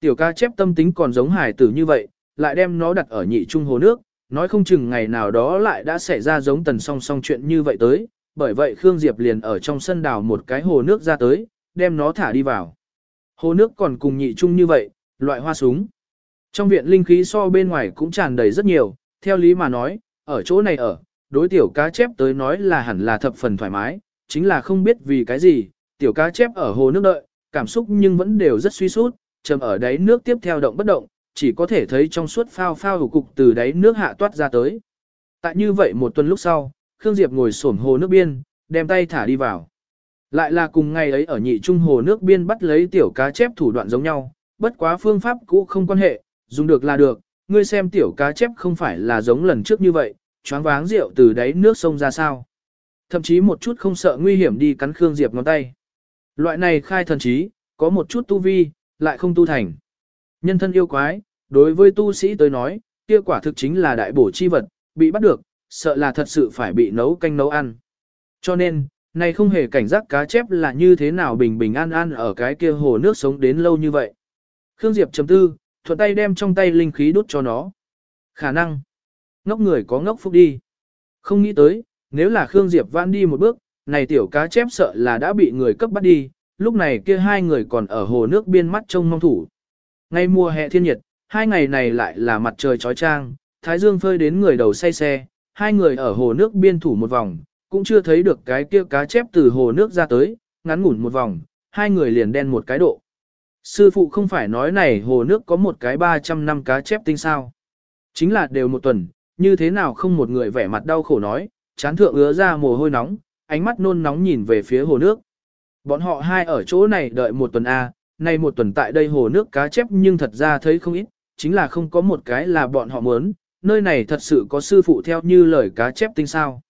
Tiểu ca chép tâm tính còn giống hải tử như vậy, lại đem nó đặt ở nhị trung hồ nước, nói không chừng ngày nào đó lại đã xảy ra giống tần song song chuyện như vậy tới, bởi vậy Khương Diệp liền ở trong sân đào một cái hồ nước ra tới, đem nó thả đi vào. Hồ nước còn cùng nhị trung như vậy, loại hoa súng. Trong viện linh khí so bên ngoài cũng tràn đầy rất nhiều, theo lý mà nói, ở chỗ này ở, đối tiểu cá chép tới nói là hẳn là thập phần thoải mái, chính là không biết vì cái gì, tiểu cá chép ở hồ nước đợi, cảm xúc nhưng vẫn đều rất suy sút, trầm ở đáy nước tiếp theo động bất động, chỉ có thể thấy trong suốt phao phao hủ cục từ đáy nước hạ toát ra tới. Tại như vậy một tuần lúc sau, Khương Diệp ngồi xổm hồ nước biên, đem tay thả đi vào. Lại là cùng ngày ấy ở nhị trung hồ nước biên bắt lấy tiểu cá chép thủ đoạn giống nhau, bất quá phương pháp cũ không quan hệ, dùng được là được, ngươi xem tiểu cá chép không phải là giống lần trước như vậy, choáng váng rượu từ đáy nước sông ra sao. Thậm chí một chút không sợ nguy hiểm đi cắn Khương Diệp ngón tay. Loại này khai thần trí, có một chút tu vi, lại không tu thành. Nhân thân yêu quái, đối với tu sĩ tới nói, kia quả thực chính là đại bổ chi vật, bị bắt được, sợ là thật sự phải bị nấu canh nấu ăn. Cho nên, này không hề cảnh giác cá chép là như thế nào bình bình an an ở cái kia hồ nước sống đến lâu như vậy. Khương Diệp chấm tư, thuận tay đem trong tay linh khí đút cho nó. Khả năng, ngốc người có ngốc phúc đi. Không nghĩ tới, nếu là Khương Diệp vãn đi một bước, này tiểu cá chép sợ là đã bị người cấp bắt đi, lúc này kia hai người còn ở hồ nước biên mắt trông mong thủ. Ngay mùa hè thiên nhiệt, hai ngày này lại là mặt trời chói trang, thái dương phơi đến người đầu say xe, hai người ở hồ nước biên thủ một vòng, cũng chưa thấy được cái kia cá chép từ hồ nước ra tới, ngắn ngủn một vòng, hai người liền đen một cái độ. Sư phụ không phải nói này hồ nước có một cái 300 năm cá chép tinh sao. Chính là đều một tuần, như thế nào không một người vẻ mặt đau khổ nói, chán thượng ứa ra mồ hôi nóng, ánh mắt nôn nóng nhìn về phía hồ nước. Bọn họ hai ở chỗ này đợi một tuần A, nay một tuần tại đây hồ nước cá chép nhưng thật ra thấy không ít, chính là không có một cái là bọn họ muốn, nơi này thật sự có sư phụ theo như lời cá chép tinh sao.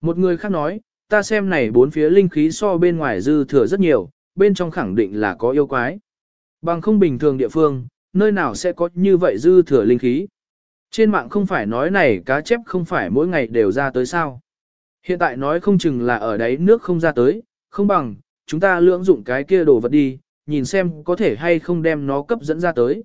Một người khác nói, ta xem này bốn phía linh khí so bên ngoài dư thừa rất nhiều, bên trong khẳng định là có yêu quái. Bằng không bình thường địa phương, nơi nào sẽ có như vậy dư thừa linh khí. Trên mạng không phải nói này cá chép không phải mỗi ngày đều ra tới sao. Hiện tại nói không chừng là ở đấy nước không ra tới, không bằng, chúng ta lưỡng dụng cái kia đồ vật đi, nhìn xem có thể hay không đem nó cấp dẫn ra tới.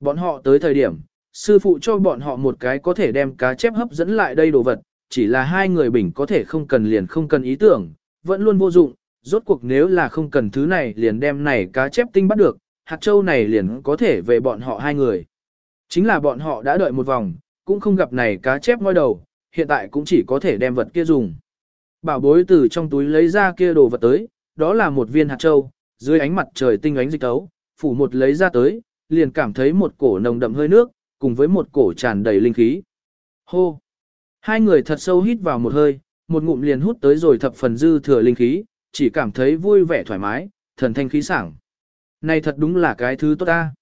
Bọn họ tới thời điểm, sư phụ cho bọn họ một cái có thể đem cá chép hấp dẫn lại đây đồ vật, chỉ là hai người bình có thể không cần liền không cần ý tưởng, vẫn luôn vô dụng, rốt cuộc nếu là không cần thứ này liền đem này cá chép tinh bắt được, hạt châu này liền có thể về bọn họ hai người. Chính là bọn họ đã đợi một vòng, cũng không gặp này cá chép ngoi đầu, hiện tại cũng chỉ có thể đem vật kia dùng. Bảo bối từ trong túi lấy ra kia đồ vật tới, đó là một viên hạt châu, dưới ánh mặt trời tinh ánh dịch tấu, phủ một lấy ra tới, liền cảm thấy một cổ nồng đậm hơi nước, cùng với một cổ tràn đầy linh khí. Hô! Hai người thật sâu hít vào một hơi, một ngụm liền hút tới rồi thập phần dư thừa linh khí, chỉ cảm thấy vui vẻ thoải mái, thần thanh khí sảng. Này thật đúng là cái thứ tốt ta.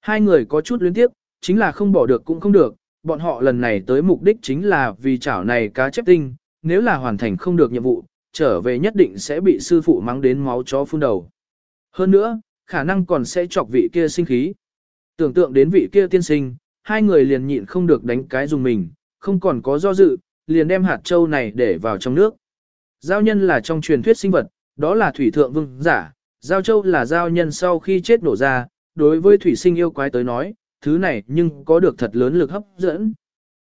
Hai người có chút luyến tiếp, chính là không bỏ được cũng không được, bọn họ lần này tới mục đích chính là vì chảo này cá chép tinh, nếu là hoàn thành không được nhiệm vụ, trở về nhất định sẽ bị sư phụ mắng đến máu chó phun đầu. Hơn nữa, khả năng còn sẽ chọc vị kia sinh khí. Tưởng tượng đến vị kia tiên sinh, hai người liền nhịn không được đánh cái dùng mình, không còn có do dự, liền đem hạt châu này để vào trong nước. Giao nhân là trong truyền thuyết sinh vật, đó là thủy thượng vương giả, giao châu là giao nhân sau khi chết nổ ra, đối với thủy sinh yêu quái tới nói, thứ này nhưng có được thật lớn lực hấp dẫn.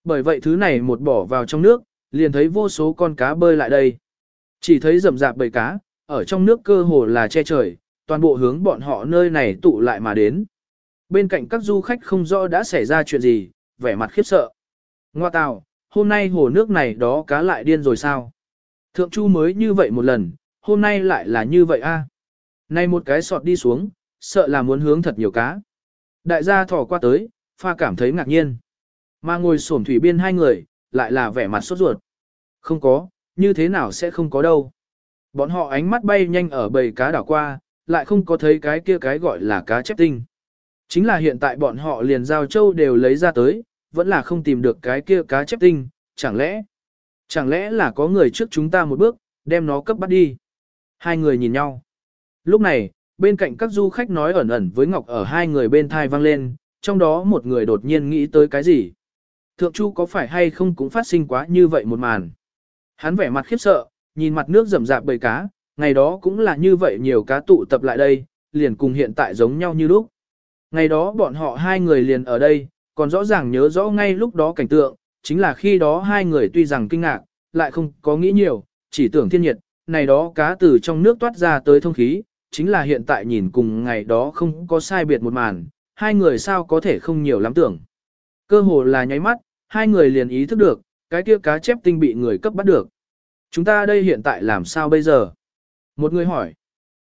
Bởi vậy thứ này một bỏ vào trong nước, liền thấy vô số con cá bơi lại đây. Chỉ thấy rầm rạp bầy cá, ở trong nước cơ hồ là che trời, toàn bộ hướng bọn họ nơi này tụ lại mà đến. Bên cạnh các du khách không rõ đã xảy ra chuyện gì, vẻ mặt khiếp sợ. Ngoa tào, hôm nay hồ nước này đó cá lại điên rồi sao? Thượng Chu mới như vậy một lần, hôm nay lại là như vậy a. À? Một cái sọt đi xuống, sợ là muốn hướng thật nhiều cá. Đại gia thỏ qua tới, pha cảm thấy ngạc nhiên. Mà ngồi sổm thủy biên hai người, lại là vẻ mặt sốt ruột. Không có, như thế nào sẽ không có đâu. Bọn họ ánh mắt bay nhanh ở bầy cá đảo qua, lại không có thấy cái kia cái gọi là cá chép tinh. Chính là hiện tại bọn họ liền giao châu đều lấy ra tới, vẫn là không tìm được cái kia cá chép tinh, chẳng lẽ, chẳng lẽ là có người trước chúng ta một bước, đem nó cấp bắt đi. Hai người nhìn nhau. Lúc này, bên cạnh các du khách nói ẩn ẩn với Ngọc ở hai người bên thai vang lên, trong đó một người đột nhiên nghĩ tới cái gì. Thượng Chu có phải hay không cũng phát sinh quá như vậy một màn. Hắn vẻ mặt khiếp sợ, nhìn mặt nước rầm rạp bầy cá, ngày đó cũng là như vậy nhiều cá tụ tập lại đây, liền cùng hiện tại giống nhau như lúc. Ngày đó bọn họ hai người liền ở đây, còn rõ ràng nhớ rõ ngay lúc đó cảnh tượng, chính là khi đó hai người tuy rằng kinh ngạc, lại không có nghĩ nhiều, chỉ tưởng thiên nhiệt, này đó cá từ trong nước toát ra tới thông khí, chính là hiện tại nhìn cùng ngày đó không có sai biệt một màn, hai người sao có thể không nhiều lắm tưởng. Cơ hồ là nháy mắt, hai người liền ý thức được, cái kia cá chép tinh bị người cấp bắt được. Chúng ta đây hiện tại làm sao bây giờ? Một người hỏi.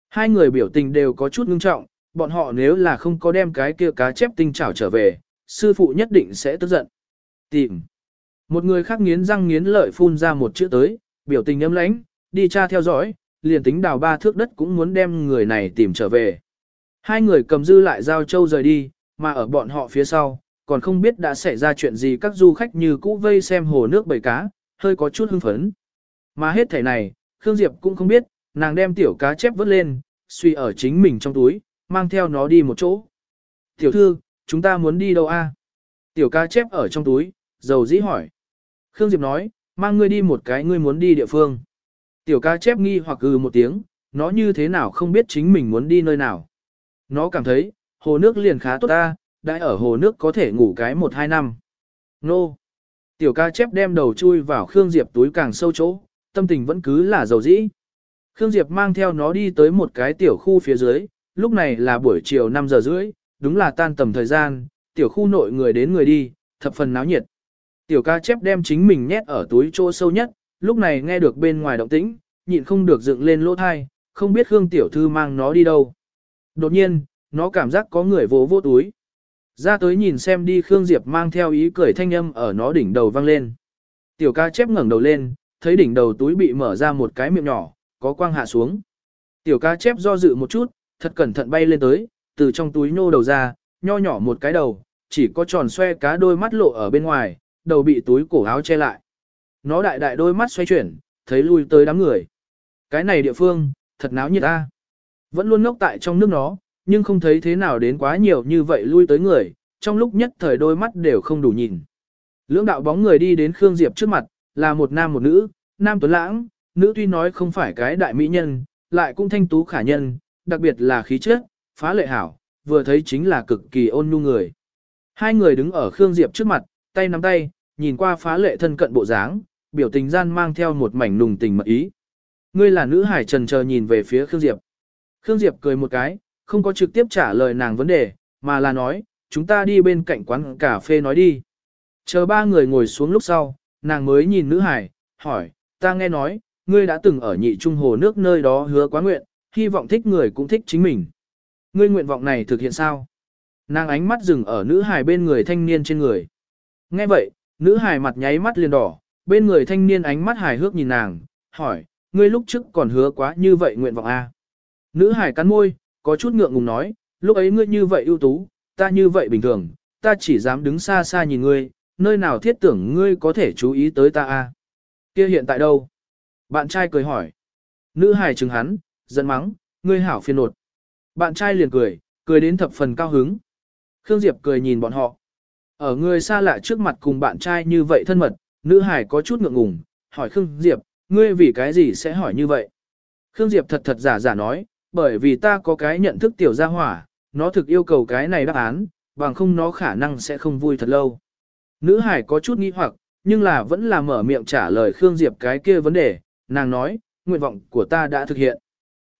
Hai người biểu tình đều có chút ngưng trọng, bọn họ nếu là không có đem cái kia cá chép tinh trảo trở về, sư phụ nhất định sẽ tức giận. Tìm. Một người khác nghiến răng nghiến lợi phun ra một chữ tới, biểu tình ấm lãnh, đi tra theo dõi, liền tính đào ba thước đất cũng muốn đem người này tìm trở về. Hai người cầm dư lại giao châu rời đi, mà ở bọn họ phía sau, còn không biết đã xảy ra chuyện gì các du khách như cũ vây xem hồ nước bầy cá, hơi có chút hưng phấn. Mà hết thể này, Khương Diệp cũng không biết, nàng đem tiểu cá chép vớt lên, suy ở chính mình trong túi, mang theo nó đi một chỗ. Tiểu thư, chúng ta muốn đi đâu a? Tiểu cá chép ở trong túi, dầu dĩ hỏi. Khương Diệp nói, mang ngươi đi một cái ngươi muốn đi địa phương. Tiểu cá chép nghi hoặc gừ một tiếng, nó như thế nào không biết chính mình muốn đi nơi nào. Nó cảm thấy, hồ nước liền khá tốt ta, đã ở hồ nước có thể ngủ cái một hai năm. Nô! Tiểu ca chép đem đầu chui vào Khương Diệp túi càng sâu chỗ, tâm tình vẫn cứ là dầu dĩ. Khương Diệp mang theo nó đi tới một cái tiểu khu phía dưới, lúc này là buổi chiều 5 giờ rưỡi, đúng là tan tầm thời gian, tiểu khu nội người đến người đi, thập phần náo nhiệt. Tiểu ca chép đem chính mình nhét ở túi chỗ sâu nhất, lúc này nghe được bên ngoài động tĩnh, nhịn không được dựng lên lỗ thai, không biết Khương tiểu thư mang nó đi đâu. Đột nhiên, nó cảm giác có người vỗ vỗ túi. Ra tới nhìn xem đi Khương Diệp mang theo ý cười thanh âm ở nó đỉnh đầu vang lên. Tiểu ca chép ngẩng đầu lên, thấy đỉnh đầu túi bị mở ra một cái miệng nhỏ, có quang hạ xuống. Tiểu ca chép do dự một chút, thật cẩn thận bay lên tới, từ trong túi nô đầu ra, nho nhỏ một cái đầu, chỉ có tròn xoe cá đôi mắt lộ ở bên ngoài, đầu bị túi cổ áo che lại. Nó đại đại đôi mắt xoay chuyển, thấy lui tới đám người. Cái này địa phương, thật náo nhiệt ta. Vẫn luôn ngốc tại trong nước nó, nhưng không thấy thế nào đến quá nhiều như vậy lui tới người, trong lúc nhất thời đôi mắt đều không đủ nhìn. Lưỡng đạo bóng người đi đến Khương Diệp trước mặt, là một nam một nữ, nam tuấn lãng, nữ tuy nói không phải cái đại mỹ nhân, lại cũng thanh tú khả nhân, đặc biệt là khí chất, phá lệ hảo, vừa thấy chính là cực kỳ ôn nhu người. Hai người đứng ở Khương Diệp trước mặt, tay nắm tay, nhìn qua phá lệ thân cận bộ dáng, biểu tình gian mang theo một mảnh nùng tình mật ý. Ngươi là nữ hải trần chờ nhìn về phía Khương Diệp. Khương Diệp cười một cái, không có trực tiếp trả lời nàng vấn đề, mà là nói, chúng ta đi bên cạnh quán cà phê nói đi. Chờ ba người ngồi xuống lúc sau, nàng mới nhìn nữ hải, hỏi, ta nghe nói, ngươi đã từng ở nhị trung hồ nước nơi đó hứa quá nguyện, hy vọng thích người cũng thích chính mình. Ngươi nguyện vọng này thực hiện sao? Nàng ánh mắt dừng ở nữ hải bên người thanh niên trên người. Nghe vậy, nữ hải mặt nháy mắt liền đỏ, bên người thanh niên ánh mắt hài hước nhìn nàng, hỏi, ngươi lúc trước còn hứa quá như vậy nguyện vọng a? À? Nữ hải cắn môi, có chút ngượng ngùng nói, lúc ấy ngươi như vậy ưu tú, ta như vậy bình thường, ta chỉ dám đứng xa xa nhìn ngươi, nơi nào thiết tưởng ngươi có thể chú ý tới ta a? Kia hiện tại đâu? Bạn trai cười hỏi. Nữ hài chừng hắn, giận mắng, ngươi hảo phiền nột. Bạn trai liền cười, cười đến thập phần cao hứng. Khương Diệp cười nhìn bọn họ. Ở người xa lạ trước mặt cùng bạn trai như vậy thân mật, nữ hải có chút ngượng ngùng, hỏi Khương Diệp, ngươi vì cái gì sẽ hỏi như vậy? Khương Diệp thật thật giả giả nói, bởi vì ta có cái nhận thức tiểu gia hỏa, nó thực yêu cầu cái này đáp án, bằng không nó khả năng sẽ không vui thật lâu. Nữ hải có chút nghi hoặc, nhưng là vẫn là mở miệng trả lời Khương Diệp cái kia vấn đề, nàng nói, nguyện vọng của ta đã thực hiện.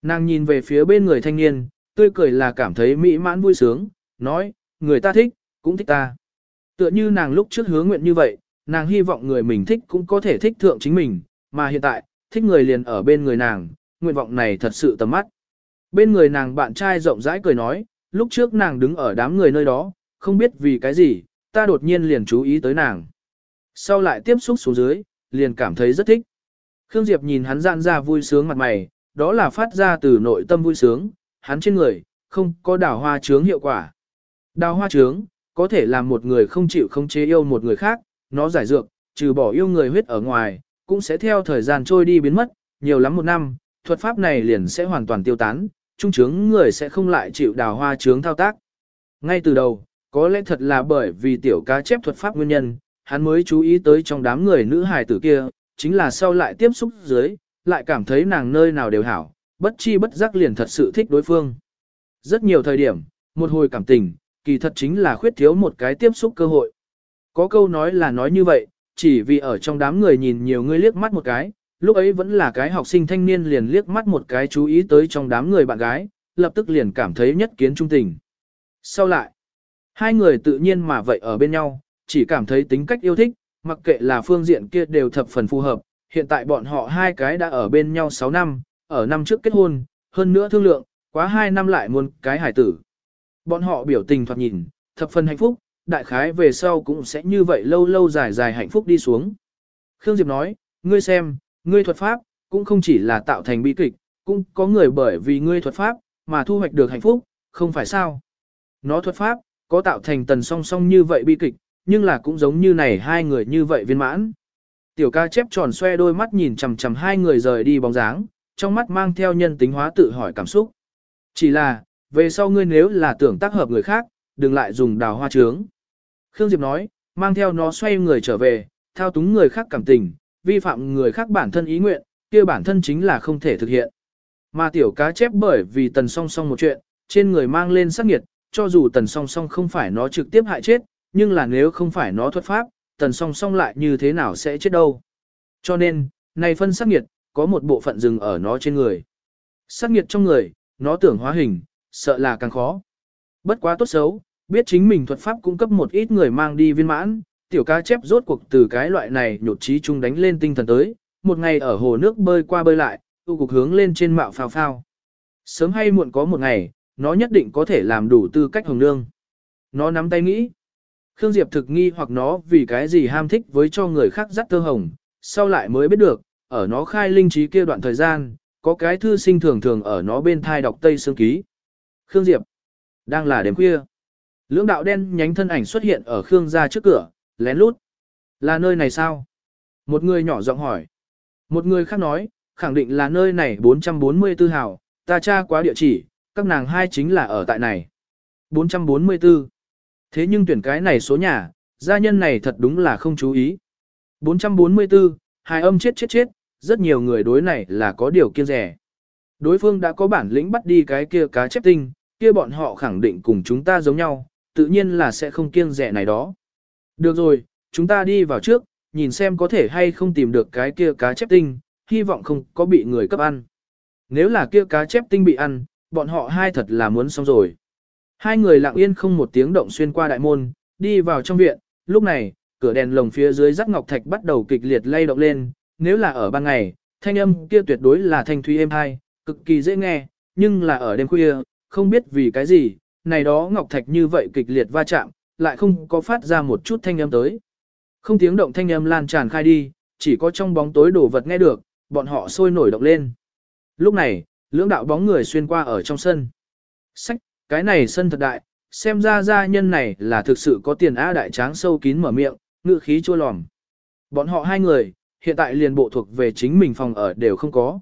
Nàng nhìn về phía bên người thanh niên, tươi cười là cảm thấy mỹ mãn vui sướng, nói, người ta thích, cũng thích ta. Tựa như nàng lúc trước hứa nguyện như vậy, nàng hy vọng người mình thích cũng có thể thích thượng chính mình, mà hiện tại, thích người liền ở bên người nàng, nguyện vọng này thật sự tầm mắt. Bên người nàng bạn trai rộng rãi cười nói, lúc trước nàng đứng ở đám người nơi đó, không biết vì cái gì, ta đột nhiên liền chú ý tới nàng. Sau lại tiếp xúc xuống dưới, liền cảm thấy rất thích. Khương Diệp nhìn hắn giãn ra vui sướng mặt mày, đó là phát ra từ nội tâm vui sướng, hắn trên người, không có đào hoa trướng hiệu quả. Đào hoa trướng, có thể làm một người không chịu không chế yêu một người khác, nó giải dược, trừ bỏ yêu người huyết ở ngoài, cũng sẽ theo thời gian trôi đi biến mất, nhiều lắm một năm, thuật pháp này liền sẽ hoàn toàn tiêu tán, trung trướng người sẽ không lại chịu đào hoa trướng thao tác. Ngay từ đầu, có lẽ thật là bởi vì tiểu cá chép thuật pháp nguyên nhân, hắn mới chú ý tới trong đám người nữ hài tử kia, chính là sau lại tiếp xúc dưới, lại cảm thấy nàng nơi nào đều hảo, bất chi bất giác liền thật sự thích đối phương. Rất nhiều thời điểm, một hồi cảm tình, kỳ thật chính là khuyết thiếu một cái tiếp xúc cơ hội. Có câu nói là nói như vậy, chỉ vì ở trong đám người nhìn nhiều người liếc mắt một cái, lúc ấy vẫn là cái học sinh thanh niên liền liếc mắt một cái chú ý tới trong đám người bạn gái, lập tức liền cảm thấy nhất kiến trung tình. Sau lại, hai người tự nhiên mà vậy ở bên nhau, chỉ cảm thấy tính cách yêu thích, mặc kệ là phương diện kia đều thập phần phù hợp, hiện tại bọn họ hai cái đã ở bên nhau 6 năm, ở năm trước kết hôn, hơn nữa thương lượng, quá 2 năm lại muốn cái hải tử. Bọn họ biểu tình thoạt nhìn, thập phần hạnh phúc, đại khái về sau cũng sẽ như vậy lâu lâu dài dài hạnh phúc đi xuống. Khương Diệp nói, ngươi xem, ngươi thuật pháp, cũng không chỉ là tạo thành bi kịch, cũng có người bởi vì ngươi thuật pháp, mà thu hoạch được hạnh phúc, không phải sao. Nó thuật pháp, có tạo thành tần song song như vậy bi kịch, nhưng là cũng giống như này hai người như vậy viên mãn. Tiểu ca chép tròn xoe đôi mắt nhìn chằm chằm hai người rời đi bóng dáng, trong mắt mang theo nhân tính hóa tự hỏi cảm xúc. Chỉ là, về sau ngươi nếu là tưởng tác hợp người khác, đừng lại dùng đào hoa trướng. Khương Diệp nói, mang theo nó xoay người trở về, thao túng người khác cảm tình, vi phạm người khác bản thân ý nguyện, kia bản thân chính là không thể thực hiện. Mà tiểu cá chép bởi vì tần song song một chuyện, trên người mang lên sắc nghiệt, cho dù tần song song không phải nó trực tiếp hại chết, nhưng là nếu không phải nó thuật pháp, tần song song lại như thế nào sẽ chết đâu. Cho nên, này phân sắc nghiệt, có một bộ phận dừng ở nó trên người. Sắc nghiệt trong người, nó tưởng hóa hình, sợ là càng khó. Bất quá tốt xấu, biết chính mình thuật pháp cung cấp một ít người mang đi viên mãn, tiểu cá chép rốt cuộc từ cái loại này nhột trí chung đánh lên tinh thần tới, một ngày ở hồ nước bơi qua bơi lại, tu cục hướng lên trên mạo phao phao. Sớm hay muộn có một ngày, nó nhất định có thể làm đủ tư cách hồng nương. Nó nắm tay nghĩ. Khương Diệp thực nghi hoặc nó vì cái gì ham thích với cho người khác dắt tơ hồng, sau lại mới biết được, ở nó khai linh trí kia đoạn thời gian, có cái thư sinh thường thường ở nó bên thai đọc Tây Sương Ký. Khương Diệp, đang là đêm khuya. Lưỡng đạo đen nhánh thân ảnh xuất hiện ở Khương gia trước cửa, lén lút. Là nơi này sao? Một người nhỏ giọng hỏi. Một người khác nói, khẳng định là nơi này 444 hào, ta tra quá địa chỉ, các nàng hai chính là ở tại này. 444. Thế nhưng tuyển cái này số nhà, gia nhân này thật đúng là không chú ý. 444, hai âm chết chết chết, rất nhiều người đối này là có điều kiêng rẻ. Đối phương đã có bản lĩnh bắt đi cái kia cá chép tinh, kia bọn họ khẳng định cùng chúng ta giống nhau, tự nhiên là sẽ không kiêng rẻ này đó. Được rồi, chúng ta đi vào trước, nhìn xem có thể hay không tìm được cái kia cá chép tinh, hy vọng không có bị người cấp ăn. Nếu là kia cá chép tinh bị ăn, bọn họ hai thật là muốn xong rồi. Hai người lặng yên không một tiếng động xuyên qua đại môn, đi vào trong viện, lúc này, cửa đèn lồng phía dưới rắc ngọc thạch bắt đầu kịch liệt lay động lên, nếu là ở ban ngày, thanh âm kia tuyệt đối là thanh thúy êm hai, cực kỳ dễ nghe, nhưng là ở đêm khuya, không biết vì cái gì, này đó ngọc thạch như vậy kịch liệt va chạm, lại không có phát ra một chút thanh âm tới. Không tiếng động thanh âm lan tràn khai đi, chỉ có trong bóng tối đổ vật nghe được, bọn họ sôi nổi động lên. Lúc này, lưỡng đạo bóng người xuyên qua ở trong sân. Sách, cái này sân thật đại, xem ra gia nhân này là thực sự có tiền á đại tráng sâu kín mở miệng, ngự khí chua lòm. Bọn họ hai người, hiện tại liền bộ thuộc về chính mình phòng ở đều không có.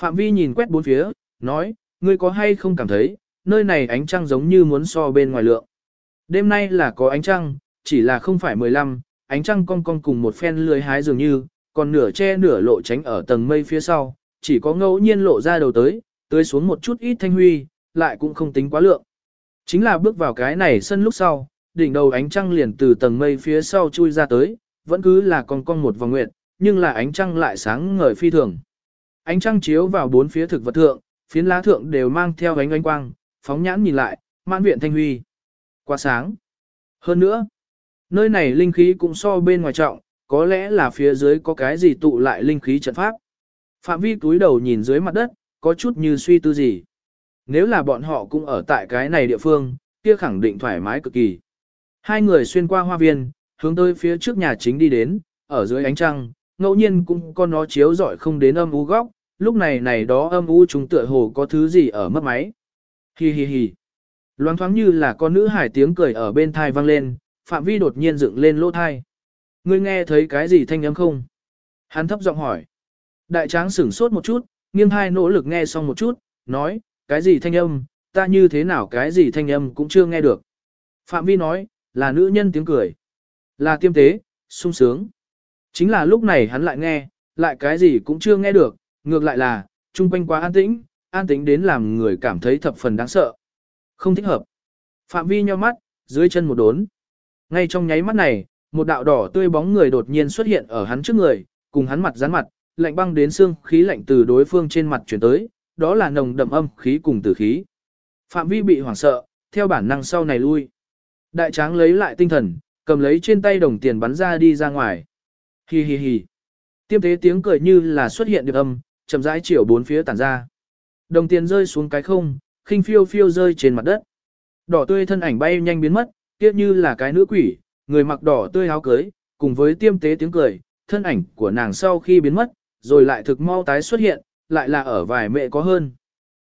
Phạm vi nhìn quét bốn phía, nói, ngươi có hay không cảm thấy, nơi này ánh trăng giống như muốn so bên ngoài lượng. Đêm nay là có ánh trăng, chỉ là không phải 15, ánh trăng cong cong cùng một phen lưới hái dường như, còn nửa che nửa lộ tránh ở tầng mây phía sau, chỉ có ngẫu nhiên lộ ra đầu tới, tưới xuống một chút ít thanh huy, lại cũng không tính quá lượng. Chính là bước vào cái này sân lúc sau, đỉnh đầu ánh trăng liền từ tầng mây phía sau chui ra tới, vẫn cứ là con con một vòng nguyệt, nhưng là ánh trăng lại sáng ngời phi thường. Ánh trăng chiếu vào bốn phía thực vật thượng, phiến lá thượng đều mang theo ánh ánh quang, phóng nhãn nhìn lại, mãn viện thanh huy. Quá sáng. Hơn nữa, nơi này linh khí cũng so bên ngoài trọng, có lẽ là phía dưới có cái gì tụ lại linh khí trận pháp. Phạm vi túi đầu nhìn dưới mặt đất, có chút như suy tư gì. Nếu là bọn họ cũng ở tại cái này địa phương, kia khẳng định thoải mái cực kỳ. Hai người xuyên qua hoa viên, hướng tới phía trước nhà chính đi đến, ở dưới ánh trăng, ngẫu nhiên cũng có nó chiếu rọi không đến âm u góc, lúc này này đó âm u chúng tựa hồ có thứ gì ở mất máy. Hi hi hi. Loáng thoáng như là con nữ hải tiếng cười ở bên thai vang lên, phạm vi đột nhiên dựng lên lỗ thai. Ngươi nghe thấy cái gì thanh âm không? Hắn thấp giọng hỏi. Đại tráng sửng sốt một chút, nghiêng hai nỗ lực nghe xong một chút, nói, cái gì thanh âm, ta như thế nào cái gì thanh âm cũng chưa nghe được. Phạm vi nói, là nữ nhân tiếng cười. Là tiêm tế, sung sướng. Chính là lúc này hắn lại nghe, lại cái gì cũng chưa nghe được, ngược lại là, trung quanh quá an tĩnh, an tĩnh đến làm người cảm thấy thập phần đáng sợ. Không thích hợp. Phạm vi nheo mắt, dưới chân một đốn. Ngay trong nháy mắt này, một đạo đỏ tươi bóng người đột nhiên xuất hiện ở hắn trước người, cùng hắn mặt dán mặt, lạnh băng đến xương khí lạnh từ đối phương trên mặt chuyển tới, đó là nồng đậm âm khí cùng tử khí. Phạm vi bị hoảng sợ, theo bản năng sau này lui. Đại tráng lấy lại tinh thần, cầm lấy trên tay đồng tiền bắn ra đi ra ngoài. Hi hi hi. Tiêm thế tiếng cười như là xuất hiện được âm, chậm rãi chiều bốn phía tản ra. Đồng tiền rơi xuống cái không, khinh phiêu phiêu rơi trên mặt đất. Đỏ tươi thân ảnh bay nhanh biến mất, tiếc như là cái nữ quỷ, người mặc đỏ tươi áo cưới, cùng với tiêm tế tiếng cười, thân ảnh của nàng sau khi biến mất, rồi lại thực mau tái xuất hiện, lại là ở vài mẹ có hơn.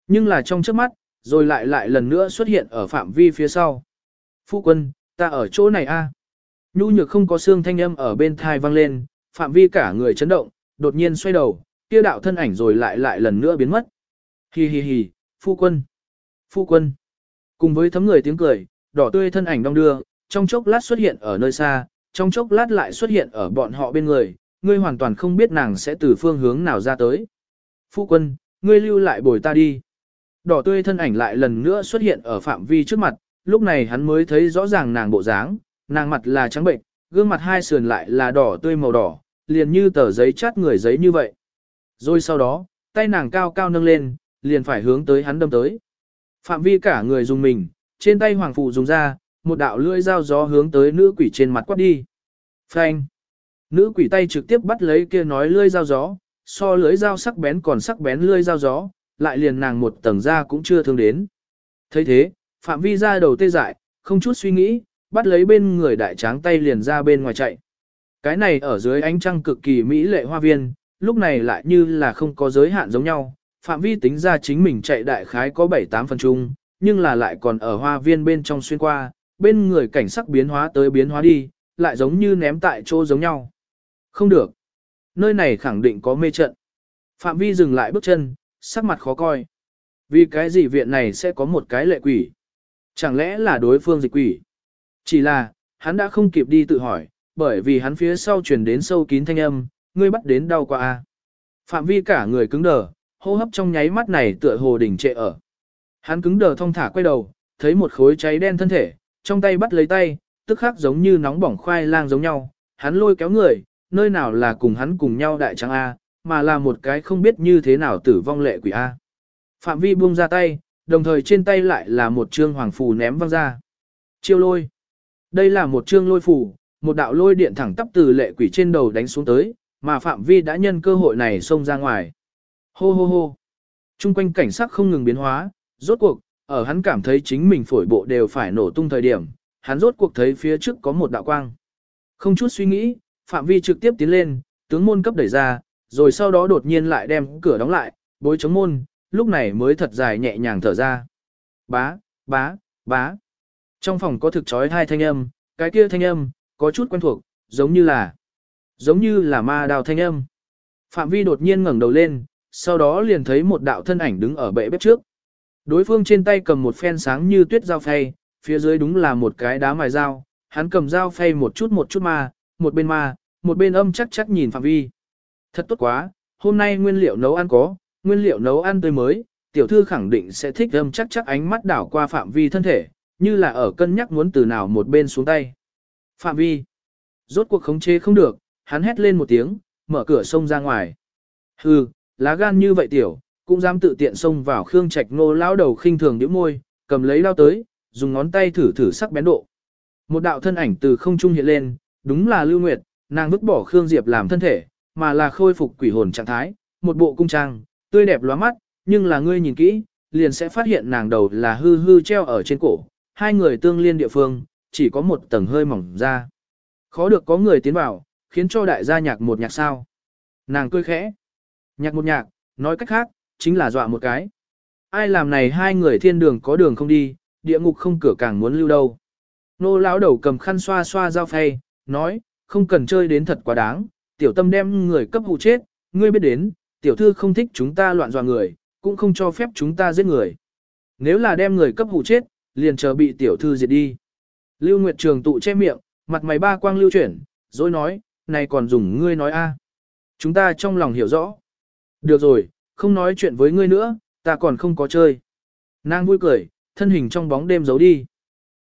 Nhưng là trong trước mắt, rồi lại lại lần nữa xuất hiện ở phạm vi phía sau. Phu quân, ta ở chỗ này a. Nhu nhược không có xương thanh âm ở bên thai vang lên, phạm vi cả người chấn động, đột nhiên xoay đầu, kia đạo thân ảnh rồi lại lại lần nữa biến mất. Hi hi hi, phu quân, phu quân. Cùng với thấm người tiếng cười, đỏ tươi thân ảnh đong đưa, trong chốc lát xuất hiện ở nơi xa, trong chốc lát lại xuất hiện ở bọn họ bên người, ngươi hoàn toàn không biết nàng sẽ từ phương hướng nào ra tới. Phu quân, ngươi lưu lại bồi ta đi. Đỏ tươi thân ảnh lại lần nữa xuất hiện ở phạm vi trước mặt, lúc này hắn mới thấy rõ ràng nàng bộ dáng, nàng mặt là trắng bệnh, gương mặt hai sườn lại là đỏ tươi màu đỏ, liền như tờ giấy chát người giấy như vậy. Rồi sau đó, tay nàng cao cao nâng lên, liền phải hướng tới hắn đâm tới. Phạm vi cả người dùng mình, trên tay hoàng phụ dùng ra, một đạo lưỡi dao gió hướng tới nữ quỷ trên mặt quát đi. Phanh! Nữ quỷ tay trực tiếp bắt lấy kia nói lưỡi dao gió, so lưỡi dao sắc bén còn sắc bén lưỡi dao gió, lại liền nàng một tầng da cũng chưa thương đến. thấy thế, phạm vi ra đầu tê dại, không chút suy nghĩ, bắt lấy bên người đại tráng tay liền ra bên ngoài chạy. Cái này ở dưới ánh trăng cực kỳ mỹ lệ hoa viên, lúc này lại như là không có giới hạn giống nhau, phạm vi tính ra chính mình chạy đại khái có 7-8 phần chung, nhưng là lại còn ở hoa viên bên trong xuyên qua, bên người cảnh sắc biến hóa tới biến hóa đi, lại giống như ném tại chỗ giống nhau. Không được. Nơi này khẳng định có mê trận. Phạm vi dừng lại bước chân, sắc mặt khó coi. Vì cái gì viện này sẽ có một cái lệ quỷ? Chẳng lẽ là đối phương dịch quỷ? Chỉ là, hắn đã không kịp đi tự hỏi, bởi vì hắn phía sau truyền đến sâu kín thanh âm, ngươi bắt đến đau quá a. Phạm vi cả người cứng đờ, hô hấp trong nháy mắt này tựa hồ đỉnh trệ ở. Hắn cứng đờ thong thả quay đầu, thấy một khối cháy đen thân thể, trong tay bắt lấy tay, tức khắc giống như nóng bỏng khoai lang giống nhau, hắn lôi kéo người, nơi nào là cùng hắn cùng nhau đại trắng A, mà là một cái không biết như thế nào tử vong lệ quỷ A. Phạm vi buông ra tay, đồng thời trên tay lại là một trương hoàng phù ném văng ra. Chiêu lôi. Đây là một trương lôi phù, một đạo lôi điện thẳng tắp từ lệ quỷ trên đầu đánh xuống tới, mà Phạm vi đã nhân cơ hội này xông ra ngoài. Hô hô hô. Trung quanh cảnh sắc không ngừng biến hóa, rốt cuộc, ở hắn cảm thấy chính mình phổi bộ đều phải nổ tung thời điểm, hắn rốt cuộc thấy phía trước có một đạo quang. Không chút suy nghĩ, Phạm vi trực tiếp tiến lên, tướng môn cấp đẩy ra, rồi sau đó đột nhiên lại đem cửa đóng lại, bối chống môn, lúc này mới thật dài nhẹ nhàng thở ra. Bá, bá, bá. Trong phòng có thực chói hai thanh âm, cái kia thanh âm, có chút quen thuộc, giống như là, giống như là ma đào thanh âm. Phạm vi đột nhiên ngẩng đầu lên, sau đó liền thấy một đạo thân ảnh đứng ở bệ bếp trước. Đối phương trên tay cầm một phen sáng như tuyết dao phay, phía dưới đúng là một cái đá mài dao, hắn cầm dao phay một chút một chút ma, một bên ma, một bên âm chắc chắc nhìn Phạm Vi. Thật tốt quá, hôm nay nguyên liệu nấu ăn có, nguyên liệu nấu ăn tươi mới, tiểu thư khẳng định sẽ thích âm chắc chắc ánh mắt đảo qua Phạm Vi thân thể, như là ở cân nhắc muốn từ nào một bên xuống tay. Phạm Vi, rốt cuộc khống chế không được, hắn hét lên một tiếng, mở cửa sông ra ngoài. Hừ, lá gan như vậy tiểu, cũng dám tự tiện xông vào Khương Trạch Nô lão đầu khinh thường nhíu môi, cầm lấy lao tới, dùng ngón tay thử thử sắc bén độ. Một đạo thân ảnh từ không trung hiện lên, đúng là Lưu Nguyệt, nàng vứt bỏ Khương Diệp làm thân thể, mà là khôi phục quỷ hồn trạng thái, một bộ cung trang, tươi đẹp lóa mắt, nhưng là ngươi nhìn kỹ, liền sẽ phát hiện nàng đầu là hư hư treo ở trên cổ, hai người tương liên địa phương, chỉ có một tầng hơi mỏng ra. Khó được có người tiến vào, khiến cho đại gia nhạc một nhạc sao. Nàng cười khẽ. Nhạc một nhạc, nói cách khác, chính là dọa một cái. Ai làm này hai người thiên đường có đường không đi, địa ngục không cửa càng muốn lưu đâu. Nô lão đầu cầm khăn xoa xoa dao phay, nói, không cần chơi đến thật quá đáng, tiểu tâm đem người cấp hụ chết, ngươi biết đến, tiểu thư không thích chúng ta loạn dọa người, cũng không cho phép chúng ta giết người. Nếu là đem người cấp hụ chết, liền chờ bị tiểu thư diệt đi. Lưu Nguyệt Trường tụ che miệng, mặt mày ba quang lưu chuyển, rồi nói, này còn dùng ngươi nói a? Chúng ta trong lòng hiểu rõ. Được rồi, không nói chuyện với ngươi nữa, ta còn không có chơi. Nàng vui cười, thân hình trong bóng đêm giấu đi.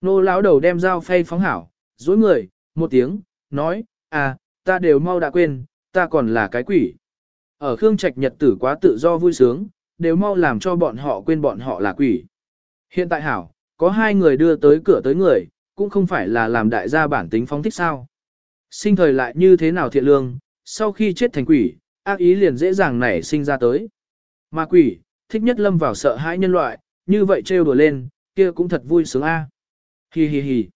Nô lão đầu đem dao phay phóng hảo, dối người, một tiếng, nói, à, ta đều mau đã quên, ta còn là cái quỷ. Ở Khương Trạch nhật tử quá tự do vui sướng, đều mau làm cho bọn họ quên bọn họ là quỷ. Hiện tại hảo, có hai người đưa tới cửa tới người, cũng không phải là làm đại gia bản tính phóng thích sao. Sinh thời lại như thế nào thiện lương, sau khi chết thành quỷ, ác ý liền dễ dàng nảy sinh ra tới. Ma quỷ, thích nhất lâm vào sợ hãi nhân loại, như vậy trêu đùa lên, kia cũng thật vui sướng a. Hi hi hi.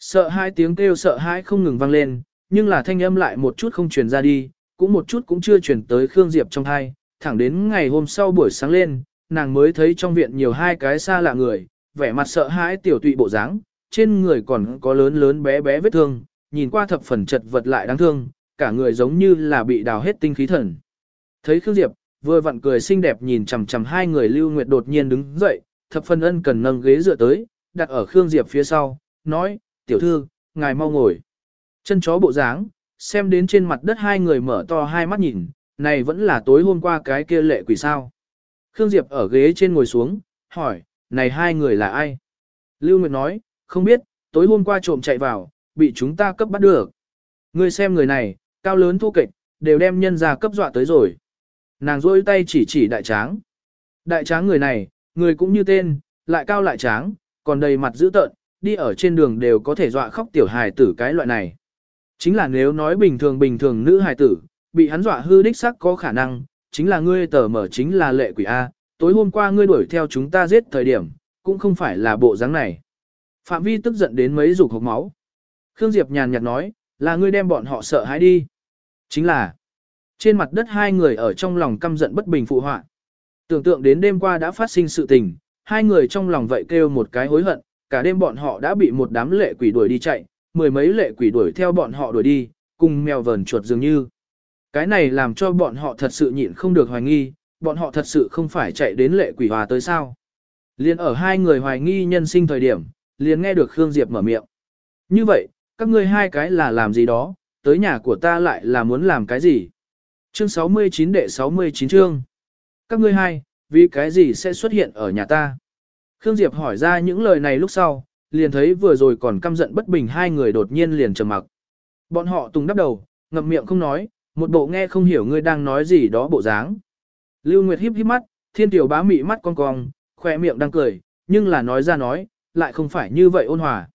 Sợ hai tiếng kêu sợ hãi không ngừng vang lên, nhưng là thanh âm lại một chút không truyền ra đi, cũng một chút cũng chưa truyền tới Khương Diệp trong thai, thẳng đến ngày hôm sau buổi sáng lên, nàng mới thấy trong viện nhiều hai cái xa lạ người, vẻ mặt sợ hãi tiểu tụy bộ dáng, trên người còn có lớn lớn bé bé vết thương, nhìn qua thập phần chật vật lại đáng thương, cả người giống như là bị đào hết tinh khí thần. Thấy Khương Diệp, vừa vặn cười xinh đẹp nhìn chằm chằm hai người Lưu Nguyệt đột nhiên đứng dậy, thập phân ân cần nâng ghế dựa tới, đặt ở Khương Diệp phía sau, nói, tiểu thư, ngài mau ngồi. Chân chó bộ dáng, xem đến trên mặt đất hai người mở to hai mắt nhìn, này vẫn là tối hôm qua cái kia lệ quỷ sao. Khương Diệp ở ghế trên ngồi xuống, hỏi, này hai người là ai? Lưu Nguyệt nói, không biết, tối hôm qua trộm chạy vào, bị chúng ta cấp bắt được. Ngươi xem người này, cao lớn thu kịch, đều đem nhân ra cấp dọa tới rồi. Nàng rôi tay chỉ chỉ đại tráng. Đại tráng người này, người cũng như tên, lại cao lại tráng, còn đầy mặt dữ tợn, đi ở trên đường đều có thể dọa khóc tiểu hài tử cái loại này. Chính là nếu nói bình thường bình thường nữ hài tử, bị hắn dọa hư đích sắc có khả năng, chính là ngươi tờ mở chính là lệ quỷ A, tối hôm qua ngươi đuổi theo chúng ta giết thời điểm, cũng không phải là bộ dáng này. Phạm vi tức giận đến mấy rục hộc máu. Khương Diệp nhàn nhạt nói, là ngươi đem bọn họ sợ hãi đi. Chính là, trên mặt đất hai người ở trong lòng căm giận bất bình phụ họa. Tưởng tượng đến đêm qua đã phát sinh sự tình, hai người trong lòng vậy kêu một cái hối hận, cả đêm bọn họ đã bị một đám lệ quỷ đuổi đi chạy, mười mấy lệ quỷ đuổi theo bọn họ đuổi đi, cùng mèo vờn chuột dường như. Cái này làm cho bọn họ thật sự nhịn không được hoài nghi, bọn họ thật sự không phải chạy đến lệ quỷ hòa tới sao. Liên ở hai người hoài nghi nhân sinh thời điểm, liền nghe được Khương Diệp mở miệng. Như vậy, các ngươi hai cái là làm gì đó, tới nhà của ta lại là muốn làm cái gì? Chương 69 đệ 69 chương. Các ngươi hai, vì cái gì sẽ xuất hiện ở nhà ta? Khương Diệp hỏi ra những lời này lúc sau, liền thấy vừa rồi còn căm giận bất bình hai người đột nhiên liền trầm mặc. Bọn họ tùng đắp đầu, ngậm miệng không nói, một bộ nghe không hiểu ngươi đang nói gì đó bộ dáng. Lưu Nguyệt híp híp mắt, thiên tiểu bá mị mắt cong cong, khoe miệng đang cười, nhưng là nói ra nói, lại không phải như vậy ôn hòa.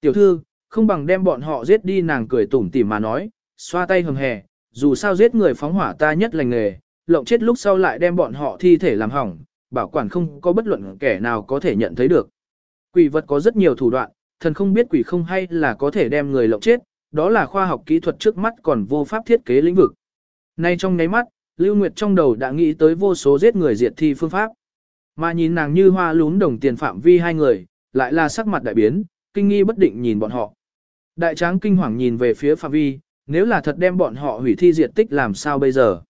Tiểu thư, không bằng đem bọn họ giết đi nàng cười tủm tỉm mà nói, xoa tay hầm hè, dù sao giết người phóng hỏa ta nhất lành nghề, lộng chết lúc sau lại đem bọn họ thi thể làm hỏng, bảo quản không có bất luận kẻ nào có thể nhận thấy được. Quỷ vật có rất nhiều thủ đoạn, thần không biết quỷ không hay là có thể đem người lộng chết, đó là khoa học kỹ thuật trước mắt còn vô pháp thiết kế lĩnh vực. Nay trong nháy mắt, Lưu Nguyệt trong đầu đã nghĩ tới vô số giết người diệt thi phương pháp. Mà nhìn nàng như hoa lún đồng tiền phạm vi hai người, lại là sắc mặt đại biến, kinh nghi bất định nhìn bọn họ. Đại tráng kinh hoàng nhìn về phía phạm vi, nếu là thật đem bọn họ hủy thi diệt tích làm sao bây giờ.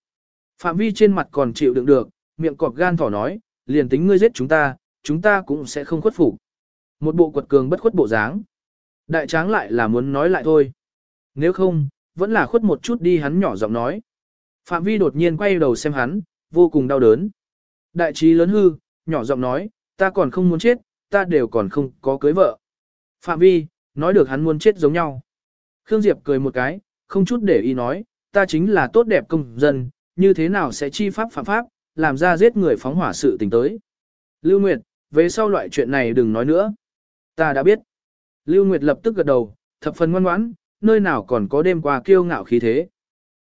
Phạm vi trên mặt còn chịu đựng được, miệng cọp gan thỏ nói, liền tính ngươi giết chúng ta, chúng ta cũng sẽ không khuất phục. Một bộ quật cường bất khuất bộ dáng. Đại tráng lại là muốn nói lại thôi. Nếu không, vẫn là khuất một chút đi hắn nhỏ giọng nói. Phạm vi đột nhiên quay đầu xem hắn, vô cùng đau đớn. Đại trí lớn hư, nhỏ giọng nói, ta còn không muốn chết, ta đều còn không có cưới vợ. Phạm vi, nói được hắn muốn chết giống nhau. Khương Diệp cười một cái, không chút để ý nói, ta chính là tốt đẹp công dân, như thế nào sẽ chi pháp phạm pháp, làm ra giết người phóng hỏa sự tình tới. Lưu Nguyệt, về sau loại chuyện này đừng nói nữa. Ta đã biết. Lưu Nguyệt lập tức gật đầu, thập phần ngoan ngoãn, nơi nào còn có đêm qua kiêu ngạo khí thế.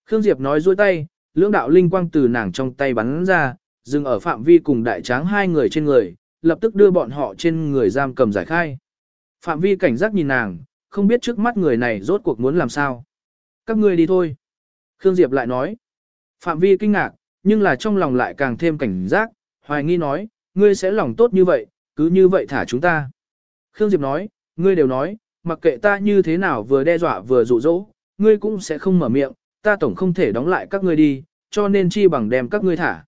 Khương Diệp nói dôi tay, lưỡng đạo linh quang từ nàng trong tay bắn ra, dừng ở phạm vi cùng đại tráng hai người trên người, lập tức đưa bọn họ trên người giam cầm giải khai. Phạm vi cảnh giác nhìn nàng, không biết trước mắt người này rốt cuộc muốn làm sao. Các ngươi đi thôi. Khương Diệp lại nói. Phạm vi kinh ngạc, nhưng là trong lòng lại càng thêm cảnh giác, hoài nghi nói, ngươi sẽ lòng tốt như vậy, cứ như vậy thả chúng ta. Khương Diệp nói, ngươi đều nói, mặc kệ ta như thế nào vừa đe dọa vừa dụ dỗ, ngươi cũng sẽ không mở miệng, ta tổng không thể đóng lại các ngươi đi, cho nên chi bằng đem các ngươi thả.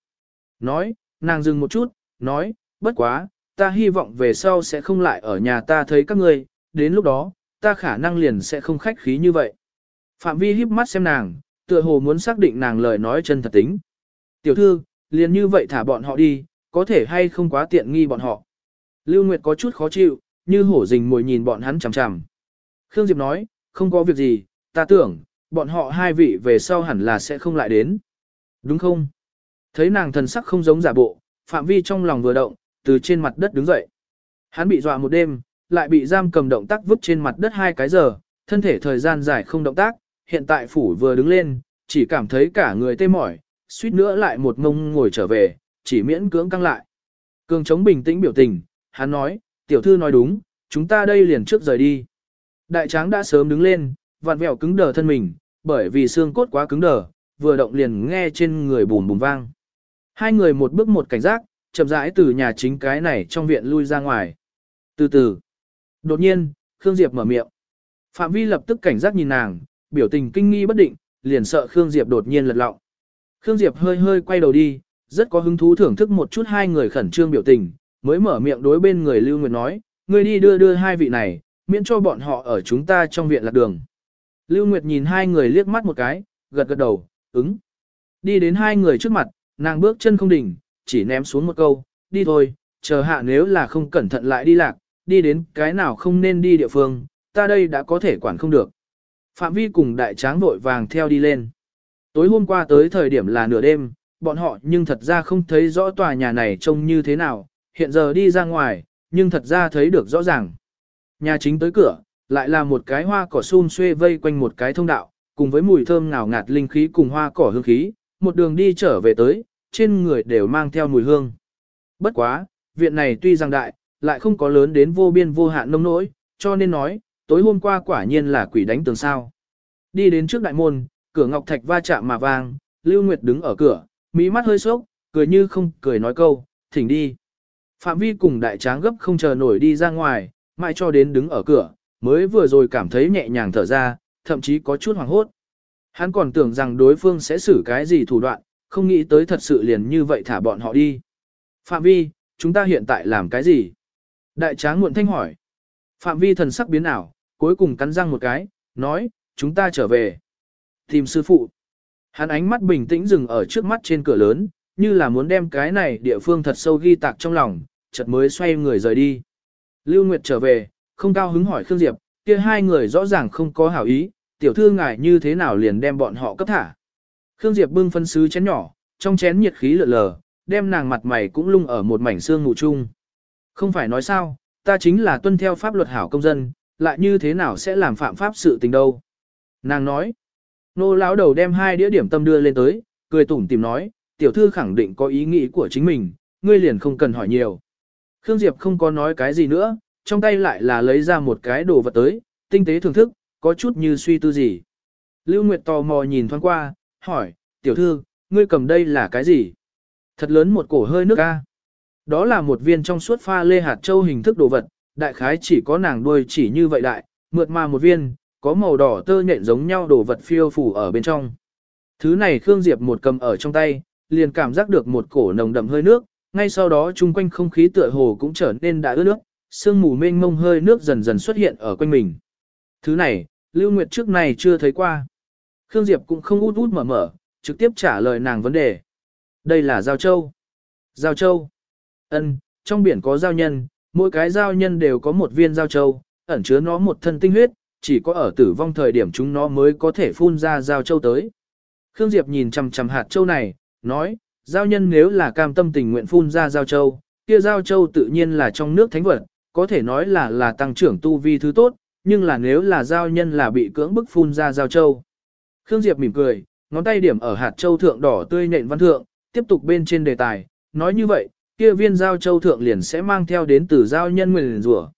Nói, nàng dừng một chút, nói, bất quá, ta hy vọng về sau sẽ không lại ở nhà ta thấy các ngươi, đến lúc đó, ta khả năng liền sẽ không khách khí như vậy. Phạm vi híp mắt xem nàng, tựa hồ muốn xác định nàng lời nói chân thật tính. Tiểu thư, liền như vậy thả bọn họ đi, có thể hay không quá tiện nghi bọn họ. Lưu Nguyệt có chút khó chịu, như hổ rình mồi nhìn bọn hắn chằm chằm. Khương Diệp nói, không có việc gì, ta tưởng, bọn họ hai vị về sau hẳn là sẽ không lại đến. Đúng không? Thấy nàng thần sắc không giống giả bộ, Phạm Vi trong lòng vừa động, từ trên mặt đất đứng dậy. Hắn bị dọa một đêm, lại bị giam cầm động tác vứt trên mặt đất hai cái giờ, thân thể thời gian dài không động tác, hiện tại phủ vừa đứng lên, chỉ cảm thấy cả người tê mỏi, suýt nữa lại một ngông ngồi trở về, chỉ miễn cưỡng căng lại. Cường chống bình tĩnh biểu tình, hắn nói, tiểu thư nói đúng, chúng ta đây liền trước rời đi. Đại tráng đã sớm đứng lên, vặn vẹo cứng đờ thân mình, bởi vì xương cốt quá cứng đờ, vừa động liền nghe trên người bùm bùm vang. Hai người một bước một cảnh giác, chậm rãi từ nhà chính cái này trong viện lui ra ngoài. Từ từ. Đột nhiên, Khương Diệp mở miệng. Phạm Vi lập tức cảnh giác nhìn nàng, biểu tình kinh nghi bất định, liền sợ Khương Diệp đột nhiên lật lọng. Khương Diệp hơi hơi quay đầu đi, rất có hứng thú thưởng thức một chút hai người khẩn trương biểu tình, mới mở miệng đối bên người Lưu Nguyệt nói, người đi đưa đưa hai vị này, miễn cho bọn họ ở chúng ta trong viện lạc đường. Lưu Nguyệt nhìn hai người liếc mắt một cái, gật gật đầu, ứng. Đi đến hai người trước mặt, nàng bước chân không đỉnh, chỉ ném xuống một câu, đi thôi, chờ hạ nếu là không cẩn thận lại đi lạc, đi đến cái nào không nên đi địa phương, ta đây đã có thể quản không được. Phạm vi cùng đại tráng vội vàng theo đi lên. Tối hôm qua tới thời điểm là nửa đêm, bọn họ nhưng thật ra không thấy rõ tòa nhà này trông như thế nào, hiện giờ đi ra ngoài, nhưng thật ra thấy được rõ ràng. Nhà chính tới cửa, lại là một cái hoa cỏ xun xuê vây quanh một cái thông đạo, cùng với mùi thơm ngào ngạt linh khí cùng hoa cỏ hương khí, một đường đi trở về tới, trên người đều mang theo mùi hương. Bất quá, viện này tuy rằng đại, lại không có lớn đến vô biên vô hạn nông nỗi, cho nên nói, tối hôm qua quả nhiên là quỷ đánh tường sao. Đi đến trước đại môn, cửa ngọc thạch va chạm mà vang, Lưu Nguyệt đứng ở cửa, mỹ mắt hơi sốc, cười như không cười nói câu, thỉnh đi. Phạm vi cùng đại tráng gấp không chờ nổi đi ra ngoài, mãi cho đến đứng ở cửa, mới vừa rồi cảm thấy nhẹ nhàng thở ra, thậm chí có chút hoảng hốt. Hắn còn tưởng rằng đối phương sẽ xử cái gì thủ đoạn, không nghĩ tới thật sự liền như vậy thả bọn họ đi. Phạm vi, chúng ta hiện tại làm cái gì? Đại tráng muộn thanh hỏi. Phạm vi thần sắc biến ảo, cuối cùng cắn răng một cái, nói, chúng ta trở về. Tìm sư phụ. Hắn ánh mắt bình tĩnh dừng ở trước mắt trên cửa lớn, như là muốn đem cái này địa phương thật sâu ghi tạc trong lòng, chợt mới xoay người rời đi. Lưu Nguyệt trở về, không cao hứng hỏi Khương Diệp, kia hai người rõ ràng không có hảo ý, tiểu thư ngài như thế nào liền đem bọn họ cấp thả. Khương Diệp bưng phân sứ chén nhỏ, trong chén nhiệt khí lượn lờ, đem nàng mặt mày cũng lung ở một mảnh xương ngủ chung. Không phải nói sao, ta chính là tuân theo pháp luật hảo công dân, lại như thế nào sẽ làm phạm pháp sự tình đâu. Nàng nói, nô lão đầu đem hai đĩa điểm tâm đưa lên tới, cười tủm tìm nói, tiểu thư khẳng định có ý nghĩ của chính mình, ngươi liền không cần hỏi nhiều. Khương Diệp không có nói cái gì nữa, trong tay lại là lấy ra một cái đồ vật tới, tinh tế thưởng thức, có chút như suy tư gì. Lưu Nguyệt tò mò nhìn thoáng qua, hỏi, tiểu thư, ngươi cầm đây là cái gì? Thật lớn một cổ hơi nước ca. Đó là một viên trong suốt pha lê hạt châu hình thức đồ vật, đại khái chỉ có nàng đuôi chỉ như vậy đại, mượt mà một viên, có màu đỏ tơ nhện giống nhau đồ vật phiêu phủ ở bên trong. Thứ này Khương Diệp một cầm ở trong tay, liền cảm giác được một cổ nồng đậm hơi nước, ngay sau đó chung quanh không khí tựa hồ cũng trở nên đã ướt nước, sương mù mênh mông hơi nước dần dần xuất hiện ở quanh mình. Thứ này, Lưu Nguyệt trước này chưa thấy qua. Khương Diệp cũng không út út mở mở, trực tiếp trả lời nàng vấn đề. Đây là Giao Châu. Giao Châu. Ân, trong biển có giao nhân, mỗi cái giao nhân đều có một viên giao châu, ẩn chứa nó một thân tinh huyết, chỉ có ở tử vong thời điểm chúng nó mới có thể phun ra giao châu tới. Khương Diệp nhìn chằm chằm hạt châu này, nói, giao nhân nếu là cam tâm tình nguyện phun ra giao châu, kia giao châu tự nhiên là trong nước thánh vật, có thể nói là là tăng trưởng tu vi thứ tốt, nhưng là nếu là giao nhân là bị cưỡng bức phun ra giao châu. Khương Diệp mỉm cười, ngón tay điểm ở hạt châu thượng đỏ tươi nện văn thượng, tiếp tục bên trên đề tài, nói như vậy, kia viên giao châu thượng liền sẽ mang theo đến từ giao nhân nguyền rủa.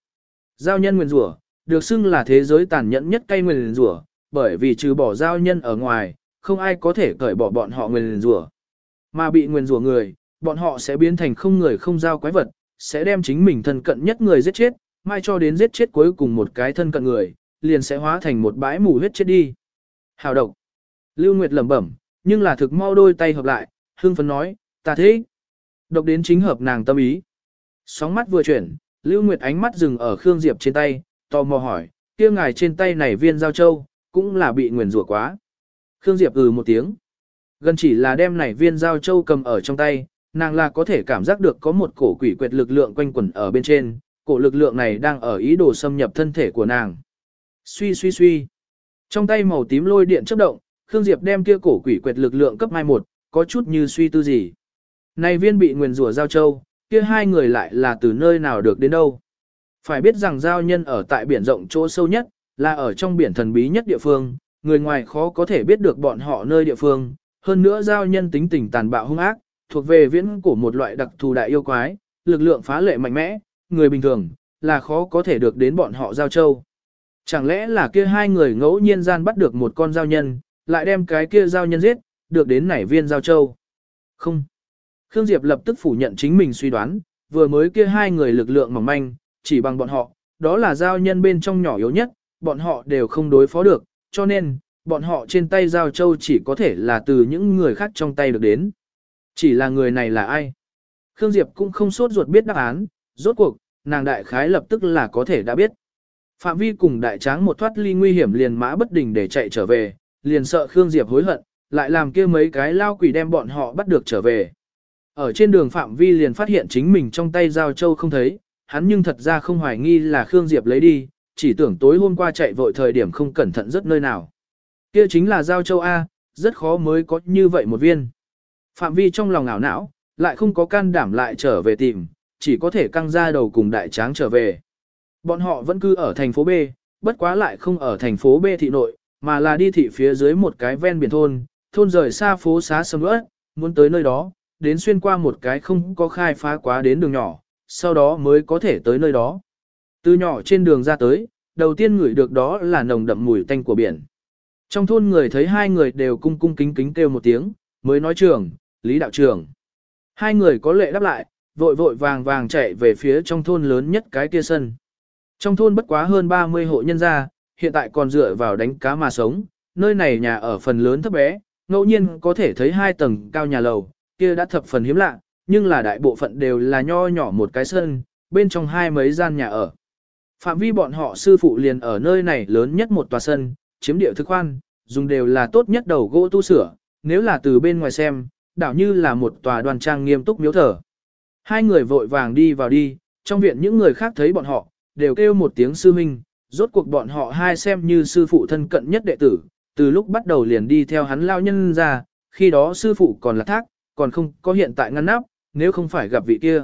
Giao nhân nguyền rủa được xưng là thế giới tàn nhẫn nhất cây nguyền rủa, bởi vì trừ bỏ giao nhân ở ngoài, không ai có thể cởi bỏ bọn họ nguyền rủa. Mà bị nguyền rủa người, bọn họ sẽ biến thành không người không giao quái vật, sẽ đem chính mình thân cận nhất người giết chết, mai cho đến giết chết cuối cùng một cái thân cận người, liền sẽ hóa thành một bãi mù huyết chết đi. Hào độc. Lưu Nguyệt lẩm bẩm, nhưng là thực mau đôi tay hợp lại, hương phấn nói, ta thế. Độc đến chính hợp nàng tâm ý. Sóng mắt vừa chuyển, Lưu Nguyệt ánh mắt dừng ở Khương Diệp trên tay, tò mò hỏi, kia ngài trên tay này viên giao châu, cũng là bị nguyền rủa quá. Khương Diệp ừ một tiếng. Gần chỉ là đem này viên giao châu cầm ở trong tay, nàng là có thể cảm giác được có một cổ quỷ quyệt lực lượng quanh quẩn ở bên trên, cổ lực lượng này đang ở ý đồ xâm nhập thân thể của nàng. Suy suy suy. Trong tay màu tím lôi điện chớp động, Khương Diệp đem kia cổ quỷ quệt lực lượng cấp 21, có chút như suy tư gì. Này viên bị nguyền rủa giao châu, kia hai người lại là từ nơi nào được đến đâu. Phải biết rằng giao nhân ở tại biển rộng chỗ sâu nhất, là ở trong biển thần bí nhất địa phương, người ngoài khó có thể biết được bọn họ nơi địa phương. Hơn nữa giao nhân tính tình tàn bạo hung ác, thuộc về viễn của một loại đặc thù đại yêu quái, lực lượng phá lệ mạnh mẽ, người bình thường, là khó có thể được đến bọn họ giao châu. Chẳng lẽ là kia hai người ngẫu nhiên gian bắt được một con giao nhân, lại đem cái kia giao nhân giết, được đến nảy viên giao châu? Không. Khương Diệp lập tức phủ nhận chính mình suy đoán, vừa mới kia hai người lực lượng mỏng manh, chỉ bằng bọn họ, đó là giao nhân bên trong nhỏ yếu nhất, bọn họ đều không đối phó được, cho nên, bọn họ trên tay giao châu chỉ có thể là từ những người khác trong tay được đến. Chỉ là người này là ai? Khương Diệp cũng không sốt ruột biết đáp án, rốt cuộc, nàng đại khái lập tức là có thể đã biết. Phạm vi cùng đại tráng một thoát ly nguy hiểm liền mã bất đình để chạy trở về, liền sợ Khương Diệp hối hận, lại làm kia mấy cái lao quỷ đem bọn họ bắt được trở về. Ở trên đường Phạm Vi liền phát hiện chính mình trong tay giao châu không thấy, hắn nhưng thật ra không hoài nghi là Khương Diệp lấy đi, chỉ tưởng tối hôm qua chạy vội thời điểm không cẩn thận rất nơi nào. Kia chính là giao châu A, rất khó mới có như vậy một viên. Phạm Vi trong lòng ảo não, lại không có can đảm lại trở về tìm, chỉ có thể căng ra đầu cùng đại tráng trở về. Bọn họ vẫn cư ở thành phố B, bất quá lại không ở thành phố B thị nội, mà là đi thị phía dưới một cái ven biển thôn, thôn rời xa phố xá sầm ớt, muốn tới nơi đó, đến xuyên qua một cái không có khai phá quá đến đường nhỏ, sau đó mới có thể tới nơi đó. Từ nhỏ trên đường ra tới, đầu tiên ngửi được đó là nồng đậm mùi tanh của biển. Trong thôn người thấy hai người đều cung cung kính kính kêu một tiếng, mới nói trưởng, lý đạo trưởng. Hai người có lệ đáp lại, vội vội vàng vàng chạy về phía trong thôn lớn nhất cái kia sân. Trong thôn bất quá hơn 30 hộ nhân gia, hiện tại còn dựa vào đánh cá mà sống, nơi này nhà ở phần lớn thấp bé, ngẫu nhiên có thể thấy hai tầng cao nhà lầu, kia đã thập phần hiếm lạ, nhưng là đại bộ phận đều là nho nhỏ một cái sân, bên trong hai mấy gian nhà ở. Phạm vi bọn họ sư phụ liền ở nơi này lớn nhất một tòa sân, chiếm địa thức khoan, dùng đều là tốt nhất đầu gỗ tu sửa, nếu là từ bên ngoài xem, đảo như là một tòa đoàn trang nghiêm túc miếu thờ. Hai người vội vàng đi vào đi, trong viện những người khác thấy bọn họ, đều kêu một tiếng sư minh, rốt cuộc bọn họ hai xem như sư phụ thân cận nhất đệ tử, từ lúc bắt đầu liền đi theo hắn lao nhân ra, khi đó sư phụ còn là thác, còn không có hiện tại ngăn nắp, nếu không phải gặp vị kia.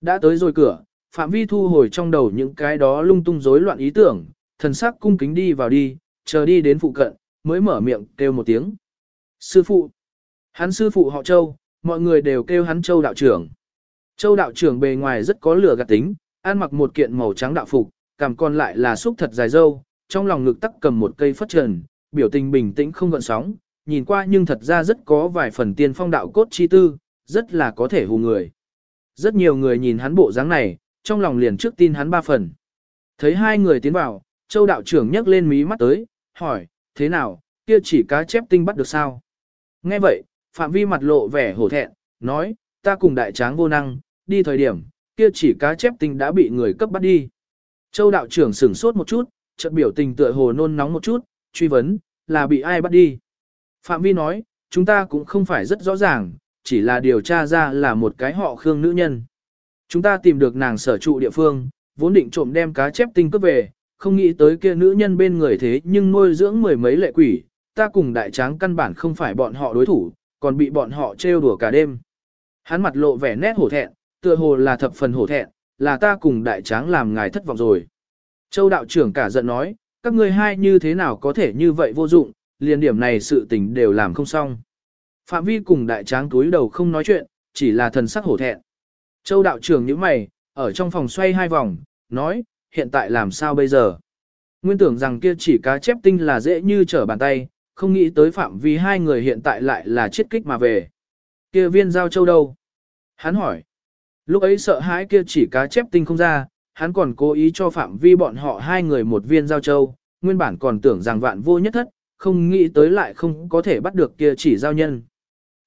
Đã tới rồi cửa, Phạm Vi thu hồi trong đầu những cái đó lung tung rối loạn ý tưởng, thần sắc cung kính đi vào đi, chờ đi đến phụ cận, mới mở miệng kêu một tiếng. Sư phụ. Hắn sư phụ họ Châu, mọi người đều kêu hắn Châu đạo trưởng. Châu đạo trưởng bề ngoài rất có lửa gạt tính, ăn mặc một kiện màu trắng đạo phục, cằm còn lại là xúc thật dài dâu, trong lòng ngực tắc cầm một cây phất trần, biểu tình bình tĩnh không gợn sóng, nhìn qua nhưng thật ra rất có vài phần tiên phong đạo cốt chi tư, rất là có thể hù người. Rất nhiều người nhìn hắn bộ dáng này, trong lòng liền trước tin hắn ba phần. Thấy hai người tiến vào, châu đạo trưởng nhấc lên mí mắt tới, hỏi, thế nào, kia chỉ cá chép tinh bắt được sao? Nghe vậy, Phạm Vi mặt lộ vẻ hổ thẹn, nói, ta cùng đại tráng vô năng, đi thời điểm, kia chỉ cá chép tinh đã bị người cấp bắt đi. Châu đạo trưởng sửng sốt một chút, chợt biểu tình tựa hồ nôn nóng một chút, truy vấn, là bị ai bắt đi. Phạm Vi nói, chúng ta cũng không phải rất rõ ràng, chỉ là điều tra ra là một cái họ Khương nữ nhân. Chúng ta tìm được nàng sở trụ địa phương, vốn định trộm đem cá chép tinh cướp về, không nghĩ tới kia nữ nhân bên người thế nhưng nuôi dưỡng mười mấy lệ quỷ, ta cùng đại tráng căn bản không phải bọn họ đối thủ, còn bị bọn họ trêu đùa cả đêm. Hắn mặt lộ vẻ nét hổ thẹn, tựa hồ là thập phần hổ thẹn, là ta cùng đại tráng làm ngài thất vọng rồi. Châu đạo trưởng cả giận nói, các ngươi hai như thế nào có thể như vậy vô dụng, liền điểm này sự tình đều làm không xong. Phạm vi cùng đại tráng túi đầu không nói chuyện, chỉ là thần sắc hổ thẹn. Châu đạo trưởng như mày, ở trong phòng xoay hai vòng, nói, hiện tại làm sao bây giờ? Nguyên tưởng rằng kia chỉ cá chép tinh là dễ như trở bàn tay, không nghĩ tới phạm vi hai người hiện tại lại là chết kích mà về. Kia viên giao châu đâu? Hắn hỏi. Lúc ấy sợ hãi kia chỉ cá chép tinh không ra, hắn còn cố ý cho phạm vi bọn họ hai người một viên giao châu, nguyên bản còn tưởng rằng vạn vô nhất thất, không nghĩ tới lại không có thể bắt được kia chỉ giao nhân.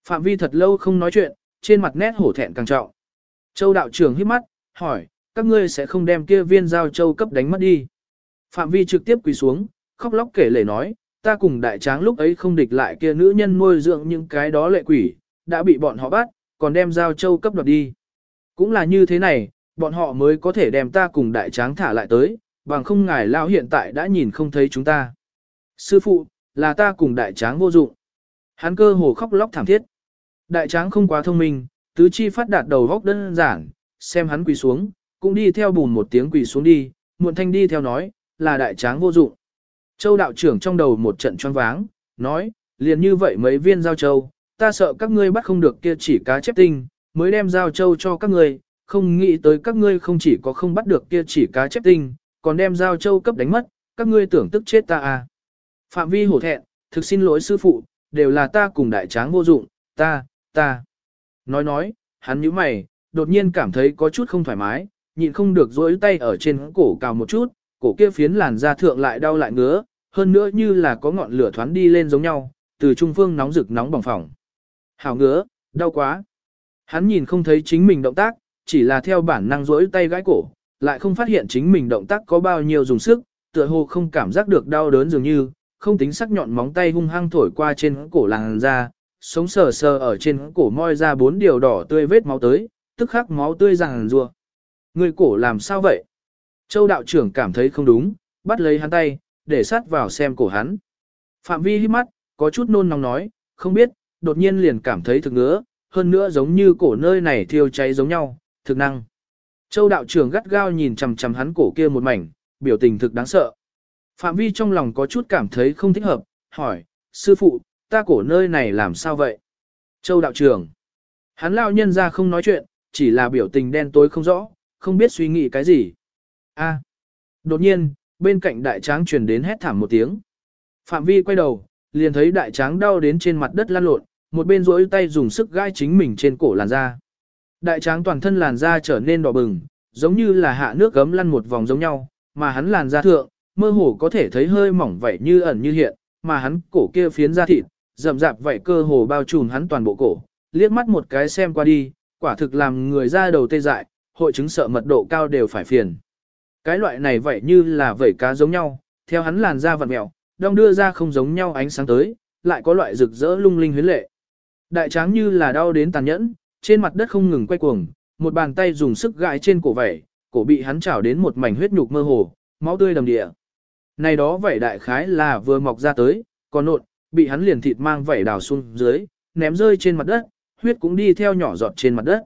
Phạm vi thật lâu không nói chuyện, trên mặt nét hổ thẹn càng trọng. Châu đạo trưởng hít mắt, hỏi, các ngươi sẽ không đem kia viên giao châu cấp đánh mất đi. Phạm vi trực tiếp quỳ xuống, khóc lóc kể lể nói, ta cùng đại tráng lúc ấy không địch lại kia nữ nhân nuôi dưỡng những cái đó lệ quỷ, đã bị bọn họ bắt, còn đem giao châu cấp đoạt đi. Cũng là như thế này, bọn họ mới có thể đem ta cùng đại tráng thả lại tới, bằng không ngài lao hiện tại đã nhìn không thấy chúng ta. Sư phụ, là ta cùng đại tráng vô dụng. Hắn cơ hồ khóc lóc thảm thiết. Đại tráng không quá thông minh, tứ chi phát đạt đầu góc đơn giản, xem hắn quỳ xuống, cũng đi theo bùn một tiếng quỳ xuống đi, muộn thanh đi theo nói, là đại tráng vô dụng. Châu đạo trưởng trong đầu một trận choáng váng, nói, liền như vậy mấy viên giao châu, ta sợ các ngươi bắt không được kia chỉ cá chép tinh, mới đem giao châu cho các ngươi, không nghĩ tới các ngươi không chỉ có không bắt được kia chỉ cá chép tinh, còn đem giao châu cấp đánh mất, các ngươi tưởng tức chết ta à. Phạm vi hổ thẹn, thực xin lỗi sư phụ, đều là ta cùng đại tráng vô dụng, ta, ta. Nói nói, hắn nhíu mày, đột nhiên cảm thấy có chút không thoải mái, nhịn không được dối tay ở trên cổ cào một chút, cổ kia phiến làn da thượng lại đau lại ngứa, hơn nữa như là có ngọn lửa thoáng đi lên giống nhau, từ trung phương nóng rực nóng bỏng phỏng. Hảo ngứa, đau quá. Hắn nhìn không thấy chính mình động tác, chỉ là theo bản năng rỗi tay gãi cổ, lại không phát hiện chính mình động tác có bao nhiêu dùng sức, tựa hồ không cảm giác được đau đớn dường như, không tính sắc nhọn móng tay hung hăng thổi qua trên cổ làn da, sống sờ sờ ở trên cổ moi ra bốn điều đỏ tươi vết máu tới, tức khắc máu tươi ràng rùa. Người cổ làm sao vậy? Châu đạo trưởng cảm thấy không đúng, bắt lấy hắn tay, để sát vào xem cổ hắn. Phạm vi hít mắt, có chút nôn nóng nói, không biết, đột nhiên liền cảm thấy thực ngứa, hơn nữa giống như cổ nơi này thiêu cháy giống nhau, thực năng. Châu đạo trưởng gắt gao nhìn chằm chằm hắn cổ kia một mảnh, biểu tình thực đáng sợ. Phạm vi trong lòng có chút cảm thấy không thích hợp, hỏi, sư phụ, ta cổ nơi này làm sao vậy? Châu đạo trưởng. Hắn lao nhân ra không nói chuyện, chỉ là biểu tình đen tối không rõ, không biết suy nghĩ cái gì. A. Đột nhiên, bên cạnh đại tráng truyền đến hét thảm một tiếng. Phạm vi quay đầu, liền thấy đại tráng đau đến trên mặt đất lăn lộn, một bên rỗi tay dùng sức gai chính mình trên cổ làn da. Đại tráng toàn thân làn da trở nên đỏ bừng, giống như là hạ nước gấm lăn một vòng giống nhau, mà hắn làn da thượng, mơ hồ có thể thấy hơi mỏng vậy như ẩn như hiện, mà hắn cổ kia phiến da thịt, rậm rạp vậy cơ hồ bao trùm hắn toàn bộ cổ, liếc mắt một cái xem qua đi, quả thực làm người da đầu tê dại, hội chứng sợ mật độ cao đều phải phiền. Cái loại này vậy như là vẩy cá giống nhau, theo hắn làn da vặn mèo, đong đưa ra không giống nhau ánh sáng tới, lại có loại rực rỡ lung linh huyến lệ. Đại tráng như là đau đến tàn nhẫn, trên mặt đất không ngừng quay cuồng, một bàn tay dùng sức gãi trên cổ vẩy, cổ bị hắn chảo đến một mảnh huyết nhục mơ hồ, máu tươi đầm địa. Này đó vẩy đại khái là vừa mọc ra tới, còn nộn, bị hắn liền thịt mang vẩy đào xuống dưới, ném rơi trên mặt đất, huyết cũng đi theo nhỏ giọt trên mặt đất.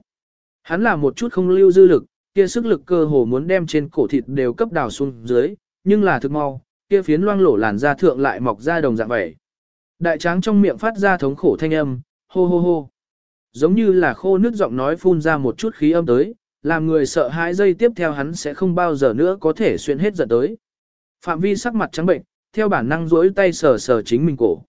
Hắn làm một chút không lưu dư lực, kia sức lực cơ hồ muốn đem trên cổ thịt đều cấp đào xuống dưới, nhưng là thực mau, kia phiến loang lổ làn da thượng lại mọc ra đồng dạng vẩy. Đại tráng trong miệng phát ra thống khổ thanh âm, hô hô hô. Giống như là khô nước giọng nói phun ra một chút khí âm tới, làm người sợ hãi giây tiếp theo hắn sẽ không bao giờ nữa có thể xuyên hết giận tới. Phạm vi sắc mặt trắng bệnh, theo bản năng duỗi tay sờ sờ chính mình cổ.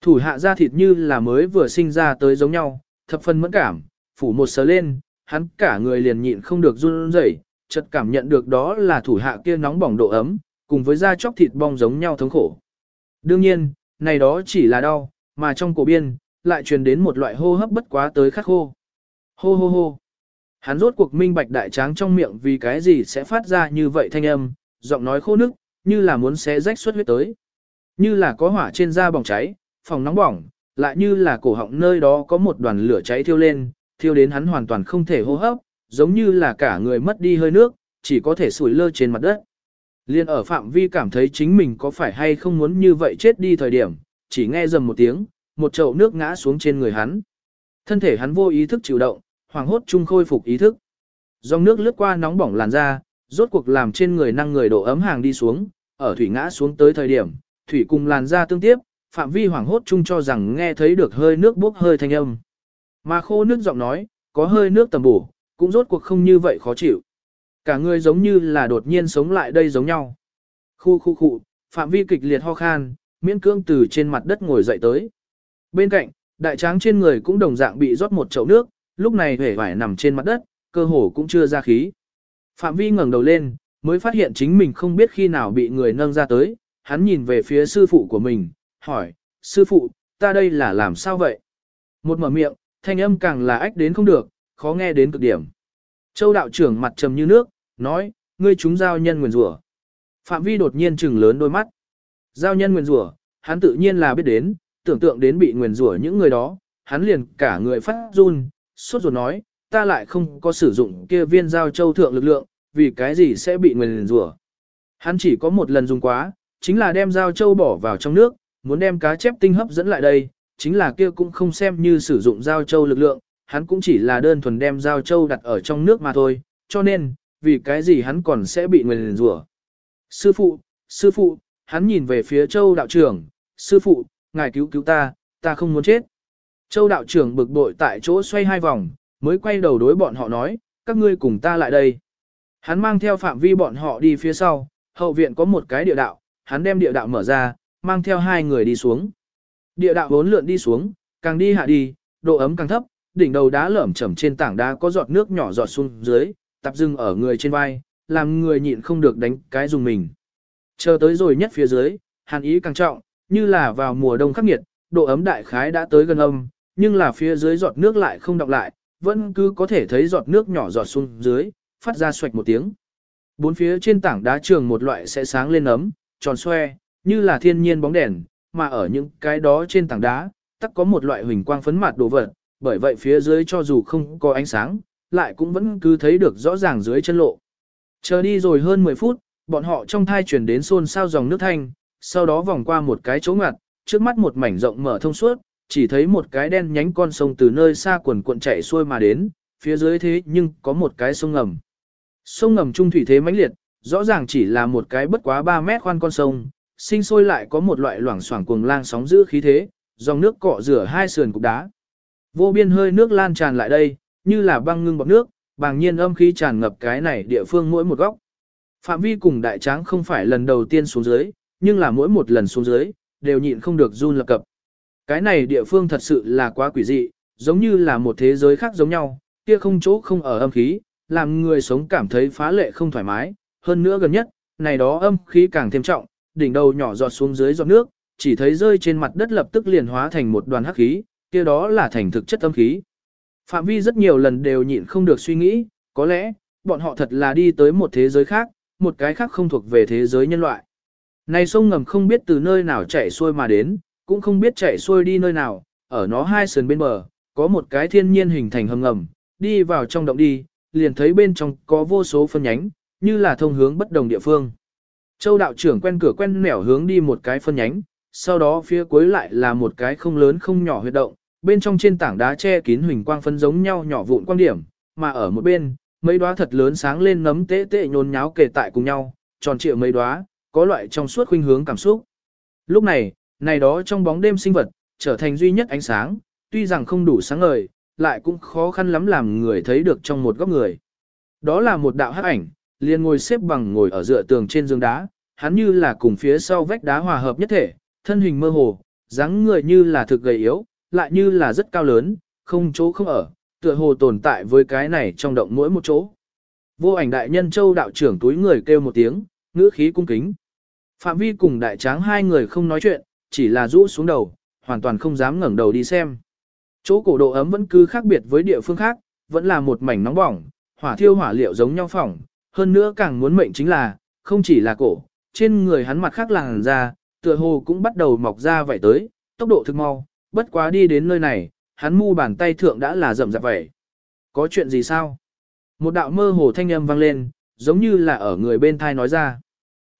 Thủ hạ da thịt như là mới vừa sinh ra tới giống nhau, thập phần mẫn cảm, phủ một sờ lên, hắn cả người liền nhịn không được run rẩy, chợt cảm nhận được đó là thủ hạ kia nóng bỏng độ ấm, cùng với da chóc thịt bong giống nhau thống khổ. Đương nhiên, này đó chỉ là đau, mà trong cổ biên, lại truyền đến một loại hô hấp bất quá tới khắc khô. Hô hô hô. Hắn rốt cuộc minh bạch đại tráng trong miệng vì cái gì sẽ phát ra như vậy thanh âm, giọng nói khô nức, như là muốn xé rách xuất huyết tới. Như là có hỏa trên da bỏng cháy, phòng nóng bỏng, lại như là cổ họng nơi đó có một đoàn lửa cháy thiêu lên, thiêu đến hắn hoàn toàn không thể hô hấp, giống như là cả người mất đi hơi nước, chỉ có thể sủi lơ trên mặt đất. Liên ở phạm vi cảm thấy chính mình có phải hay không muốn như vậy chết đi thời điểm, chỉ nghe dầm một tiếng, một chậu nước ngã xuống trên người hắn. Thân thể hắn vô ý thức chịu động, hoàng hốt chung khôi phục ý thức. Dòng nước lướt qua nóng bỏng làn da, rốt cuộc làm trên người năng người độ ấm hàng đi xuống, ở thủy ngã xuống tới thời điểm, thủy cùng làn da tương tiếp, phạm vi hoàng hốt chung cho rằng nghe thấy được hơi nước bốc hơi thanh âm. Mà khô nước giọng nói, có hơi nước tầm bổ, cũng rốt cuộc không như vậy khó chịu. Cả người giống như là đột nhiên sống lại đây giống nhau. Khu khu khu, phạm vi kịch liệt ho khan, miễn cương từ trên mặt đất ngồi dậy tới. Bên cạnh, đại tráng trên người cũng đồng dạng bị rót một chậu nước, lúc này hề vải nằm trên mặt đất, cơ hồ cũng chưa ra khí. Phạm vi ngẩng đầu lên, mới phát hiện chính mình không biết khi nào bị người nâng ra tới, hắn nhìn về phía sư phụ của mình, hỏi, sư phụ, ta đây là làm sao vậy? Một mở miệng, thanh âm càng là ách đến không được, khó nghe đến cực điểm. Châu đạo trưởng mặt trầm như nước, nói, ngươi chúng giao nhân nguyền rủa. Phạm vi đột nhiên trừng lớn đôi mắt. Giao nhân nguyền rủa, hắn tự nhiên là biết đến, tưởng tượng đến bị nguyền rủa những người đó, hắn liền cả người phát run, sốt ruột nói, ta lại không có sử dụng kia viên giao châu thượng lực lượng, vì cái gì sẽ bị nguyền rủa. Hắn chỉ có một lần dùng quá, chính là đem giao châu bỏ vào trong nước, muốn đem cá chép tinh hấp dẫn lại đây, chính là kia cũng không xem như sử dụng giao châu lực lượng, hắn cũng chỉ là đơn thuần đem giao châu đặt ở trong nước mà thôi, cho nên, vì cái gì hắn còn sẽ bị nguyền rủa. Sư phụ, sư phụ, hắn nhìn về phía châu đạo trưởng, sư phụ, ngài cứu cứu ta, ta không muốn chết. Châu đạo trưởng bực bội tại chỗ xoay hai vòng, mới quay đầu đối bọn họ nói, các ngươi cùng ta lại đây. Hắn mang theo phạm vi bọn họ đi phía sau, hậu viện có một cái địa đạo, hắn đem địa đạo mở ra, mang theo hai người đi xuống. Địa đạo vốn lượn đi xuống, càng đi hạ đi, độ ấm càng thấp, đỉnh đầu đá lởm chởm trên tảng đá có giọt nước nhỏ giọt xuống dưới, tập dưng ở người trên vai, làm người nhịn không được đánh cái dùng mình. Chờ tới rồi nhất phía dưới, hàn ý càng trọng, như là vào mùa đông khắc nghiệt, độ ấm đại khái đã tới gần âm, nhưng là phía dưới giọt nước lại không đọng lại, vẫn cứ có thể thấy giọt nước nhỏ giọt xuống dưới, phát ra xoạch một tiếng. Bốn phía trên tảng đá trường một loại sẽ sáng lên ấm, tròn xoe, như là thiên nhiên bóng đèn, mà ở những cái đó trên tảng đá, tắc có một loại huỳnh quang phấn mạt đồ vật, bởi vậy phía dưới cho dù không có ánh sáng, lại cũng vẫn cứ thấy được rõ ràng dưới chân lộ. Chờ đi rồi hơn 10 phút, bọn họ trong thai chuyển đến xôn xao dòng nước thanh, sau đó vòng qua một cái chỗ ngặt, trước mắt một mảnh rộng mở thông suốt, chỉ thấy một cái đen nhánh con sông từ nơi xa quần cuộn chạy xuôi mà đến, phía dưới thế nhưng có một cái sông ngầm. Sông ngầm trung thủy thế mãnh liệt, rõ ràng chỉ là một cái bất quá 3 mét khoan con sông, sinh sôi lại có một loại loảng xoảng cuồng lang sóng giữ khí thế, dòng nước cọ rửa hai sườn cục đá. Vô biên hơi nước lan tràn lại đây, như là băng ngưng bọt nước, bàng nhiên âm khí tràn ngập cái này địa phương mỗi một góc. Phạm vi cùng đại tráng không phải lần đầu tiên xuống dưới, nhưng là mỗi một lần xuống dưới, đều nhịn không được run lập cập. Cái này địa phương thật sự là quá quỷ dị, giống như là một thế giới khác giống nhau, kia không chỗ không ở âm khí, làm người sống cảm thấy phá lệ không thoải mái, hơn nữa gần nhất, này đó âm khí càng thêm trọng, đỉnh đầu nhỏ giọt xuống dưới giọt nước, chỉ thấy rơi trên mặt đất lập tức liền hóa thành một đoàn hắc khí, kia đó là thành thực chất âm khí. Phạm vi rất nhiều lần đều nhịn không được suy nghĩ, có lẽ, bọn họ thật là đi tới một thế giới khác, một cái khác không thuộc về thế giới nhân loại. Này sông ngầm không biết từ nơi nào chạy xuôi mà đến, cũng không biết chạy xuôi đi nơi nào, ở nó hai sườn bên bờ, có một cái thiên nhiên hình thành hầm ngầm, đi vào trong động đi, liền thấy bên trong có vô số phân nhánh, như là thông hướng bất đồng địa phương. Châu đạo trưởng quen cửa quen nẻo hướng đi một cái phân nhánh, sau đó phía cuối lại là một cái không lớn không nhỏ huyệt động, bên trong trên tảng đá che kín huỳnh quang phân giống nhau nhỏ vụn quan điểm, mà ở một bên, mấy đóa thật lớn sáng lên nấm tế tế nhốn nháo kề tại cùng nhau, tròn trịa mấy đóa, có loại trong suốt khuynh hướng cảm xúc. Lúc này, này đó trong bóng đêm sinh vật, trở thành duy nhất ánh sáng, tuy rằng không đủ sáng ngời, lại cũng khó khăn lắm làm người thấy được trong một góc người. Đó là một đạo hắc ảnh, liền ngồi xếp bằng ngồi ở dựa tường trên giường đá, hắn như là cùng phía sau vách đá hòa hợp nhất thể, thân hình mơ hồ, dáng người như là thực gầy yếu, lại như là rất cao lớn, không chỗ không ở, tựa hồ tồn tại với cái này trong động mỗi một chỗ. Vô ảnh đại nhân châu đạo trưởng túi người kêu một tiếng, ngữ khí cung kính. Phạm vi cùng đại tráng hai người không nói chuyện, chỉ là rũ xuống đầu, hoàn toàn không dám ngẩng đầu đi xem. Chỗ cổ độ ấm vẫn cứ khác biệt với địa phương khác, vẫn là một mảnh nóng bỏng, hỏa thiêu hỏa liệu giống nhau phỏng, hơn nữa càng muốn mệnh chính là, không chỉ là cổ, trên người hắn mặt khác làng ra, tựa hồ cũng bắt đầu mọc ra vậy tới, tốc độ thực mau, bất quá đi đến nơi này, hắn mu bàn tay thượng đã là rậm rạp vậy. Có chuyện gì sao? Một đạo mơ hồ thanh âm vang lên, giống như là ở người bên thai nói ra.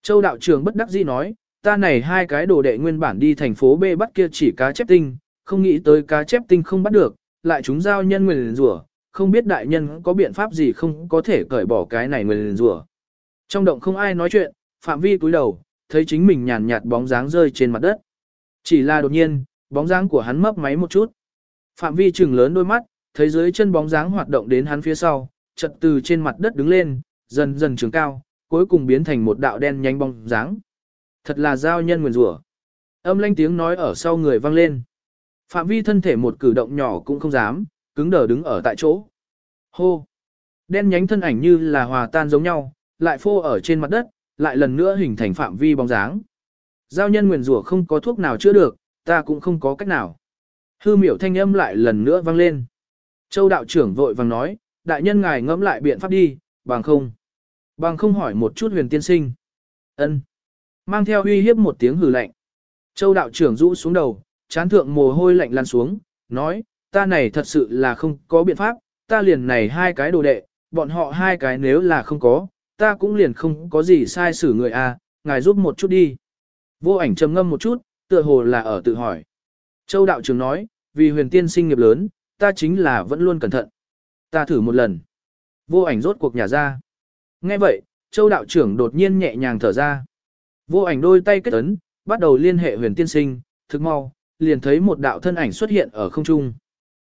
Châu đạo trưởng bất đắc dĩ nói, ta này hai cái đồ đệ nguyên bản đi thành phố B bắt kia chỉ cá chép tinh, không nghĩ tới cá chép tinh không bắt được, lại chúng giao nhân nguyền rủa, không biết đại nhân có biện pháp gì không có thể cởi bỏ cái này nguyền rủa. Trong động không ai nói chuyện, phạm vi cúi đầu, thấy chính mình nhàn nhạt bóng dáng rơi trên mặt đất. Chỉ là đột nhiên, bóng dáng của hắn mấp máy một chút. Phạm vi trừng lớn đôi mắt, thấy dưới chân bóng dáng hoạt động đến hắn phía sau, chợt từ trên mặt đất đứng lên, dần dần trường cao, cuối cùng biến thành một đạo đen nhanh bóng dáng. Thật là giao nhân nguyền rủa. Âm lanh tiếng nói ở sau người vang lên. Phạm vi thân thể một cử động nhỏ cũng không dám, cứng đờ đứng ở tại chỗ. Hô! Đen nhánh thân ảnh như là hòa tan giống nhau, lại phô ở trên mặt đất, lại lần nữa hình thành phạm vi bóng dáng. Giao nhân nguyền rủa không có thuốc nào chữa được, ta cũng không có cách nào. Hư miểu thanh âm lại lần nữa vang lên. Châu đạo trưởng vội vàng nói, đại nhân ngài ngẫm lại biện pháp đi, bằng không. Bằng không hỏi một chút huyền tiên sinh. ân Mang theo uy hiếp một tiếng hừ lạnh. Châu đạo trưởng rũ xuống đầu, chán thượng mồ hôi lạnh lan xuống, nói, ta này thật sự là không có biện pháp, ta liền này hai cái đồ đệ, bọn họ hai cái nếu là không có, ta cũng liền không có gì sai xử người a, ngài giúp một chút đi. Vô ảnh trầm ngâm một chút, tựa hồ là ở tự hỏi. Châu đạo trưởng nói, vì huyền tiên sinh nghiệp lớn, ta chính là vẫn luôn cẩn thận. Ta thử một lần. Vô ảnh rốt cuộc nhà ra. Nghe vậy, châu đạo trưởng đột nhiên nhẹ nhàng thở ra. Vô ảnh đôi tay kết ấn, bắt đầu liên hệ huyền tiên sinh, thực mau, liền thấy một đạo thân ảnh xuất hiện ở không trung.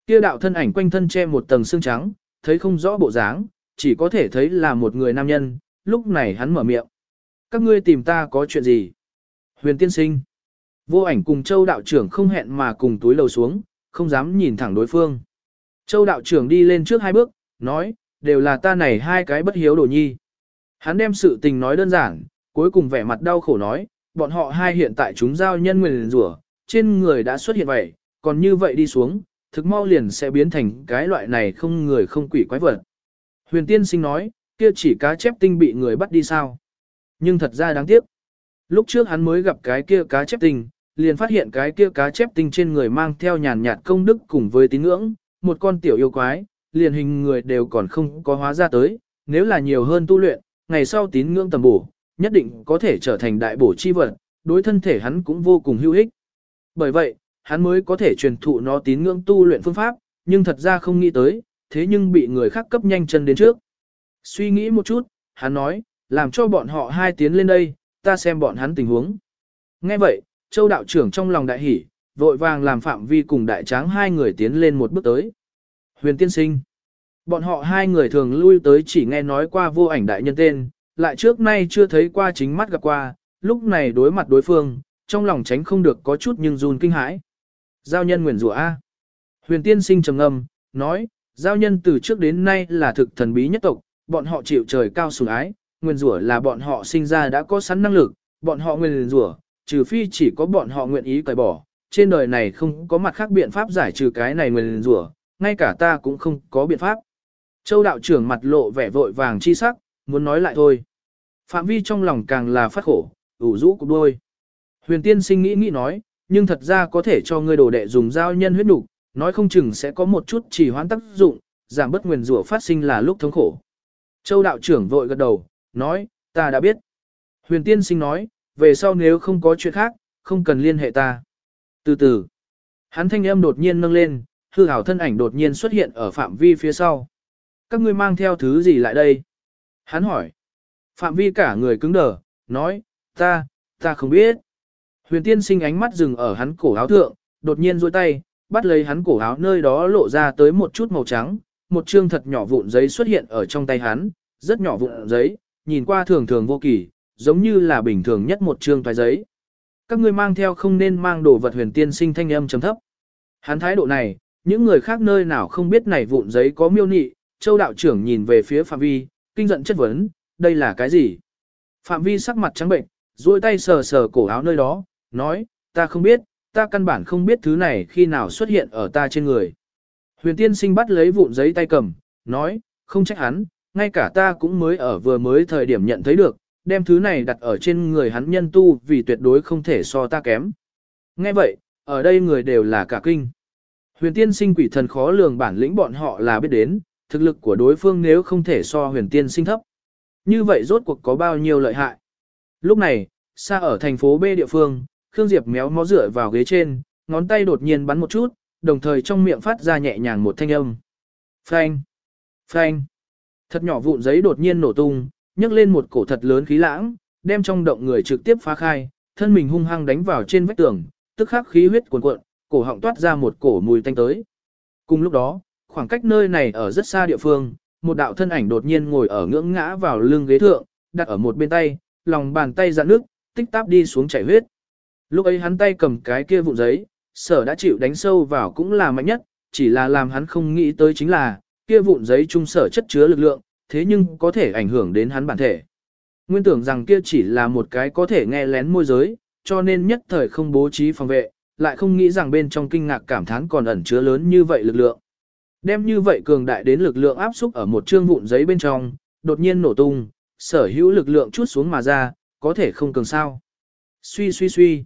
Kia đạo thân ảnh quanh thân che một tầng xương trắng, thấy không rõ bộ dáng, chỉ có thể thấy là một người nam nhân, lúc này hắn mở miệng. Các ngươi tìm ta có chuyện gì? Huyền tiên sinh. Vô ảnh cùng châu đạo trưởng không hẹn mà cùng túi lầu xuống, không dám nhìn thẳng đối phương. Châu đạo trưởng đi lên trước hai bước, nói, đều là ta này hai cái bất hiếu đồ nhi. Hắn đem sự tình nói đơn giản, cuối cùng vẻ mặt đau khổ nói, bọn họ hai hiện tại chúng giao nhân nguyền rủa, trên người đã xuất hiện vậy, còn như vậy đi xuống, thực mau liền sẽ biến thành cái loại này không người không quỷ quái vật. Huyền tiên sinh nói, kia chỉ cá chép tinh bị người bắt đi sao. Nhưng thật ra đáng tiếc. Lúc trước hắn mới gặp cái kia cá chép tinh, liền phát hiện cái kia cá chép tinh trên người mang theo nhàn nhạt công đức cùng với tín ngưỡng, một con tiểu yêu quái, liền hình người đều còn không có hóa ra tới, nếu là nhiều hơn tu luyện, ngày sau tín ngưỡng tầm bổ, nhất định có thể trở thành đại bổ chi vật, đối thân thể hắn cũng vô cùng hữu ích. Bởi vậy, hắn mới có thể truyền thụ nó tín ngưỡng tu luyện phương pháp, nhưng thật ra không nghĩ tới, thế nhưng bị người khác cấp nhanh chân đến trước. Suy nghĩ một chút, hắn nói, làm cho bọn họ hai tiến lên đây, ta xem bọn hắn tình huống. Nghe vậy, Châu đạo trưởng trong lòng đại hỉ, vội vàng làm phạm vi cùng đại tráng hai người tiến lên một bước tới. Huyền tiên sinh. Bọn họ hai người thường lui tới chỉ nghe nói qua vô ảnh đại nhân tên, lại trước nay chưa thấy qua chính mắt gặp qua, lúc này đối mặt đối phương, trong lòng tránh không được có chút nhưng run kinh hãi. Giao nhân nguyền rủa A. Huyền tiên sinh trầm ngâm, nói, giao nhân từ trước đến nay là thực thần bí nhất tộc, bọn họ chịu trời cao sủng ái, nguyền rủa là bọn họ sinh ra đã có sẵn năng lực, bọn họ nguyền rủa, trừ phi chỉ có bọn họ nguyện ý cởi bỏ, trên đời này không có mặt khác biện pháp giải trừ cái này nguyền rủa, ngay cả ta cũng không có biện pháp. Châu đạo trưởng mặt lộ vẻ vội vàng chi sắc, muốn nói lại thôi. Phạm vi trong lòng càng là phát khổ, ủ rũ cục đôi. Huyền tiên sinh nghĩ nghĩ nói, nhưng thật ra có thể cho ngươi đồ đệ dùng giao nhân huyết đủ, nói không chừng sẽ có một chút chỉ hoãn tác dụng, giảm bất nguyền rủa phát sinh là lúc thống khổ. Châu đạo trưởng vội gật đầu, nói, ta đã biết. Huyền tiên sinh nói, về sau nếu không có chuyện khác, không cần liên hệ ta. Từ từ, hắn thanh âm đột nhiên nâng lên, hư hảo thân ảnh đột nhiên xuất hiện ở phạm vi phía sau. Các ngươi mang theo thứ gì lại đây? Hắn hỏi. Phạm vi cả người cứng đờ, nói, ta, ta không biết. Huyền tiên sinh ánh mắt dừng ở hắn cổ áo thượng, đột nhiên duỗi tay, bắt lấy hắn cổ áo nơi đó lộ ra tới một chút màu trắng, một chương thật nhỏ vụn giấy xuất hiện ở trong tay hắn, rất nhỏ vụn giấy, nhìn qua thường thường vô kỳ, giống như là bình thường nhất một chương toái giấy. Các ngươi mang theo không nên mang đồ vật huyền tiên sinh thanh âm chấm thấp. Hắn thái độ này, những người khác nơi nào không biết này vụn giấy có miêu nị, châu đạo trưởng nhìn về phía Phạm Vi, kinh giận chất vấn, đây là cái gì? Phạm Vi sắc mặt trắng bệnh, duỗi tay sờ sờ cổ áo nơi đó, nói, ta không biết, ta căn bản không biết thứ này khi nào xuất hiện ở ta trên người. Huyền tiên sinh bắt lấy vụn giấy tay cầm, nói, không trách hắn, ngay cả ta cũng mới ở vừa mới thời điểm nhận thấy được, đem thứ này đặt ở trên người hắn nhân tu vì tuyệt đối không thể so ta kém. Nghe vậy, ở đây người đều là cả kinh. Huyền tiên sinh quỷ thần khó lường bản lĩnh bọn họ là biết đến, thực lực của đối phương nếu không thể so huyền tiên sinh thấp. Như vậy rốt cuộc có bao nhiêu lợi hại. Lúc này, xa ở thành phố B địa phương, Khương Diệp méo mó rửa vào ghế trên, ngón tay đột nhiên bắn một chút, đồng thời trong miệng phát ra nhẹ nhàng một thanh âm. Phanh! Phanh! Thật nhỏ vụn giấy đột nhiên nổ tung, nhấc lên một cổ thật lớn khí lãng, đem trong động người trực tiếp phá khai, thân mình hung hăng đánh vào trên vách tường, tức khắc khí huyết cuồn cuộn, cổ họng toát ra một cổ mùi tanh tới. Cùng lúc đó, khoảng cách nơi này ở rất xa địa phương, một đạo thân ảnh đột nhiên ngồi ở ngưỡng ngã vào lưng ghế thượng, đặt ở một bên tay, lòng bàn tay dạn nước, tích táp đi xuống chảy huyết. Lúc ấy hắn tay cầm cái kia vụn giấy, sở đã chịu đánh sâu vào cũng là mạnh nhất, chỉ là làm hắn không nghĩ tới chính là, kia vụn giấy trung sở chất chứa lực lượng, thế nhưng có thể ảnh hưởng đến hắn bản thể. Nguyên tưởng rằng kia chỉ là một cái có thể nghe lén môi giới, cho nên nhất thời không bố trí phòng vệ, lại không nghĩ rằng bên trong kinh ngạc cảm thán còn ẩn chứa lớn như vậy lực lượng. Đem như vậy cường đại đến lực lượng áp xúc ở một trương vụn giấy bên trong, đột nhiên nổ tung, sở hữu lực lượng chút xuống mà ra, có thể không cường sao. Suy suy suy.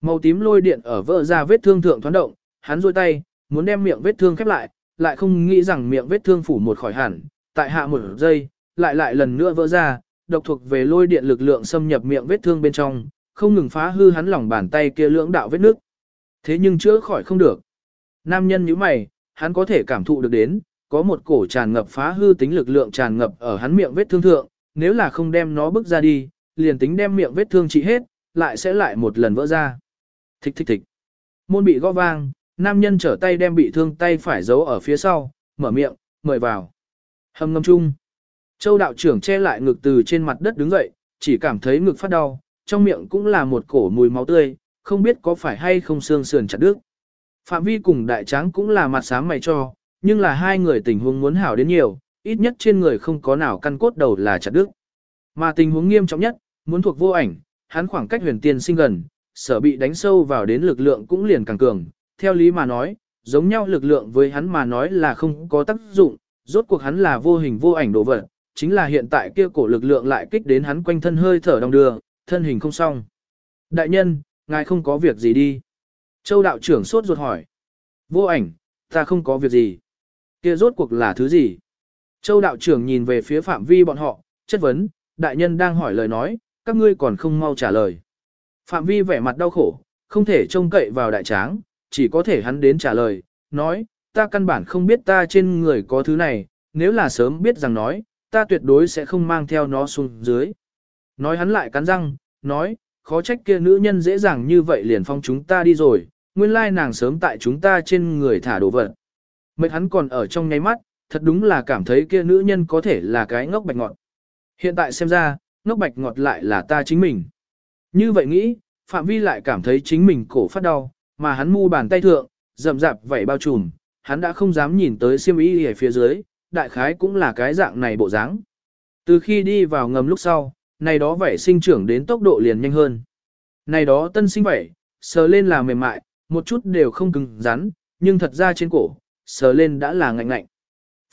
Màu tím lôi điện ở vỡ ra vết thương thượng thoáng động, hắn rôi tay, muốn đem miệng vết thương khép lại, lại không nghĩ rằng miệng vết thương phủ một khỏi hẳn, tại hạ một giây, lại lại lần nữa vỡ ra, độc thuộc về lôi điện lực lượng xâm nhập miệng vết thương bên trong, không ngừng phá hư hắn lòng bàn tay kia lưỡng đạo vết nước. Thế nhưng chữa khỏi không được. Nam nhân như mày, hắn có thể cảm thụ được đến, có một cổ tràn ngập phá hư tính lực lượng tràn ngập ở hắn miệng vết thương thượng, nếu là không đem nó bước ra đi, liền tính đem miệng vết thương trị hết, lại sẽ lại một lần vỡ ra. Thích thích thích. Môn bị gõ vang, nam nhân trở tay đem bị thương tay phải giấu ở phía sau, mở miệng, mời vào. Hầm ngâm chung. Châu đạo trưởng che lại ngực từ trên mặt đất đứng dậy, chỉ cảm thấy ngực phát đau, trong miệng cũng là một cổ mùi máu tươi, không biết có phải hay không xương sườn chặt đứt. Phạm vi cùng đại tráng cũng là mặt sáng mày cho, nhưng là hai người tình huống muốn hảo đến nhiều, ít nhất trên người không có nào căn cốt đầu là chặt đứt. Mà tình huống nghiêm trọng nhất, muốn thuộc vô ảnh, hắn khoảng cách huyền tiên sinh gần, sở bị đánh sâu vào đến lực lượng cũng liền càng cường. Theo lý mà nói, giống nhau lực lượng với hắn mà nói là không có tác dụng, rốt cuộc hắn là vô hình vô ảnh đồ vật, chính là hiện tại kia cổ lực lượng lại kích đến hắn quanh thân hơi thở đồng đưa, thân hình không xong. Đại nhân, ngài không có việc gì đi. Châu đạo trưởng sốt ruột hỏi. Vô ảnh, ta không có việc gì. Kia rốt cuộc là thứ gì? Châu đạo trưởng nhìn về phía phạm vi bọn họ, chất vấn, đại nhân đang hỏi lời nói, các ngươi còn không mau trả lời. Phạm vi vẻ mặt đau khổ, không thể trông cậy vào đại tráng, chỉ có thể hắn đến trả lời, nói, ta căn bản không biết ta trên người có thứ này, nếu là sớm biết rằng nói, ta tuyệt đối sẽ không mang theo nó xuống dưới. Nói hắn lại cắn răng, nói, khó trách kia nữ nhân dễ dàng như vậy liền phong chúng ta đi rồi, nguyên lai nàng sớm tại chúng ta trên người thả đồ vật. Mệt hắn còn ở trong nháy mắt, thật đúng là cảm thấy kia nữ nhân có thể là cái ngốc bạch ngọt. Hiện tại xem ra, ngốc bạch ngọt lại là ta chính mình. Như vậy nghĩ, Phạm Vi lại cảm thấy chính mình cổ phát đau, mà hắn mu bàn tay thượng, rậm rạp vảy bao trùm, hắn đã không dám nhìn tới xiêm y ở phía dưới, đại khái cũng là cái dạng này bộ dáng. Từ khi đi vào ngầm lúc sau, này đó vảy sinh trưởng đến tốc độ liền nhanh hơn. Này đó tân sinh vảy, sờ lên là mềm mại, một chút đều không cứng rắn, nhưng thật ra trên cổ, sờ lên đã là ngạnh ngạnh.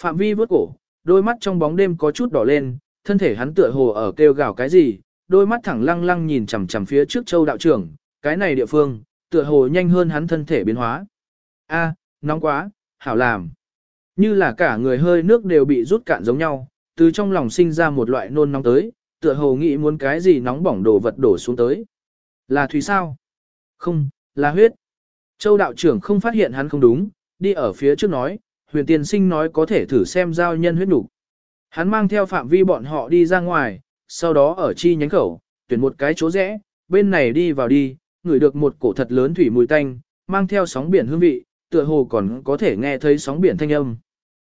Phạm vi vớt cổ, đôi mắt trong bóng đêm có chút đỏ lên, thân thể hắn tựa hồ ở kêu gào cái gì, đôi mắt thẳng lăng lăng nhìn chằm chằm phía trước châu đạo trưởng, cái này địa phương, tựa hồ nhanh hơn hắn thân thể biến hóa. A, nóng quá, hảo làm. Như là cả người hơi nước đều bị rút cạn giống nhau, từ trong lòng sinh ra một loại nôn nóng tới, tựa hồ nghĩ muốn cái gì nóng bỏng đồ vật đổ xuống tới. Là thủy sao? Không, là huyết. Châu đạo trưởng không phát hiện hắn không đúng, đi ở phía trước nói, huyền tiên sinh nói có thể thử xem giao nhân huyết đủ. Hắn mang theo phạm vi bọn họ đi ra ngoài, sau đó ở chi nhánh khẩu, tuyển một cái chỗ rẽ, bên này đi vào đi, ngửi được một cổ thật lớn thủy mùi tanh, mang theo sóng biển hương vị, tựa hồ còn có thể nghe thấy sóng biển thanh âm.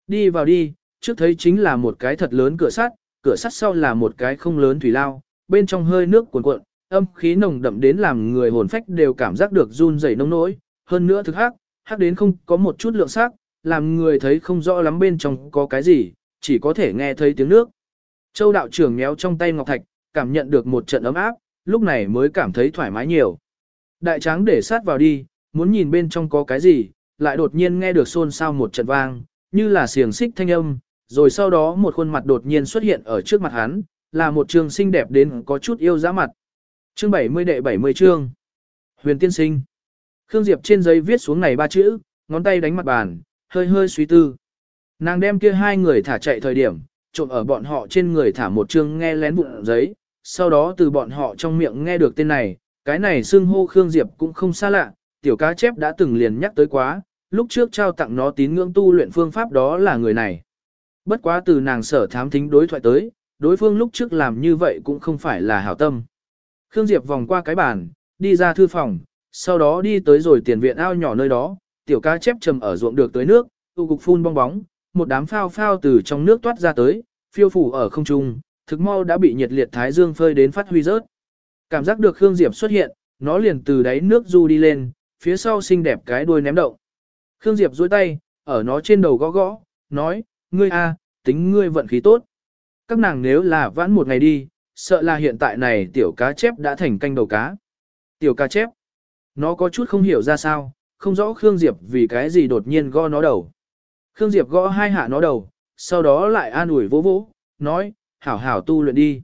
Đi vào đi, trước thấy chính là một cái thật lớn cửa sắt, cửa sắt sau là một cái không lớn thủy lao, bên trong hơi nước cuồn cuộn, âm khí nồng đậm đến làm người hồn phách đều cảm giác được run rẩy nông nỗi, hơn nữa thực hắc, hắc đến không có một chút lượng sắc, làm người thấy không rõ lắm bên trong có cái gì, chỉ có thể nghe thấy tiếng nước. Châu đạo trưởng méo trong tay ngọc thạch, cảm nhận được một trận ấm áp, lúc này mới cảm thấy thoải mái nhiều. Đại tráng để sát vào đi, muốn nhìn bên trong có cái gì, lại đột nhiên nghe được xôn xao một trận vang, như là xiềng xích thanh âm, rồi sau đó một khuôn mặt đột nhiên xuất hiện ở trước mặt hắn, là một trường xinh đẹp đến có chút yêu dã mặt. Chương 70 đệ 70 chương. Huyền tiên sinh. Khương Diệp trên giấy viết xuống này ba chữ, ngón tay đánh mặt bàn, hơi hơi suy tư. Nàng đem kia hai người thả chạy thời điểm, trộn ở bọn họ trên người thả một chương nghe lén vụn giấy, sau đó từ bọn họ trong miệng nghe được tên này, cái này xưng hô Khương Diệp cũng không xa lạ, tiểu cá chép đã từng liền nhắc tới quá, lúc trước trao tặng nó tín ngưỡng tu luyện phương pháp đó là người này. Bất quá từ nàng sở thám thính đối thoại tới, đối phương lúc trước làm như vậy cũng không phải là hảo tâm. Khương Diệp vòng qua cái bàn, đi ra thư phòng, sau đó đi tới rồi tiền viện ao nhỏ nơi đó, tiểu cá chép trầm ở ruộng được tới nước, tu cục phun bong bóng, một đám phao phao từ trong nước toát ra tới, phiêu phủ ở không trung, thực mau đã bị nhiệt liệt thái dương phơi đến phát huy rớt. Cảm giác được Khương Diệp xuất hiện, nó liền từ đáy nước du đi lên, phía sau xinh đẹp cái đuôi ném động. Khương Diệp duỗi tay, ở nó trên đầu gõ gõ, nói, ngươi a, tính ngươi vận khí tốt. Các nàng nếu là vãn một ngày đi, sợ là hiện tại này tiểu cá chép đã thành canh đầu cá. Tiểu cá chép, nó có chút không hiểu ra sao, không rõ Khương Diệp vì cái gì đột nhiên gõ nó đầu. Khương Diệp gõ hai hạ nó đầu, sau đó lại an ủi vỗ vỗ, nói, hảo hảo tu luyện đi.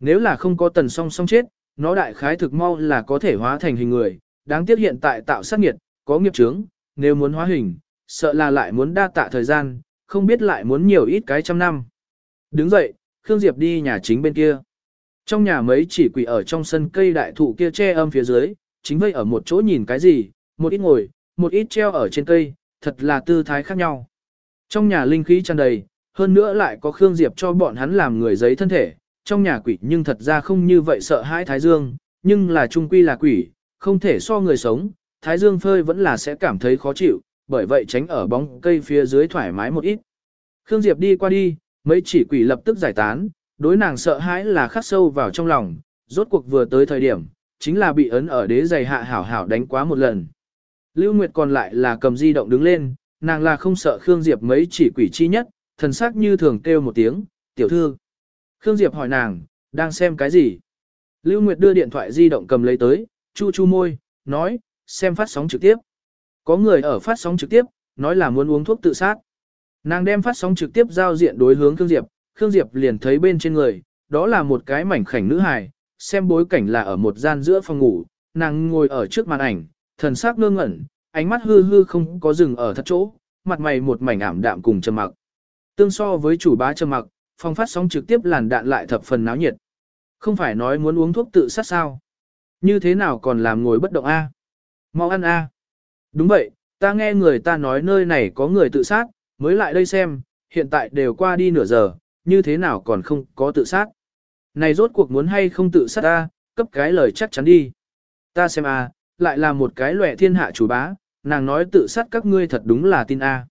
Nếu là không có tần song song chết, nó đại khái thực mau là có thể hóa thành hình người, đáng tiếc hiện tại tạo sát nghiệt, có nghiệp chướng, nếu muốn hóa hình, sợ là lại muốn đa tạ thời gian, không biết lại muốn nhiều ít cái trăm năm. Đứng dậy, Khương Diệp đi nhà chính bên kia. Trong nhà mấy chỉ quỷ ở trong sân cây đại thụ kia che âm phía dưới, chính vây ở một chỗ nhìn cái gì, một ít ngồi, một ít treo ở trên cây, thật là tư thái khác nhau. Trong nhà linh khí tràn đầy, hơn nữa lại có Khương Diệp cho bọn hắn làm người giấy thân thể, trong nhà quỷ nhưng thật ra không như vậy sợ hãi Thái Dương, nhưng là trung quy là quỷ, không thể so người sống, Thái Dương phơi vẫn là sẽ cảm thấy khó chịu, bởi vậy tránh ở bóng cây phía dưới thoải mái một ít. Khương Diệp đi qua đi, mấy chỉ quỷ lập tức giải tán, đối nàng sợ hãi là khắc sâu vào trong lòng, rốt cuộc vừa tới thời điểm, chính là bị ấn ở đế giày hạ hảo hảo đánh quá một lần. Lưu Nguyệt còn lại là cầm di động đứng lên, nàng là không sợ Khương Diệp mấy chỉ quỷ chi nhất, thần sắc như thường kêu một tiếng, tiểu thư. Khương Diệp hỏi nàng, đang xem cái gì? Lưu Nguyệt đưa điện thoại di động cầm lấy tới, chu chu môi, nói, xem phát sóng trực tiếp. Có người ở phát sóng trực tiếp, nói là muốn uống thuốc tự sát. Nàng đem phát sóng trực tiếp giao diện đối hướng Khương Diệp, Khương Diệp liền thấy bên trên người, đó là một cái mảnh khảnh nữ hài, xem bối cảnh là ở một gian giữa phòng ngủ, nàng ngồi ở trước màn ảnh, thần sắc ngơ ngẩn, ánh mắt hư hư không có dừng ở thật chỗ, mặt mày một mảnh ảm đạm cùng trầm mặc. Tương so với chủ bá trầm mặc, phòng phát sóng trực tiếp làn đạn lại thập phần náo nhiệt. Không phải nói muốn uống thuốc tự sát sao? Như thế nào còn làm ngồi bất động a? Mau ăn a. Đúng vậy, ta nghe người ta nói nơi này có người tự sát, mới lại đây xem, hiện tại đều qua đi nửa giờ, như thế nào còn không có tự sát. Này rốt cuộc muốn hay không tự sát ta, cấp cái lời chắc chắn đi. Ta xem a, lại là một cái lệ thiên hạ chủ bá, nàng nói tự sát các ngươi thật đúng là tin a.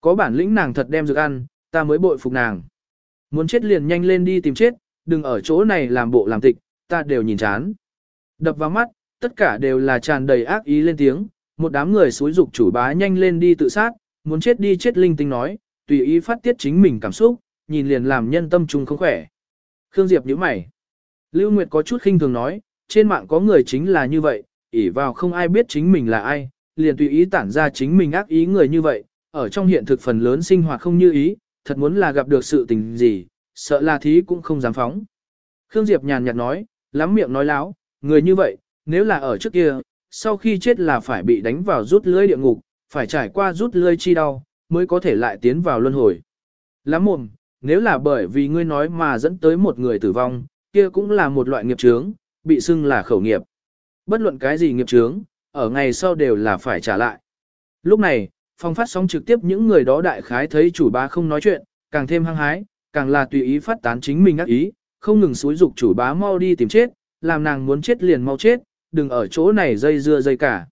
Có bản lĩnh nàng thật đem dược ăn, ta mới bội phục nàng. Muốn chết liền nhanh lên đi tìm chết, đừng ở chỗ này làm bộ làm tịch, ta đều nhìn chán. Đập vào mắt, tất cả đều là tràn đầy ác ý lên tiếng, một đám người xúi dục chủ bá nhanh lên đi tự sát, muốn chết đi chết linh tinh nói, tùy ý phát tiết chính mình cảm xúc, nhìn liền làm nhân tâm trung không khỏe. Khương Diệp nhíu mày. Lưu Nguyệt có chút khinh thường nói, trên mạng có người chính là như vậy, ỷ vào không ai biết chính mình là ai, liền tùy ý tản ra chính mình ác ý người như vậy, ở trong hiện thực phần lớn sinh hoạt không như ý, thật muốn là gặp được sự tình gì, sợ là thí cũng không dám phóng. Khương Diệp nhàn nhạt nói, lắm miệng nói láo, người như vậy, nếu là ở trước kia, sau khi chết là phải bị đánh vào rút lưới địa ngục, phải trải qua rút lưới chi đau, mới có thể lại tiến vào luân hồi. Lắm mồm, nếu là bởi vì ngươi nói mà dẫn tới một người tử vong, kia cũng là một loại nghiệp chướng, bị xưng là khẩu nghiệp. Bất luận cái gì nghiệp chướng, ở ngày sau đều là phải trả lại. Lúc này, phong phát sóng trực tiếp những người đó đại khái thấy chủ bá không nói chuyện, càng thêm hăng hái, càng là tùy ý phát tán chính mình ác ý, không ngừng xúi dục chủ bá mau đi tìm chết, làm nàng muốn chết liền mau chết, đừng ở chỗ này dây dưa dây cả.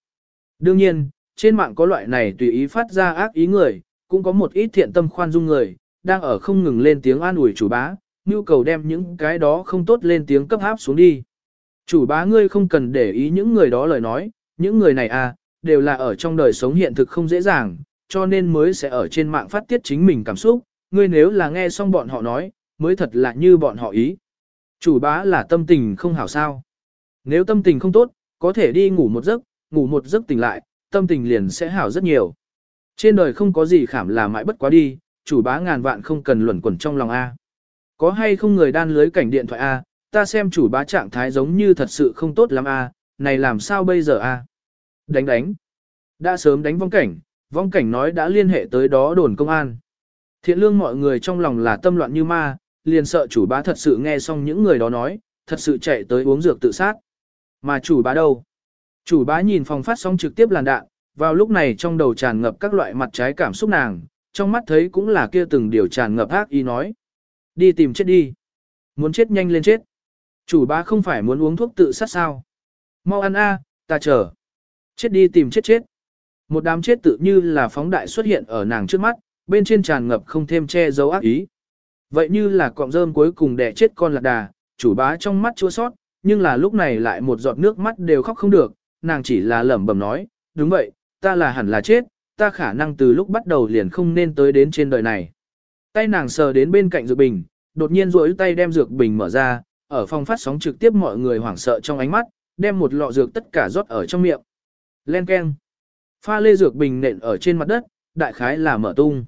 Đương nhiên, trên mạng có loại này tùy ý phát ra ác ý người, cũng có một ít thiện tâm khoan dung người, đang ở không ngừng lên tiếng an ủi chủ bá, nhu cầu đem những cái đó không tốt lên tiếng cấp áp xuống đi. Chủ bá ngươi không cần để ý những người đó lời nói, những người này à, đều là ở trong đời sống hiện thực không dễ dàng, cho nên mới sẽ ở trên mạng phát tiết chính mình cảm xúc, ngươi nếu là nghe xong bọn họ nói, mới thật là như bọn họ ý. Chủ bá là tâm tình không hảo sao. Nếu tâm tình không tốt, có thể đi ngủ một giấc, ngủ một giấc tỉnh lại, tâm tình liền sẽ hảo rất nhiều. Trên đời không có gì khảm là mãi bất quá đi, chủ bá ngàn vạn không cần luẩn quẩn trong lòng A. Có hay không người đan lưới cảnh điện thoại A, ta xem chủ bá trạng thái giống như thật sự không tốt lắm A, này làm sao bây giờ A. Đánh đánh. Đã sớm đánh vong cảnh, vong cảnh nói đã liên hệ tới đó đồn công an. Thiện lương mọi người trong lòng là tâm loạn như ma, liền sợ chủ bá thật sự nghe xong những người đó nói, thật sự chạy tới uống dược tự sát. Mà chủ bá đâu? Chủ bá nhìn phòng phát sóng trực tiếp làn đạn, vào lúc này trong đầu tràn ngập các loại mặt trái cảm xúc nàng, trong mắt thấy cũng là kia từng điều tràn ngập ác ý nói. Đi tìm chết đi. Muốn chết nhanh lên chết. Chủ bá không phải muốn uống thuốc tự sát sao. Mau ăn a, ta chờ. Chết đi tìm chết chết. Một đám chết tự như là phóng đại xuất hiện ở nàng trước mắt, bên trên tràn ngập không thêm che giấu ác ý. Vậy như là cọng rơm cuối cùng đẻ chết con lạc đà, chủ bá trong mắt chua sót, nhưng là lúc này lại một giọt nước mắt đều khóc không được, nàng chỉ là lẩm bẩm nói, đúng vậy, ta là hẳn là chết, ta khả năng từ lúc bắt đầu liền không nên tới đến trên đời này. Tay nàng sờ đến bên cạnh dược bình, đột nhiên rỗi tay đem dược bình mở ra, ở phòng phát sóng trực tiếp mọi người hoảng sợ trong ánh mắt, đem một lọ dược tất cả rót ở trong miệng. Len keng. Pha lê dược bình nện ở trên mặt đất, đại khái là mở tung.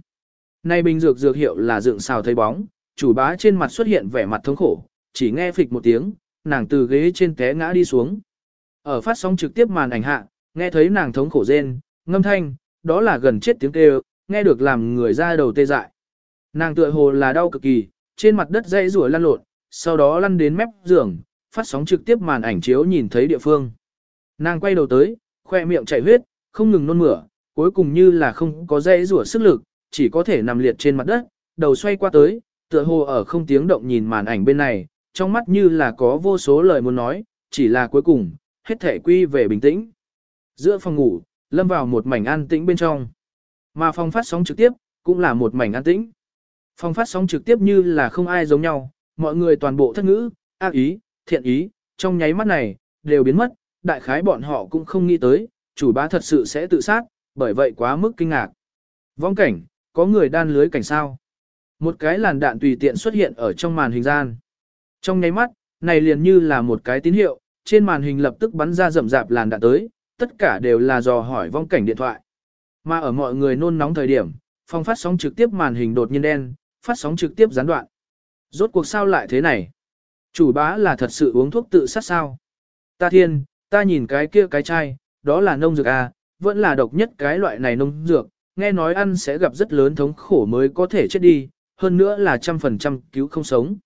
Nay bình dược dược hiệu là dựng xào thấy bóng, chủ bá trên mặt xuất hiện vẻ mặt thống khổ, chỉ nghe phịch một tiếng, nàng từ ghế trên té ngã đi xuống. Ở phát sóng trực tiếp màn ảnh hạ, nghe thấy nàng thống khổ rên, ngâm thanh, đó là gần chết tiếng kêu, nghe được làm người ra đầu tê dại. Nàng tựa hồ là đau cực kỳ, trên mặt đất dãy rủa lăn lộn, sau đó lăn đến mép giường, phát sóng trực tiếp màn ảnh chiếu nhìn thấy địa phương. Nàng quay đầu tới, khoe miệng chảy huyết, không ngừng nôn mửa, cuối cùng như là không có dãy rủa sức lực, chỉ có thể nằm liệt trên mặt đất, đầu xoay qua tới, tựa hồ ở không tiếng động nhìn màn ảnh bên này, trong mắt như là có vô số lời muốn nói, chỉ là cuối cùng, hết thể quy về bình tĩnh. Giữa phòng ngủ, lâm vào một mảnh an tĩnh bên trong. Mà phòng phát sóng trực tiếp, cũng là một mảnh an tĩnh. Phòng phát sóng trực tiếp như là không ai giống nhau, mọi người toàn bộ thất ngữ, ác ý, thiện ý, trong nháy mắt này, đều biến mất, đại khái bọn họ cũng không nghĩ tới, chủ bá thật sự sẽ tự sát, bởi vậy quá mức kinh ngạc. Vong cảnh, có người đan lưới cảnh sao. Một cái làn đạn tùy tiện xuất hiện ở trong màn hình gian. Trong nháy mắt, này liền như là một cái tín hiệu, trên màn hình lập tức bắn ra rậm rạp làn đạn tới, tất cả đều là dò hỏi vong cảnh điện thoại. Mà ở mọi người nôn nóng thời điểm, phòng phát sóng trực tiếp màn hình đột nhiên đen, phát sóng trực tiếp gián đoạn. Rốt cuộc sao lại thế này? Chủ bá là thật sự uống thuốc tự sát sao? Ta thiên, ta nhìn cái kia cái chai, đó là nông dược à, vẫn là độc nhất cái loại này nông dược, nghe nói ăn sẽ gặp rất lớn thống khổ mới có thể chết đi, hơn nữa là trăm phần trăm cứu không sống.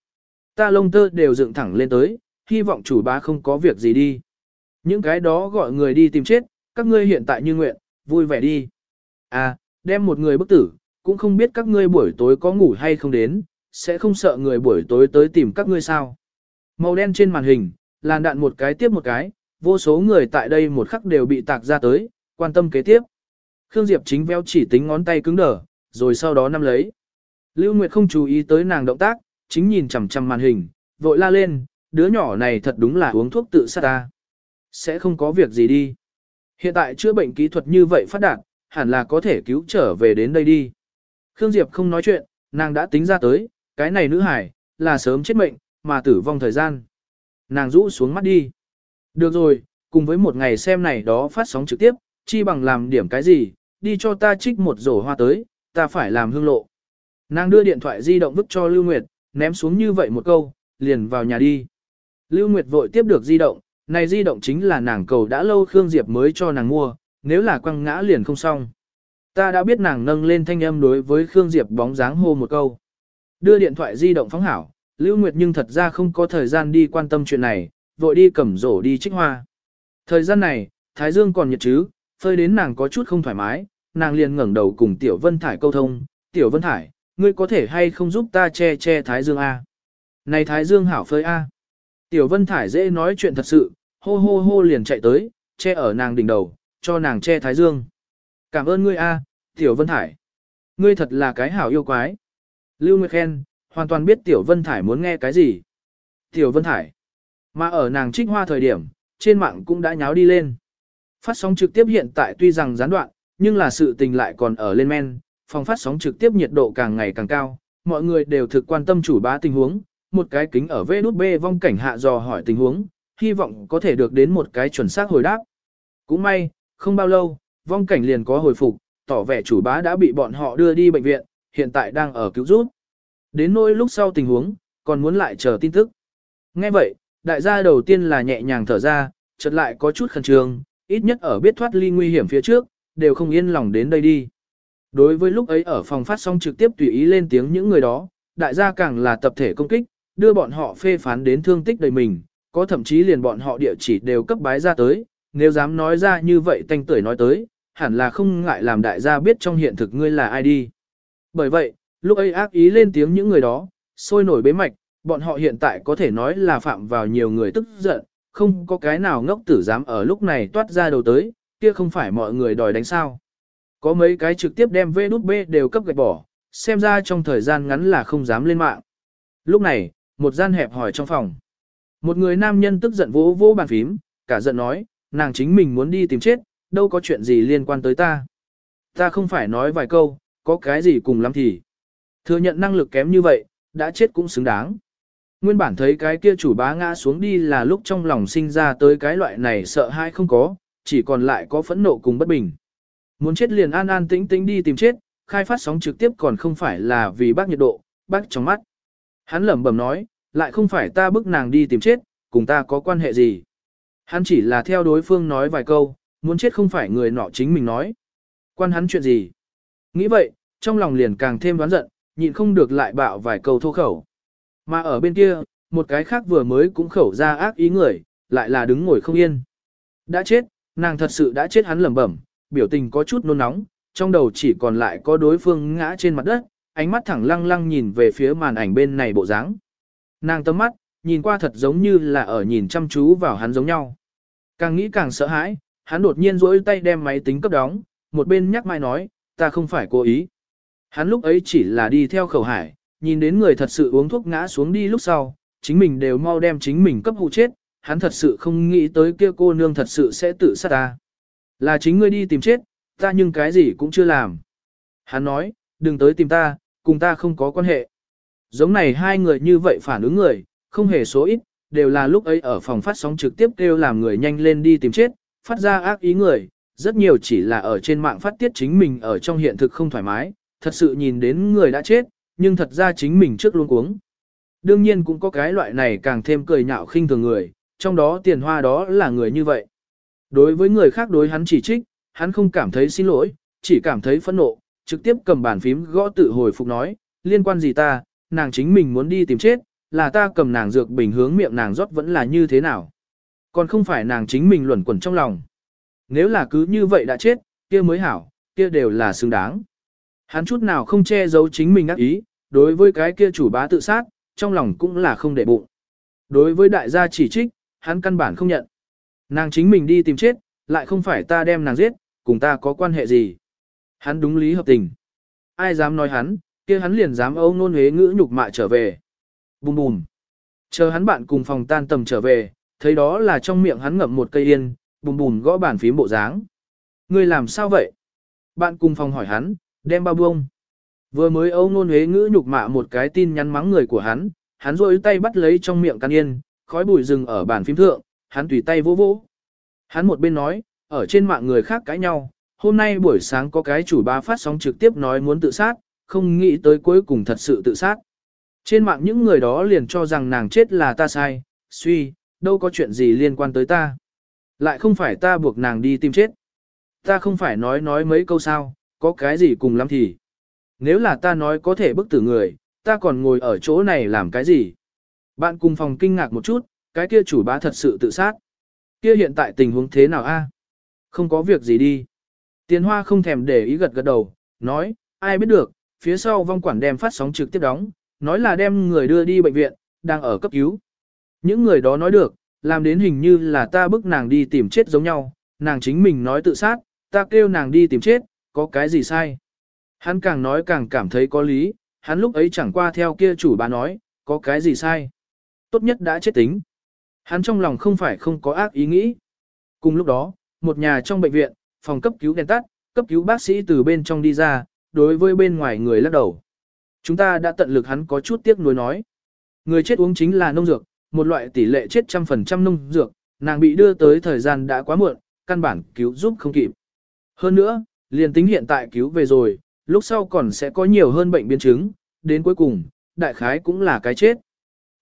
Ta lông tơ đều dựng thẳng lên tới, hy vọng chủ bá không có việc gì đi. Những cái đó gọi người đi tìm chết, các ngươi hiện tại như nguyện, vui vẻ đi. À, đem một người bức tử, cũng không biết các ngươi buổi tối có ngủ hay không đến, sẽ không sợ người buổi tối tới tìm các ngươi sao. Màu đen trên màn hình, làn đạn một cái tiếp một cái, vô số người tại đây một khắc đều bị tạc ra tới, quan tâm kế tiếp. Khương Diệp chính véo chỉ tính ngón tay cứng đờ, rồi sau đó nắm lấy. Lưu Nguyệt không chú ý tới nàng động tác, chính nhìn chằm chằm màn hình, vội la lên, đứa nhỏ này thật đúng là uống thuốc tự sát ta. Sẽ không có việc gì đi. Hiện tại chữa bệnh kỹ thuật như vậy phát đạt, hẳn là có thể cứu trở về đến đây đi. Khương Diệp không nói chuyện, nàng đã tính ra tới, cái này nữ hải, là sớm chết mệnh, mà tử vong thời gian. Nàng rũ xuống mắt đi. Được rồi, cùng với một ngày xem này đó phát sóng trực tiếp, chi bằng làm điểm cái gì, đi cho ta trích một rổ hoa tới, ta phải làm hương lộ. Nàng đưa điện thoại di động vứt cho Lưu Nguyệt, ném xuống như vậy một câu, liền vào nhà đi. Lưu Nguyệt vội tiếp được di động, này di động chính là nàng cầu đã lâu Khương Diệp mới cho nàng mua, nếu là quăng ngã liền không xong. Ta đã biết nàng nâng lên thanh âm đối với Khương Diệp bóng dáng hô một câu. Đưa điện thoại di động phóng hảo, Lưu Nguyệt nhưng thật ra không có thời gian đi quan tâm chuyện này, vội đi cầm rổ đi trích hoa. Thời gian này, Thái Dương còn nhiệt chứ, phơi đến nàng có chút không thoải mái, nàng liền ngẩng đầu cùng Tiểu Vân Thải câu thông, Tiểu Vân Thải, ngươi có thể hay không giúp ta che che Thái Dương A. Này Thái Dương hảo phơi A. Tiểu Vân Thải dễ nói chuyện thật sự, hô hô hô liền chạy tới, che ở nàng đỉnh đầu, cho nàng che Thái Dương. Cảm ơn ngươi A, Tiểu Vân Thải. Ngươi thật là cái hảo yêu quái. Lưu Nguyệt khen, hoàn toàn biết Tiểu Vân Thải muốn nghe cái gì. Tiểu Vân Thải. Mà ở nàng trích hoa thời điểm, trên mạng cũng đã nháo đi lên. Phát sóng trực tiếp hiện tại tuy rằng gián đoạn, nhưng là sự tình lại còn ở lên men, phòng phát sóng trực tiếp nhiệt độ càng ngày càng cao, mọi người đều thực quan tâm chủ bá tình huống, một cái kính ở vê nút bê vong cảnh hạ dò hỏi tình huống, hy vọng có thể được đến một cái chuẩn xác hồi đáp. Cũng may, không bao lâu, vong cảnh liền có hồi phục, tỏ vẻ chủ bá đã bị bọn họ đưa đi bệnh viện, hiện tại đang ở cứu giúp. Đến nỗi lúc sau tình huống, còn muốn lại chờ tin tức. Nghe vậy, đại gia đầu tiên là nhẹ nhàng thở ra, chợt lại có chút khẩn trương, ít nhất ở biết thoát ly nguy hiểm phía trước, đều không yên lòng đến đây đi. Đối với lúc ấy ở phòng phát sóng trực tiếp tùy ý lên tiếng những người đó, đại gia càng là tập thể công kích, đưa bọn họ phê phán đến thương tích đầy mình, có thậm chí liền bọn họ địa chỉ đều cấp bái ra tới, nếu dám nói ra như vậy tanh tuổi nói tới, hẳn là không ngại làm đại gia biết trong hiện thực ngươi là ai đi. Bởi vậy, lúc ấy ác ý lên tiếng những người đó, sôi nổi bế mạch, bọn họ hiện tại có thể nói là phạm vào nhiều người tức giận, không có cái nào ngốc tử dám ở lúc này toát ra đầu tới, kia không phải mọi người đòi đánh sao. Có mấy cái trực tiếp đem vê nút B đều cấp gạch bỏ, xem ra trong thời gian ngắn là không dám lên mạng. Lúc này, một gian hẹp hỏi trong phòng. Một người nam nhân tức giận vỗ vỗ bàn phím, cả giận nói, nàng chính mình muốn đi tìm chết, đâu có chuyện gì liên quan tới ta. Ta không phải nói vài câu, có cái gì cùng lắm thì. Thừa nhận năng lực kém như vậy, đã chết cũng xứng đáng. Nguyên bản thấy cái kia chủ bá ngã xuống đi là lúc trong lòng sinh ra tới cái loại này sợ hãi không có, chỉ còn lại có phẫn nộ cùng bất bình. Muốn chết liền an an tĩnh tĩnh đi tìm chết, khai phát sóng trực tiếp còn không phải là vì bác nhiệt độ, bác trong mắt. Hắn lẩm bẩm nói, lại không phải ta bức nàng đi tìm chết, cùng ta có quan hệ gì. Hắn chỉ là theo đối phương nói vài câu, muốn chết không phải người nọ chính mình nói. Quan hắn chuyện gì? Nghĩ vậy, trong lòng liền càng thêm đoán giận, nhịn không được lại bạo vài câu thô khẩu. Mà ở bên kia, một cái khác vừa mới cũng khẩu ra ác ý người, lại là đứng ngồi không yên. Đã chết, nàng thật sự đã chết hắn lẩm bẩm, biểu tình có chút nôn nóng, trong đầu chỉ còn lại có đối phương ngã trên mặt đất, ánh mắt thẳng lăng lăng nhìn về phía màn ảnh bên này bộ dáng. Nàng tâm mắt, nhìn qua thật giống như là ở nhìn chăm chú vào hắn giống nhau. Càng nghĩ càng sợ hãi, hắn đột nhiên rỗi tay đem máy tính cấp đóng, một bên nhắc mai nói, ta không phải cố ý. Hắn lúc ấy chỉ là đi theo khẩu hải, nhìn đến người thật sự uống thuốc ngã xuống đi lúc sau, chính mình đều mau đem chính mình cấp hụ chết, hắn thật sự không nghĩ tới kia cô nương thật sự sẽ tự sát ta. Là chính ngươi đi tìm chết, ta nhưng cái gì cũng chưa làm. Hắn nói, đừng tới tìm ta, cùng ta không có quan hệ. Giống này hai người như vậy phản ứng người, không hề số ít, đều là lúc ấy ở phòng phát sóng trực tiếp kêu làm người nhanh lên đi tìm chết, phát ra ác ý người, rất nhiều chỉ là ở trên mạng phát tiết chính mình ở trong hiện thực không thoải mái, thật sự nhìn đến người đã chết, nhưng thật ra chính mình trước luôn uống. Đương nhiên cũng có cái loại này càng thêm cười nhạo khinh thường người, trong đó tiền hoa đó là người như vậy. Đối với người khác đối hắn chỉ trích, hắn không cảm thấy xin lỗi, chỉ cảm thấy phẫn nộ, trực tiếp cầm bàn phím gõ tự hồi phục nói, liên quan gì ta, nàng chính mình muốn đi tìm chết, là ta cầm nàng dược bình hướng miệng nàng rót vẫn là như thế nào. Còn không phải nàng chính mình luẩn quẩn trong lòng. Nếu là cứ như vậy đã chết, kia mới hảo, kia đều là xứng đáng. Hắn chút nào không che giấu chính mình ác ý, đối với cái kia chủ bá tự sát, trong lòng cũng là không để bụng. Đối với đại gia chỉ trích, hắn căn bản không nhận. Nàng chính mình đi tìm chết, lại không phải ta đem nàng giết, cùng ta có quan hệ gì. Hắn đúng lý hợp tình. Ai dám nói hắn, kia hắn liền dám âu nôn hế ngữ nhục mạ trở về. Bùm bùm. Chờ hắn bạn cùng phòng tan tầm trở về, thấy đó là trong miệng hắn ngậm một cây yên, bùm bùm gõ bàn phím bộ dáng. Ngươi làm sao vậy? Bạn cùng phòng hỏi hắn, đem bao buông. Vừa mới âu nôn hế ngữ nhục mạ một cái tin nhắn mắng người của hắn, hắn rôi tay bắt lấy trong miệng căn yên, khói bụi rừng ở bàn phím thượng, hắn tùy tay vỗ vỗ. Hắn một bên nói, ở trên mạng người khác cãi nhau, hôm nay buổi sáng có cái chủ ba phát sóng trực tiếp nói muốn tự sát, không nghĩ tới cuối cùng thật sự tự sát. Trên mạng những người đó liền cho rằng nàng chết là ta sai, suy, đâu có chuyện gì liên quan tới ta. Lại không phải ta buộc nàng đi tìm chết. Ta không phải nói nói mấy câu sao, có cái gì cùng lắm thì. Nếu là ta nói có thể bức tử người, ta còn ngồi ở chỗ này làm cái gì? Bạn cùng phòng kinh ngạc một chút, cái kia chủ bá thật sự tự sát. Kia hiện tại tình huống thế nào a? Không có việc gì đi. Tiền hoa không thèm để ý gật gật đầu, nói, ai biết được, phía sau vong quản đem phát sóng trực tiếp đóng, nói là đem người đưa đi bệnh viện, đang ở cấp cứu. Những người đó nói được, làm đến hình như là ta bức nàng đi tìm chết giống nhau, nàng chính mình nói tự sát, ta kêu nàng đi tìm chết, có cái gì sai. Hắn càng nói càng cảm thấy có lý, hắn lúc ấy chẳng qua theo kia chủ bà nói, có cái gì sai. Tốt nhất đã chết tính. Hắn trong lòng không phải không có ác ý nghĩ. Cùng lúc đó, một nhà trong bệnh viện, phòng cấp cứu đèn tắt, cấp cứu bác sĩ từ bên trong đi ra, đối với bên ngoài người lắc đầu. Chúng ta đã tận lực hắn có chút tiếc nuối nói. Người chết uống chính là nông dược, một loại tỷ lệ chết trăm phần trăm nông dược, nàng bị đưa tới thời gian đã quá muộn, căn bản cứu giúp không kịp. Hơn nữa, liền tính hiện tại cứu về rồi, lúc sau còn sẽ có nhiều hơn bệnh biến chứng, đến cuối cùng, đại khái cũng là cái chết.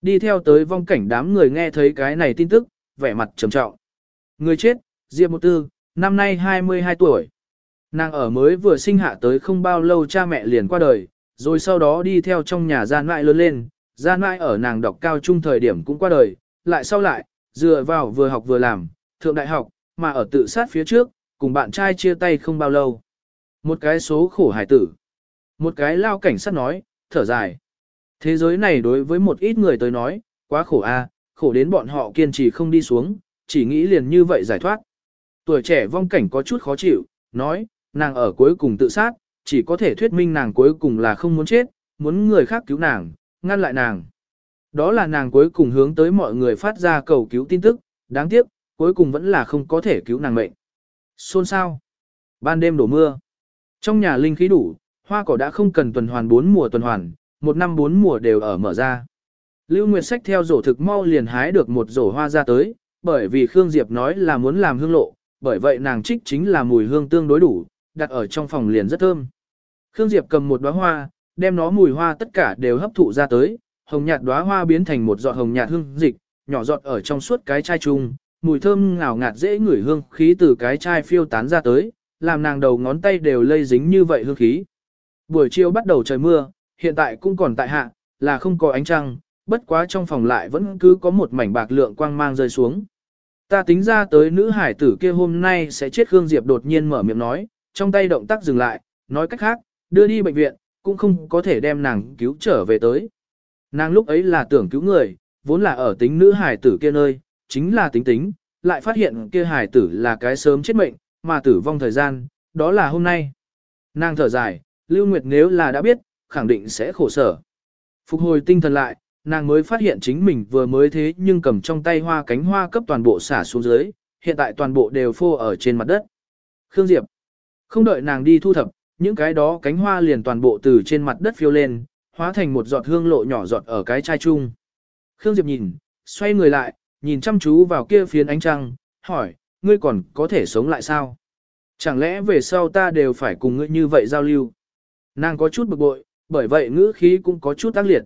Đi theo tới vong cảnh đám người nghe thấy cái này tin tức, vẻ mặt trầm trọng. Người chết, Diệp Một Tư, năm nay 22 tuổi. Nàng ở mới vừa sinh hạ tới không bao lâu cha mẹ liền qua đời, rồi sau đó đi theo trong nhà gian ngoại lớn lên, gian ngoại ở nàng đọc cao trung thời điểm cũng qua đời, lại sau lại, dựa vào vừa học vừa làm, thượng đại học, mà ở tự sát phía trước, cùng bạn trai chia tay không bao lâu. Một cái số khổ hải tử. Một cái lao cảnh sát nói, thở dài. Thế giới này đối với một ít người tới nói, quá khổ a, khổ đến bọn họ kiên trì không đi xuống, chỉ nghĩ liền như vậy giải thoát. Tuổi trẻ vong cảnh có chút khó chịu, nói, nàng ở cuối cùng tự sát, chỉ có thể thuyết minh nàng cuối cùng là không muốn chết, muốn người khác cứu nàng, ngăn lại nàng. Đó là nàng cuối cùng hướng tới mọi người phát ra cầu cứu tin tức, đáng tiếc, cuối cùng vẫn là không có thể cứu nàng mệnh. Xôn sao? Ban đêm đổ mưa. Trong nhà linh khí đủ, hoa cỏ đã không cần tuần hoàn bốn mùa tuần hoàn, một năm bốn mùa đều ở mở ra. Lưu Nguyệt Sách theo rổ thực mau liền hái được một rổ hoa ra tới, bởi vì Khương Diệp nói là muốn làm hương lộ, bởi vậy nàng trích chính là mùi hương tương đối đủ, đặt ở trong phòng liền rất thơm. Khương Diệp cầm một đóa hoa, đem nó mùi hoa tất cả đều hấp thụ ra tới, hồng nhạt đóa hoa biến thành một giọt hồng nhạt hương dịch, nhỏ giọt ở trong suốt cái chai chung, mùi thơm ngào ngạt dễ ngửi hương khí từ cái chai phiêu tán ra tới, làm nàng đầu ngón tay đều lây dính như vậy hương khí. Buổi chiều bắt đầu trời mưa, hiện tại cũng còn tại hạ, là không có ánh trăng, bất quá trong phòng lại vẫn cứ có một mảnh bạc lượng quang mang rơi xuống. Ta tính ra tới nữ hải tử kia hôm nay sẽ chết Khương Diệp đột nhiên mở miệng nói, trong tay động tác dừng lại, nói cách khác, đưa đi bệnh viện, cũng không có thể đem nàng cứu trở về tới. Nàng lúc ấy là tưởng cứu người, vốn là ở tính nữ hải tử kia nơi, chính là tính tính, lại phát hiện kia hải tử là cái sớm chết mệnh, mà tử vong thời gian, đó là hôm nay. Nàng thở dài, Lưu Nguyệt nếu là đã biết, khẳng định sẽ khổ sở. Phục hồi tinh thần lại, nàng mới phát hiện chính mình vừa mới thế nhưng cầm trong tay hoa cánh hoa cấp toàn bộ xả xuống dưới, hiện tại toàn bộ đều phô ở trên mặt đất. Khương Diệp, không đợi nàng đi thu thập, những cái đó cánh hoa liền toàn bộ từ trên mặt đất phiêu lên, hóa thành một giọt hương lộ nhỏ giọt ở cái chai chung. Khương Diệp nhìn, xoay người lại, nhìn chăm chú vào kia phiến ánh trăng, hỏi, ngươi còn có thể sống lại sao? Chẳng lẽ về sau ta đều phải cùng ngươi như vậy giao lưu? Nàng có chút bực bội, bởi vậy ngữ khí cũng có chút tác liệt.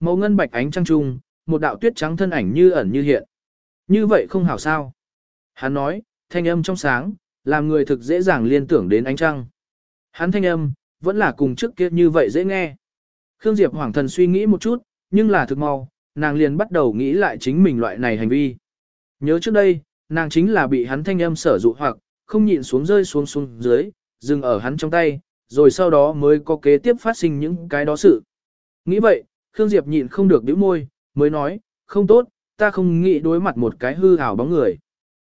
Màu ngân bạch ánh trăng trung, một đạo tuyết trắng thân ảnh như ẩn như hiện. Như vậy không hảo sao? Hắn nói, thanh âm trong sáng, làm người thực dễ dàng liên tưởng đến ánh trăng. Hắn thanh âm, vẫn là cùng trước kia như vậy dễ nghe. Khương Diệp hoàng thần suy nghĩ một chút, nhưng là thực mau, nàng liền bắt đầu nghĩ lại chính mình loại này hành vi. Nhớ trước đây, nàng chính là bị hắn thanh âm sở dụ hoặc, không nhịn xuống rơi xuống xuống dưới, dừng ở hắn trong tay, rồi sau đó mới có kế tiếp phát sinh những cái đó sự. Nghĩ vậy, Khương Diệp nhịn không được nhíu môi, mới nói, không tốt, ta không nghĩ đối mặt một cái hư ảo bóng người.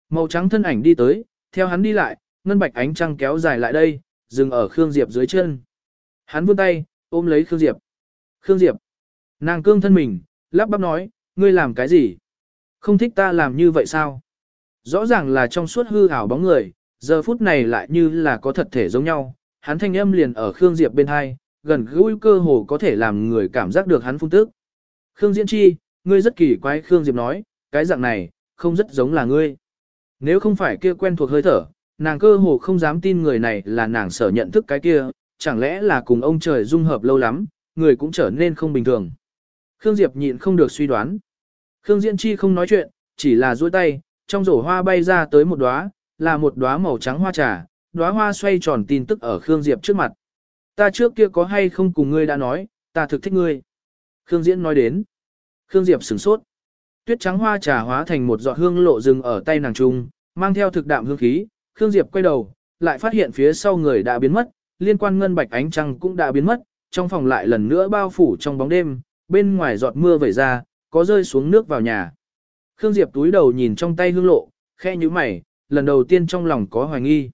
Màu trắng thân ảnh đi tới, theo hắn đi lại, ngân bạch ánh trăng kéo dài lại đây, dừng ở Khương Diệp dưới chân. Hắn vươn tay, ôm lấy Khương Diệp. Khương Diệp. Nàng cương thân mình, lắp bắp nói, ngươi làm cái gì? Không thích ta làm như vậy sao? Rõ ràng là trong suốt hư ảo bóng người, giờ phút này lại như là có thật thể giống nhau. Hắn thanh âm liền ở Khương Diệp bên hai, gần gũi cơ hồ có thể làm người cảm giác được hắn phun tức. Khương Diễn Chi, ngươi rất kỳ quái Khương Diệp nói, cái dạng này, không rất giống là ngươi. Nếu không phải kia quen thuộc hơi thở, nàng cơ hồ không dám tin người này là nàng sở nhận thức cái kia, chẳng lẽ là cùng ông trời dung hợp lâu lắm, người cũng trở nên không bình thường. Khương Diệp nhịn không được suy đoán. Khương Diễn Chi không nói chuyện, chỉ là duỗi tay, trong rổ hoa bay ra tới một đóa, là một đóa màu trắng hoa trà, đóa hoa xoay tròn tin tức ở Khương Diệp trước mặt. Ta trước kia có hay không cùng ngươi đã nói, ta thực thích ngươi. Khương Diễn nói đến. Khương Diệp sửng sốt. Tuyết trắng hoa trà hóa thành một giọt hương lộ rừng ở tay nàng trung, mang theo thực đạm hương khí. Khương Diệp quay đầu, lại phát hiện phía sau người đã biến mất, liên quan ngân bạch ánh trăng cũng đã biến mất, trong phòng lại lần nữa bao phủ trong bóng đêm, bên ngoài giọt mưa vẩy ra, có rơi xuống nước vào nhà. Khương Diệp túi đầu nhìn trong tay hương lộ, khe như mày, lần đầu tiên trong lòng có hoài nghi.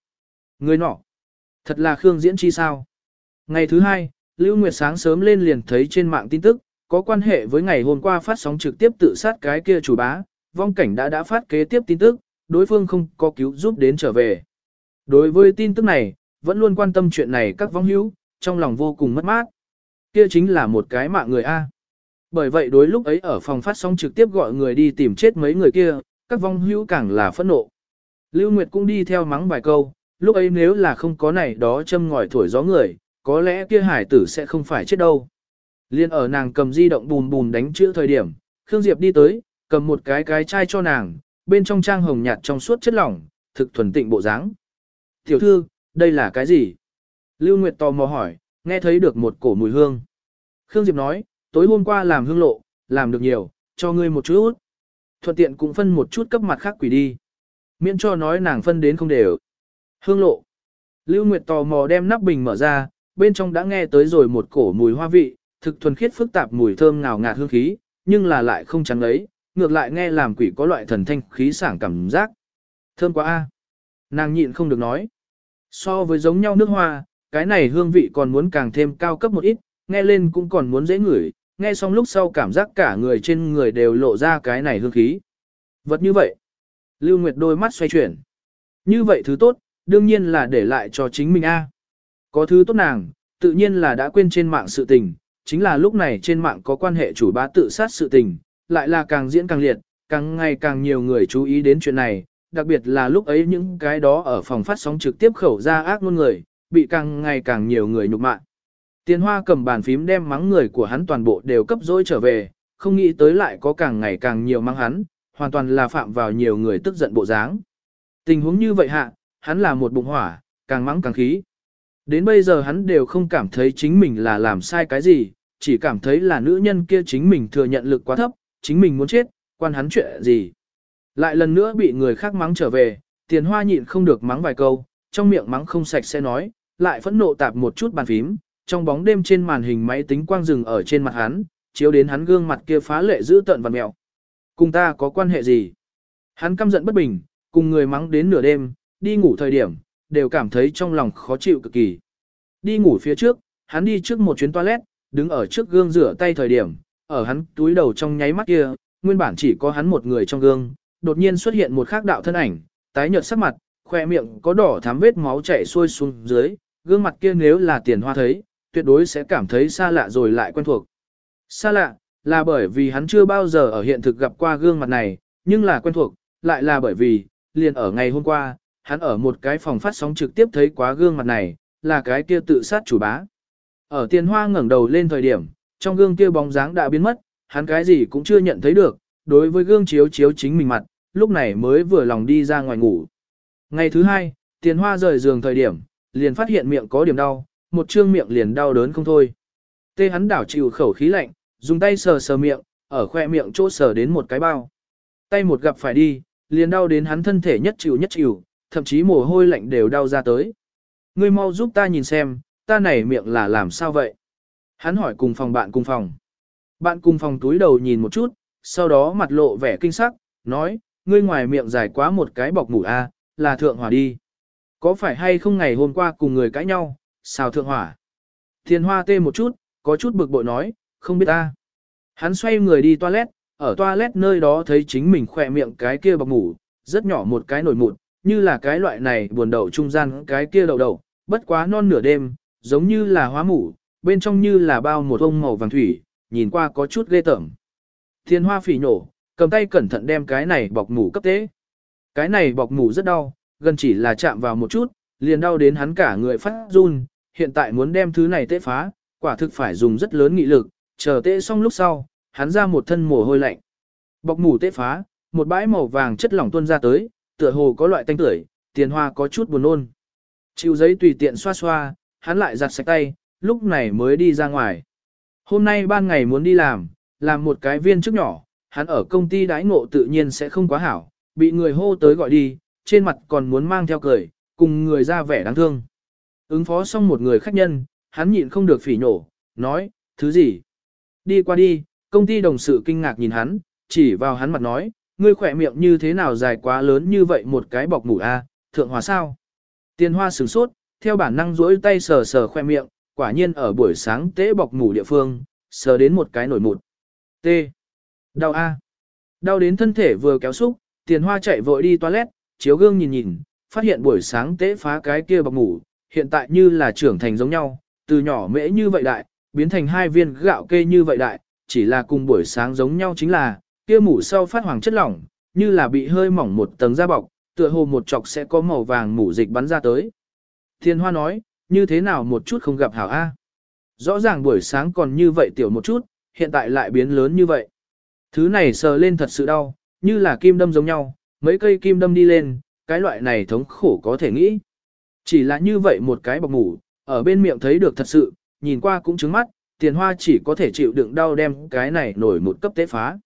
Người nọ, thật là Khương Diễn Chi sao? Ngày thứ hai, Lưu Nguyệt sáng sớm lên liền thấy trên mạng tin tức, có quan hệ với ngày hôm qua phát sóng trực tiếp tự sát cái kia chủ bá, vong cảnh đã đã phát kế tiếp tin tức, đối phương không có cứu giúp đến trở về. Đối với tin tức này, vẫn luôn quan tâm chuyện này các vong hữu, trong lòng vô cùng mất mát. Kia chính là một cái mạng người A. Bởi vậy đối lúc ấy ở phòng phát sóng trực tiếp gọi người đi tìm chết mấy người kia, các vong hữu càng là phẫn nộ. Lưu Nguyệt cũng đi theo mắng vài câu, lúc ấy nếu là không có này đó châm ngòi thổi gió người, có lẽ kia hải tử sẽ không phải chết đâu. Liên ở nàng cầm di động bùn bùn đánh chữ thời điểm, Khương Diệp đi tới, cầm một cái cái chai cho nàng, bên trong trang hồng nhạt trong suốt chất lỏng, thực thuần tịnh bộ dáng. Tiểu thư, đây là cái gì? Lưu Nguyệt tò mò hỏi, nghe thấy được một cổ mùi hương. Khương Diệp nói, tối hôm qua làm hương lộ, làm được nhiều, cho ngươi một chút. Thuận tiện cũng phân một chút cấp mặt khác quỷ đi. Miễn cho nói nàng phân đến không đều. Hương lộ. Lưu Nguyệt tò mò đem nắp bình mở ra, bên trong đã nghe tới rồi một cổ mùi hoa vị, thực thuần khiết phức tạp mùi thơm ngào ngạt hương khí, nhưng là lại không trắng ấy, ngược lại nghe làm quỷ có loại thần thanh khí sảng cảm giác. Thơm quá a. Nàng nhịn không được nói. So với giống nhau nước hoa, cái này hương vị còn muốn càng thêm cao cấp một ít, nghe lên cũng còn muốn dễ ngửi, nghe xong lúc sau cảm giác cả người trên người đều lộ ra cái này hương khí. Vật như vậy. Lưu Nguyệt đôi mắt xoay chuyển. Như vậy thứ tốt, đương nhiên là để lại cho chính mình a. Có thứ tốt nàng, tự nhiên là đã quên trên mạng sự tình, chính là lúc này trên mạng có quan hệ chủ bá tự sát sự tình, lại là càng diễn càng liệt, càng ngày càng nhiều người chú ý đến chuyện này, đặc biệt là lúc ấy những cái đó ở phòng phát sóng trực tiếp khẩu ra ác ngôn người, bị càng ngày càng nhiều người nhục mạ. Tiền hoa cầm bàn phím đem mắng người của hắn toàn bộ đều cấp dối trở về, không nghĩ tới lại có càng ngày càng nhiều mắng hắn, hoàn toàn là phạm vào nhiều người tức giận bộ dáng. Tình huống như vậy hạ, hắn là một bụng hỏa, càng mắng càng khí. Đến bây giờ hắn đều không cảm thấy chính mình là làm sai cái gì, chỉ cảm thấy là nữ nhân kia chính mình thừa nhận lực quá thấp, chính mình muốn chết, quan hắn chuyện gì. Lại lần nữa bị người khác mắng trở về, tiền hoa nhịn không được mắng vài câu, trong miệng mắng không sạch sẽ nói, lại phẫn nộ tạp một chút bàn phím, trong bóng đêm trên màn hình máy tính quang rừng ở trên mặt hắn, chiếu đến hắn gương mặt kia phá lệ giữ tợn và mẹo. Cùng ta có quan hệ gì? Hắn căm giận bất bình, cùng người mắng đến nửa đêm, đi ngủ thời điểm, đều cảm thấy trong lòng khó chịu cực kỳ. Đi ngủ phía trước, hắn đi trước một chuyến toilet, đứng ở trước gương rửa tay thời điểm, ở hắn túi đầu trong nháy mắt kia, nguyên bản chỉ có hắn một người trong gương, đột nhiên xuất hiện một khác đạo thân ảnh, tái nhợt sắc mặt, khoe miệng có đỏ thắm vết máu chảy xuôi xuống dưới, gương mặt kia nếu là tiền hoa thấy, tuyệt đối sẽ cảm thấy xa lạ rồi lại quen thuộc. Xa lạ, là bởi vì hắn chưa bao giờ ở hiện thực gặp qua gương mặt này, nhưng là quen thuộc, lại là bởi vì, liền ở ngày hôm qua, hắn ở một cái phòng phát sóng trực tiếp thấy quá gương mặt này, là cái kia tự sát chủ bá. Ở tiền hoa ngẩng đầu lên thời điểm, trong gương kia bóng dáng đã biến mất, hắn cái gì cũng chưa nhận thấy được, đối với gương chiếu chiếu chính mình mặt, lúc này mới vừa lòng đi ra ngoài ngủ. Ngày thứ hai, tiền hoa rời giường thời điểm, liền phát hiện miệng có điểm đau, một trương miệng liền đau đớn không thôi. Tê hắn đảo chịu khẩu khí lạnh, dùng tay sờ sờ miệng, ở khoe miệng chỗ sờ đến một cái bao. Tay một gặp phải đi, liền đau đến hắn thân thể nhất chịu nhất chịu, thậm chí mồ hôi lạnh đều đau ra tới. Ngươi mau giúp ta nhìn xem, ta này miệng là làm sao vậy? Hắn hỏi cùng phòng bạn cùng phòng. Bạn cùng phòng túi đầu nhìn một chút, sau đó mặt lộ vẻ kinh sắc, nói, ngươi ngoài miệng dài quá một cái bọc mủ a, là thượng hỏa đi. Có phải hay không ngày hôm qua cùng người cãi nhau, sao thượng hỏa? Thiên hoa tê một chút, có chút bực bội nói, không biết ta. Hắn xoay người đi toilet, ở toilet nơi đó thấy chính mình khỏe miệng cái kia bọc mủ, rất nhỏ một cái nổi mụn, như là cái loại này buồn đậu trung gian cái kia đậu đậu. bất quá non nửa đêm, giống như là hóa mủ, bên trong như là bao một ông màu vàng thủy, nhìn qua có chút ghê tởm. Thiên hoa phỉ nổ, cầm tay cẩn thận đem cái này bọc mủ cấp tế. Cái này bọc mủ rất đau, gần chỉ là chạm vào một chút, liền đau đến hắn cả người phát run, hiện tại muốn đem thứ này tế phá, quả thực phải dùng rất lớn nghị lực, chờ tế xong lúc sau, hắn ra một thân mồ hôi lạnh. Bọc mủ tế phá, một bãi màu vàng chất lỏng tuôn ra tới, tựa hồ có loại tanh tưởi, tiền hoa có chút buồn nôn. Chịu giấy tùy tiện xoa xoa, hắn lại giặt sạch tay, lúc này mới đi ra ngoài. Hôm nay ban ngày muốn đi làm, làm một cái viên chức nhỏ, hắn ở công ty đãi ngộ tự nhiên sẽ không quá hảo, bị người hô tới gọi đi, trên mặt còn muốn mang theo cười, cùng người ra vẻ đáng thương. Ứng phó xong một người khách nhân, hắn nhịn không được phỉ nổ, nói, thứ gì? Đi qua đi, công ty đồng sự kinh ngạc nhìn hắn, chỉ vào hắn mặt nói, ngươi khỏe miệng như thế nào dài quá lớn như vậy một cái bọc mủ a, thượng hòa sao? Tiền hoa sửng sốt, theo bản năng duỗi tay sờ sờ khoe miệng, quả nhiên ở buổi sáng tế bọc mủ địa phương, sờ đến một cái nổi mụn. T. Đau A. Đau đến thân thể vừa kéo xúc, tiền hoa chạy vội đi toilet, chiếu gương nhìn nhìn, phát hiện buổi sáng tế phá cái kia bọc mủ, hiện tại như là trưởng thành giống nhau, từ nhỏ mễ như vậy đại, biến thành hai viên gạo kê như vậy đại, chỉ là cùng buổi sáng giống nhau chính là, kia mủ sau phát hoàng chất lỏng, như là bị hơi mỏng một tầng da bọc, tựa hồ một chọc sẽ có màu vàng mủ dịch bắn ra tới. Thiên Hoa nói, như thế nào một chút không gặp hảo A. Rõ ràng buổi sáng còn như vậy tiểu một chút, hiện tại lại biến lớn như vậy. Thứ này sờ lên thật sự đau, như là kim đâm giống nhau, mấy cây kim đâm đi lên, cái loại này thống khổ có thể nghĩ. Chỉ là như vậy một cái bọc mủ, ở bên miệng thấy được thật sự, nhìn qua cũng trứng mắt, tiền hoa chỉ có thể chịu đựng đau đem cái này nổi một cấp tế phá.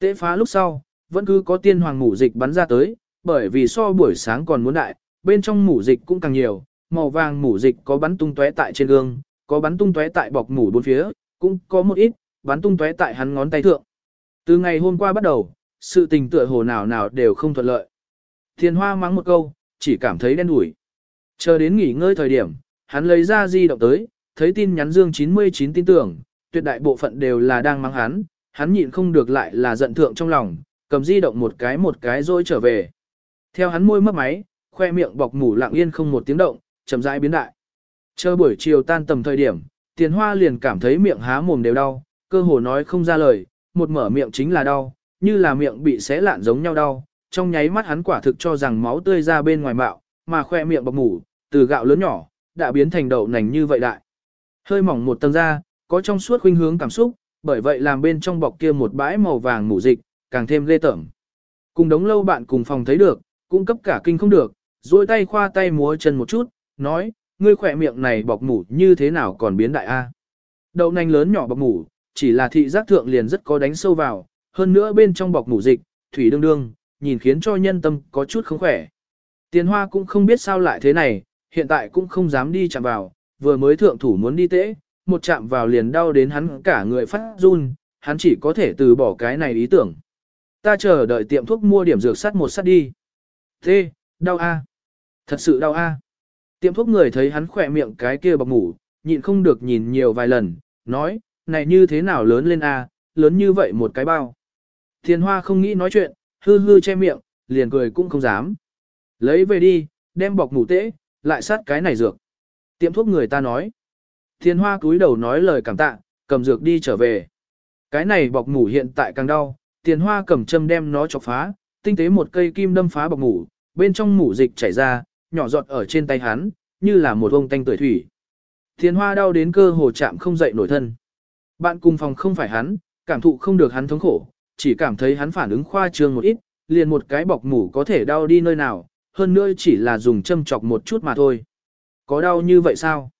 Tế phá lúc sau, vẫn cứ có tiên hoàng ngủ dịch bắn ra tới, bởi vì so buổi sáng còn muốn đại, bên trong mủ dịch cũng càng nhiều, màu vàng mủ dịch có bắn tung tóe tại trên gương, có bắn tung tóe tại bọc mủ bốn phía, cũng có một ít, bắn tung tóe tại hắn ngón tay thượng. Từ ngày hôm qua bắt đầu, sự tình tựa hồ nào nào đều không thuận lợi. Thiên hoa mắng một câu, chỉ cảm thấy đen đủi. Chờ đến nghỉ ngơi thời điểm, hắn lấy ra di động tới, thấy tin nhắn dương 99 tin tưởng, tuyệt đại bộ phận đều là đang mắng hắn, hắn nhịn không được lại là giận thượng trong lòng, cầm di động một cái một cái rồi trở về. Theo hắn môi mấp máy, khoe miệng bọc mủ lặng yên không một tiếng động, chậm rãi biến đại. Chờ buổi chiều tan tầm thời điểm, tiền hoa liền cảm thấy miệng há mồm đều đau, cơ hồ nói không ra lời, một mở miệng chính là đau, như là miệng bị xé lạn giống nhau đau. Trong nháy mắt hắn quả thực cho rằng máu tươi ra bên ngoài mạo, mà khoe miệng bọc mủ, từ gạo lớn nhỏ, đã biến thành đậu nành như vậy đại. Hơi mỏng một tầng da, có trong suốt khuynh hướng cảm xúc, bởi vậy làm bên trong bọc kia một bãi màu vàng mủ dịch, càng thêm ghê tởm. Cùng đống lâu bạn cùng phòng thấy được, cũng cấp cả kinh không được, duỗi tay khoa tay múa chân một chút, nói, ngươi khỏe miệng này bọc mủ như thế nào còn biến đại a? Đậu nành lớn nhỏ bọc mủ, chỉ là thị giác thượng liền rất có đánh sâu vào, hơn nữa bên trong bọc mủ dịch, thủy đương đương, nhìn khiến cho nhân tâm có chút không khỏe. Tiền hoa cũng không biết sao lại thế này, hiện tại cũng không dám đi chạm vào, vừa mới thượng thủ muốn đi tễ, một chạm vào liền đau đến hắn cả người phát run, hắn chỉ có thể từ bỏ cái này ý tưởng. Ta chờ đợi tiệm thuốc mua điểm dược sắt một sắt đi. Thế, đau a, Thật sự đau a. Tiệm thuốc người thấy hắn khỏe miệng cái kia bọc ngủ, nhịn không được nhìn nhiều vài lần, nói, này như thế nào lớn lên a, lớn như vậy một cái bao. Thiên hoa không nghĩ nói chuyện, hư hư che miệng, liền cười cũng không dám. Lấy về đi, đem bọc ngủ tễ, lại sát cái này dược. Tiệm thuốc người ta nói. Thiên hoa cúi đầu nói lời cảm tạ, cầm dược đi trở về. Cái này bọc ngủ hiện tại càng đau, tiền hoa cầm châm đem nó chọc phá, tinh tế một cây kim đâm phá bọc ngủ, bên trong ngủ dịch chảy ra, nhỏ giọt ở trên tay hắn, như là một ông tanh tuổi thủy. Tiền hoa đau đến cơ hồ chạm không dậy nổi thân. Bạn cùng phòng không phải hắn, cảm thụ không được hắn thống khổ, chỉ cảm thấy hắn phản ứng khoa trương một ít, liền một cái bọc ngủ có thể đau đi nơi nào, hơn nữa chỉ là dùng châm chọc một chút mà thôi. Có đau như vậy sao?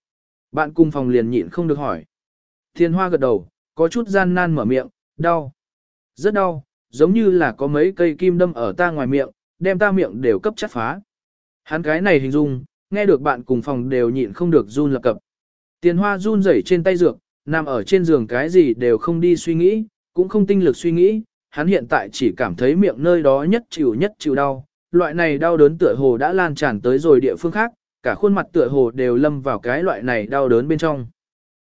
Bạn cùng phòng liền nhịn không được hỏi. Thiên hoa gật đầu, có chút gian nan mở miệng, đau. Rất đau, giống như là có mấy cây kim đâm ở ta ngoài miệng, đem ta miệng đều cấp chắt phá. Hắn cái này hình dung, nghe được bạn cùng phòng đều nhịn không được run lập cập. Tiền hoa run rẩy trên tay dược, nằm ở trên giường cái gì đều không đi suy nghĩ, cũng không tinh lực suy nghĩ, hắn hiện tại chỉ cảm thấy miệng nơi đó nhất chịu nhất chịu đau. Loại này đau đớn tựa hồ đã lan tràn tới rồi địa phương khác, cả khuôn mặt tựa hồ đều lâm vào cái loại này đau đớn bên trong.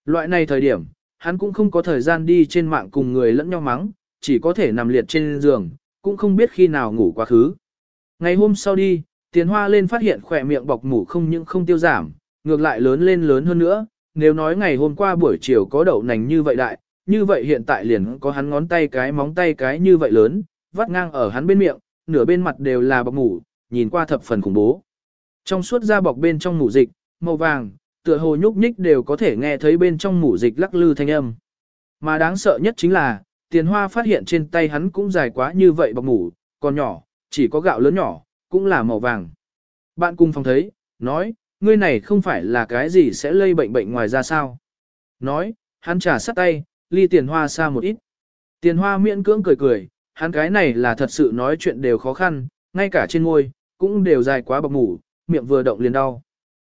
Loại này thời điểm, hắn cũng không có thời gian đi trên mạng cùng người lẫn nhau mắng, chỉ có thể nằm liệt trên giường, cũng không biết khi nào ngủ quá khứ. Ngày hôm sau đi, tiền hoa lên phát hiện khỏe miệng bọc mủ không những không tiêu giảm, ngược lại lớn lên lớn hơn nữa, nếu nói ngày hôm qua buổi chiều có đậu nành như vậy đại, như vậy hiện tại liền có hắn ngón tay cái móng tay cái như vậy lớn, vắt ngang ở hắn bên miệng, nửa bên mặt đều là bọc mủ, nhìn qua thập phần khủng bố. Trong suốt da bọc bên trong mủ dịch, màu vàng, tựa hồ nhúc nhích đều có thể nghe thấy bên trong mủ dịch lắc lư thanh âm. Mà đáng sợ nhất chính là, tiền hoa phát hiện trên tay hắn cũng dài quá như vậy bọc mủ, còn nhỏ, chỉ có gạo lớn nhỏ, cũng là màu vàng. Bạn cùng phòng thấy, nói, ngươi này không phải là cái gì sẽ lây bệnh bệnh ngoài ra sao. Nói, hắn trả sắt tay, ly tiền hoa xa một ít. Tiền hoa miễn cưỡng cười cười, hắn cái này là thật sự nói chuyện đều khó khăn, ngay cả trên môi, cũng đều dài quá bọc mủ, miệng vừa động liền đau.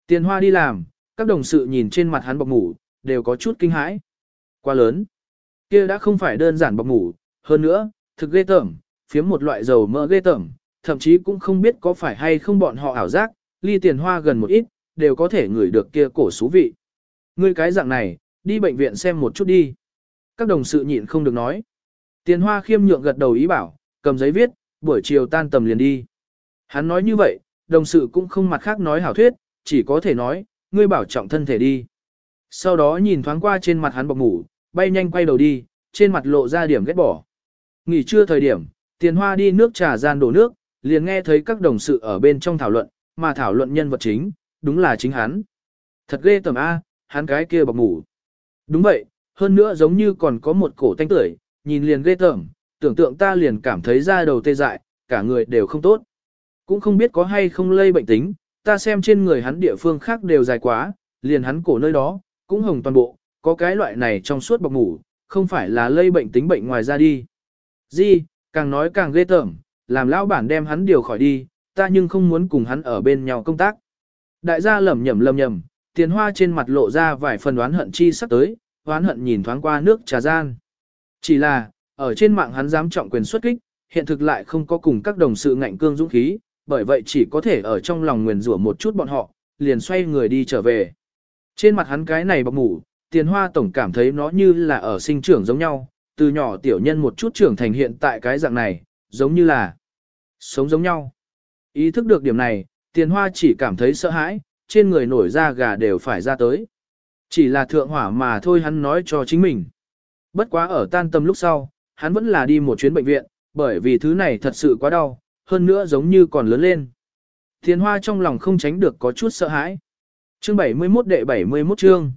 Tiền hoa đi làm, các đồng sự nhìn trên mặt hắn bọc ngủ đều có chút kinh hãi. Quá lớn. kia đã không phải đơn giản bọc ngủ, hơn nữa, thực ghê tởm, phiếm một loại dầu mỡ ghê tởm, thậm chí cũng không biết có phải hay không bọn họ ảo giác, ly tiền hoa gần một ít, đều có thể ngửi được kia cổ xú vị. Ngươi cái dạng này, đi bệnh viện xem một chút đi. Các đồng sự nhịn không được nói. Tiền hoa khiêm nhượng gật đầu ý bảo, cầm giấy viết, buổi chiều tan tầm liền đi. Hắn nói như vậy, đồng sự cũng không mặt khác nói hảo thuyết, chỉ có thể nói, ngươi bảo trọng thân thể đi. Sau đó nhìn thoáng qua trên mặt hắn bọc ngủ, bay nhanh quay đầu đi, trên mặt lộ ra điểm ghét bỏ. Nghỉ trưa thời điểm, tiền hoa đi nước trà gian đổ nước, liền nghe thấy các đồng sự ở bên trong thảo luận, mà thảo luận nhân vật chính, đúng là chính hắn. Thật ghê tầm A, hắn cái kia bọc ngủ. Đúng vậy, hơn nữa giống như còn có một cổ tanh tưởi, nhìn liền ghê tởm, tưởng tượng ta liền cảm thấy da đầu tê dại, cả người đều không tốt. Cũng không biết có hay không lây bệnh tính, ta xem trên người hắn địa phương khác đều dài quá, liền hắn cổ nơi đó, cũng hồng toàn bộ, có cái loại này trong suốt bọc ngủ, không phải là lây bệnh tính bệnh ngoài ra đi. Di, càng nói càng ghê tởm, làm lão bản đem hắn điều khỏi đi, ta nhưng không muốn cùng hắn ở bên nhau công tác. Đại gia lẩm nhẩm lẩm nhẩm, tiền hoa trên mặt lộ ra vài phần oán hận chi sắp tới, oán hận nhìn thoáng qua nước trà gian. Chỉ là, ở trên mạng hắn dám trọng quyền xuất kích, hiện thực lại không có cùng các đồng sự ngạnh cương dũng khí, bởi vậy chỉ có thể ở trong lòng nguyền rủa một chút bọn họ, liền xoay người đi trở về. Trên mặt hắn cái này bọc ngủ, tiền hoa tổng cảm thấy nó như là ở sinh trưởng giống nhau, từ nhỏ tiểu nhân một chút trưởng thành hiện tại cái dạng này, giống như là sống giống nhau. Ý thức được điểm này, tiền hoa chỉ cảm thấy sợ hãi, trên người nổi da gà đều phải ra tới. Chỉ là thượng hỏa mà thôi hắn nói cho chính mình. Bất quá ở tan tâm lúc sau, hắn vẫn là đi một chuyến bệnh viện, bởi vì thứ này thật sự quá đau, hơn nữa giống như còn lớn lên. Tiền hoa trong lòng không tránh được có chút sợ hãi. Chương 71 đệ 71 chương.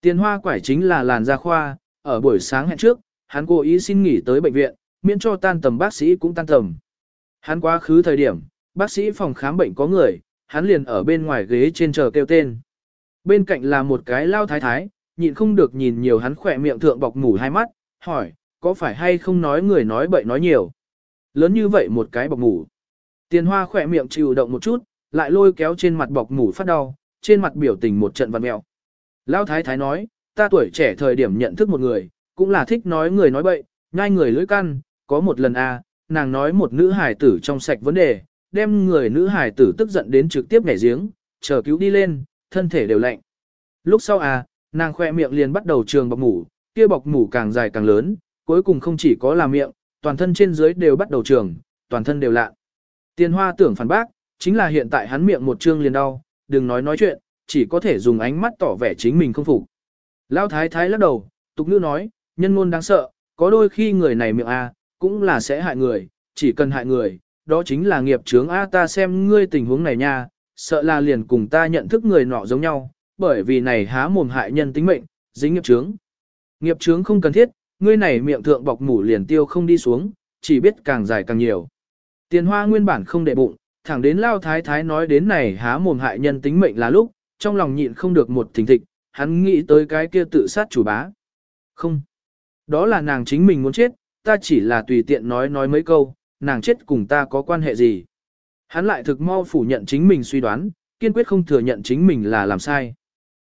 Tiền hoa quải chính là làn da khoa, ở buổi sáng hẹn trước, hắn cố ý xin nghỉ tới bệnh viện, miễn cho tan tầm bác sĩ cũng tan tầm. Hắn quá khứ thời điểm, bác sĩ phòng khám bệnh có người, hắn liền ở bên ngoài ghế trên chờ kêu tên. Bên cạnh là một cái lao thái thái, nhịn không được nhìn nhiều hắn khỏe miệng thượng bọc mủ hai mắt, hỏi, có phải hay không nói người nói bậy nói nhiều. Lớn như vậy một cái bọc ngủ, Tiền hoa khỏe miệng chịu động một chút, lại lôi kéo trên mặt bọc ngủ phát đau, trên mặt biểu tình một trận văn mẹo. Lao thái thái nói, ta tuổi trẻ thời điểm nhận thức một người, cũng là thích nói người nói bậy, nhai người lưỡi căn, có một lần a, à, nàng nói một nữ hải tử trong sạch vấn đề, đem người nữ hải tử tức giận đến trực tiếp nhảy giếng, chờ cứu đi lên, thân thể đều lạnh. Lúc sau à, nàng khoe miệng liền bắt đầu trường bọc mủ, kia bọc mủ càng dài càng lớn, cuối cùng không chỉ có là miệng, toàn thân trên dưới đều bắt đầu trường, toàn thân đều lạ. Tiền hoa tưởng phản bác, chính là hiện tại hắn miệng một trương liền đau, đừng nói nói chuyện, chỉ có thể dùng ánh mắt tỏ vẻ chính mình không phục. Lão thái thái lắc đầu, tục ngữ nói, nhân ngôn đáng sợ, có đôi khi người này miệng A, cũng là sẽ hại người, chỉ cần hại người, đó chính là nghiệp chướng A ta xem ngươi tình huống này nha, sợ là liền cùng ta nhận thức người nọ giống nhau, bởi vì này há mồm hại nhân tính mệnh, dính nghiệp chướng. Nghiệp chướng không cần thiết, ngươi này miệng thượng bọc mủ liền tiêu không đi xuống, chỉ biết càng dài càng nhiều. Tiền hoa nguyên bản không để bụng, thẳng đến lao thái thái nói đến này há mồm hại nhân tính mệnh là lúc, trong lòng nhịn không được một thình thịch, hắn nghĩ tới cái kia tự sát chủ bá. Không, đó là nàng chính mình muốn chết, ta chỉ là tùy tiện nói nói mấy câu, nàng chết cùng ta có quan hệ gì. Hắn lại thực mau phủ nhận chính mình suy đoán, kiên quyết không thừa nhận chính mình là làm sai.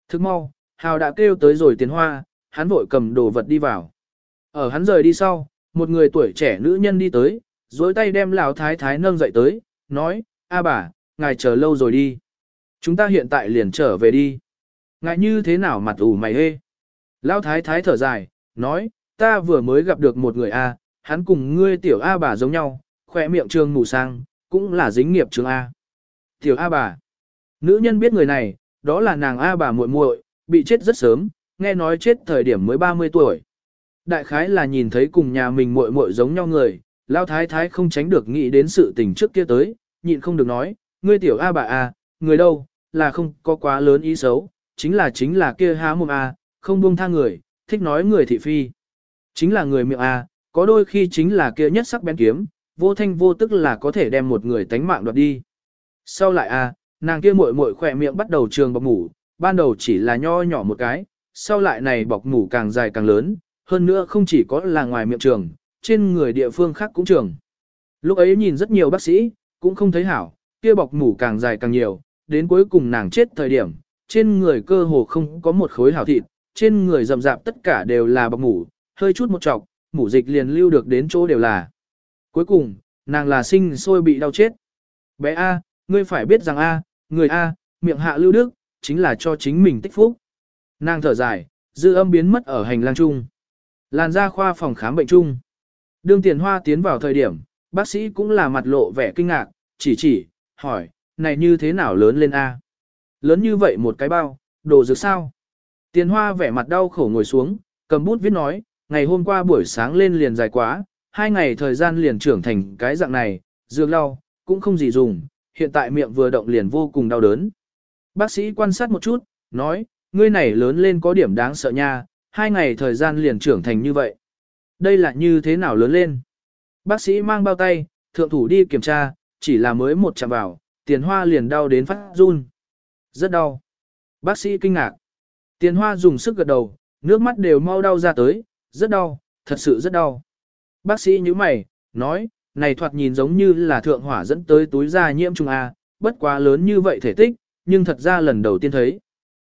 Thực mau, Hào đã kêu tới rồi tiền hoa, hắn vội cầm đồ vật đi vào. Ở hắn rời đi sau, một người tuổi trẻ nữ nhân đi tới, dối tay đem lão thái thái nâng dậy tới, nói, a bà, ngài chờ lâu rồi đi. Chúng ta hiện tại liền trở về đi. Ngài như thế nào mặt ủ mày hê? Lão thái thái thở dài, nói, ta vừa mới gặp được một người a, hắn cùng ngươi tiểu a bà giống nhau, khỏe miệng trường mù sang, cũng là dính nghiệp trường a. Tiểu a bà. Nữ nhân biết người này, đó là nàng a bà muội muội, bị chết rất sớm, nghe nói chết thời điểm mới 30 tuổi. Đại khái là nhìn thấy cùng nhà mình muội muội giống nhau người, Lão thái thái không tránh được nghĩ đến sự tình trước kia tới, nhịn không được nói, ngươi tiểu A bà A, người đâu, là không có quá lớn ý xấu, chính là chính là kia há mồm A, không buông tha người, thích nói người thị phi. Chính là người miệng A, có đôi khi chính là kia nhất sắc bén kiếm, vô thanh vô tức là có thể đem một người tánh mạng đoạt đi. Sau lại A, nàng kia muội muội khỏe miệng bắt đầu trường bọc ngủ, ban đầu chỉ là nho nhỏ một cái, sau lại này bọc ngủ càng dài càng lớn, hơn nữa không chỉ có là ngoài miệng trường, trên người địa phương khác cũng trường. Lúc ấy nhìn rất nhiều bác sĩ, cũng không thấy hảo, kia bọc mủ càng dài càng nhiều, đến cuối cùng nàng chết thời điểm, trên người cơ hồ không có một khối hảo thịt, trên người rậm rạp tất cả đều là bọc mủ, hơi chút một trọc, mủ dịch liền lưu được đến chỗ đều là. Cuối cùng, nàng là sinh sôi bị đau chết. Bé A, ngươi phải biết rằng A, người A, miệng hạ lưu đức, chính là cho chính mình tích phúc. Nàng thở dài, dư âm biến mất ở hành lang chung. Làn ra khoa phòng khám bệnh chung. Đương tiền hoa tiến vào thời điểm, bác sĩ cũng là mặt lộ vẻ kinh ngạc, chỉ chỉ, hỏi, này như thế nào lớn lên A? Lớn như vậy một cái bao, đồ dược sao? Tiền hoa vẻ mặt đau khổ ngồi xuống, cầm bút viết nói, ngày hôm qua buổi sáng lên liền dài quá, hai ngày thời gian liền trưởng thành cái dạng này, dược lau, cũng không gì dùng, hiện tại miệng vừa động liền vô cùng đau đớn. Bác sĩ quan sát một chút, nói, ngươi này lớn lên có điểm đáng sợ nha, hai ngày thời gian liền trưởng thành như vậy. Đây là như thế nào lớn lên? Bác sĩ mang bao tay, thượng thủ đi kiểm tra, chỉ là mới một chạm vào, tiền hoa liền đau đến phát run. Rất đau. Bác sĩ kinh ngạc. Tiền hoa dùng sức gật đầu, nước mắt đều mau đau ra tới, rất đau, thật sự rất đau. Bác sĩ như mày, nói, này thoạt nhìn giống như là thượng hỏa dẫn tới túi da nhiễm trùng A, bất quá lớn như vậy thể tích, nhưng thật ra lần đầu tiên thấy.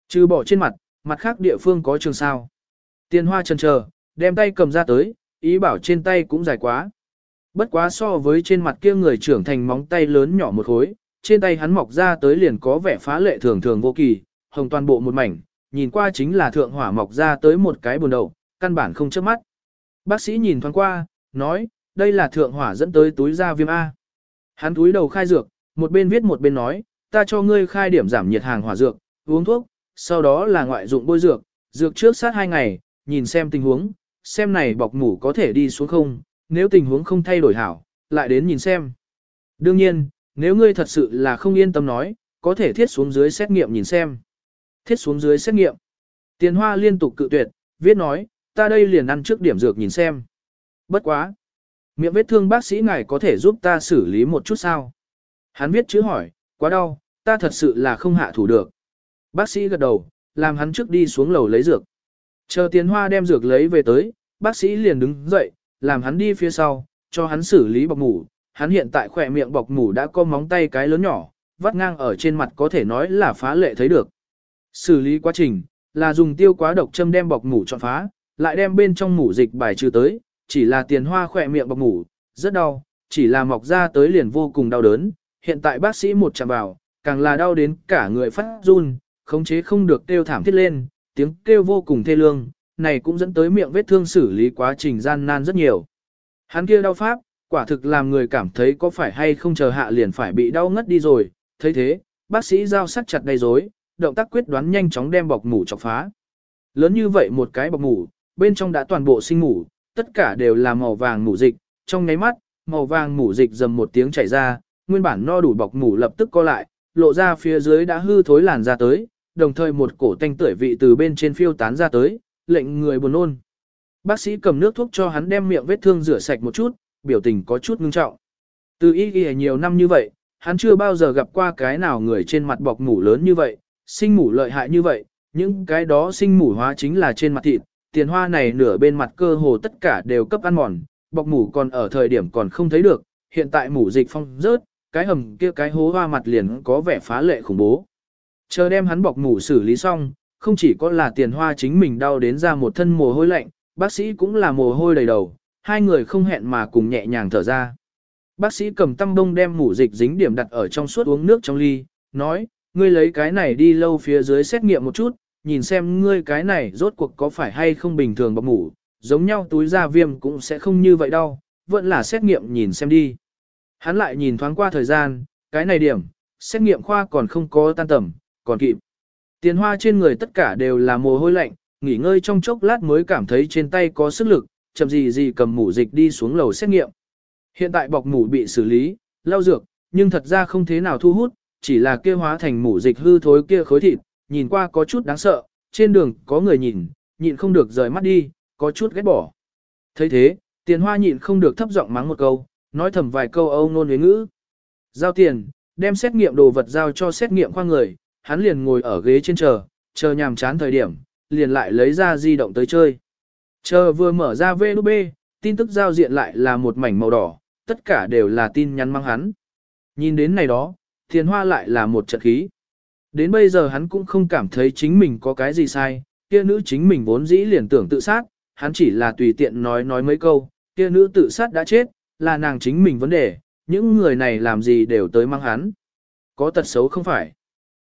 Trừ bỏ trên mặt, mặt khác địa phương có trường sao. Tiền hoa chần chờ, đem tay cầm ra tới, ý bảo trên tay cũng dài quá. Bất quá so với trên mặt kia người trưởng thành móng tay lớn nhỏ một khối, trên tay hắn mọc ra tới liền có vẻ phá lệ thường thường vô kỳ, hồng toàn bộ một mảnh, nhìn qua chính là thượng hỏa mọc ra tới một cái buồn đầu, căn bản không chớp mắt. Bác sĩ nhìn thoáng qua, nói, đây là thượng hỏa dẫn tới túi da viêm A. Hắn túi đầu khai dược, một bên viết một bên nói, ta cho ngươi khai điểm giảm nhiệt hàng hỏa dược, uống thuốc, sau đó là ngoại dụng bôi dược, dược trước sát hai ngày, nhìn xem tình huống, xem này bọc mủ có thể đi xuống không, nếu tình huống không thay đổi hảo, lại đến nhìn xem. Đương nhiên, nếu ngươi thật sự là không yên tâm nói, có thể thiết xuống dưới xét nghiệm nhìn xem. Thiết xuống dưới xét nghiệm. Tiền hoa liên tục cự tuyệt, viết nói, ta đây liền ăn trước điểm dược nhìn xem. Bất quá. Miệng vết thương bác sĩ ngài có thể giúp ta xử lý một chút sao? Hắn viết chữ hỏi, quá đau, ta thật sự là không hạ thủ được. Bác sĩ gật đầu, làm hắn trước đi xuống lầu lấy dược. Chờ tiến hoa đem dược lấy về tới, bác sĩ liền đứng dậy, làm hắn đi phía sau, cho hắn xử lý bọc mủ. Hắn hiện tại khỏe miệng bọc mủ đã có móng tay cái lớn nhỏ, vắt ngang ở trên mặt có thể nói là phá lệ thấy được. Xử lý quá trình, là dùng tiêu quá độc châm đem bọc mủ chọn phá, lại đem bên trong mủ dịch bài trừ tới, chỉ là tiền hoa khỏe miệng bọc mủ, rất đau, chỉ là mọc ra tới liền vô cùng đau đớn. Hiện tại bác sĩ một chạm vào, càng là đau đến cả người phát run, khống chế không được tiêu thảm thiết lên, tiếng kêu vô cùng thê lương, này cũng dẫn tới miệng vết thương xử lý quá trình gian nan rất nhiều. Hắn kia đau pháp, quả thực làm người cảm thấy có phải hay không chờ hạ liền phải bị đau ngất đi rồi, thấy thế, bác sĩ giao sắc chặt đầy rối, động tác quyết đoán nhanh chóng đem bọc mủ chọc phá. Lớn như vậy một cái bọc mủ, bên trong đã toàn bộ sinh mủ, tất cả đều là màu vàng mủ dịch, trong nháy mắt, màu vàng mủ dịch dầm một tiếng chảy ra, nguyên bản no đủ bọc mủ lập tức co lại, lộ ra phía dưới đã hư thối làn ra tới, đồng thời một cổ tanh tưởi vị từ bên trên phiêu tán ra tới, lệnh người buồn nôn. Bác sĩ cầm nước thuốc cho hắn đem miệng vết thương rửa sạch một chút, biểu tình có chút ngưng trọng. Từ y y nhiều năm như vậy, hắn chưa bao giờ gặp qua cái nào người trên mặt bọc mủ lớn như vậy, sinh mủ lợi hại như vậy, những cái đó sinh mủ hóa chính là trên mặt thịt, tiền hoa này nửa bên mặt cơ hồ tất cả đều cấp ăn mòn, bọc mủ còn ở thời điểm còn không thấy được, hiện tại mủ dịch phong rớt, cái hầm kia cái hố hoa mặt liền có vẻ phá lệ khủng bố. Chờ đem hắn bọc mủ xử lý xong, không chỉ có là tiền hoa chính mình đau đến ra một thân mồ hôi lạnh, bác sĩ cũng là mồ hôi đầy đầu, hai người không hẹn mà cùng nhẹ nhàng thở ra. Bác sĩ cầm tăm bông đem mủ dịch dính điểm đặt ở trong suốt uống nước trong ly, nói, ngươi lấy cái này đi lâu phía dưới xét nghiệm một chút, nhìn xem ngươi cái này rốt cuộc có phải hay không bình thường bọc mủ, giống nhau túi da viêm cũng sẽ không như vậy đâu, vẫn là xét nghiệm nhìn xem đi. Hắn lại nhìn thoáng qua thời gian, cái này điểm, xét nghiệm khoa còn không có tan tầm, còn kịp. Tiền hoa trên người tất cả đều là mồ hôi lạnh, nghỉ ngơi trong chốc lát mới cảm thấy trên tay có sức lực, chậm gì gì cầm mũ dịch đi xuống lầu xét nghiệm. Hiện tại bọc mũ bị xử lý, lau dược, nhưng thật ra không thế nào thu hút, chỉ là kia hóa thành mũ dịch hư thối kia khối thịt, nhìn qua có chút đáng sợ, trên đường có người nhìn, nhịn không được rời mắt đi, có chút ghét bỏ. thấy thế, tiền hoa nhịn không được thấp giọng mắng một câu, nói thầm vài câu âu nôn với ngữ. Giao tiền, đem xét nghiệm đồ vật giao cho xét nghiệm khoa người, hắn liền ngồi ở ghế trên chờ, chờ nhàm chán thời điểm, liền lại lấy ra di động tới chơi. Chờ vừa mở ra VNB, tin tức giao diện lại là một mảnh màu đỏ, tất cả đều là tin nhắn mang hắn. Nhìn đến này đó, thiền hoa lại là một trận khí. Đến bây giờ hắn cũng không cảm thấy chính mình có cái gì sai, kia nữ chính mình vốn dĩ liền tưởng tự sát, hắn chỉ là tùy tiện nói nói mấy câu, kia nữ tự sát đã chết, là nàng chính mình vấn đề, những người này làm gì đều tới mang hắn. Có tật xấu không phải.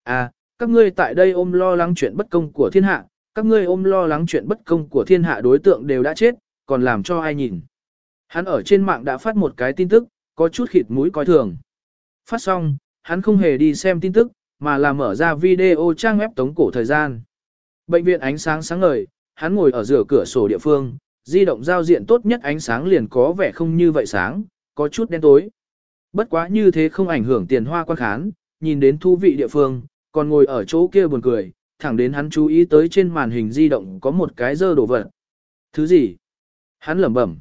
À, các ngươi tại đây ôm lo lắng chuyện bất công của thiên hạ, các ngươi ôm lo lắng chuyện bất công của thiên hạ đối tượng đều đã chết, còn làm cho ai nhìn. Hắn ở trên mạng đã phát một cái tin tức, có chút khịt mũi coi thường. Phát xong, hắn không hề đi xem tin tức, mà là mở ra video trang web tống cổ thời gian. Bệnh viện ánh sáng sáng ngời, hắn ngồi ở giữa cửa sổ địa phương, di động giao diện tốt nhất ánh sáng liền có vẻ không như vậy sáng, có chút đen tối. Bất quá như thế không ảnh hưởng tiền hoa quan khán, nhìn đến thú vị địa phương, còn ngồi ở chỗ kia buồn cười, thẳng đến hắn chú ý tới trên màn hình di động có một cái dơ đồ vật. Thứ gì? Hắn lẩm bẩm.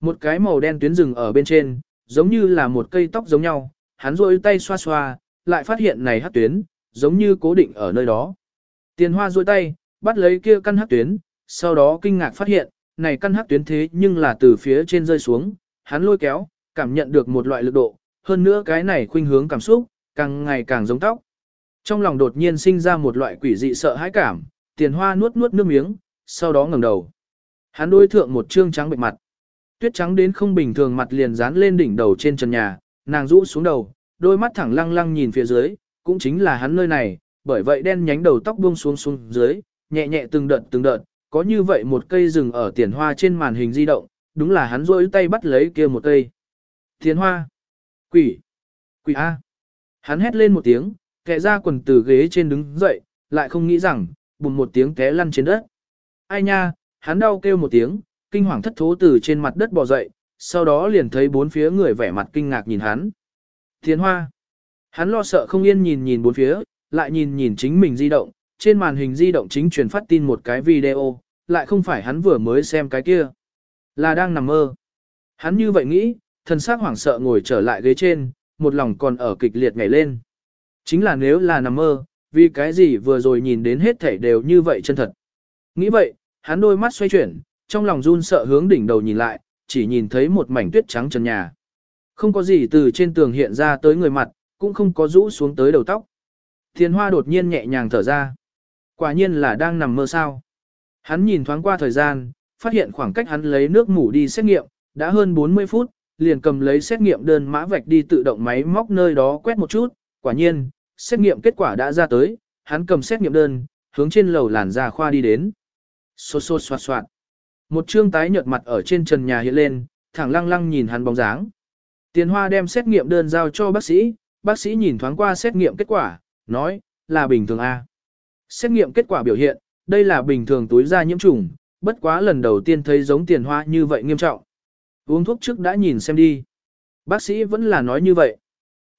Một cái màu đen tuyến rừng ở bên trên, giống như là một cây tóc giống nhau, hắn rôi tay xoa xoa, lại phát hiện này hát tuyến, giống như cố định ở nơi đó. Tiền hoa rôi tay, bắt lấy kia căn hát tuyến, sau đó kinh ngạc phát hiện, này căn hát tuyến thế nhưng là từ phía trên rơi xuống, hắn lôi kéo, cảm nhận được một loại lực độ, hơn nữa cái này khuynh hướng cảm xúc, càng ngày càng giống tóc. Trong lòng đột nhiên sinh ra một loại quỷ dị sợ hãi cảm, tiền hoa nuốt nuốt nước miếng, sau đó ngẩng đầu. Hắn đối thượng một trương trắng bệnh mặt. Tuyết trắng đến không bình thường mặt liền dán lên đỉnh đầu trên trần nhà, nàng rũ xuống đầu, đôi mắt thẳng lăng lăng nhìn phía dưới, cũng chính là hắn nơi này, bởi vậy đen nhánh đầu tóc buông xuống xuống dưới, nhẹ nhẹ từng đợt từng đợt, có như vậy một cây rừng ở tiền hoa trên màn hình di động, đúng là hắn rôi tay bắt lấy kia một cây. Tiền hoa! Quỷ! Quỷ A! Hắn hét lên một tiếng, kẻ ra quần từ ghế trên đứng dậy, lại không nghĩ rằng, bùm một tiếng té lăn trên đất. Ai nha, hắn đau kêu một tiếng, kinh hoàng thất thố từ trên mặt đất bò dậy, sau đó liền thấy bốn phía người vẻ mặt kinh ngạc nhìn hắn. Thiên hoa. Hắn lo sợ không yên nhìn nhìn bốn phía, lại nhìn nhìn chính mình di động, trên màn hình di động chính truyền phát tin một cái video, lại không phải hắn vừa mới xem cái kia. Là đang nằm mơ. Hắn như vậy nghĩ, thần sắc hoảng sợ ngồi trở lại ghế trên, một lòng còn ở kịch liệt nhảy lên. Chính là nếu là nằm mơ, vì cái gì vừa rồi nhìn đến hết thảy đều như vậy chân thật. Nghĩ vậy, hắn đôi mắt xoay chuyển, trong lòng run sợ hướng đỉnh đầu nhìn lại, chỉ nhìn thấy một mảnh tuyết trắng trần nhà. Không có gì từ trên tường hiện ra tới người mặt, cũng không có rũ xuống tới đầu tóc. Thiên hoa đột nhiên nhẹ nhàng thở ra. Quả nhiên là đang nằm mơ sao. Hắn nhìn thoáng qua thời gian, phát hiện khoảng cách hắn lấy nước mủ đi xét nghiệm, đã hơn 40 phút, liền cầm lấy xét nghiệm đơn mã vạch đi tự động máy móc nơi đó quét một chút, quả nhiên, xét nghiệm kết quả đã ra tới, hắn cầm xét nghiệm đơn, hướng trên lầu làn ra khoa đi đến. Xô xô xoạt xoạt. Một trương tái nhợt mặt ở trên trần nhà hiện lên, thẳng lăng lăng nhìn hắn bóng dáng. Tiền hoa đem xét nghiệm đơn giao cho bác sĩ, bác sĩ nhìn thoáng qua xét nghiệm kết quả, nói, là bình thường A. Xét nghiệm kết quả biểu hiện, đây là bình thường túi da nhiễm trùng, bất quá lần đầu tiên thấy giống tiền hoa như vậy nghiêm trọng. Uống thuốc trước đã nhìn xem đi. Bác sĩ vẫn là nói như vậy.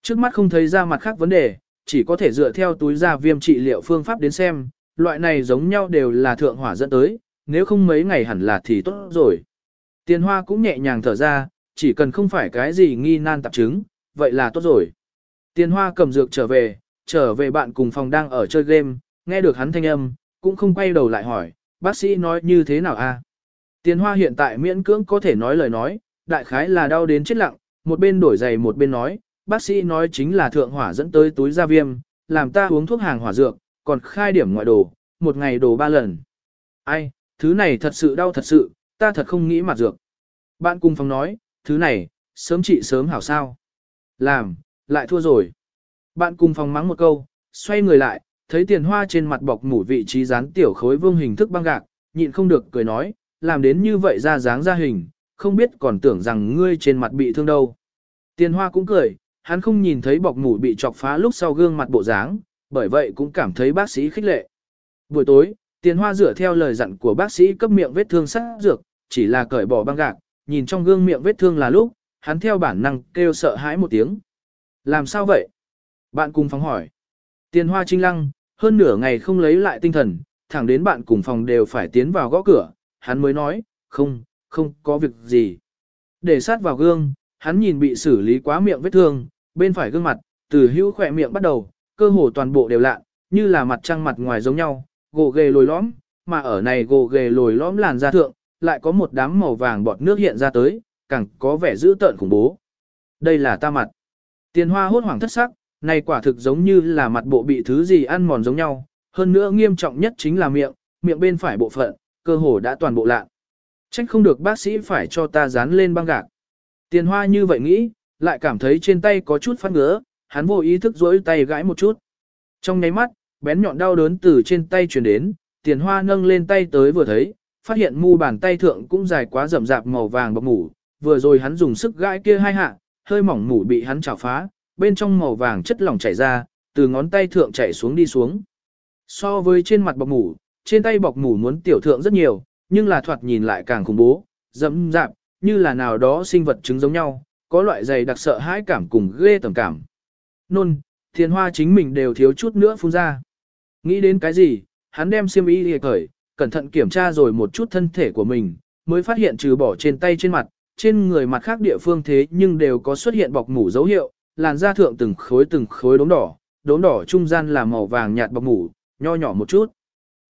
Trước mắt không thấy ra mặt khác vấn đề, chỉ có thể dựa theo túi da viêm trị liệu phương pháp đến xem, loại này giống nhau đều là thượng hỏa dẫn tới, nếu không mấy ngày hẳn là thì tốt rồi. Tiền hoa cũng nhẹ nhàng thở ra, chỉ cần không phải cái gì nghi nan tạp chứng, vậy là tốt rồi. Tiền hoa cầm dược trở về, trở về bạn cùng phòng đang ở chơi game, nghe được hắn thanh âm, cũng không quay đầu lại hỏi, bác sĩ nói như thế nào a? Tiền hoa hiện tại miễn cưỡng có thể nói lời nói, đại khái là đau đến chết lặng, một bên đổi giày một bên nói, bác sĩ nói chính là thượng hỏa dẫn tới túi da viêm, làm ta uống thuốc hàng hỏa dược, còn khai điểm ngoại đồ, một ngày đồ ba lần. Ai, thứ này thật sự đau thật sự, ta thật không nghĩ mặt dược. Bạn cùng phòng nói, thứ này, sớm trị sớm hảo sao. Làm, lại thua rồi. Bạn cùng phòng mắng một câu, xoay người lại, thấy tiền hoa trên mặt bọc mủ vị trí dán tiểu khối vương hình thức băng gạc, nhịn không được cười nói, làm đến như vậy ra dáng ra hình, không biết còn tưởng rằng ngươi trên mặt bị thương đâu. Tiền hoa cũng cười, hắn không nhìn thấy bọc mủ bị chọc phá lúc sau gương mặt bộ dáng, bởi vậy cũng cảm thấy bác sĩ khích lệ. Buổi tối, tiền hoa rửa theo lời dặn của bác sĩ cấp miệng vết thương sát dược, chỉ là cởi bỏ băng gạc, nhìn trong gương miệng vết thương là lúc, hắn theo bản năng kêu sợ hãi một tiếng. Làm sao vậy? Bạn cùng phòng hỏi. Tiền hoa trinh lăng, hơn nửa ngày không lấy lại tinh thần, thẳng đến bạn cùng phòng đều phải tiến vào gõ cửa, hắn mới nói, không, không có việc gì. Để sát vào gương, hắn nhìn bị xử lý quá miệng vết thương, bên phải gương mặt, từ hữu khỏe miệng bắt đầu, cơ hồ toàn bộ đều lạ, như là mặt trăng mặt ngoài giống nhau, gồ ghề lồi lõm, mà ở này gồ ghề lồi lõm làn da thượng, lại có một đám màu vàng bọt nước hiện ra tới, càng có vẻ dữ tợn khủng bố. Đây là ta mặt. Tiền hoa hốt hoảng thất sắc, này quả thực giống như là mặt bộ bị thứ gì ăn mòn giống nhau, hơn nữa nghiêm trọng nhất chính là miệng, miệng bên phải bộ phận, cơ hồ đã toàn bộ lạ. Trách không được bác sĩ phải cho ta dán lên băng gạc. Tiền hoa như vậy nghĩ, lại cảm thấy trên tay có chút phát ngứa, hắn vô ý thức duỗi tay gãi một chút. Trong nháy mắt, bén nhọn đau đớn từ trên tay truyền đến, tiền hoa nâng lên tay tới vừa thấy, phát hiện mu bàn tay thượng cũng dài quá rậm rạp màu vàng bọc mủ, vừa rồi hắn dùng sức gãi kia hai hạ, hơi mỏng mủ bị hắn chảo phá, bên trong màu vàng chất lỏng chảy ra, từ ngón tay thượng chảy xuống đi xuống. So với trên mặt bọc mủ, trên tay bọc mủ muốn tiểu thượng rất nhiều, nhưng là thoạt nhìn lại càng khủng bố, rậm rạp, như là nào đó sinh vật trứng giống nhau, có loại dày đặc sợ hãi cảm cùng ghê tầm cảm. Nôn, thiền hoa chính mình đều thiếu chút nữa phun ra. Nghĩ đến cái gì, hắn đem xiêm y lìa cởi, cẩn thận kiểm tra rồi một chút thân thể của mình, mới phát hiện trừ bỏ trên tay trên mặt, trên người mặt khác địa phương thế nhưng đều có xuất hiện bọc mủ dấu hiệu, làn da thượng từng khối từng khối đốm đỏ, đốm đỏ trung gian là màu vàng nhạt bọc mủ, nho nhỏ một chút.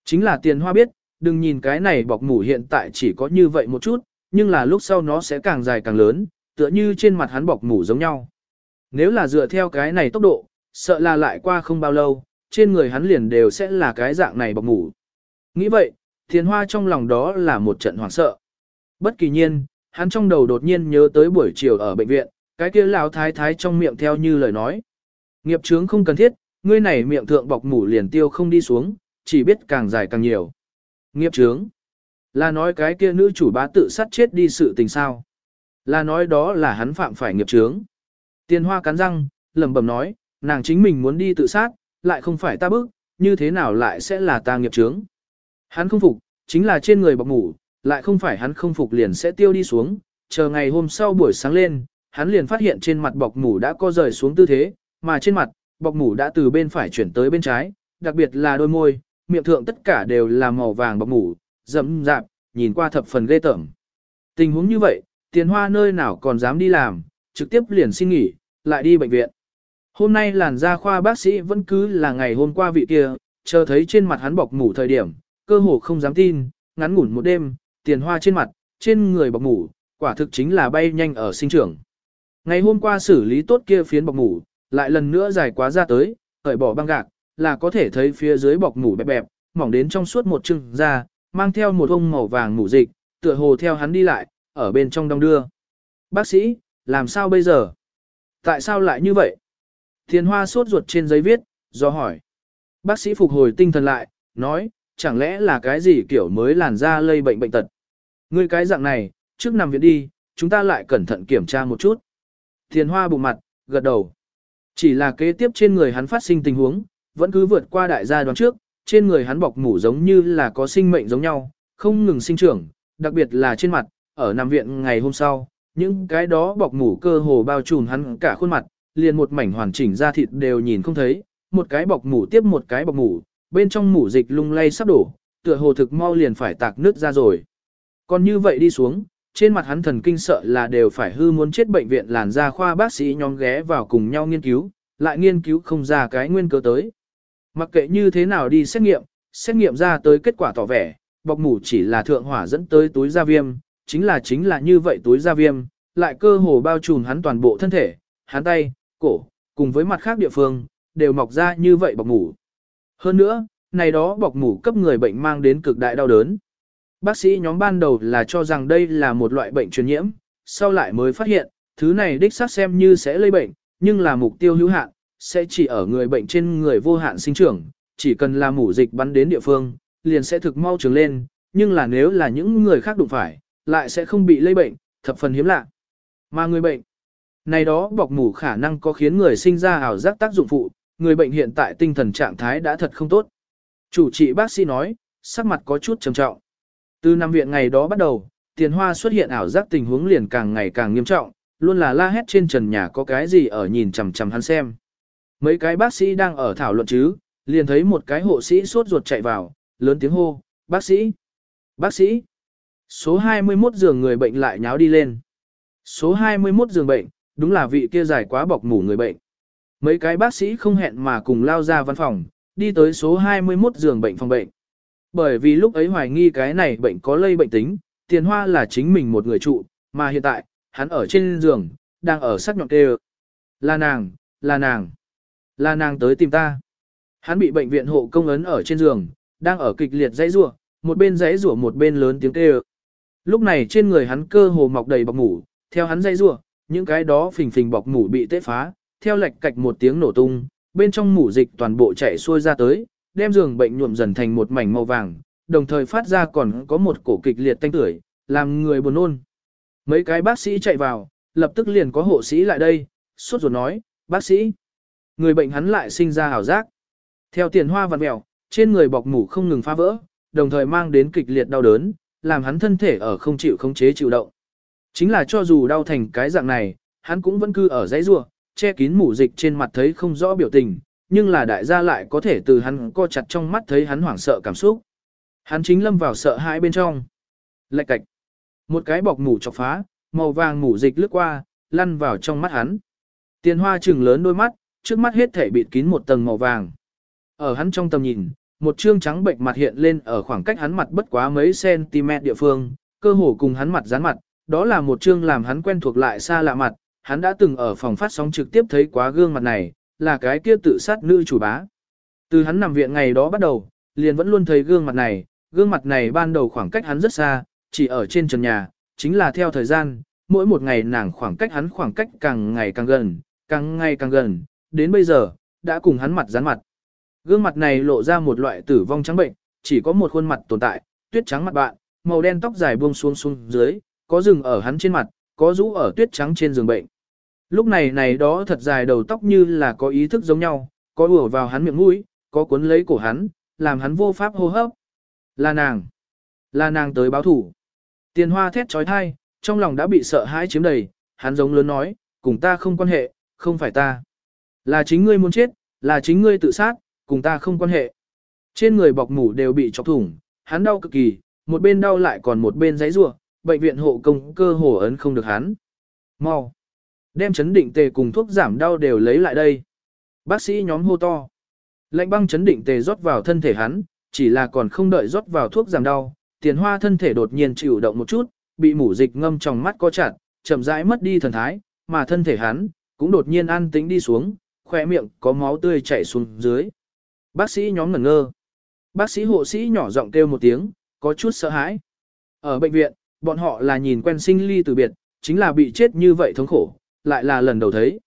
Chính là tiền hoa biết, đừng nhìn cái này bọc mủ hiện tại chỉ có như vậy một chút, nhưng là lúc sau nó sẽ càng dài càng lớn, tựa như trên mặt hắn bọc mủ giống nhau. Nếu là dựa theo cái này tốc độ, sợ là lại qua không bao lâu, trên người hắn liền đều sẽ là cái dạng này bọc mủ. Nghĩ vậy, thiền hoa trong lòng đó là một trận hoảng sợ. Bất kỳ nhiên, hắn trong đầu đột nhiên nhớ tới buổi chiều ở bệnh viện, cái kia lão thái thái trong miệng theo như lời nói. Nghiệp chướng không cần thiết, ngươi này miệng thượng bọc mủ liền tiêu không đi xuống, chỉ biết càng dài càng nhiều. Nghiệp chướng. Là nói cái kia nữ chủ bá tự sát chết đi sự tình sao. Là nói đó là hắn phạm phải nghiệp chướng. Tiền hoa cắn răng, lẩm bẩm nói, nàng chính mình muốn đi tự sát, lại không phải ta bức, như thế nào lại sẽ là ta nghiệp chướng. Hắn không phục, chính là trên người bọc ngủ, lại không phải hắn không phục liền sẽ tiêu đi xuống, chờ ngày hôm sau buổi sáng lên, hắn liền phát hiện trên mặt bọc mủ đã co rời xuống tư thế, mà trên mặt, bọc mủ đã từ bên phải chuyển tới bên trái, đặc biệt là đôi môi, miệng thượng tất cả đều là màu vàng bọc mủ, dẫm dạp, nhìn qua thập phần ghê tởm. Tình huống như vậy, tiền hoa nơi nào còn dám đi làm, trực tiếp liền xin nghỉ, lại đi bệnh viện. Hôm nay làn da khoa bác sĩ vẫn cứ là ngày hôm qua vị kia, chờ thấy trên mặt hắn bọc mủ thời điểm, cơ hồ không dám tin, ngắn ngủn một đêm, tiền hoa trên mặt, trên người bọc mủ, quả thực chính là bay nhanh ở sinh trưởng. Ngày hôm qua xử lý tốt kia phiến bọc mủ, lại lần nữa dài quá ra tới, cởi bỏ băng gạc, là có thể thấy phía dưới bọc mủ bẹp bẹp, mỏng đến trong suốt một chừng ra, mang theo một ông màu vàng mủ dịch, tựa hồ theo hắn đi lại, ở bên trong đông đưa. Bác sĩ, làm sao bây giờ? Tại sao lại như vậy? Thiên hoa sốt ruột trên giấy viết, do hỏi. Bác sĩ phục hồi tinh thần lại, nói, chẳng lẽ là cái gì kiểu mới làn da lây bệnh bệnh tật. Ngươi cái dạng này, trước nằm viện đi, chúng ta lại cẩn thận kiểm tra một chút. Thiên hoa bụng mặt, gật đầu. Chỉ là kế tiếp trên người hắn phát sinh tình huống, vẫn cứ vượt qua đại gia đoán trước, trên người hắn bọc mủ giống như là có sinh mệnh giống nhau, không ngừng sinh trưởng, đặc biệt là trên mặt, ở nằm viện ngày hôm sau, những cái đó bọc mủ cơ hồ bao trùm hắn cả khuôn mặt, liền một mảnh hoàn chỉnh da thịt đều nhìn không thấy, một cái bọc mủ tiếp một cái bọc mủ, bên trong mủ dịch lung lay sắp đổ, tựa hồ thực mau liền phải tạc nước ra rồi. Còn như vậy đi xuống, trên mặt hắn thần kinh sợ là đều phải hư muốn chết bệnh viện làn da khoa bác sĩ nhóm ghé vào cùng nhau nghiên cứu, lại nghiên cứu không ra cái nguyên cơ tới. Mặc kệ như thế nào đi xét nghiệm, xét nghiệm ra tới kết quả tỏ vẻ, bọc mủ chỉ là thượng hỏa dẫn tới túi da viêm, chính là chính là như vậy túi da viêm, lại cơ hồ bao trùm hắn toàn bộ thân thể, hắn tay, cổ, cùng với mặt khác địa phương, đều mọc ra như vậy bọc mủ. Hơn nữa, này đó bọc mủ cấp người bệnh mang đến cực đại đau đớn. Bác sĩ nhóm ban đầu là cho rằng đây là một loại bệnh truyền nhiễm, sau lại mới phát hiện, thứ này đích xác xem như sẽ lây bệnh, nhưng là mục tiêu hữu hạn, sẽ chỉ ở người bệnh trên người vô hạn sinh trưởng, chỉ cần là mủ dịch bắn đến địa phương, liền sẽ thực mau trưởng lên, nhưng là nếu là những người khác đụng phải, lại sẽ không bị lây bệnh, thập phần hiếm lạ. Mà người bệnh, này đó bọc mủ khả năng có khiến người sinh ra ảo giác tác dụng phụ, người bệnh hiện tại tinh thần trạng thái đã thật không tốt. Chủ trị bác sĩ nói, sắc mặt có chút trầm trọng. Từ năm viện ngày đó bắt đầu, tiền hoa xuất hiện ảo giác tình huống liền càng ngày càng nghiêm trọng, luôn là la hét trên trần nhà có cái gì ở nhìn chằm chằm hắn xem. Mấy cái bác sĩ đang ở thảo luận chứ, liền thấy một cái hộ sĩ sốt ruột chạy vào, lớn tiếng hô, bác sĩ, bác sĩ. Số 21 giường người bệnh lại nháo đi lên. Số 21 giường bệnh, đúng là vị kia dài quá bọc mủ người bệnh. Mấy cái bác sĩ không hẹn mà cùng lao ra văn phòng, đi tới số 21 giường bệnh phòng bệnh. Bởi vì lúc ấy hoài nghi cái này bệnh có lây bệnh tính, tiền hoa là chính mình một người trụ, mà hiện tại, hắn ở trên giường, đang ở sắc nhọn kêu. Là nàng, là nàng, là nàng tới tìm ta. Hắn bị bệnh viện hộ công ấn ở trên giường, đang ở kịch liệt dãy rủa, một bên dãy rủa một bên lớn tiếng kêu. Lúc này trên người hắn cơ hồ mọc đầy bọc mủ, theo hắn dây rủa, những cái đó phình phình bọc mủ bị tê phá, theo lệch cạch một tiếng nổ tung, bên trong mủ dịch toàn bộ chảy xuôi ra tới, đem giường bệnh nhuộm dần thành một mảnh màu vàng, đồng thời phát ra còn có một cổ kịch liệt tanh tưởi, làm người buồn nôn. Mấy cái bác sĩ chạy vào, lập tức liền có hộ sĩ lại đây, sốt ruột nói, bác sĩ. Người bệnh hắn lại sinh ra hảo giác. Theo tiền hoa vặn mèo, trên người bọc mủ không ngừng phá vỡ, đồng thời mang đến kịch liệt đau đớn, làm hắn thân thể ở không chịu khống chế chịu động. Chính là cho dù đau thành cái dạng này, hắn cũng vẫn cứ ở dãy rua, che kín mủ dịch trên mặt thấy không rõ biểu tình, nhưng là đại gia lại có thể từ hắn co chặt trong mắt thấy hắn hoảng sợ cảm xúc. Hắn chính lâm vào sợ hãi bên trong. Lạch cạch. Một cái bọc mủ chọc phá, màu vàng mủ dịch lướt qua, lăn vào trong mắt hắn. Tiền hoa trừng lớn đôi mắt, trước mắt hết thể bịt kín một tầng màu vàng. Ở hắn trong tầm nhìn, một trương trắng bệnh mặt hiện lên ở khoảng cách hắn mặt bất quá mấy cm địa phương, cơ hồ cùng hắn mặt dán mặt, đó là một trương làm hắn quen thuộc lại xa lạ mặt, hắn đã từng ở phòng phát sóng trực tiếp thấy quá gương mặt này, là cái kia tự sát nữ chủ bá. Từ hắn nằm viện ngày đó bắt đầu, liền vẫn luôn thấy gương mặt này, gương mặt này ban đầu khoảng cách hắn rất xa, chỉ ở trên trần nhà, chính là theo thời gian, mỗi một ngày nàng khoảng cách hắn khoảng cách càng ngày càng gần, càng ngày càng gần, đến bây giờ, đã cùng hắn mặt dán mặt. Gương mặt này lộ ra một loại tử vong trắng bệnh, chỉ có một khuôn mặt tồn tại, tuyết trắng mặt bạn, màu đen tóc dài buông xuống xuống dưới, có rừng ở hắn trên mặt, có rũ ở tuyết trắng trên giường bệnh. Lúc này này đó thật dài đầu tóc như là có ý thức giống nhau, có ùa vào hắn miệng mũi, có cuốn lấy cổ hắn, làm hắn vô pháp hô hấp. Là nàng. Là nàng tới báo thủ. Tiền hoa thét trói thai, trong lòng đã bị sợ hãi chiếm đầy, hắn giống lớn nói, cùng ta không quan hệ, không phải ta. Là chính ngươi muốn chết, là chính ngươi tự sát, cùng ta không quan hệ. Trên người bọc mủ đều bị chọc thủng, hắn đau cực kỳ, một bên đau lại còn một bên giấy rủa, bệnh viện hộ công cơ hồ ấn không được hắn. Mau. Đem chấn định tề cùng thuốc giảm đau đều lấy lại đây. Bác sĩ nhóm hô to. Lạnh băng chấn định tề rót vào thân thể hắn, chỉ là còn không đợi rót vào thuốc giảm đau, tiền hoa thân thể đột nhiên chịu động một chút, bị mủ dịch ngâm trong mắt co chặt, chậm rãi mất đi thần thái, mà thân thể hắn cũng đột nhiên an tĩnh đi xuống, khỏe miệng có máu tươi chảy xuống dưới. Bác sĩ nhóm ngẩn ngơ. Bác sĩ hộ sĩ nhỏ giọng kêu một tiếng, có chút sợ hãi. Ở bệnh viện, bọn họ là nhìn quen sinh ly từ biệt, chính là bị chết như vậy thống khổ, lại là lần đầu thấy.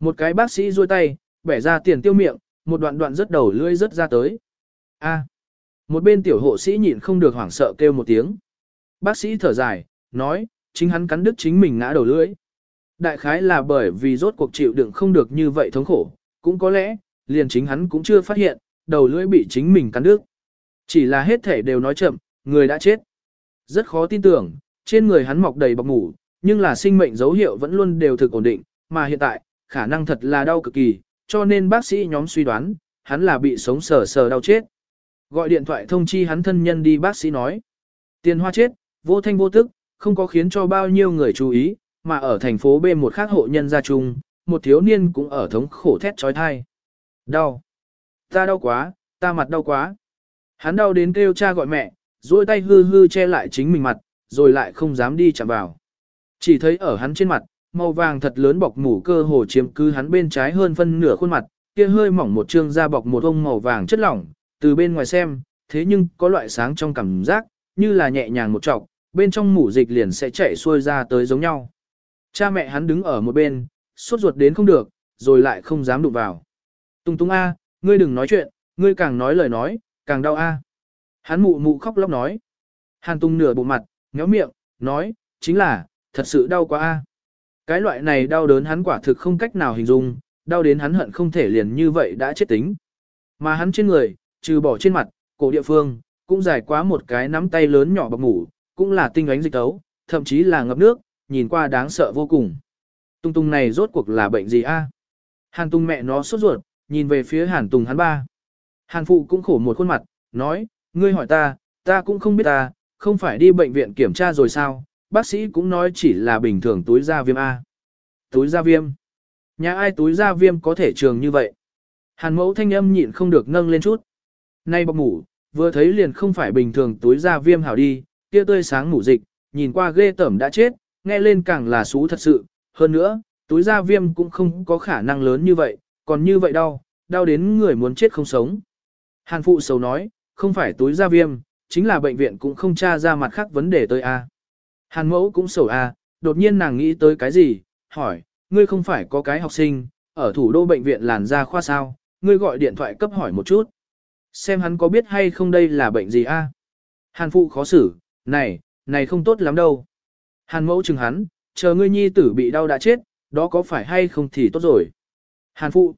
Một cái bác sĩ duỗi tay, bẻ ra tiền tiêu miệng, một đoạn đoạn rất đầu lưỡi rất ra tới. A. Một bên tiểu hộ sĩ nhịn không được hoảng sợ kêu một tiếng. Bác sĩ thở dài, nói, chính hắn cắn đứt chính mình ngã đầu lưỡi. Đại khái là bởi vì rốt cuộc chịu đựng không được như vậy thống khổ, cũng có lẽ, liền chính hắn cũng chưa phát hiện, đầu lưỡi bị chính mình cắn đứt. Chỉ là hết thể đều nói chậm, người đã chết. Rất khó tin tưởng, trên người hắn mọc đầy bọc ngủ, nhưng là sinh mệnh dấu hiệu vẫn luôn đều thực ổn định, mà hiện tại, khả năng thật là đau cực kỳ, cho nên bác sĩ nhóm suy đoán, hắn là bị sống sờ sờ đau chết. Gọi điện thoại thông chi hắn thân nhân đi bác sĩ nói. Tiền hoa chết, vô thanh vô tức, không có khiến cho bao nhiêu người chú ý, mà ở thành phố B một khác hộ nhân gia chung, một thiếu niên cũng ở thống khổ thét trói thai. Đau. Ta đau quá, ta mặt đau quá. Hắn đau đến kêu cha gọi mẹ, duỗi tay hư hư che lại chính mình mặt, rồi lại không dám đi chạm vào. Chỉ thấy ở hắn trên mặt, màu vàng thật lớn bọc mủ cơ hồ chiếm cứ hắn bên trái hơn phân nửa khuôn mặt, kia hơi mỏng một trương da bọc một ông màu vàng chất lỏng, từ bên ngoài xem, thế nhưng có loại sáng trong cảm giác, như là nhẹ nhàng một trọc, bên trong mủ dịch liền sẽ chảy xuôi ra tới giống nhau. Cha mẹ hắn đứng ở một bên, sốt ruột đến không được, rồi lại không dám đụng vào. Tung tung A, ngươi đừng nói chuyện, ngươi càng nói lời nói, càng đau A. Hắn mụ mụ khóc lóc nói. Hàn tung nửa bộ mặt, ngéo miệng, nói, chính là, thật sự đau quá A. Cái loại này đau đớn hắn quả thực không cách nào hình dung, đau đến hắn hận không thể liền như vậy đã chết tính. Mà hắn trên người, trừ bỏ trên mặt, cổ địa phương, cũng dài quá một cái nắm tay lớn nhỏ bọc ngủ, cũng là tinh ánh dịch tấu, thậm chí là ngập nước, nhìn qua đáng sợ vô cùng. Tung tung này rốt cuộc là bệnh gì a? Hàn tung mẹ nó sốt ruột, nhìn về phía hàn tùng hắn ba. Hàn phụ cũng khổ một khuôn mặt, nói, ngươi hỏi ta, ta cũng không biết ta, không phải đi bệnh viện kiểm tra rồi sao, bác sĩ cũng nói chỉ là bình thường túi da viêm A. Túi da viêm? Nhà ai túi da viêm có thể trường như vậy? Hàn mẫu thanh âm nhịn không được nâng lên chút. Nay bọc ngủ, vừa thấy liền không phải bình thường túi da viêm hảo đi, kia tươi sáng ngủ dịch, nhìn qua ghê tởm đã chết, nghe lên càng là xú thật sự. Hơn nữa, túi da viêm cũng không có khả năng lớn như vậy, còn như vậy đau, đau đến người muốn chết không sống. Hàn phụ sầu nói, không phải túi da viêm, chính là bệnh viện cũng không tra ra mặt khác vấn đề tới a. Hàn mẫu cũng sầu a, đột nhiên nàng nghĩ tới cái gì, hỏi, ngươi không phải có cái học sinh, ở thủ đô bệnh viện làn da khoa sao, ngươi gọi điện thoại cấp hỏi một chút. Xem hắn có biết hay không đây là bệnh gì a? Hàn phụ khó xử, này, này không tốt lắm đâu. Hàn mẫu chừng hắn, chờ ngươi nhi tử bị đau đã chết, đó có phải hay không thì tốt rồi. Hàn phụ.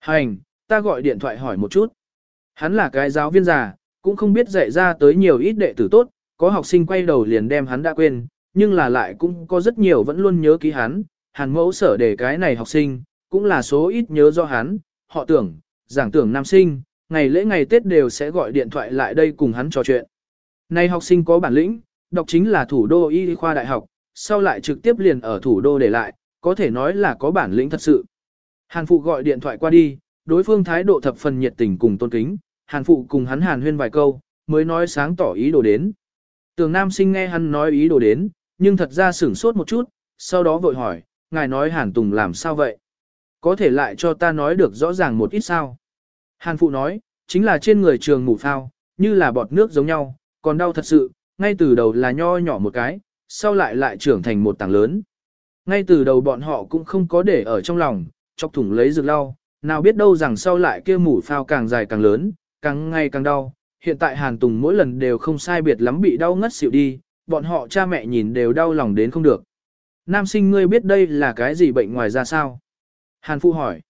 Hành, ta gọi điện thoại hỏi một chút. Hắn là cái giáo viên già, cũng không biết dạy ra tới nhiều ít đệ tử tốt, có học sinh quay đầu liền đem hắn đã quên, nhưng là lại cũng có rất nhiều vẫn luôn nhớ ký hắn. Hàn mẫu sở để cái này học sinh, cũng là số ít nhớ do hắn, họ tưởng, giảng tưởng nam sinh, ngày lễ ngày Tết đều sẽ gọi điện thoại lại đây cùng hắn trò chuyện. Này học sinh có bản lĩnh, đọc chính là thủ đô y khoa đại học, sau lại trực tiếp liền ở thủ đô để lại, có thể nói là có bản lĩnh thật sự. Hàn phụ gọi điện thoại qua đi, đối phương thái độ thập phần nhiệt tình cùng tôn kính, hàn phụ cùng hắn hàn huyên vài câu, mới nói sáng tỏ ý đồ đến. Tường nam sinh nghe hắn nói ý đồ đến, nhưng thật ra sửng sốt một chút, sau đó vội hỏi, ngài nói hàn tùng làm sao vậy? Có thể lại cho ta nói được rõ ràng một ít sao? Hàn phụ nói, chính là trên người trường mù phao, như là bọt nước giống nhau, còn đau thật sự, ngay từ đầu là nho nhỏ một cái, sau lại lại trưởng thành một tảng lớn. Ngay từ đầu bọn họ cũng không có để ở trong lòng, chọc thủng lấy dược lau, nào biết đâu rằng sau lại kia mủ phao càng dài càng lớn, càng ngày càng đau. Hiện tại Hàn Tùng mỗi lần đều không sai biệt lắm bị đau ngất xỉu đi, bọn họ cha mẹ nhìn đều đau lòng đến không được. Nam sinh ngươi biết đây là cái gì bệnh ngoài ra sao? Hàn Phụ hỏi.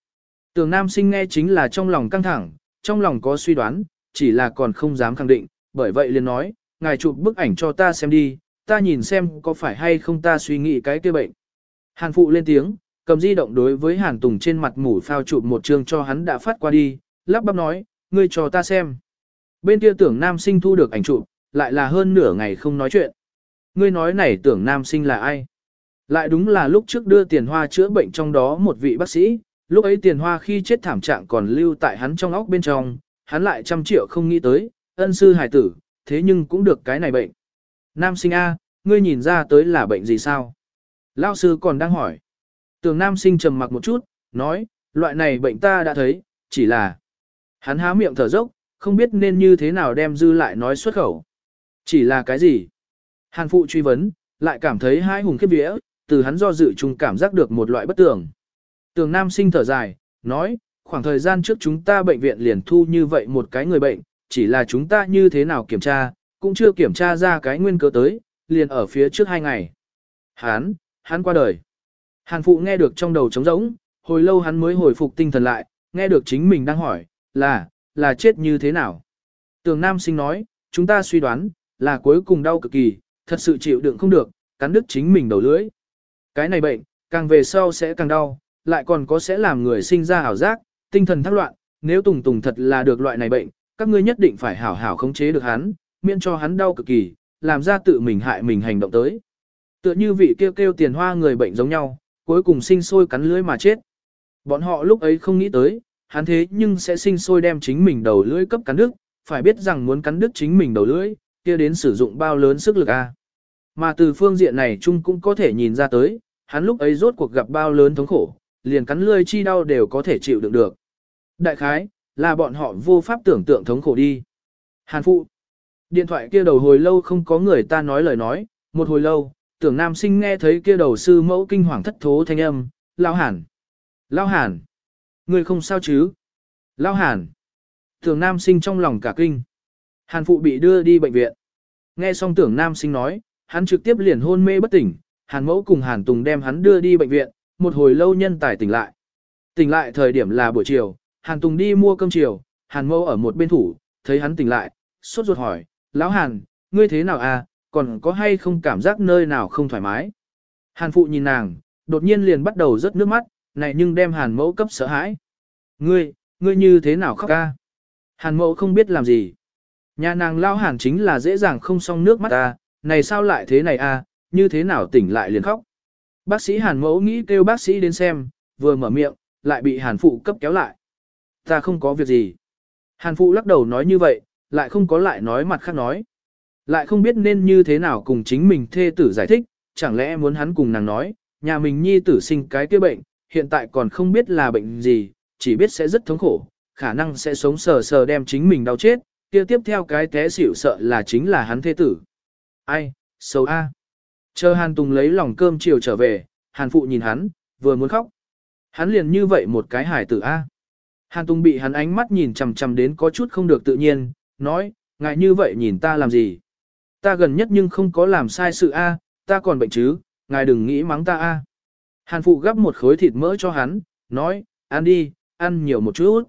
Tường nam sinh nghe chính là trong lòng căng thẳng, trong lòng có suy đoán, chỉ là còn không dám khẳng định, bởi vậy liền nói, ngài chụp bức ảnh cho ta xem đi, ta nhìn xem có phải hay không ta suy nghĩ cái kia bệnh. Hàn phụ lên tiếng, cầm di động đối với Hàn Tùng trên mặt mủ phao chụp một chương cho hắn đã phát qua đi, lắp bắp nói, ngươi cho ta xem. Bên kia tưởng nam sinh thu được ảnh chụp, lại là hơn nửa ngày không nói chuyện. Ngươi nói này tưởng nam sinh là ai? Lại đúng là lúc trước đưa tiền hoa chữa bệnh trong đó một vị bác sĩ, lúc ấy tiền hoa khi chết thảm trạng còn lưu tại hắn trong óc bên trong, hắn lại trăm triệu không nghĩ tới, ân sư hải tử, thế nhưng cũng được cái này bệnh. Nam sinh A, ngươi nhìn ra tới là bệnh gì sao? Lao sư còn đang hỏi. Tường nam sinh trầm mặc một chút, nói, loại này bệnh ta đã thấy, chỉ là... Hắn há miệng thở dốc, không biết nên như thế nào đem dư lại nói xuất khẩu. Chỉ là cái gì? Hàn phụ truy vấn, lại cảm thấy hai hùng khiếp vía, từ hắn do dự chung cảm giác được một loại bất tường. Tường nam sinh thở dài, nói, khoảng thời gian trước chúng ta bệnh viện liền thu như vậy một cái người bệnh, chỉ là chúng ta như thế nào kiểm tra, cũng chưa kiểm tra ra cái nguyên cớ tới, liền ở phía trước hai ngày. Hán, hắn qua đời. Hàn phụ nghe được trong đầu trống rỗng, hồi lâu hắn mới hồi phục tinh thần lại, nghe được chính mình đang hỏi, là, là chết như thế nào? Tường Nam sinh nói, chúng ta suy đoán, là cuối cùng đau cực kỳ, thật sự chịu đựng không được, cắn đứt chính mình đầu lưỡi. Cái này bệnh, càng về sau sẽ càng đau, lại còn có sẽ làm người sinh ra ảo giác, tinh thần thắc loạn, nếu Tùng Tùng thật là được loại này bệnh, các ngươi nhất định phải hảo hảo khống chế được hắn, miễn cho hắn đau cực kỳ, làm ra tự mình hại mình hành động tới. Tựa như vị kêu kêu tiền hoa người bệnh giống nhau, cuối cùng sinh sôi cắn lưỡi mà chết. Bọn họ lúc ấy không nghĩ tới, hắn thế nhưng sẽ sinh sôi đem chính mình đầu lưỡi cấp cắn đứt, phải biết rằng muốn cắn đứt chính mình đầu lưỡi, kia đến sử dụng bao lớn sức lực a. Mà từ phương diện này chung cũng có thể nhìn ra tới, hắn lúc ấy rốt cuộc gặp bao lớn thống khổ, liền cắn lưỡi chi đau đều có thể chịu đựng được. Đại khái, là bọn họ vô pháp tưởng tượng thống khổ đi. Hàn phụ. Điện thoại kia đầu hồi lâu không có người ta nói lời nói, một hồi lâu, tưởng nam sinh nghe thấy kia đầu sư mẫu kinh hoàng thất thố thanh âm, lao hàn. Lao hàn. Người không sao chứ? Lao hàn. Tưởng nam sinh trong lòng cả kinh. Hàn phụ bị đưa đi bệnh viện. Nghe xong tưởng nam sinh nói, hắn trực tiếp liền hôn mê bất tỉnh, hàn mẫu cùng hàn tùng đem hắn đưa đi bệnh viện, một hồi lâu nhân tài tỉnh lại. Tỉnh lại thời điểm là buổi chiều, hàn tùng đi mua cơm chiều, hàn mẫu ở một bên thủ, thấy hắn tỉnh lại, sốt ruột hỏi, lão hàn, ngươi thế nào à, còn có hay không cảm giác nơi nào không thoải mái? Hàn phụ nhìn nàng, đột nhiên liền bắt đầu rớt nước mắt, này nhưng đem hàn mẫu cấp sợ hãi. Ngươi, ngươi như thế nào khóc ca? Hàn mẫu không biết làm gì. Nhà nàng lao hàn chính là dễ dàng không xong nước mắt ta, này sao lại thế này a? như thế nào tỉnh lại liền khóc. Bác sĩ hàn mẫu nghĩ kêu bác sĩ đến xem, vừa mở miệng, lại bị hàn phụ cấp kéo lại. Ta không có việc gì. Hàn phụ lắc đầu nói như vậy, lại không có lại nói mặt khác nói. Lại không biết nên như thế nào cùng chính mình thê tử giải thích, chẳng lẽ muốn hắn cùng nàng nói, nhà mình nhi tử sinh cái kia bệnh, hiện tại còn không biết là bệnh gì, chỉ biết sẽ rất thống khổ, khả năng sẽ sống sờ sờ đem chính mình đau chết, kia tiếp theo cái té xỉu sợ là chính là hắn thế tử. Ai, xấu a. Chờ Hàn Tùng lấy lòng cơm chiều trở về, Hàn Phụ nhìn hắn, vừa muốn khóc. Hắn liền như vậy một cái hải tử a. Hàn Tùng bị hắn ánh mắt nhìn chằm chằm đến có chút không được tự nhiên, nói, ngại như vậy nhìn ta làm gì. Ta gần nhất nhưng không có làm sai sự a, ta còn bệnh chứ, ngài đừng nghĩ mắng ta a. Hàn Phụ gắp một khối thịt mỡ cho hắn, nói, ăn đi, ăn nhiều một chút.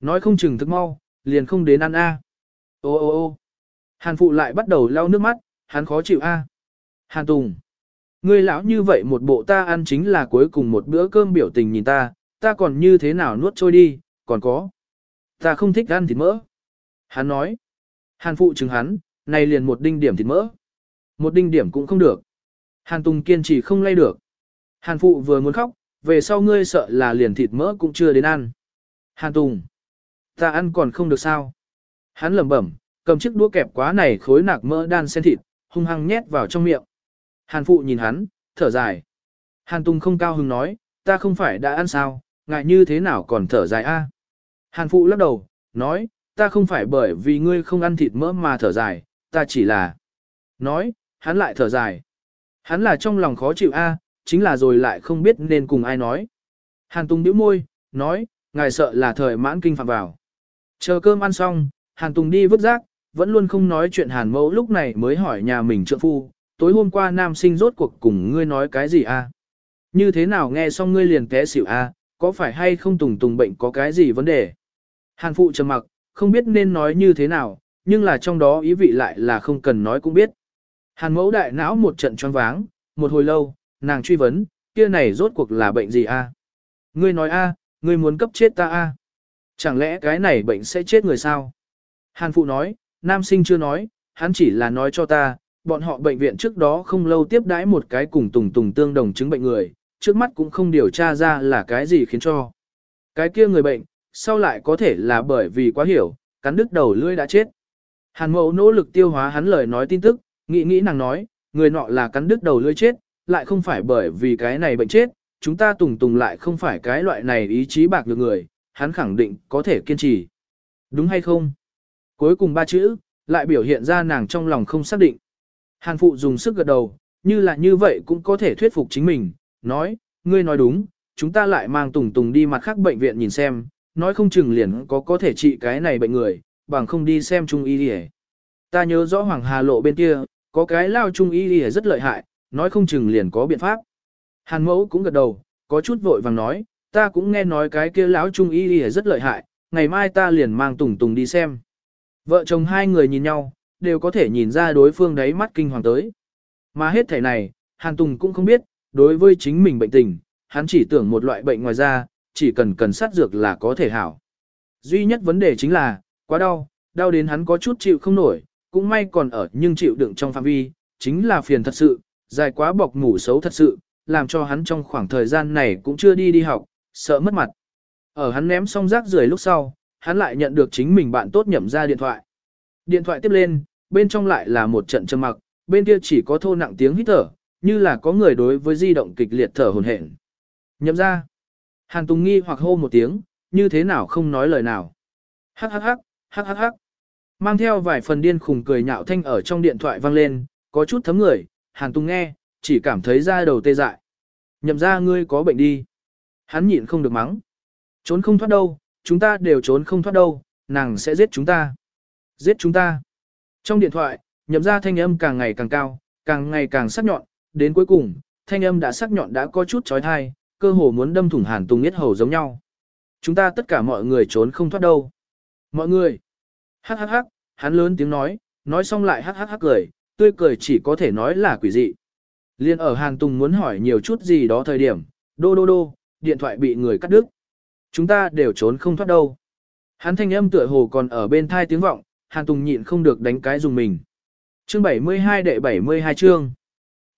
Nói không chừng thức mau, liền không đến ăn a. Ô ô ô Hàn phụ lại bắt đầu lau nước mắt, hắn khó chịu a. Hàn Tùng. Ngươi lão như vậy một bộ ta ăn chính là cuối cùng một bữa cơm biểu tình nhìn ta, ta còn như thế nào nuốt trôi đi, còn có. Ta không thích ăn thịt mỡ. Hắn nói. Hàn phụ chứng hắn, này liền một đinh điểm thịt mỡ. Một đinh điểm cũng không được. Hàn Tùng kiên trì không lay được. Hàn phụ vừa muốn khóc, về sau ngươi sợ là liền thịt mỡ cũng chưa đến ăn. Hàn Tùng. Ta ăn còn không được sao. Hắn lẩm bẩm, cầm chiếc đũa kẹp quá này khối nạc mỡ đan sen thịt, hung hăng nhét vào trong miệng. Hàn phụ nhìn hắn, thở dài. Hàn Tùng không cao hứng nói, ta không phải đã ăn sao, ngại như thế nào còn thở dài a? Hàn phụ lắc đầu, nói, ta không phải bởi vì ngươi không ăn thịt mỡ mà thở dài, ta chỉ là... Nói, hắn lại thở dài. Hắn là trong lòng khó chịu a, à, chính là rồi lại không biết nên cùng ai nói. Hàn Tùng nhíu môi, nói, ngài sợ là thời mãn kinh phạm vào. Chờ cơm ăn xong, Hàn Tùng đi vứt rác, vẫn luôn không nói chuyện Hàn Mẫu lúc này mới hỏi nhà mình trượng phu, tối hôm qua nam sinh rốt cuộc cùng ngươi nói cái gì a? À? Như thế nào nghe xong ngươi liền té xỉu a, à? có phải hay không Tùng Tùng bệnh có cái gì vấn đề? Hàn Phụ trầm mặc, không biết nên nói như thế nào, nhưng là trong đó ý vị lại là không cần nói cũng biết. Hàn Mẫu đại não một trận choáng váng, một hồi lâu, nàng truy vấn, kia này rốt cuộc là bệnh gì a? Ngươi nói a, ngươi muốn cấp chết ta a? Chẳng lẽ cái này bệnh sẽ chết người sao? Hàn phụ nói, nam sinh chưa nói, hắn chỉ là nói cho ta, bọn họ bệnh viện trước đó không lâu tiếp đãi một cái cùng tùng tùng tương đồng chứng bệnh người, trước mắt cũng không điều tra ra là cái gì khiến cho. Cái kia người bệnh, sau lại có thể là bởi vì quá hiểu, cắn đứt đầu lưỡi đã chết. Hàn mẫu nỗ lực tiêu hóa hắn lời nói tin tức, nghĩ nghĩ nàng nói, người nọ là cắn đứt đầu lưỡi chết, lại không phải bởi vì cái này bệnh chết, chúng ta tùng tùng lại không phải cái loại này ý chí bạc được người, hắn khẳng định có thể kiên trì. Đúng hay không? Cuối cùng ba chữ, lại biểu hiện ra nàng trong lòng không xác định. Hàn phụ dùng sức gật đầu, như là như vậy cũng có thể thuyết phục chính mình, nói, ngươi nói đúng, chúng ta lại mang tùng tùng đi mặt khác bệnh viện nhìn xem, nói không chừng liền có có thể trị cái này bệnh người, bằng không đi xem trung y đi Ta nhớ rõ Hoàng Hà Lộ bên kia, có cái lao trung y đi rất lợi hại, nói không chừng liền có biện pháp. Hàn mẫu cũng gật đầu, có chút vội vàng nói, ta cũng nghe nói cái kia lão trung y đi rất lợi hại, ngày mai ta liền mang tùng tùng đi xem. Vợ chồng hai người nhìn nhau, đều có thể nhìn ra đối phương đấy mắt kinh hoàng tới. Mà hết thể này, Hàn Tùng cũng không biết, đối với chính mình bệnh tình, hắn chỉ tưởng một loại bệnh ngoài da, chỉ cần cần sát dược là có thể hảo. Duy nhất vấn đề chính là, quá đau, đau đến hắn có chút chịu không nổi, cũng may còn ở nhưng chịu đựng trong phạm vi, chính là phiền thật sự, dài quá bọc ngủ xấu thật sự, làm cho hắn trong khoảng thời gian này cũng chưa đi đi học, sợ mất mặt. Ở hắn ném xong rác rưởi lúc sau, hắn lại nhận được chính mình bạn tốt nhậm ra điện thoại. Điện thoại tiếp lên, bên trong lại là một trận trầm mặc, bên kia chỉ có thô nặng tiếng hít thở, như là có người đối với di động kịch liệt thở hồn hển. Nhậm ra. Hàn Tùng nghi hoặc hô một tiếng, như thế nào không nói lời nào. Hắc hắc hắc, hắc hắc hắc. Mang theo vài phần điên khùng cười nhạo thanh ở trong điện thoại vang lên, có chút thấm người, Hàn Tùng nghe, chỉ cảm thấy da đầu tê dại. Nhậm ra ngươi có bệnh đi. Hắn nhịn không được mắng. Trốn không thoát đâu, chúng ta đều trốn không thoát đâu, nàng sẽ giết chúng ta. Giết chúng ta. Trong điện thoại, nhậm ra thanh âm càng ngày càng cao, càng ngày càng sắc nhọn, đến cuối cùng, thanh âm đã sắc nhọn đã có chút trói thai, cơ hồ muốn đâm thủng hàn tùng yết hầu giống nhau. Chúng ta tất cả mọi người trốn không thoát đâu. Mọi người. Hắc hắc hắc, hắn lớn tiếng nói, nói xong lại hắc hắc hắc cười, tươi cười chỉ có thể nói là quỷ dị. Liên ở Hàn Tùng muốn hỏi nhiều chút gì đó thời điểm, đô đô đô, điện thoại bị người cắt đứt. Chúng ta đều trốn không thoát đâu. Hắn thanh âm tựa hồ còn ở bên thai tiếng vọng, Hàn Tùng nhịn không được đánh cái dùng mình. Chương 72 đệ 72 chương.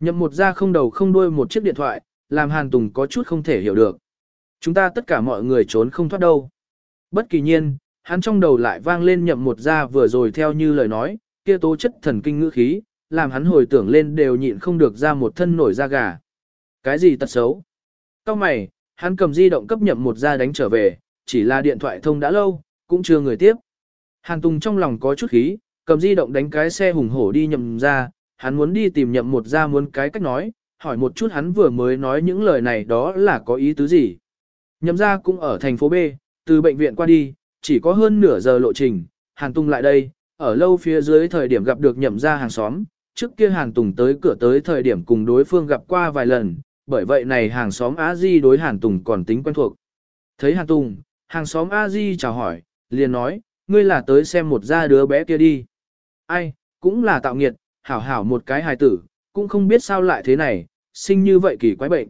Nhậm một ra không đầu không đuôi một chiếc điện thoại, làm Hàn Tùng có chút không thể hiểu được. Chúng ta tất cả mọi người trốn không thoát đâu. Bất kỳ nhiên, hắn trong đầu lại vang lên nhậm một ra vừa rồi theo như lời nói, kia tố chất thần kinh ngữ khí, làm hắn hồi tưởng lên đều nhịn không được ra một thân nổi da gà. Cái gì tật xấu? Cao mày, hắn cầm di động cấp nhậm một ra đánh trở về, chỉ là điện thoại thông đã lâu, cũng chưa người tiếp. Hàn Tùng trong lòng có chút khí, cầm di động đánh cái xe hùng hổ đi nhậm ra, hắn muốn đi tìm nhậm một ra muốn cái cách nói, hỏi một chút hắn vừa mới nói những lời này đó là có ý tứ gì. Nhậm ra cũng ở thành phố B, từ bệnh viện qua đi, chỉ có hơn nửa giờ lộ trình, Hàn Tùng lại đây, ở lâu phía dưới thời điểm gặp được nhậm ra hàng xóm, trước kia Hàn Tùng tới cửa tới thời điểm cùng đối phương gặp qua vài lần, bởi vậy này hàng xóm A Di đối Hàn Tùng còn tính quen thuộc. Thấy Hàn Tùng, hàng xóm A Di chào hỏi, liền nói, ngươi là tới xem một gia đứa bé kia đi. Ai, cũng là tạo nghiệt, hảo hảo một cái hài tử, cũng không biết sao lại thế này, sinh như vậy kỳ quái bệnh.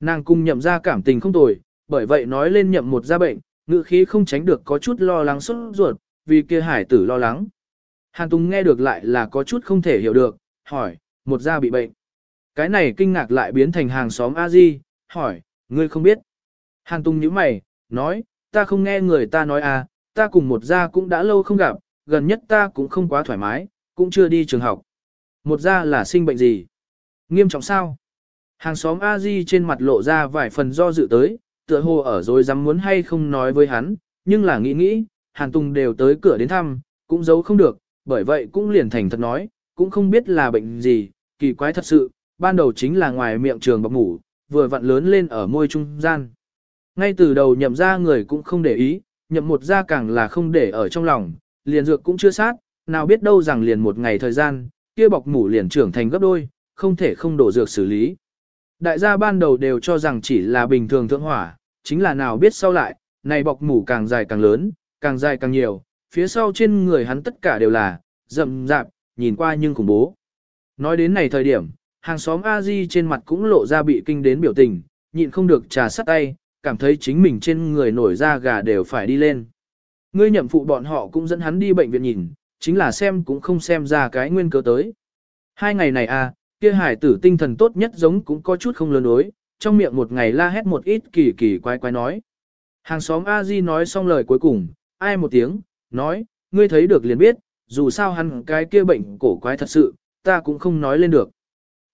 Nàng cung nhậm ra cảm tình không tồi, bởi vậy nói lên nhậm một gia bệnh, ngữ khí không tránh được có chút lo lắng sốt ruột, vì kia hải tử lo lắng. Hàn Tùng nghe được lại là có chút không thể hiểu được, hỏi, một gia bị bệnh. Cái này kinh ngạc lại biến thành hàng xóm A Di, hỏi, ngươi không biết. Hàn Tùng nhíu mày, nói, ta không nghe người ta nói à, ta cùng một gia cũng đã lâu không gặp, gần nhất ta cũng không quá thoải mái, cũng chưa đi trường học. Một gia là sinh bệnh gì? Nghiêm trọng sao? Hàng xóm A Di trên mặt lộ ra vài phần do dự tới, tựa hồ ở rồi dám muốn hay không nói với hắn, nhưng là nghĩ nghĩ, Hàn Tùng đều tới cửa đến thăm, cũng giấu không được, bởi vậy cũng liền thành thật nói, cũng không biết là bệnh gì, kỳ quái thật sự, ban đầu chính là ngoài miệng trường bọc ngủ, vừa vặn lớn lên ở môi trung gian. Ngay từ đầu nhậm ra người cũng không để ý, nhậm một ra càng là không để ở trong lòng, liền dược cũng chưa sát, nào biết đâu rằng liền một ngày thời gian, kia bọc ngủ liền trưởng thành gấp đôi, không thể không đổ dược xử lý. Đại gia ban đầu đều cho rằng chỉ là bình thường thượng hỏa, chính là nào biết sau lại, này bọc mủ càng dài càng lớn, càng dài càng nhiều, phía sau trên người hắn tất cả đều là, rậm rạp, nhìn qua nhưng khủng bố. Nói đến này thời điểm, hàng xóm a di trên mặt cũng lộ ra bị kinh đến biểu tình, nhịn không được trà sắt tay, cảm thấy chính mình trên người nổi da gà đều phải đi lên. Ngươi nhậm phụ bọn họ cũng dẫn hắn đi bệnh viện nhìn, chính là xem cũng không xem ra cái nguyên cớ tới. Hai ngày này à, kia hải tử tinh thần tốt nhất giống cũng có chút không lớn đối, trong miệng một ngày la hét một ít kỳ kỳ quái quái nói. Hàng xóm A Di nói xong lời cuối cùng, ai một tiếng, nói, ngươi thấy được liền biết, dù sao hắn cái kia bệnh cổ quái thật sự, ta cũng không nói lên được.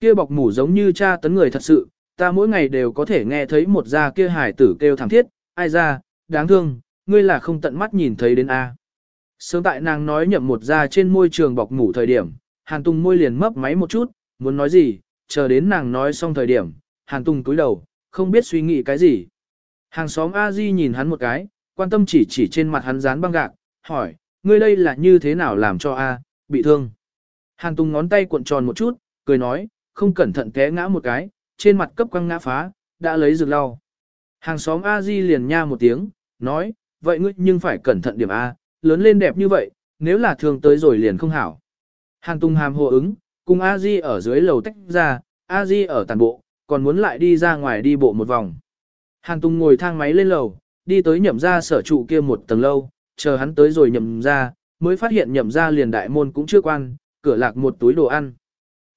Kia bọc mủ giống như cha tấn người thật sự, ta mỗi ngày đều có thể nghe thấy một da kia hải tử kêu thảm thiết, ai ra, đáng thương, ngươi là không tận mắt nhìn thấy đến A. Sớm tại nàng nói nhậm một da trên môi trường bọc mủ thời điểm, Hàn Tùng môi liền mấp máy một chút, muốn nói gì, chờ đến nàng nói xong thời điểm, Hàn Tùng cúi đầu, không biết suy nghĩ cái gì. Hàng xóm A Di nhìn hắn một cái, quan tâm chỉ chỉ trên mặt hắn dán băng gạc, hỏi, ngươi đây là như thế nào làm cho A, bị thương. Hàn Tùng ngón tay cuộn tròn một chút, cười nói, không cẩn thận té ngã một cái, trên mặt cấp quăng ngã phá, đã lấy dược lau. Hàng xóm A Di liền nha một tiếng, nói, vậy ngươi nhưng phải cẩn thận điểm A, lớn lên đẹp như vậy, nếu là thương tới rồi liền không hảo. Hàn Tùng hàm hồ ứng, cùng A Di ở dưới lầu tách ra, A Di ở tàn bộ, còn muốn lại đi ra ngoài đi bộ một vòng. Hàn Tùng ngồi thang máy lên lầu, đi tới nhậm ra sở trụ kia một tầng lâu, chờ hắn tới rồi nhậm ra, mới phát hiện nhậm ra liền đại môn cũng chưa quan, cửa lạc một túi đồ ăn.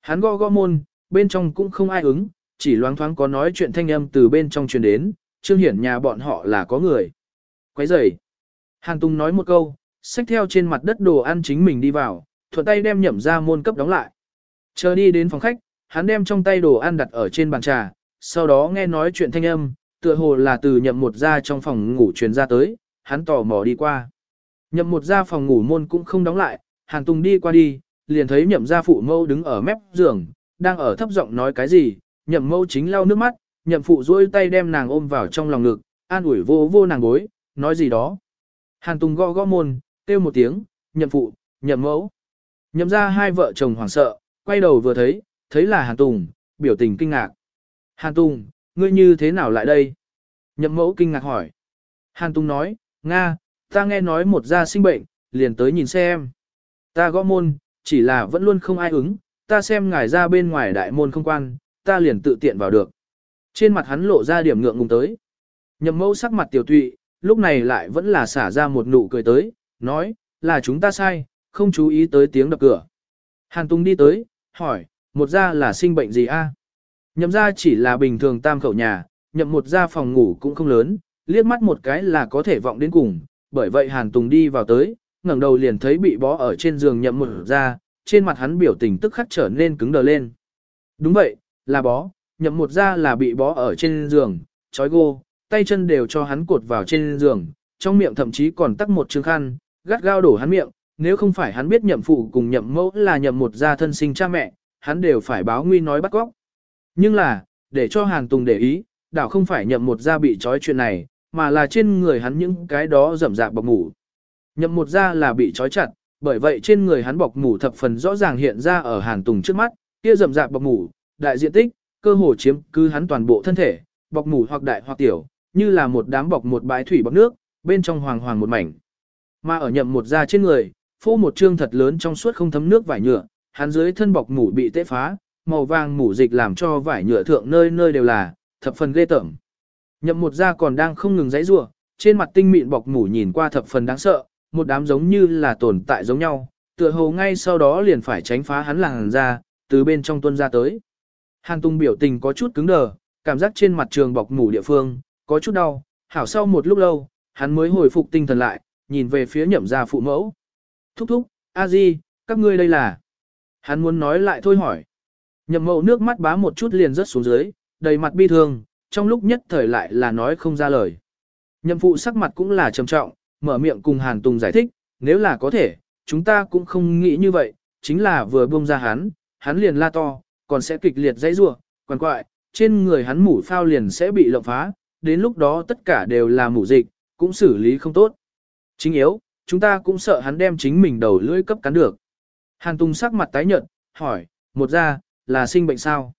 Hắn gõ gõ môn, bên trong cũng không ai ứng, chỉ loáng thoáng có nói chuyện thanh âm từ bên trong truyền đến, trương hiển nhà bọn họ là có người. Quấy rầy. Hàn Tùng nói một câu, xách theo trên mặt đất đồ ăn chính mình đi vào, thuận tay đem nhậm ra môn cấp đóng lại. Chờ đi đến phòng khách, hắn đem trong tay đồ ăn đặt ở trên bàn trà, sau đó nghe nói chuyện thanh âm, tựa hồ là từ nhậm một ra trong phòng ngủ truyền ra tới, hắn tò mò đi qua. Nhậm một ra phòng ngủ môn cũng không đóng lại, Hàn Tùng đi qua đi, liền thấy nhậm gia phụ mâu đứng ở mép giường, đang ở thấp giọng nói cái gì, nhậm mâu chính lau nước mắt, nhậm phụ duỗi tay đem nàng ôm vào trong lòng ngực, an ủi vô vô nàng gối, nói gì đó. Hàn Tùng gõ gõ môn, kêu một tiếng, nhậm phụ, nhậm mẫu. Nhậm ra hai vợ chồng hoảng sợ, quay đầu vừa thấy, thấy là Hàn Tùng, biểu tình kinh ngạc. Hàn Tùng, ngươi như thế nào lại đây? Nhậm mẫu kinh ngạc hỏi. Hàn Tùng nói, Nga, ta nghe nói một gia sinh bệnh, liền tới nhìn xem. Ta gõ môn, chỉ là vẫn luôn không ai ứng, ta xem ngài ra bên ngoài đại môn không quan, ta liền tự tiện vào được. Trên mặt hắn lộ ra điểm ngượng ngùng tới. Nhậm mẫu sắc mặt tiểu tụy, lúc này lại vẫn là xả ra một nụ cười tới, nói, là chúng ta sai, không chú ý tới tiếng đập cửa. Hàn Tùng đi tới, hỏi, một gia là sinh bệnh gì a? Nhậm gia chỉ là bình thường tam khẩu nhà, nhậm một gia phòng ngủ cũng không lớn, liếc mắt một cái là có thể vọng đến cùng, bởi vậy Hàn Tùng đi vào tới, ngẩng đầu liền thấy bị bó ở trên giường nhậm một gia, trên mặt hắn biểu tình tức khắc trở nên cứng đờ lên. Đúng vậy, là bó, nhậm một gia là bị bó ở trên giường, trói gô, tay chân đều cho hắn cột vào trên giường, trong miệng thậm chí còn tắc một chương khăn, gắt gao đổ hắn miệng, nếu không phải hắn biết nhậm phụ cùng nhậm mẫu là nhậm một gia thân sinh cha mẹ, hắn đều phải báo nguy nói bắt góc. Nhưng là, để cho Hàn Tùng để ý, đảo không phải nhậm một gia bị trói chuyện này, mà là trên người hắn những cái đó rậm rạp bọc ngủ. Nhậm một gia là bị trói chặt, bởi vậy trên người hắn bọc ngủ thập phần rõ ràng hiện ra ở Hàn Tùng trước mắt, kia rậm rạp bọc ngủ, đại diện tích, cơ hồ chiếm cứ hắn toàn bộ thân thể, bọc ngủ hoặc đại hoặc tiểu, như là một đám bọc một bãi thủy bọc nước, bên trong hoàng hoàng một mảnh. Mà ở nhậm một gia trên người, phô một trương thật lớn trong suốt không thấm nước vải nhựa, hắn dưới thân bọc mủ bị tê phá, màu vàng mủ dịch làm cho vải nhựa thượng nơi nơi đều là, thập phần ghê tởm. Nhậm một da còn đang không ngừng giãy giụa, trên mặt tinh mịn bọc mủ nhìn qua thập phần đáng sợ, một đám giống như là tồn tại giống nhau, tựa hồ ngay sau đó liền phải tránh phá hắn làng ra, từ bên trong tuân ra tới. Hàn Tung biểu tình có chút cứng đờ, cảm giác trên mặt trường bọc mủ địa phương, có chút đau, hảo sau một lúc lâu, hắn mới hồi phục tinh thần lại, nhìn về phía nhậm gia phụ mẫu. Thúc thúc, a di, các ngươi đây là. Hắn muốn nói lại thôi hỏi. Nhậm mẫu nước mắt bá một chút liền rớt xuống dưới, đầy mặt bi thương, trong lúc nhất thời lại là nói không ra lời. Nhậm phụ sắc mặt cũng là trầm trọng, mở miệng cùng Hàn Tùng giải thích, nếu là có thể, chúng ta cũng không nghĩ như vậy, chính là vừa buông ra hắn, hắn liền la to, còn sẽ kịch liệt dãy rủa, quằn quại, trên người hắn mủ phao liền sẽ bị lộng phá, đến lúc đó tất cả đều là mủ dịch, cũng xử lý không tốt. Chính yếu, chúng ta cũng sợ hắn đem chính mình đầu lưỡi cấp cắn được. Hàn Tùng sắc mặt tái nhợt, hỏi, một gia là sinh bệnh sao?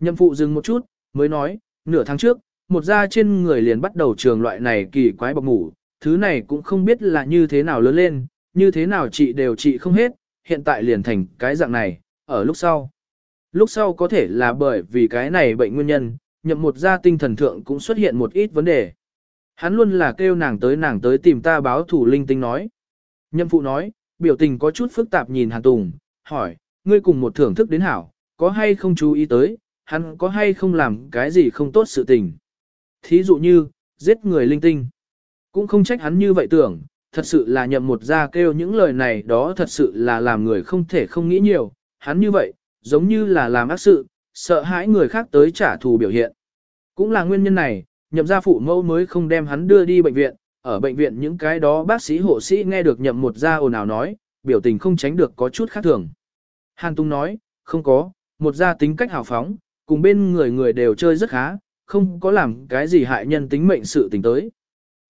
Nhậm phụ dừng một chút, mới nói, nửa tháng trước, một gia trên người liền bắt đầu trường loại này kỳ quái bọc ngủ, thứ này cũng không biết là như thế nào lớn lên, như thế nào trị đều trị không hết, hiện tại liền thành cái dạng này, ở lúc sau. Lúc sau có thể là bởi vì cái này bệnh nguyên nhân, nhậm một gia tinh thần thượng cũng xuất hiện một ít vấn đề. Hắn luôn là kêu nàng tới nàng tới tìm ta báo thủ linh tinh nói. Nhâm phụ nói, biểu tình có chút phức tạp nhìn Hàn Tùng, hỏi, ngươi cùng một thưởng thức đến hảo, có hay không chú ý tới, hắn có hay không làm cái gì không tốt sự tình. Thí dụ như, giết người linh tinh. cũng không trách hắn như vậy tưởng, thật sự là nhậm một ra kêu những lời này đó thật sự là làm người không thể không nghĩ nhiều, hắn như vậy, giống như là làm ác sự, sợ hãi người khác tới trả thù biểu hiện. Cũng là nguyên nhân này, nhậm gia phụ mẫu mới không đem hắn đưa đi bệnh viện, ở bệnh viện những cái đó bác sĩ hộ sĩ nghe được nhậm một gia ồn ào nói, biểu tình không tránh được có chút khác thường. Hàn Tung nói, không có, một gia tính cách hào phóng, cùng bên người người đều chơi rất khá, không có làm cái gì hại nhân tính mệnh sự tình tới.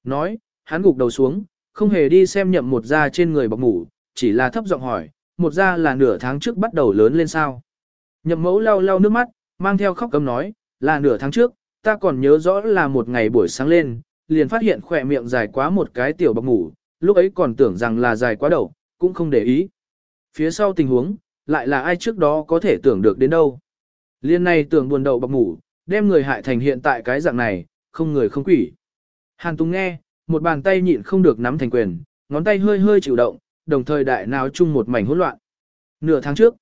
Nói, hắn gục đầu xuống, không hề đi xem nhậm một gia trên người bọc ngủ, chỉ là thấp giọng hỏi, một gia là nửa tháng trước bắt đầu lớn lên sao. Nhậm mẫu lau lau nước mắt, mang theo khóc cấm nói, là nửa tháng trước, ta còn nhớ rõ là một ngày buổi sáng lên, liền phát hiện khỏe miệng dài quá một cái tiểu bọc ngủ, lúc ấy còn tưởng rằng là dài quá đầu, cũng không để ý. Phía sau tình huống, lại là ai trước đó có thể tưởng được đến đâu. Liên này tưởng buồn đầu bọc ngủ, đem người hại thành hiện tại cái dạng này, không người không quỷ. Hàn Tùng nghe, một bàn tay nhịn không được nắm thành quyền, ngón tay hơi hơi chịu động, đồng thời đại nào chung một mảnh hỗn loạn. Nửa tháng trước,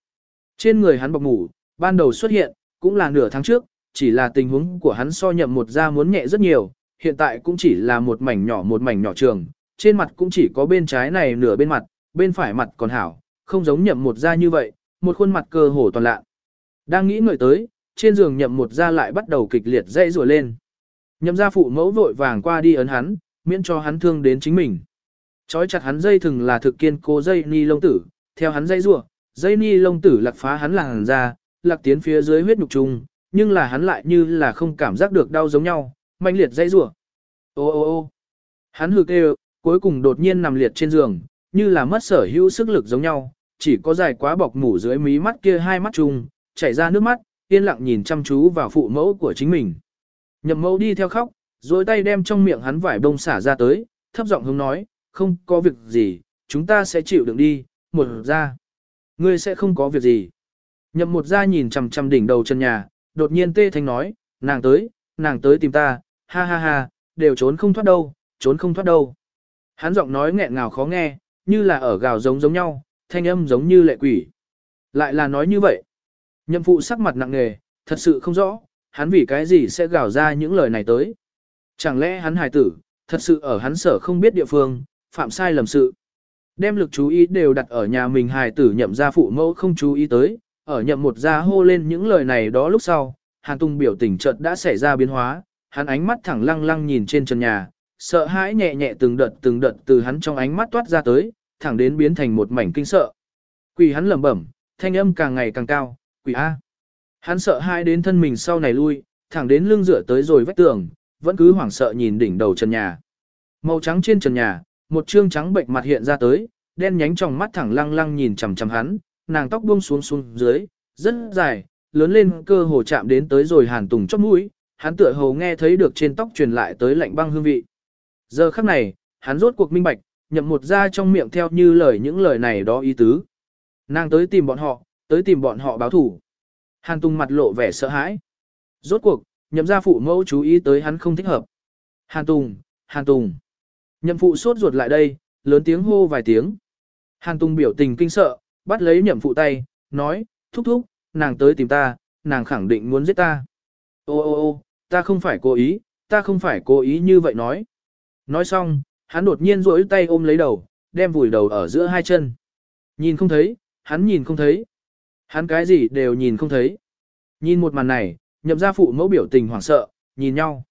trên người hắn bọc ngủ, ban đầu xuất hiện, cũng là nửa tháng trước, chỉ là tình huống của hắn so nhậm một gia muốn nhẹ rất nhiều, hiện tại cũng chỉ là một mảnh nhỏ một mảnh nhỏ trường, trên mặt cũng chỉ có bên trái này nửa bên mặt, bên phải mặt còn hảo, không giống nhậm một gia như vậy, một khuôn mặt cơ hồ toàn lạ. Đang nghĩ người tới, trên giường nhậm một gia lại bắt đầu kịch liệt dãy rùa lên. Nhậm gia phụ mẫu vội vàng qua đi ấn hắn, miễn cho hắn thương đến chính mình. Chói chặt hắn dây thừng là thực kiên cố dây ni lông tử, theo hắn dây rùa, dây ni lông tử lạc phá hắn làng ra, lạc tiến phía dưới huyết nhục trùng, nhưng là hắn lại như là không cảm giác được đau giống nhau, mạnh liệt dây rủa. Ô ô ô hắn hừ kêu, cuối cùng đột nhiên nằm liệt trên giường, như là mất sở hữu sức lực giống nhau, chỉ có dài quá bọc mủ dưới mí mắt kia hai mắt trùng, chảy ra nước mắt, yên lặng nhìn chăm chú vào phụ mẫu của chính mình. Nhậm mẫu đi theo khóc, rồi tay đem trong miệng hắn vải bông xả ra tới, thấp giọng hướng nói, không có việc gì, chúng ta sẽ chịu đựng đi, một ra. Ngươi sẽ không có việc gì. Nhậm một ra nhìn chằm chằm đỉnh đầu chân nhà, đột nhiên tê thanh nói, nàng tới, nàng tới tìm ta, ha ha ha, đều trốn không thoát đâu, trốn không thoát đâu. Hắn giọng nói nghẹn ngào khó nghe, như là ở gào giống giống nhau, thanh âm giống như lệ quỷ. Lại là nói như vậy. Nhậm phụ sắc mặt nặng nề, thật sự không rõ, hắn vì cái gì sẽ gào ra những lời này tới. Chẳng lẽ hắn hài tử, thật sự ở hắn sở không biết địa phương, phạm sai lầm sự. Đem lực chú ý đều đặt ở nhà mình hài tử nhậm ra phụ mẫu không chú ý tới, ở nhậm một gia hô lên những lời này đó lúc sau, Hàn Tung biểu tình chợt đã xảy ra biến hóa, hắn ánh mắt thẳng lăng lăng nhìn trên trần nhà, sợ hãi nhẹ nhẹ từng đợt từng đợt từ hắn trong ánh mắt toát ra tới, thẳng đến biến thành một mảnh kinh sợ. Quỷ hắn lẩm bẩm, thanh âm càng ngày càng cao, quỷ A. Hắn sợ hãi đến thân mình sau này lui, thẳng đến lưng dựa tới rồi vách tường, vẫn cứ hoảng sợ nhìn đỉnh đầu trần nhà. Màu trắng trên trần nhà, một trương trắng bệnh mặt hiện ra tới, đen nhánh trong mắt thẳng lăng lăng nhìn chằm chằm hắn, nàng tóc buông xuống xuống dưới, rất dài, lớn lên cơ hồ chạm đến tới rồi hàn tùng chóp mũi, hắn tựa hồ nghe thấy được trên tóc truyền lại tới lạnh băng hương vị. Giờ khắc này, hắn rốt cuộc minh bạch, nhậm một ra trong miệng theo như lời những lời này đó ý tứ. Nàng tới tìm bọn họ, tới tìm bọn họ báo thủ. Hàn Tùng mặt lộ vẻ sợ hãi. Rốt cuộc, nhậm gia phụ mẫu chú ý tới hắn không thích hợp. Hàn Tùng, Hàn Tùng. Nhậm phụ sốt ruột lại đây, lớn tiếng hô vài tiếng. Hàn Tùng biểu tình kinh sợ, bắt lấy nhậm phụ tay, nói, thúc thúc, nàng tới tìm ta, nàng khẳng định muốn giết ta. Ô ô ô, ta không phải cố ý, ta không phải cố ý như vậy nói. Nói xong, hắn đột nhiên rỗi tay ôm lấy đầu, đem vùi đầu ở giữa hai chân. Nhìn không thấy, hắn nhìn không thấy. Hắn cái gì đều nhìn không thấy. Nhìn một màn này, nhậm gia phụ mẫu biểu tình hoảng sợ, nhìn nhau.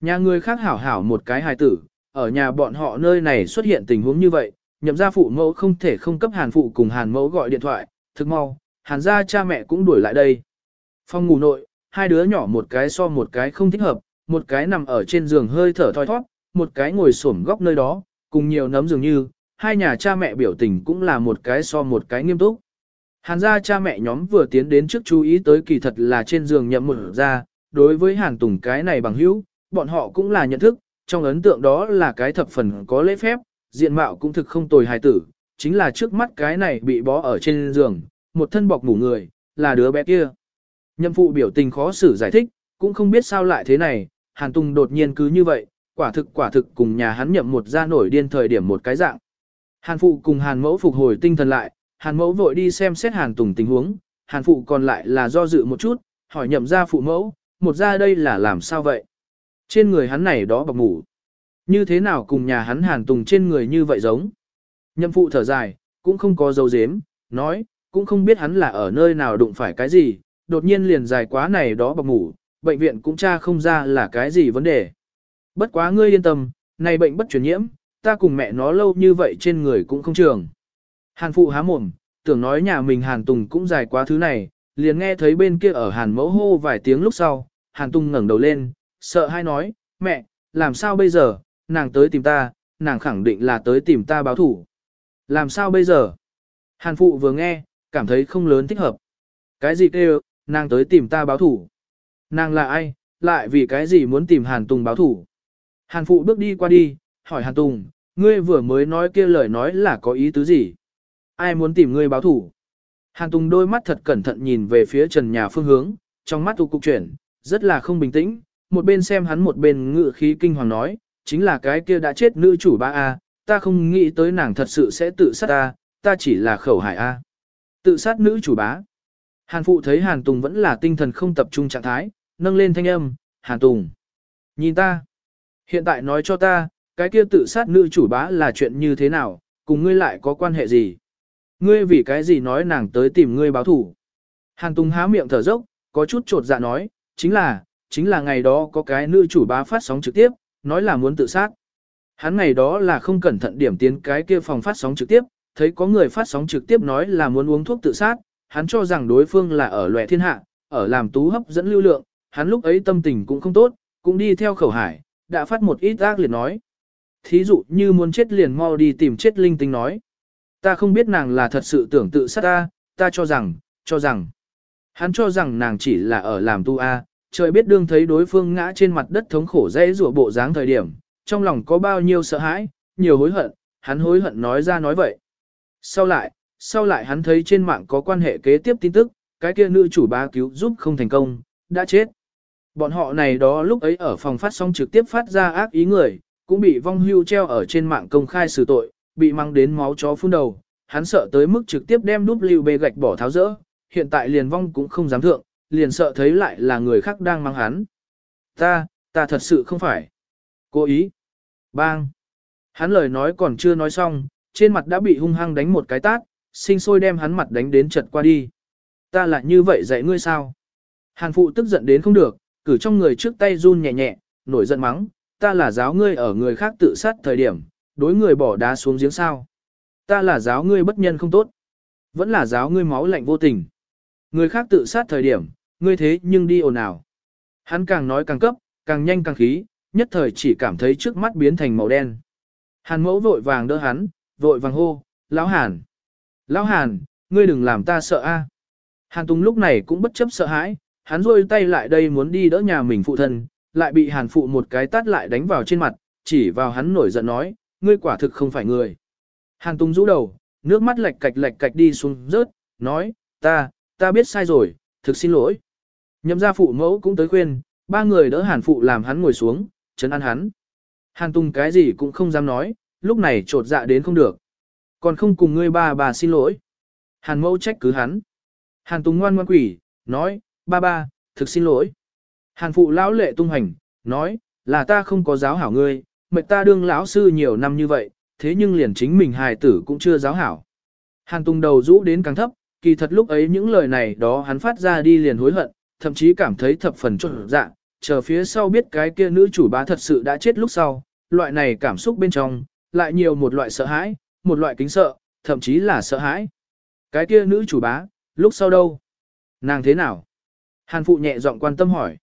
Nhà người khác hảo hảo một cái hài tử, ở nhà bọn họ nơi này xuất hiện tình huống như vậy, nhậm gia phụ mẫu không thể không cấp hàn phụ cùng hàn mẫu gọi điện thoại, thực mau, hàn gia cha mẹ cũng đuổi lại đây. Phòng ngủ nội, hai đứa nhỏ một cái so một cái không thích hợp, một cái nằm ở trên giường hơi thở thoi thoát, một cái ngồi xổm góc nơi đó, cùng nhiều nấm dường như, hai nhà cha mẹ biểu tình cũng là một cái so một cái nghiêm túc. Hàn gia cha mẹ nhóm vừa tiến đến trước chú ý tới kỳ thật là trên giường nhậm một ra, đối với hàn tùng cái này bằng hữu, bọn họ cũng là nhận thức, trong ấn tượng đó là cái thập phần có lễ phép, diện mạo cũng thực không tồi hài tử, chính là trước mắt cái này bị bó ở trên giường, một thân bọc ngủ người, là đứa bé kia. Nhậm phụ biểu tình khó xử giải thích, cũng không biết sao lại thế này, Hàn Tùng đột nhiên cứ như vậy, quả thực quả thực cùng nhà hắn nhậm một ra nổi điên thời điểm một cái dạng. Hàn phụ cùng Hàn mẫu phục hồi tinh thần lại, Hàn mẫu vội đi xem xét Hàn Tùng tình huống, Hàn phụ còn lại là do dự một chút, hỏi nhậm ra phụ mẫu, một ra đây là làm sao vậy? Trên người hắn này đó bọc ngủ. Như thế nào cùng nhà hắn Hàn Tùng trên người như vậy giống. Nhậm phụ thở dài, cũng không có dấu dếm, nói, cũng không biết hắn là ở nơi nào đụng phải cái gì, đột nhiên liền dài quá này đó bọc ngủ, bệnh viện cũng tra không ra là cái gì vấn đề. Bất quá ngươi yên tâm, này bệnh bất truyền nhiễm, ta cùng mẹ nó lâu như vậy trên người cũng không trường. Hàn phụ há mồm, tưởng nói nhà mình Hàn Tùng cũng dài quá thứ này, liền nghe thấy bên kia ở Hàn mẫu hô vài tiếng lúc sau, Hàn Tùng ngẩng đầu lên, sợ hai nói, mẹ, làm sao bây giờ, nàng tới tìm ta, nàng khẳng định là tới tìm ta báo thủ. Làm sao bây giờ? Hàn phụ vừa nghe, cảm thấy không lớn thích hợp. Cái gì kêu, nàng tới tìm ta báo thủ? Nàng là ai, lại vì cái gì muốn tìm Hàn Tùng báo thủ? Hàn phụ bước đi qua đi, hỏi Hàn Tùng, ngươi vừa mới nói kia lời nói là có ý tứ gì? Ai muốn tìm ngươi báo thủ? Hàn Tùng đôi mắt thật cẩn thận nhìn về phía trần nhà phương hướng, trong mắt tu cục chuyển, rất là không bình tĩnh, một bên xem hắn một bên ngự khí kinh hoàng nói, chính là cái kia đã chết nữ chủ ba A, ta không nghĩ tới nàng thật sự sẽ tự sát ta, ta chỉ là khẩu hải A. Tự sát nữ chủ bá. Hàn phụ thấy Hàn Tùng vẫn là tinh thần không tập trung trạng thái, nâng lên thanh âm, Hàn Tùng. Nhìn ta. Hiện tại nói cho ta, cái kia tự sát nữ chủ bá là chuyện như thế nào, cùng ngươi lại có quan hệ gì? Ngươi vì cái gì nói nàng tới tìm ngươi báo thủ? Hàn Tùng há miệng thở dốc, có chút trột dạ nói, chính là, chính là ngày đó có cái nữ chủ bá phát sóng trực tiếp, nói là muốn tự sát. Hắn ngày đó là không cẩn thận điểm tiến cái kia phòng phát sóng trực tiếp, thấy có người phát sóng trực tiếp nói là muốn uống thuốc tự sát, hắn cho rằng đối phương là ở lòe thiên hạ, ở làm tú hấp dẫn lưu lượng, hắn lúc ấy tâm tình cũng không tốt, cũng đi theo khẩu hải, đã phát một ít ác liệt nói. Thí dụ như muốn chết liền mau đi tìm chết linh tinh nói. Ta không biết nàng là thật sự tưởng tự sát ta, ta cho rằng, cho rằng. Hắn cho rằng nàng chỉ là ở làm tu a, trời biết đương thấy đối phương ngã trên mặt đất thống khổ dễ rủa bộ dáng thời điểm, trong lòng có bao nhiêu sợ hãi, nhiều hối hận, hắn hối hận nói ra nói vậy. Sau lại, sau lại hắn thấy trên mạng có quan hệ kế tiếp tin tức, cái kia nữ chủ bá cứu giúp không thành công, đã chết. Bọn họ này đó lúc ấy ở phòng phát sóng trực tiếp phát ra ác ý người, cũng bị vong hưu treo ở trên mạng công khai xử tội, bị mang đến máu chó phun đầu. Hắn sợ tới mức trực tiếp đem đúp lưu bê gạch bỏ tháo rỡ, hiện tại liền vong cũng không dám thượng, liền sợ thấy lại là người khác đang mang hắn. Ta, ta thật sự không phải. Cố ý. Bang. Hắn lời nói còn chưa nói xong, trên mặt đã bị hung hăng đánh một cái tát, sinh sôi đem hắn mặt đánh đến chật qua đi. Ta lại như vậy dạy ngươi sao? Hàn phụ tức giận đến không được, cử trong người trước tay run nhẹ nhẹ, nổi giận mắng, ta là giáo ngươi ở người khác tự sát thời điểm, đối người bỏ đá xuống giếng sao. Ta là giáo ngươi bất nhân không tốt. Vẫn là giáo ngươi máu lạnh vô tình. Người khác tự sát thời điểm, ngươi thế nhưng đi ồn ào. Hắn càng nói càng cấp, càng nhanh càng khí, nhất thời chỉ cảm thấy trước mắt biến thành màu đen. Hàn mẫu vội vàng đỡ hắn, vội vàng hô, lão hàn. Lão hàn, ngươi đừng làm ta sợ a. Hàn Tùng lúc này cũng bất chấp sợ hãi, hắn rôi tay lại đây muốn đi đỡ nhà mình phụ thân, lại bị hàn phụ một cái tát lại đánh vào trên mặt, chỉ vào hắn nổi giận nói, ngươi quả thực không phải người. Hàn Tùng rũ đầu, nước mắt lệch cạch lệch cạch đi xuống rớt, nói, ta, ta biết sai rồi, thực xin lỗi. Nhậm gia phụ mẫu cũng tới khuyên, ba người đỡ hàn phụ làm hắn ngồi xuống, chấn an hắn. Hàn Tùng cái gì cũng không dám nói, lúc này trột dạ đến không được. Còn không cùng ngươi ba bà xin lỗi. Hàn mẫu trách cứ hắn. Hàn Tùng ngoan ngoan quỷ, nói, ba ba, thực xin lỗi. Hàn phụ lão lệ tung hành, nói, là ta không có giáo hảo ngươi, mệt ta đương lão sư nhiều năm như vậy, thế nhưng liền chính mình hài tử cũng chưa giáo hảo. Hàn Tùng đầu rũ đến càng thấp, kỳ thật lúc ấy những lời này đó hắn phát ra đi liền hối hận, thậm chí cảm thấy thập phần trộn dạ, chờ phía sau biết cái kia nữ chủ bá thật sự đã chết lúc sau, loại này cảm xúc bên trong, lại nhiều một loại sợ hãi, một loại kính sợ, thậm chí là sợ hãi. Cái kia nữ chủ bá, lúc sau đâu? Nàng thế nào? Hàn phụ nhẹ giọng quan tâm hỏi.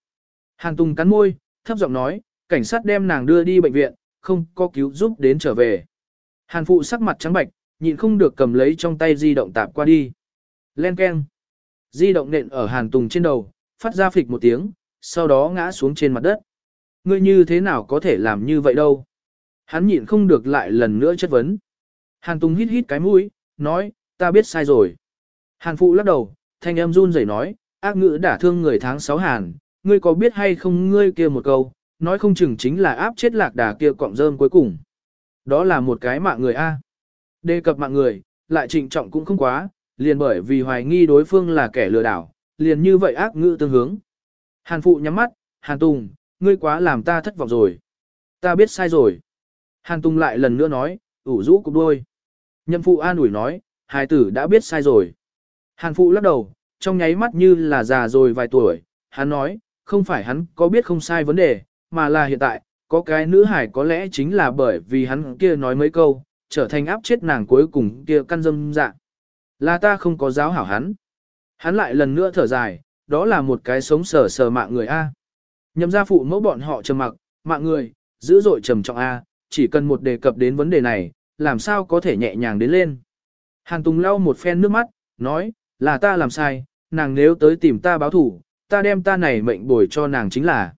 Hàn Tùng cắn môi, thấp giọng nói, cảnh sát đem nàng đưa đi bệnh viện, không có cứu giúp đến trở về. Hàn phụ sắc mặt trắng bạch, nhịn không được cầm lấy trong tay di động tạp qua đi. Len keng. Di động nện ở Hàn Tùng trên đầu, phát ra phịch một tiếng, sau đó ngã xuống trên mặt đất. Ngươi như thế nào có thể làm như vậy đâu? Hắn nhịn không được lại lần nữa chất vấn. Hàn Tùng hít hít cái mũi, nói, ta biết sai rồi. Hàn Phụ lắc đầu, thanh em run rẩy nói, ác ngữ đả thương người tháng 6 Hàn, ngươi có biết hay không ngươi kia một câu, nói không chừng chính là áp chết lạc đà kia cọng rơm cuối cùng. Đó là một cái mạng người A. Đề cập mạng người, lại trịnh trọng cũng không quá, liền bởi vì hoài nghi đối phương là kẻ lừa đảo, liền như vậy ác ngữ tương hướng. Hàn phụ nhắm mắt, Hàn Tùng, ngươi quá làm ta thất vọng rồi. Ta biết sai rồi. Hàn Tùng lại lần nữa nói, ủ rũ cục đôi. Nhậm phụ an ủi nói, hài tử đã biết sai rồi. Hàn phụ lắc đầu, trong nháy mắt như là già rồi vài tuổi, hắn nói, không phải hắn có biết không sai vấn đề, mà là hiện tại, có cái nữ hải có lẽ chính là bởi vì hắn kia nói mấy câu, trở thành áp chết nàng cuối cùng kia căn dâm dạ. Là ta không có giáo hảo hắn. Hắn lại lần nữa thở dài, đó là một cái sống sờ sờ mạng người A. Nhậm gia phụ mẫu bọn họ trầm mặc, mạng người, dữ dội trầm trọng A, chỉ cần một đề cập đến vấn đề này, làm sao có thể nhẹ nhàng đến lên. Hàn Tùng lau một phen nước mắt, nói, là ta làm sai, nàng nếu tới tìm ta báo thủ, ta đem ta này mệnh bồi cho nàng chính là.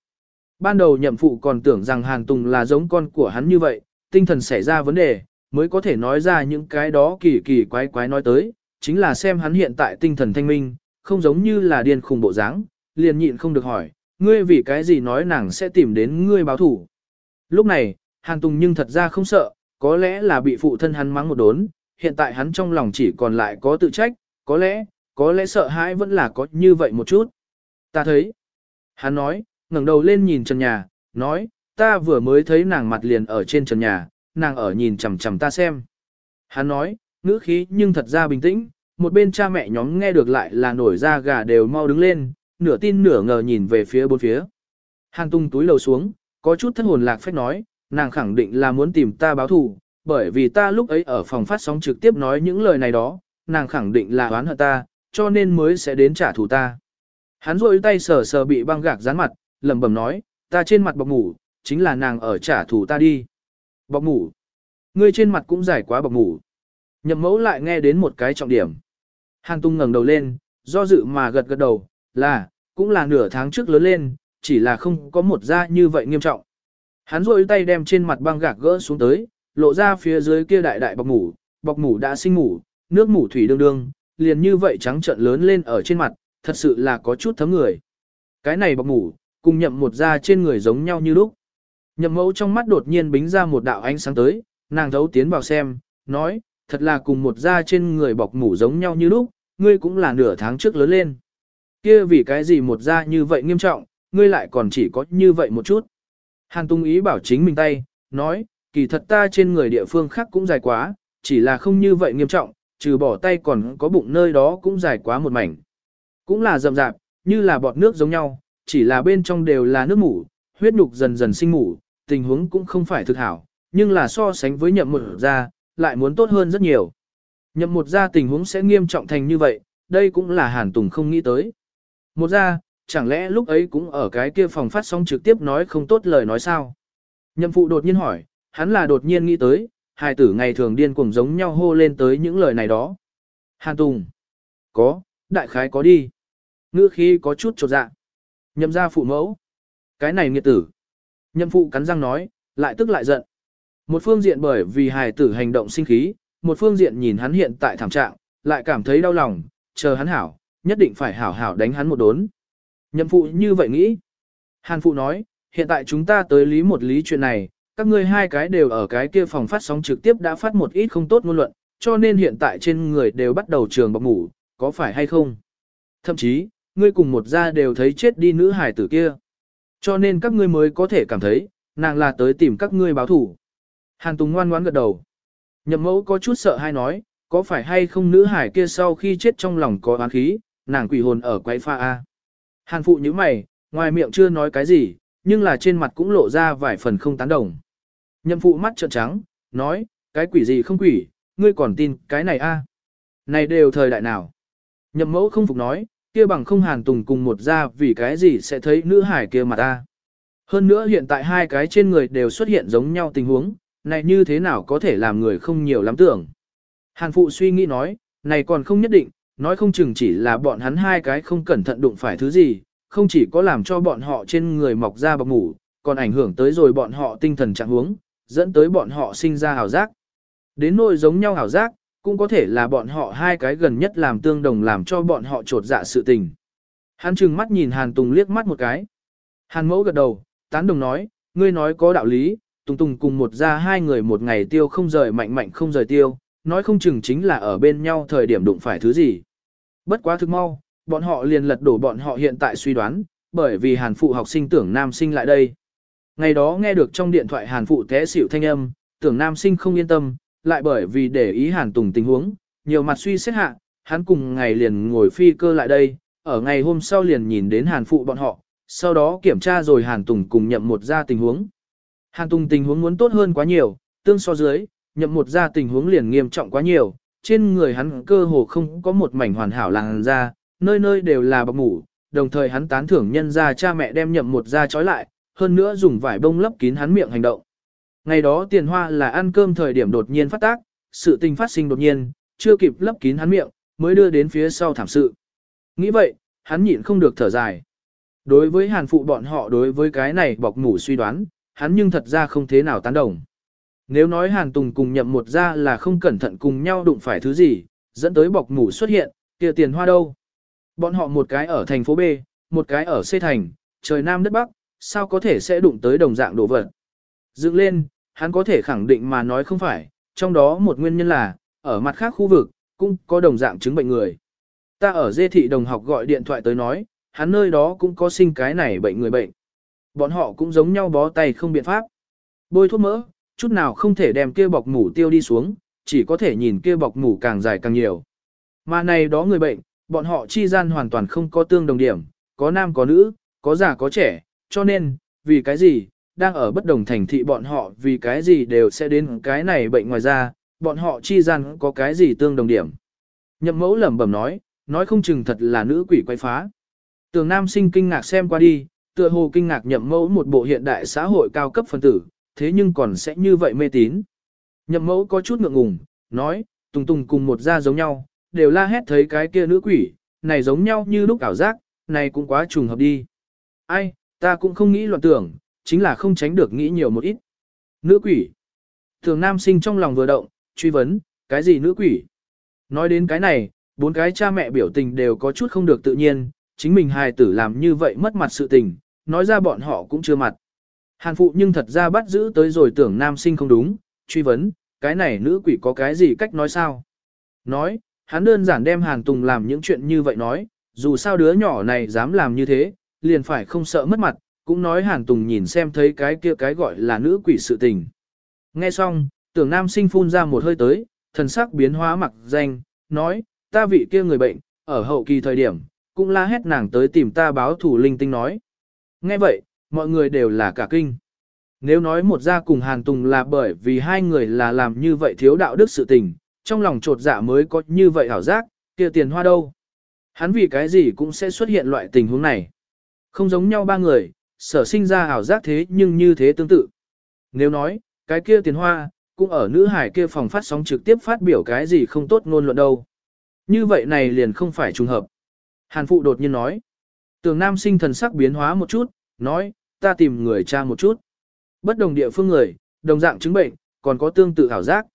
Ban đầu nhậm phụ còn tưởng rằng Hàn Tùng là giống con của hắn như vậy, tinh thần xảy ra vấn đề, mới có thể nói ra những cái đó kỳ kỳ quái quái nói tới, chính là xem hắn hiện tại tinh thần thanh minh, không giống như là điên khùng bộ dáng, liền nhịn không được hỏi, ngươi vì cái gì nói nàng sẽ tìm đến ngươi báo thủ. Lúc này, Hàn Tùng nhưng thật ra không sợ, có lẽ là bị phụ thân hắn mắng một đốn, hiện tại hắn trong lòng chỉ còn lại có tự trách, có lẽ, có lẽ sợ hãi vẫn là có như vậy một chút. Ta thấy. Hắn nói, ngẩng đầu lên nhìn trần nhà, nói, ta vừa mới thấy nàng mặt liền ở trên trần nhà, nàng ở nhìn chằm chằm ta xem. Hắn nói, ngữ khí nhưng thật ra bình tĩnh, một bên cha mẹ nhóm nghe được lại là nổi da gà đều mau đứng lên, nửa tin nửa ngờ nhìn về phía bốn phía. Hàn tung túi lầu xuống, có chút thất hồn lạc phách nói, nàng khẳng định là muốn tìm ta báo thù, bởi vì ta lúc ấy ở phòng phát sóng trực tiếp nói những lời này đó, nàng khẳng định là oán hận ta, cho nên mới sẽ đến trả thù ta. Hắn rôi tay sờ sờ bị băng gạc dán mặt, lẩm bẩm nói, ta trên mặt bọc ngủ, chính là nàng ở trả thù ta đi. Bọc ngủ. Ngươi trên mặt cũng giải quá bọc ngủ. Nhậm mẫu lại nghe đến một cái trọng điểm. Hàn Tung ngẩng đầu lên, do dự mà gật gật đầu, là, cũng là nửa tháng trước lớn lên, chỉ là không có một da như vậy nghiêm trọng. Hắn rôi tay đem trên mặt băng gạc gỡ xuống tới, lộ ra phía dưới kia đại đại bọc ngủ, bọc ngủ đã sinh ngủ, nước ngủ thủy đương đương, liền như vậy trắng trợn lớn lên ở trên mặt, thật sự là có chút thấm người. Cái này bọc ngủ, cùng nhậm một da trên người giống nhau như lúc. Nhậm mẫu trong mắt đột nhiên bính ra một đạo ánh sáng tới, nàng thấu tiến vào xem, nói, thật là cùng một da trên người bọc ngủ giống nhau như lúc, ngươi cũng là nửa tháng trước lớn lên. Kia vì cái gì một da như vậy nghiêm trọng, ngươi lại còn chỉ có như vậy một chút. Hàn Tung ý bảo chính mình tay, nói, kỳ thật ta trên người địa phương khác cũng dài quá, chỉ là không như vậy nghiêm trọng, trừ bỏ tay còn có bụng nơi đó cũng dài quá một mảnh. Cũng là rậm rạp, như là bọt nước giống nhau, chỉ là bên trong đều là nước mủ, huyết nhục dần dần sinh mủ, tình huống cũng không phải thực hảo, nhưng là so sánh với nhậm một da, lại muốn tốt hơn rất nhiều. Nhậm một gia tình huống sẽ nghiêm trọng thành như vậy, đây cũng là Hàn Tùng không nghĩ tới. Một gia, chẳng lẽ lúc ấy cũng ở cái kia phòng phát sóng trực tiếp nói không tốt lời nói sao? Nhậm phụ đột nhiên hỏi, hắn là đột nhiên nghĩ tới, hai tử ngày thường điên cuồng giống nhau hô lên tới những lời này đó. Hàn Tùng. Có, đại khái có đi. Ngữ khí có chút trột dạ. Nhậm gia phụ mẫu. Cái này nghiệt tử. Nhậm phụ cắn răng nói, lại tức lại giận. Một phương diện bởi vì hài tử hành động sinh khí, một phương diện nhìn hắn hiện tại thảm trạng, lại cảm thấy đau lòng, chờ hắn hảo, nhất định phải hảo hảo đánh hắn một đốn. Nhậm phụ như vậy nghĩ. Hàn phụ nói, hiện tại chúng ta tới lý một lý chuyện này, các ngươi hai cái đều ở cái kia phòng phát sóng trực tiếp đã phát một ít không tốt ngôn luận, cho nên hiện tại trên người đều bắt đầu trường bọc ngủ, có phải hay không? Thậm chí, ngươi cùng một gia đều thấy chết đi nữ hải tử kia. Cho nên các ngươi mới có thể cảm thấy, nàng là tới tìm các ngươi báo thủ. Hàn Tùng ngoan ngoãn gật đầu. Nhậm mẫu có chút sợ hay nói, có phải hay không nữ hải kia sau khi chết trong lòng có oán khí, nàng quỷ hồn ở quái pha A. Hàn phụ như mày, ngoài miệng chưa nói cái gì, nhưng là trên mặt cũng lộ ra vài phần không tán đồng. Nhậm phụ mắt trợn trắng, nói, cái quỷ gì không quỷ, ngươi còn tin cái này a? Này đều thời đại nào? Nhậm mẫu không phục nói, kia bằng không hàn tùng cùng một ra vì cái gì sẽ thấy nữ hải kia mà ta. Hơn nữa hiện tại hai cái trên người đều xuất hiện giống nhau tình huống, này như thế nào có thể làm người không nhiều lắm tưởng. Hàn phụ suy nghĩ nói, này còn không nhất định, nói không chừng chỉ là bọn hắn hai cái không cẩn thận đụng phải thứ gì, không chỉ có làm cho bọn họ trên người mọc ra bọc ngủ, còn ảnh hưởng tới rồi bọn họ tinh thần trạng huống, dẫn tới bọn họ sinh ra hào giác. Đến nỗi giống nhau hào giác, cũng có thể là bọn họ hai cái gần nhất làm tương đồng làm cho bọn họ trột dạ sự tình. Hắn trừng mắt nhìn Hàn Tùng liếc mắt một cái. Hàn mẫu gật đầu, tán đồng nói, ngươi nói có đạo lý, Tùng Tùng cùng một ra hai người một ngày tiêu không rời mạnh mạnh không rời tiêu, nói không chừng chính là ở bên nhau thời điểm đụng phải thứ gì. Bất quá thực mau, bọn họ liền lật đổ bọn họ hiện tại suy đoán, bởi vì Hàn phụ học sinh tưởng nam sinh lại đây. Ngày đó nghe được trong điện thoại Hàn phụ té xỉu thanh âm, tưởng nam sinh không yên tâm, lại bởi vì để ý Hàn Tùng tình huống, nhiều mặt suy xét hạ, hắn cùng ngày liền ngồi phi cơ lại đây, ở ngày hôm sau liền nhìn đến Hàn Phụ bọn họ, sau đó kiểm tra rồi Hàn Tùng cùng nhậm một ra tình huống. Hàn Tùng tình huống muốn tốt hơn quá nhiều, tương so dưới, nhậm một ra tình huống liền nghiêm trọng quá nhiều, trên người hắn cơ hồ không có một mảnh hoàn hảo làn da, nơi nơi đều là bọc mủ, đồng thời hắn tán thưởng nhân ra cha mẹ đem nhậm một ra trói lại, hơn nữa dùng vải bông lấp kín hắn miệng hành động. Ngày đó tiền hoa là ăn cơm thời điểm đột nhiên phát tác, sự tình phát sinh đột nhiên, chưa kịp lấp kín hắn miệng, mới đưa đến phía sau thảm sự. Nghĩ vậy, hắn nhịn không được thở dài. Đối với hàn phụ bọn họ đối với cái này bọc mủ suy đoán, hắn nhưng thật ra không thế nào tán đồng. Nếu nói hàn tùng cùng nhậm một ra là không cẩn thận cùng nhau đụng phải thứ gì, dẫn tới bọc mủ xuất hiện, kia tiền hoa đâu. Bọn họ một cái ở thành phố B, một cái ở C thành, trời Nam đất Bắc, sao có thể sẽ đụng tới đồng dạng đồ vật. Dựng lên, hắn có thể khẳng định mà nói không phải, trong đó một nguyên nhân là, ở mặt khác khu vực, cũng có đồng dạng chứng bệnh người. Ta ở dê thị đồng học gọi điện thoại tới nói, hắn nơi đó cũng có sinh cái này bệnh người bệnh. Bọn họ cũng giống nhau bó tay không biện pháp. Bôi thuốc mỡ, chút nào không thể đem kia bọc mủ tiêu đi xuống, chỉ có thể nhìn kia bọc mủ càng dài càng nhiều. Mà này đó người bệnh, bọn họ chi gian hoàn toàn không có tương đồng điểm, có nam có nữ, có già có trẻ, cho nên, vì cái gì, đang ở bất đồng thành thị bọn họ vì cái gì đều sẽ đến cái này bệnh ngoài ra, bọn họ chi gian có cái gì tương đồng điểm. Nhậm mẫu lẩm bẩm nói, nói không chừng thật là nữ quỷ quay phá. Tường nam sinh kinh ngạc xem qua đi, tựa hồ kinh ngạc nhậm mẫu một bộ hiện đại xã hội cao cấp phân tử, thế nhưng còn sẽ như vậy mê tín. Nhậm mẫu có chút ngượng ngùng, nói, tùng tùng cùng một da giống nhau, đều la hét thấy cái kia nữ quỷ, này giống nhau như lúc ảo giác, này cũng quá trùng hợp đi. Ai, ta cũng không nghĩ loạn tưởng, chính là không tránh được nghĩ nhiều một ít. Nữ quỷ. Thường nam sinh trong lòng vừa động, truy vấn, cái gì nữ quỷ? Nói đến cái này, bốn cái cha mẹ biểu tình đều có chút không được tự nhiên, chính mình hài tử làm như vậy mất mặt sự tình, nói ra bọn họ cũng chưa mặt. Hàn phụ nhưng thật ra bắt giữ tới rồi tưởng nam sinh không đúng, truy vấn, cái này nữ quỷ có cái gì cách nói sao? Nói, hắn đơn giản đem Hàn Tùng làm những chuyện như vậy nói, dù sao đứa nhỏ này dám làm như thế, liền phải không sợ mất mặt, cũng nói Hàn Tùng nhìn xem thấy cái kia cái gọi là nữ quỷ sự tình. Nghe xong, tưởng nam sinh phun ra một hơi tới, thần sắc biến hóa mặc danh, nói, ta vị kia người bệnh, ở hậu kỳ thời điểm, cũng la hét nàng tới tìm ta báo thủ linh tinh nói. Nghe vậy, mọi người đều là cả kinh. Nếu nói một gia cùng Hàn Tùng là bởi vì hai người là làm như vậy thiếu đạo đức sự tình, trong lòng trột dạ mới có như vậy hảo giác, kia tiền hoa đâu. Hắn vì cái gì cũng sẽ xuất hiện loại tình huống này. Không giống nhau ba người, sở sinh ra hảo giác thế nhưng như thế tương tự. Nếu nói, cái kia tiền hoa, cũng ở nữ hải kia phòng phát sóng trực tiếp phát biểu cái gì không tốt ngôn luận đâu. Như vậy này liền không phải trùng hợp. Hàn phụ đột nhiên nói. Tường nam sinh thần sắc biến hóa một chút, nói, ta tìm người cha một chút. Bất đồng địa phương người, đồng dạng chứng bệnh, còn có tương tự ảo giác.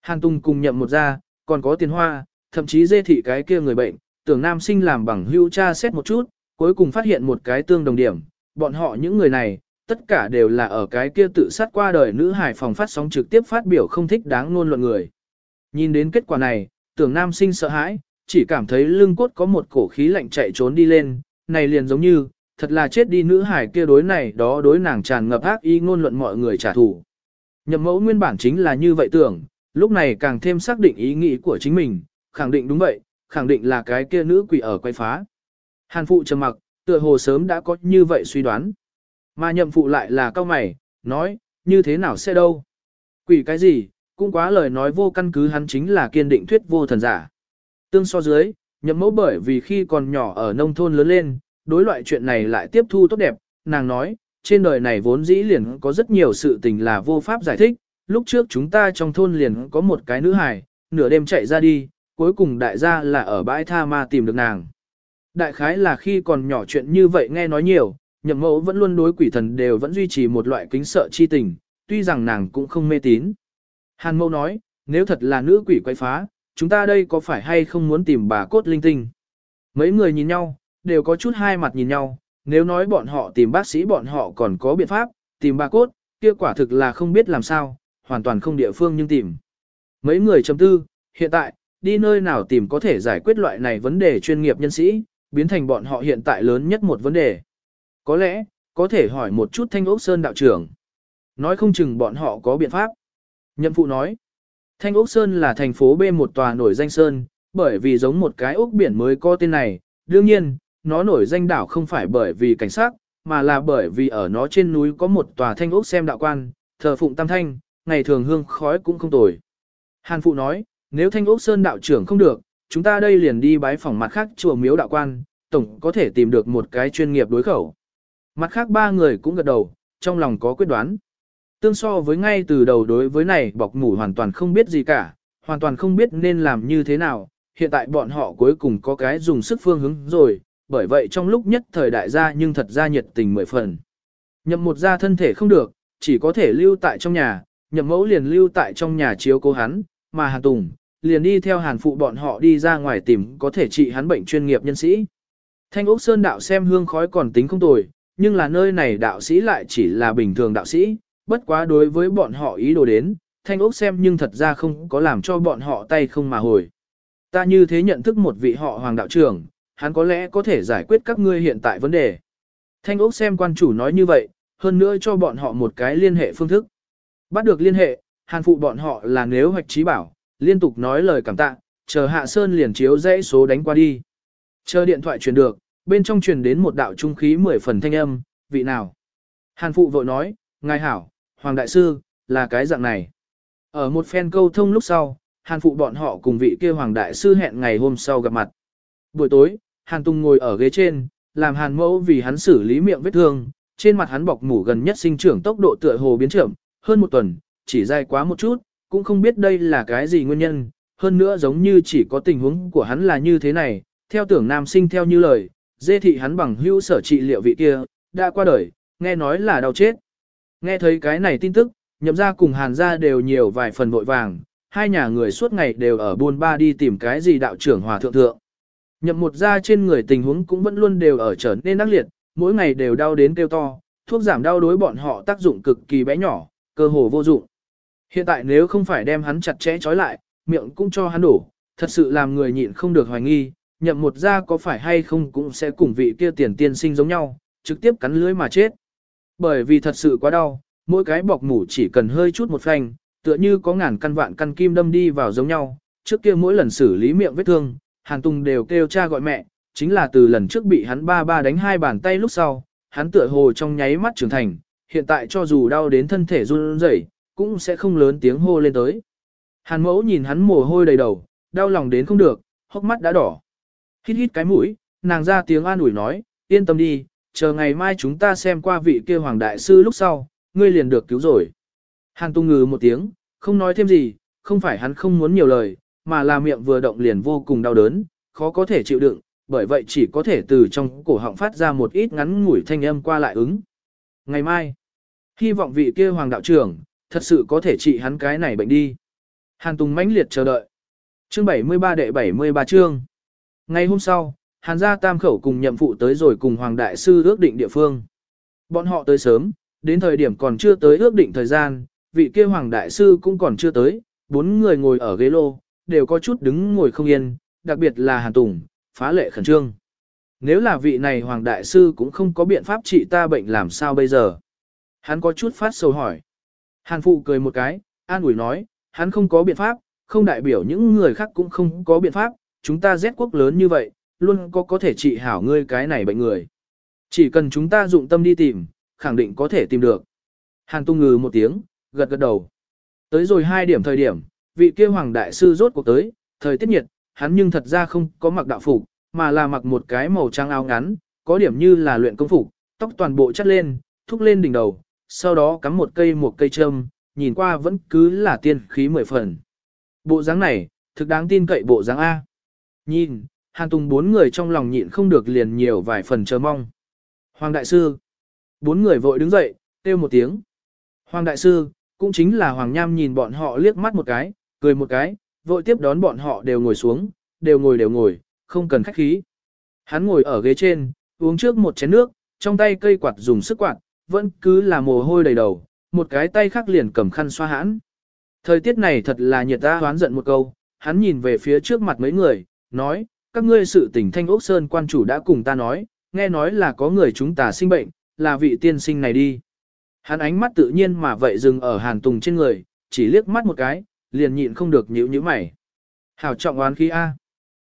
Hàn Tùng cùng nhậm một ra, còn có tiền hoa, thậm chí dê thị cái kia người bệnh, tưởng nam sinh làm bằng hưu cha xét một chút, cuối cùng phát hiện một cái tương đồng điểm, bọn họ những người này, tất cả đều là ở cái kia tự sát qua đời nữ hải phòng phát sóng trực tiếp phát biểu không thích đáng ngôn luận người. Nhìn đến kết quả này, tưởng nam sinh sợ hãi, chỉ cảm thấy lưng cốt có một cổ khí lạnh chạy trốn đi lên, này liền giống như, thật là chết đi nữ hải kia đối này đó đối nàng tràn ngập ác ý ngôn luận mọi người trả thù. Nhậm mẫu nguyên bản chính là như vậy tưởng, lúc này càng thêm xác định ý nghĩ của chính mình, khẳng định đúng vậy, khẳng định là cái kia nữ quỷ ở quay phá. Hàn phụ trầm mặc, tựa hồ sớm đã có như vậy suy đoán. Mà nhậm phụ lại là cao mày, nói, như thế nào sẽ đâu? Quỷ cái gì, cũng quá lời nói vô căn cứ hắn chính là kiên định thuyết vô thần giả. Tương so dưới, nhậm mẫu bởi vì khi còn nhỏ ở nông thôn lớn lên, đối loại chuyện này lại tiếp thu tốt đẹp, nàng nói, trên đời này vốn dĩ liền có rất nhiều sự tình là vô pháp giải thích, lúc trước chúng ta trong thôn liền có một cái nữ hài, nửa đêm chạy ra đi, cuối cùng đại gia là ở bãi tha ma tìm được nàng. Đại khái là khi còn nhỏ chuyện như vậy nghe nói nhiều, nhậm mẫu vẫn luôn đối quỷ thần đều vẫn duy trì một loại kính sợ chi tình, tuy rằng nàng cũng không mê tín. Hàn mẫu nói, nếu thật là nữ quỷ quay phá, chúng ta đây có phải hay không muốn tìm bà cốt linh tinh? Mấy người nhìn nhau, đều có chút hai mặt nhìn nhau, nếu nói bọn họ tìm bác sĩ bọn họ còn có biện pháp, tìm bà cốt, kia quả thực là không biết làm sao, hoàn toàn không địa phương nhưng tìm. Mấy người chấm tư, hiện tại, đi nơi nào tìm có thể giải quyết loại này vấn đề chuyên nghiệp nhân sĩ, biến thành bọn họ hiện tại lớn nhất một vấn đề. Có lẽ, có thể hỏi một chút thanh ốc sơn đạo trưởng. Nói không chừng bọn họ có biện pháp. Nhậm phụ nói, Thanh Úc Sơn là thành phố B một tòa nổi danh sơn, bởi vì giống một cái ốc biển mới có tên này, đương nhiên, nó nổi danh đảo không phải bởi vì cảnh sát, mà là bởi vì ở nó trên núi có một tòa thanh ốc xem đạo quan, thờ phụng tam thanh, ngày thường hương khói cũng không tồi. Hàn Phụ nói, nếu thanh ốc sơn đạo trưởng không được, chúng ta đây liền đi bái phòng mặt khác chùa miếu đạo quan, tổng có thể tìm được một cái chuyên nghiệp đối khẩu. Mặt khác ba người cũng gật đầu, trong lòng có quyết đoán. Tương so với ngay từ đầu đối với này bọc mủ hoàn toàn không biết gì cả, hoàn toàn không biết nên làm như thế nào, hiện tại bọn họ cuối cùng có cái dùng sức phương hướng rồi, bởi vậy trong lúc nhất thời đại gia nhưng thật ra nhiệt tình mười phần. Nhậm một gia thân thể không được, chỉ có thể lưu tại trong nhà, nhậm mẫu liền lưu tại trong nhà chiếu cố hắn, mà Hàn Tùng, liền đi theo Hàn Phụ bọn họ đi ra ngoài tìm có thể trị hắn bệnh chuyên nghiệp nhân sĩ. Thanh Úc Sơn đạo xem hương khói còn tính không tồi, nhưng là nơi này đạo sĩ lại chỉ là bình thường đạo sĩ, bất quá đối với bọn họ ý đồ đến, Thanh ốc xem nhưng thật ra không có làm cho bọn họ tay không mà hồi. Ta như thế nhận thức một vị họ hoàng đạo trưởng, hắn có lẽ có thể giải quyết các ngươi hiện tại vấn đề. Thanh ốc xem quan chủ nói như vậy, hơn nữa cho bọn họ một cái liên hệ phương thức. Bắt được liên hệ, hàn phụ bọn họ là nếu hoạch trí bảo, liên tục nói lời cảm tạ, chờ hạ sơn liền chiếu dãy số đánh qua đi. Chờ điện thoại truyền được, bên trong truyền đến một đạo trung khí mười phần thanh âm, vị nào. Hàn phụ vội nói, ngài hảo, hoàng đại sư, là cái dạng này. Ở một phen câu thông lúc sau, hàn phụ bọn họ cùng vị kia hoàng đại sư hẹn ngày hôm sau gặp mặt. Buổi tối, hàn tùng ngồi ở ghế trên, làm hàn mẫu vì hắn xử lý miệng vết thương, trên mặt hắn bọc mủ gần nhất sinh trưởng tốc độ tựa hồ biến chậm, hơn một tuần, chỉ dài quá một chút, cũng không biết đây là cái gì nguyên nhân, hơn nữa giống như chỉ có tình huống của hắn là như thế này, theo tưởng nam sinh theo như lời, dê thị hắn bằng hữu sở trị liệu vị kia, đã qua đời, nghe nói là đau chết. Nghe thấy cái này tin tức, nhậm ra cùng hàn ra đều nhiều vài phần vội vàng, hai nhà người suốt ngày đều ở buôn ba đi tìm cái gì đạo trưởng hòa thượng thượng. Nhậm một ra trên người tình huống cũng vẫn luôn đều ở trở nên ác liệt, mỗi ngày đều đau đến kêu to, thuốc giảm đau đối bọn họ tác dụng cực kỳ bé nhỏ, cơ hồ vô dụng. Hiện tại nếu không phải đem hắn chặt chẽ trói lại, miệng cũng cho hắn đổ, thật sự làm người nhịn không được hoài nghi, nhậm một ra có phải hay không cũng sẽ cùng vị kia tiền tiên sinh giống nhau, trực tiếp cắn lưới mà chết. Bởi vì thật sự quá đau, mỗi cái bọc mủ chỉ cần hơi chút một phanh, tựa như có ngàn căn vạn căn kim đâm đi vào giống nhau, trước kia mỗi lần xử lý miệng vết thương, Hàn Tùng đều kêu cha gọi mẹ, chính là từ lần trước bị hắn ba ba đánh hai bàn tay lúc sau, hắn tựa hồ trong nháy mắt trưởng thành, hiện tại cho dù đau đến thân thể run rẩy, cũng sẽ không lớn tiếng hô lên tới. Hàn mẫu nhìn hắn mồ hôi đầy đầu, đau lòng đến không được, hốc mắt đã đỏ. Hít hít cái mũi, nàng ra tiếng an ủi nói, yên tâm đi, chờ ngày mai chúng ta xem qua vị kia hoàng đại sư lúc sau, ngươi liền được cứu rồi. Hàn tung ngừ một tiếng, không nói thêm gì, không phải hắn không muốn nhiều lời, mà là miệng vừa động liền vô cùng đau đớn, khó có thể chịu đựng, bởi vậy chỉ có thể từ trong cổ họng phát ra một ít ngắn ngủi thanh âm qua lại ứng. Ngày mai, hy vọng vị kia hoàng đạo trưởng, thật sự có thể trị hắn cái này bệnh đi. Hàn Tùng mãnh liệt chờ đợi. Chương 73 đệ 73 chương. Ngày hôm sau, Hàn gia tam khẩu cùng nhậm phụ tới rồi cùng Hoàng Đại Sư ước định địa phương. Bọn họ tới sớm, đến thời điểm còn chưa tới ước định thời gian, vị kia Hoàng Đại Sư cũng còn chưa tới, bốn người ngồi ở ghế lô, đều có chút đứng ngồi không yên, đặc biệt là Hàn Tùng, phá lệ khẩn trương. Nếu là vị này Hoàng Đại Sư cũng không có biện pháp trị ta bệnh làm sao bây giờ? Hắn có chút phát sầu hỏi. Hàn Phụ cười một cái, an ủi nói, hắn không có biện pháp, không đại biểu những người khác cũng không có biện pháp, chúng ta rét quốc lớn như vậy, luôn có có thể trị hảo ngươi cái này bệnh người. Chỉ cần chúng ta dụng tâm đi tìm, khẳng định có thể tìm được. Hàn Tung ngừ một tiếng, gật gật đầu. Tới rồi hai điểm thời điểm, vị kia hoàng đại sư rốt cuộc tới, thời tiết nhiệt, hắn nhưng thật ra không có mặc đạo phục, mà là mặc một cái màu trắng áo ngắn, có điểm như là luyện công phục, tóc toàn bộ chất lên, thúc lên đỉnh đầu, sau đó cắm một cây một cây châm, nhìn qua vẫn cứ là tiên khí mười phần. Bộ dáng này, thực đáng tin cậy bộ dáng A. Nhìn, Hàn Tùng bốn người trong lòng nhịn không được liền nhiều vài phần chờ mong. Hoàng Đại Sư. Bốn người vội đứng dậy, kêu một tiếng. Hoàng Đại Sư, cũng chính là Hoàng Nham nhìn bọn họ liếc mắt một cái, cười một cái, vội tiếp đón bọn họ đều ngồi xuống, đều ngồi đều ngồi, không cần khách khí. Hắn ngồi ở ghế trên, uống trước một chén nước, trong tay cây quạt dùng sức quạt, vẫn cứ là mồ hôi đầy đầu, một cái tay khác liền cầm khăn xoa hãn. Thời tiết này thật là nhiệt ta hoán giận một câu, hắn nhìn về phía trước mặt mấy người, nói, các ngươi sự tình thanh ốc sơn quan chủ đã cùng ta nói, nghe nói là có người chúng ta sinh bệnh, là vị tiên sinh này đi. Hắn ánh mắt tự nhiên mà vậy dừng ở hàn tùng trên người, chỉ liếc mắt một cái, liền nhịn không được nhíu nhíu mày. Hảo trọng oán khí A.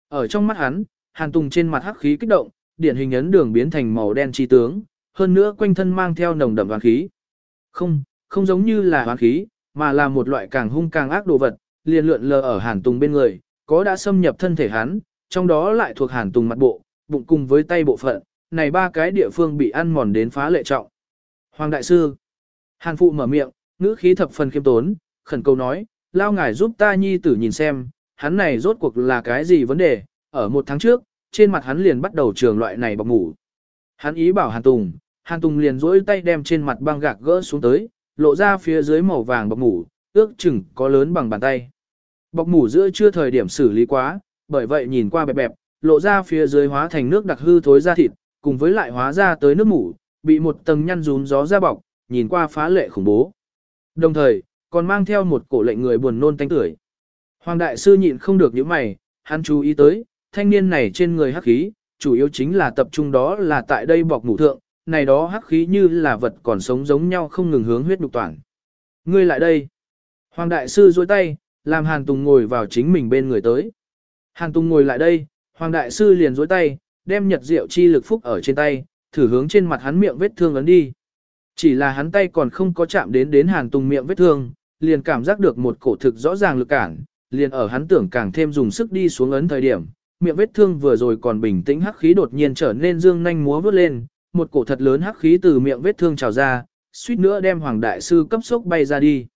Ở trong mắt hắn, Hàn Tùng trên mặt hắc khí kích động, điển hình ấn đường biến thành màu đen chi tướng, hơn nữa quanh thân mang theo nồng đậm oán khí. Không, không giống như là oán khí, mà là một loại càng hung càng ác đồ vật, liền lượn lờ ở Hàn Tùng bên người, có đã xâm nhập thân thể hắn, trong đó lại thuộc Hàn Tùng mặt bộ, bụng cùng với tay bộ phận, này ba cái địa phương bị ăn mòn đến phá lệ trọng. Hoàng Đại Sư Hàn Phụ mở miệng, ngữ khí thập phần khiêm tốn, khẩn cầu nói, lao ngài giúp ta nhi tử nhìn xem, hắn này rốt cuộc là cái gì vấn đề, ở một tháng trước, trên mặt hắn liền bắt đầu trường loại này bọc ngủ. Hắn ý bảo Hàn Tùng, Hàn Tùng liền duỗi tay đem trên mặt băng gạc gỡ xuống tới, lộ ra phía dưới màu vàng bọc ngủ, ước chừng có lớn bằng bàn tay. Bọc ngủ giữa chưa thời điểm xử lý quá, bởi vậy nhìn qua bẹp bẹp, lộ ra phía dưới hóa thành nước đặc hư thối ra thịt, cùng với lại hóa ra tới nước mủ, bị một tầng nhăn rún gió ra bọc, nhìn qua phá lệ khủng bố. Đồng thời, còn mang theo một cổ lệnh người buồn nôn tanh tưởi. Hoàng đại sư nhịn không được những mày, hắn chú ý tới, thanh niên này trên người hắc khí, chủ yếu chính là tập trung đó là tại đây bọc mủ thượng, này đó hắc khí như là vật còn sống giống nhau không ngừng hướng huyết nhục toàn. Ngươi lại đây. Hoàng đại sư duỗi tay, làm Hàn Tùng ngồi vào chính mình bên người tới. Hàn Tùng ngồi lại đây, Hoàng đại sư liền dối tay, đem nhật diệu chi lực phúc ở trên tay, thử hướng trên mặt hắn miệng vết thương ấn đi. Chỉ là hắn tay còn không có chạm đến đến Hàn Tùng miệng vết thương, liền cảm giác được một cổ thực rõ ràng lực cản, liền ở hắn tưởng càng thêm dùng sức đi xuống ấn thời điểm, miệng vết thương vừa rồi còn bình tĩnh hắc khí đột nhiên trở nên dương nhanh múa vút lên, một cổ thật lớn hắc khí từ miệng vết thương trào ra, suýt nữa đem Hoàng đại sư cấp sốc bay ra đi.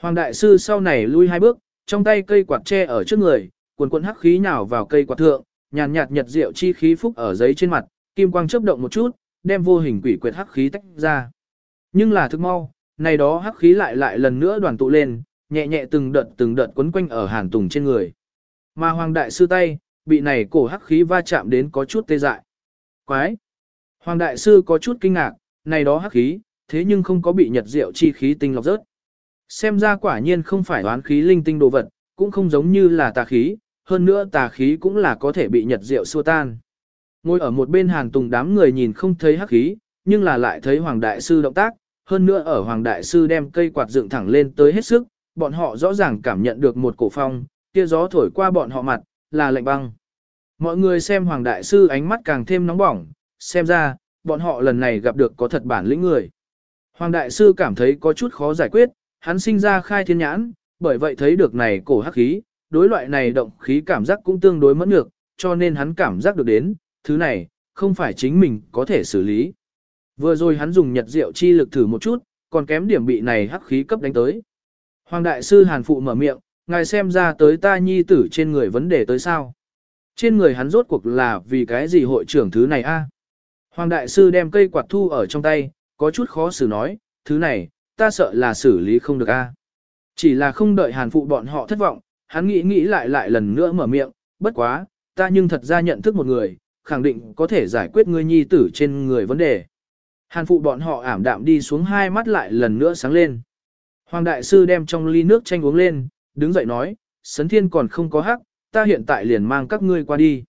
Hoàng đại sư sau này lui hai bước, trong tay cây quạt tre ở trước người, Quần quần hắc khí nhào vào cây quạt thượng, nhàn nhạt nhật diệu chi khí phúc ở giấy trên mặt, kim quang chớp động một chút, đem vô hình quỷ quyệt hắc khí tách ra. Nhưng là thức mau, này đó hắc khí lại lại lần nữa đoàn tụ lên, nhẹ nhẹ từng đợt từng đợt quấn quanh ở Hàn Tùng trên người. Mà Hoàng đại sư tay, bị này cổ hắc khí va chạm đến có chút tê dại. Quái! Hoàng đại sư có chút kinh ngạc, này đó hắc khí, thế nhưng không có bị nhật diệu chi khí tinh lọc rớt. Xem ra quả nhiên không phải đoán khí linh tinh đồ vật, cũng không giống như là tà khí, hơn nữa tà khí cũng là có thể bị nhật diệu xua tan. Ngồi ở một bên hàng Tùng đám người nhìn không thấy hắc khí, nhưng là lại thấy Hoàng Đại Sư động tác, hơn nữa ở Hoàng Đại Sư đem cây quạt dựng thẳng lên tới hết sức, bọn họ rõ ràng cảm nhận được một cổ phong, kia gió thổi qua bọn họ mặt, là lạnh băng. Mọi người xem Hoàng Đại Sư ánh mắt càng thêm nóng bỏng, xem ra, bọn họ lần này gặp được có thật bản lĩnh người. Hoàng Đại Sư cảm thấy có chút khó giải quyết, hắn sinh ra khai thiên nhãn, bởi vậy thấy được này cổ hắc khí, đối loại này động khí cảm giác cũng tương đối mẫn ngược, cho nên hắn cảm giác được đến, thứ này, không phải chính mình có thể xử lý. Vừa rồi hắn dùng nhật rượu chi lực thử một chút, còn kém điểm bị này hắc khí cấp đánh tới. Hoàng đại sư Hàn Phụ mở miệng, ngài xem ra tới ta nhi tử trên người vấn đề tới sao. Trên người hắn rốt cuộc là vì cái gì hội trưởng thứ này a? Hoàng đại sư đem cây quạt thu ở trong tay, có chút khó xử nói, thứ này, ta sợ là xử lý không được a. Chỉ là không đợi Hàn Phụ bọn họ thất vọng, hắn nghĩ nghĩ lại lại lần nữa mở miệng, bất quá, ta nhưng thật ra nhận thức một người, khẳng định có thể giải quyết ngươi nhi tử trên người vấn đề. Hàn phụ bọn họ ảm đạm đi xuống hai mắt lại lần nữa sáng lên. Hoàng đại sư đem trong ly nước chanh uống lên, đứng dậy nói, sấn thiên còn không có hắc, ta hiện tại liền mang các ngươi qua đi.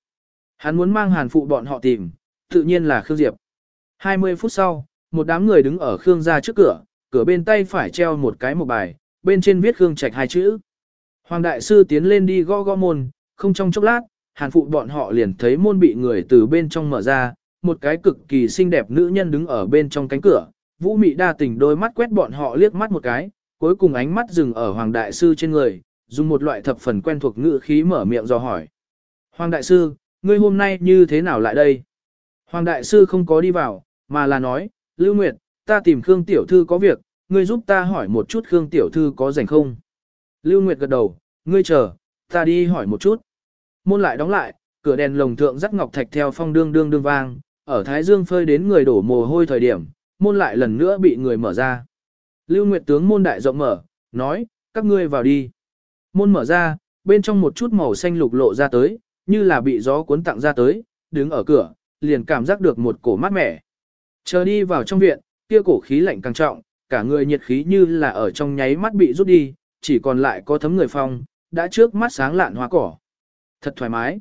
Hắn muốn mang hàn phụ bọn họ tìm, tự nhiên là Khương Diệp. 20 phút sau, một đám người đứng ở Khương gia trước cửa, cửa bên tay phải treo một cái một bài, bên trên viết Khương Trạch hai chữ. Hoàng đại sư tiến lên đi gõ gõ môn, không trong chốc lát, hàn phụ bọn họ liền thấy môn bị người từ bên trong mở ra, một cái cực kỳ xinh đẹp nữ nhân đứng ở bên trong cánh cửa, vũ mị đa tình đôi mắt quét bọn họ liếc mắt một cái, cuối cùng ánh mắt dừng ở hoàng đại sư trên người, dùng một loại thập phần quen thuộc ngữ khí mở miệng do hỏi. Hoàng đại sư, ngươi hôm nay như thế nào lại đây? Hoàng đại sư không có đi vào, mà là nói, Lưu Nguyệt, ta tìm Khương Tiểu Thư có việc, ngươi giúp ta hỏi một chút Khương Tiểu Thư có rảnh không? Lưu Nguyệt gật đầu, ngươi chờ, ta đi hỏi một chút. Môn lại đóng lại, cửa đèn lồng thượng rắc ngọc thạch theo phong đương đương đương vang, ở Thái Dương phơi đến người đổ mồ hôi thời điểm, môn lại lần nữa bị người mở ra. Lưu Nguyệt tướng môn đại rộng mở, nói, các ngươi vào đi. Môn mở ra, bên trong một chút màu xanh lục lộ ra tới, như là bị gió cuốn tặng ra tới, đứng ở cửa, liền cảm giác được một cổ mát mẻ. Chờ đi vào trong viện, kia cổ khí lạnh càng trọng, cả người nhiệt khí như là ở trong nháy mắt bị rút đi, chỉ còn lại có thấm người phong, đã trước mắt sáng lạn hoa cỏ. Thật thoải mái.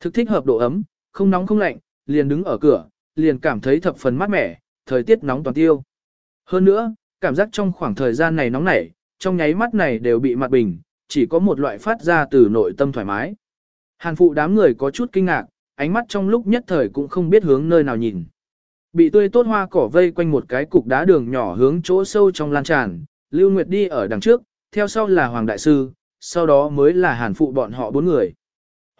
Thực thích hợp độ ấm, không nóng không lạnh, liền đứng ở cửa, liền cảm thấy thập phần mát mẻ, thời tiết nóng toàn tiêu. Hơn nữa, cảm giác trong khoảng thời gian này nóng nảy, trong nháy mắt này đều bị mặt bình, chỉ có một loại phát ra từ nội tâm thoải mái. Hàn phụ đám người có chút kinh ngạc, ánh mắt trong lúc nhất thời cũng không biết hướng nơi nào nhìn. Bị tươi tốt hoa cỏ vây quanh một cái cục đá đường nhỏ hướng chỗ sâu trong lan tràn, Lưu Nguyệt đi ở đằng trước, theo sau là Hoàng Đại Sư, sau đó mới là Hàn phụ bọn họ bốn người.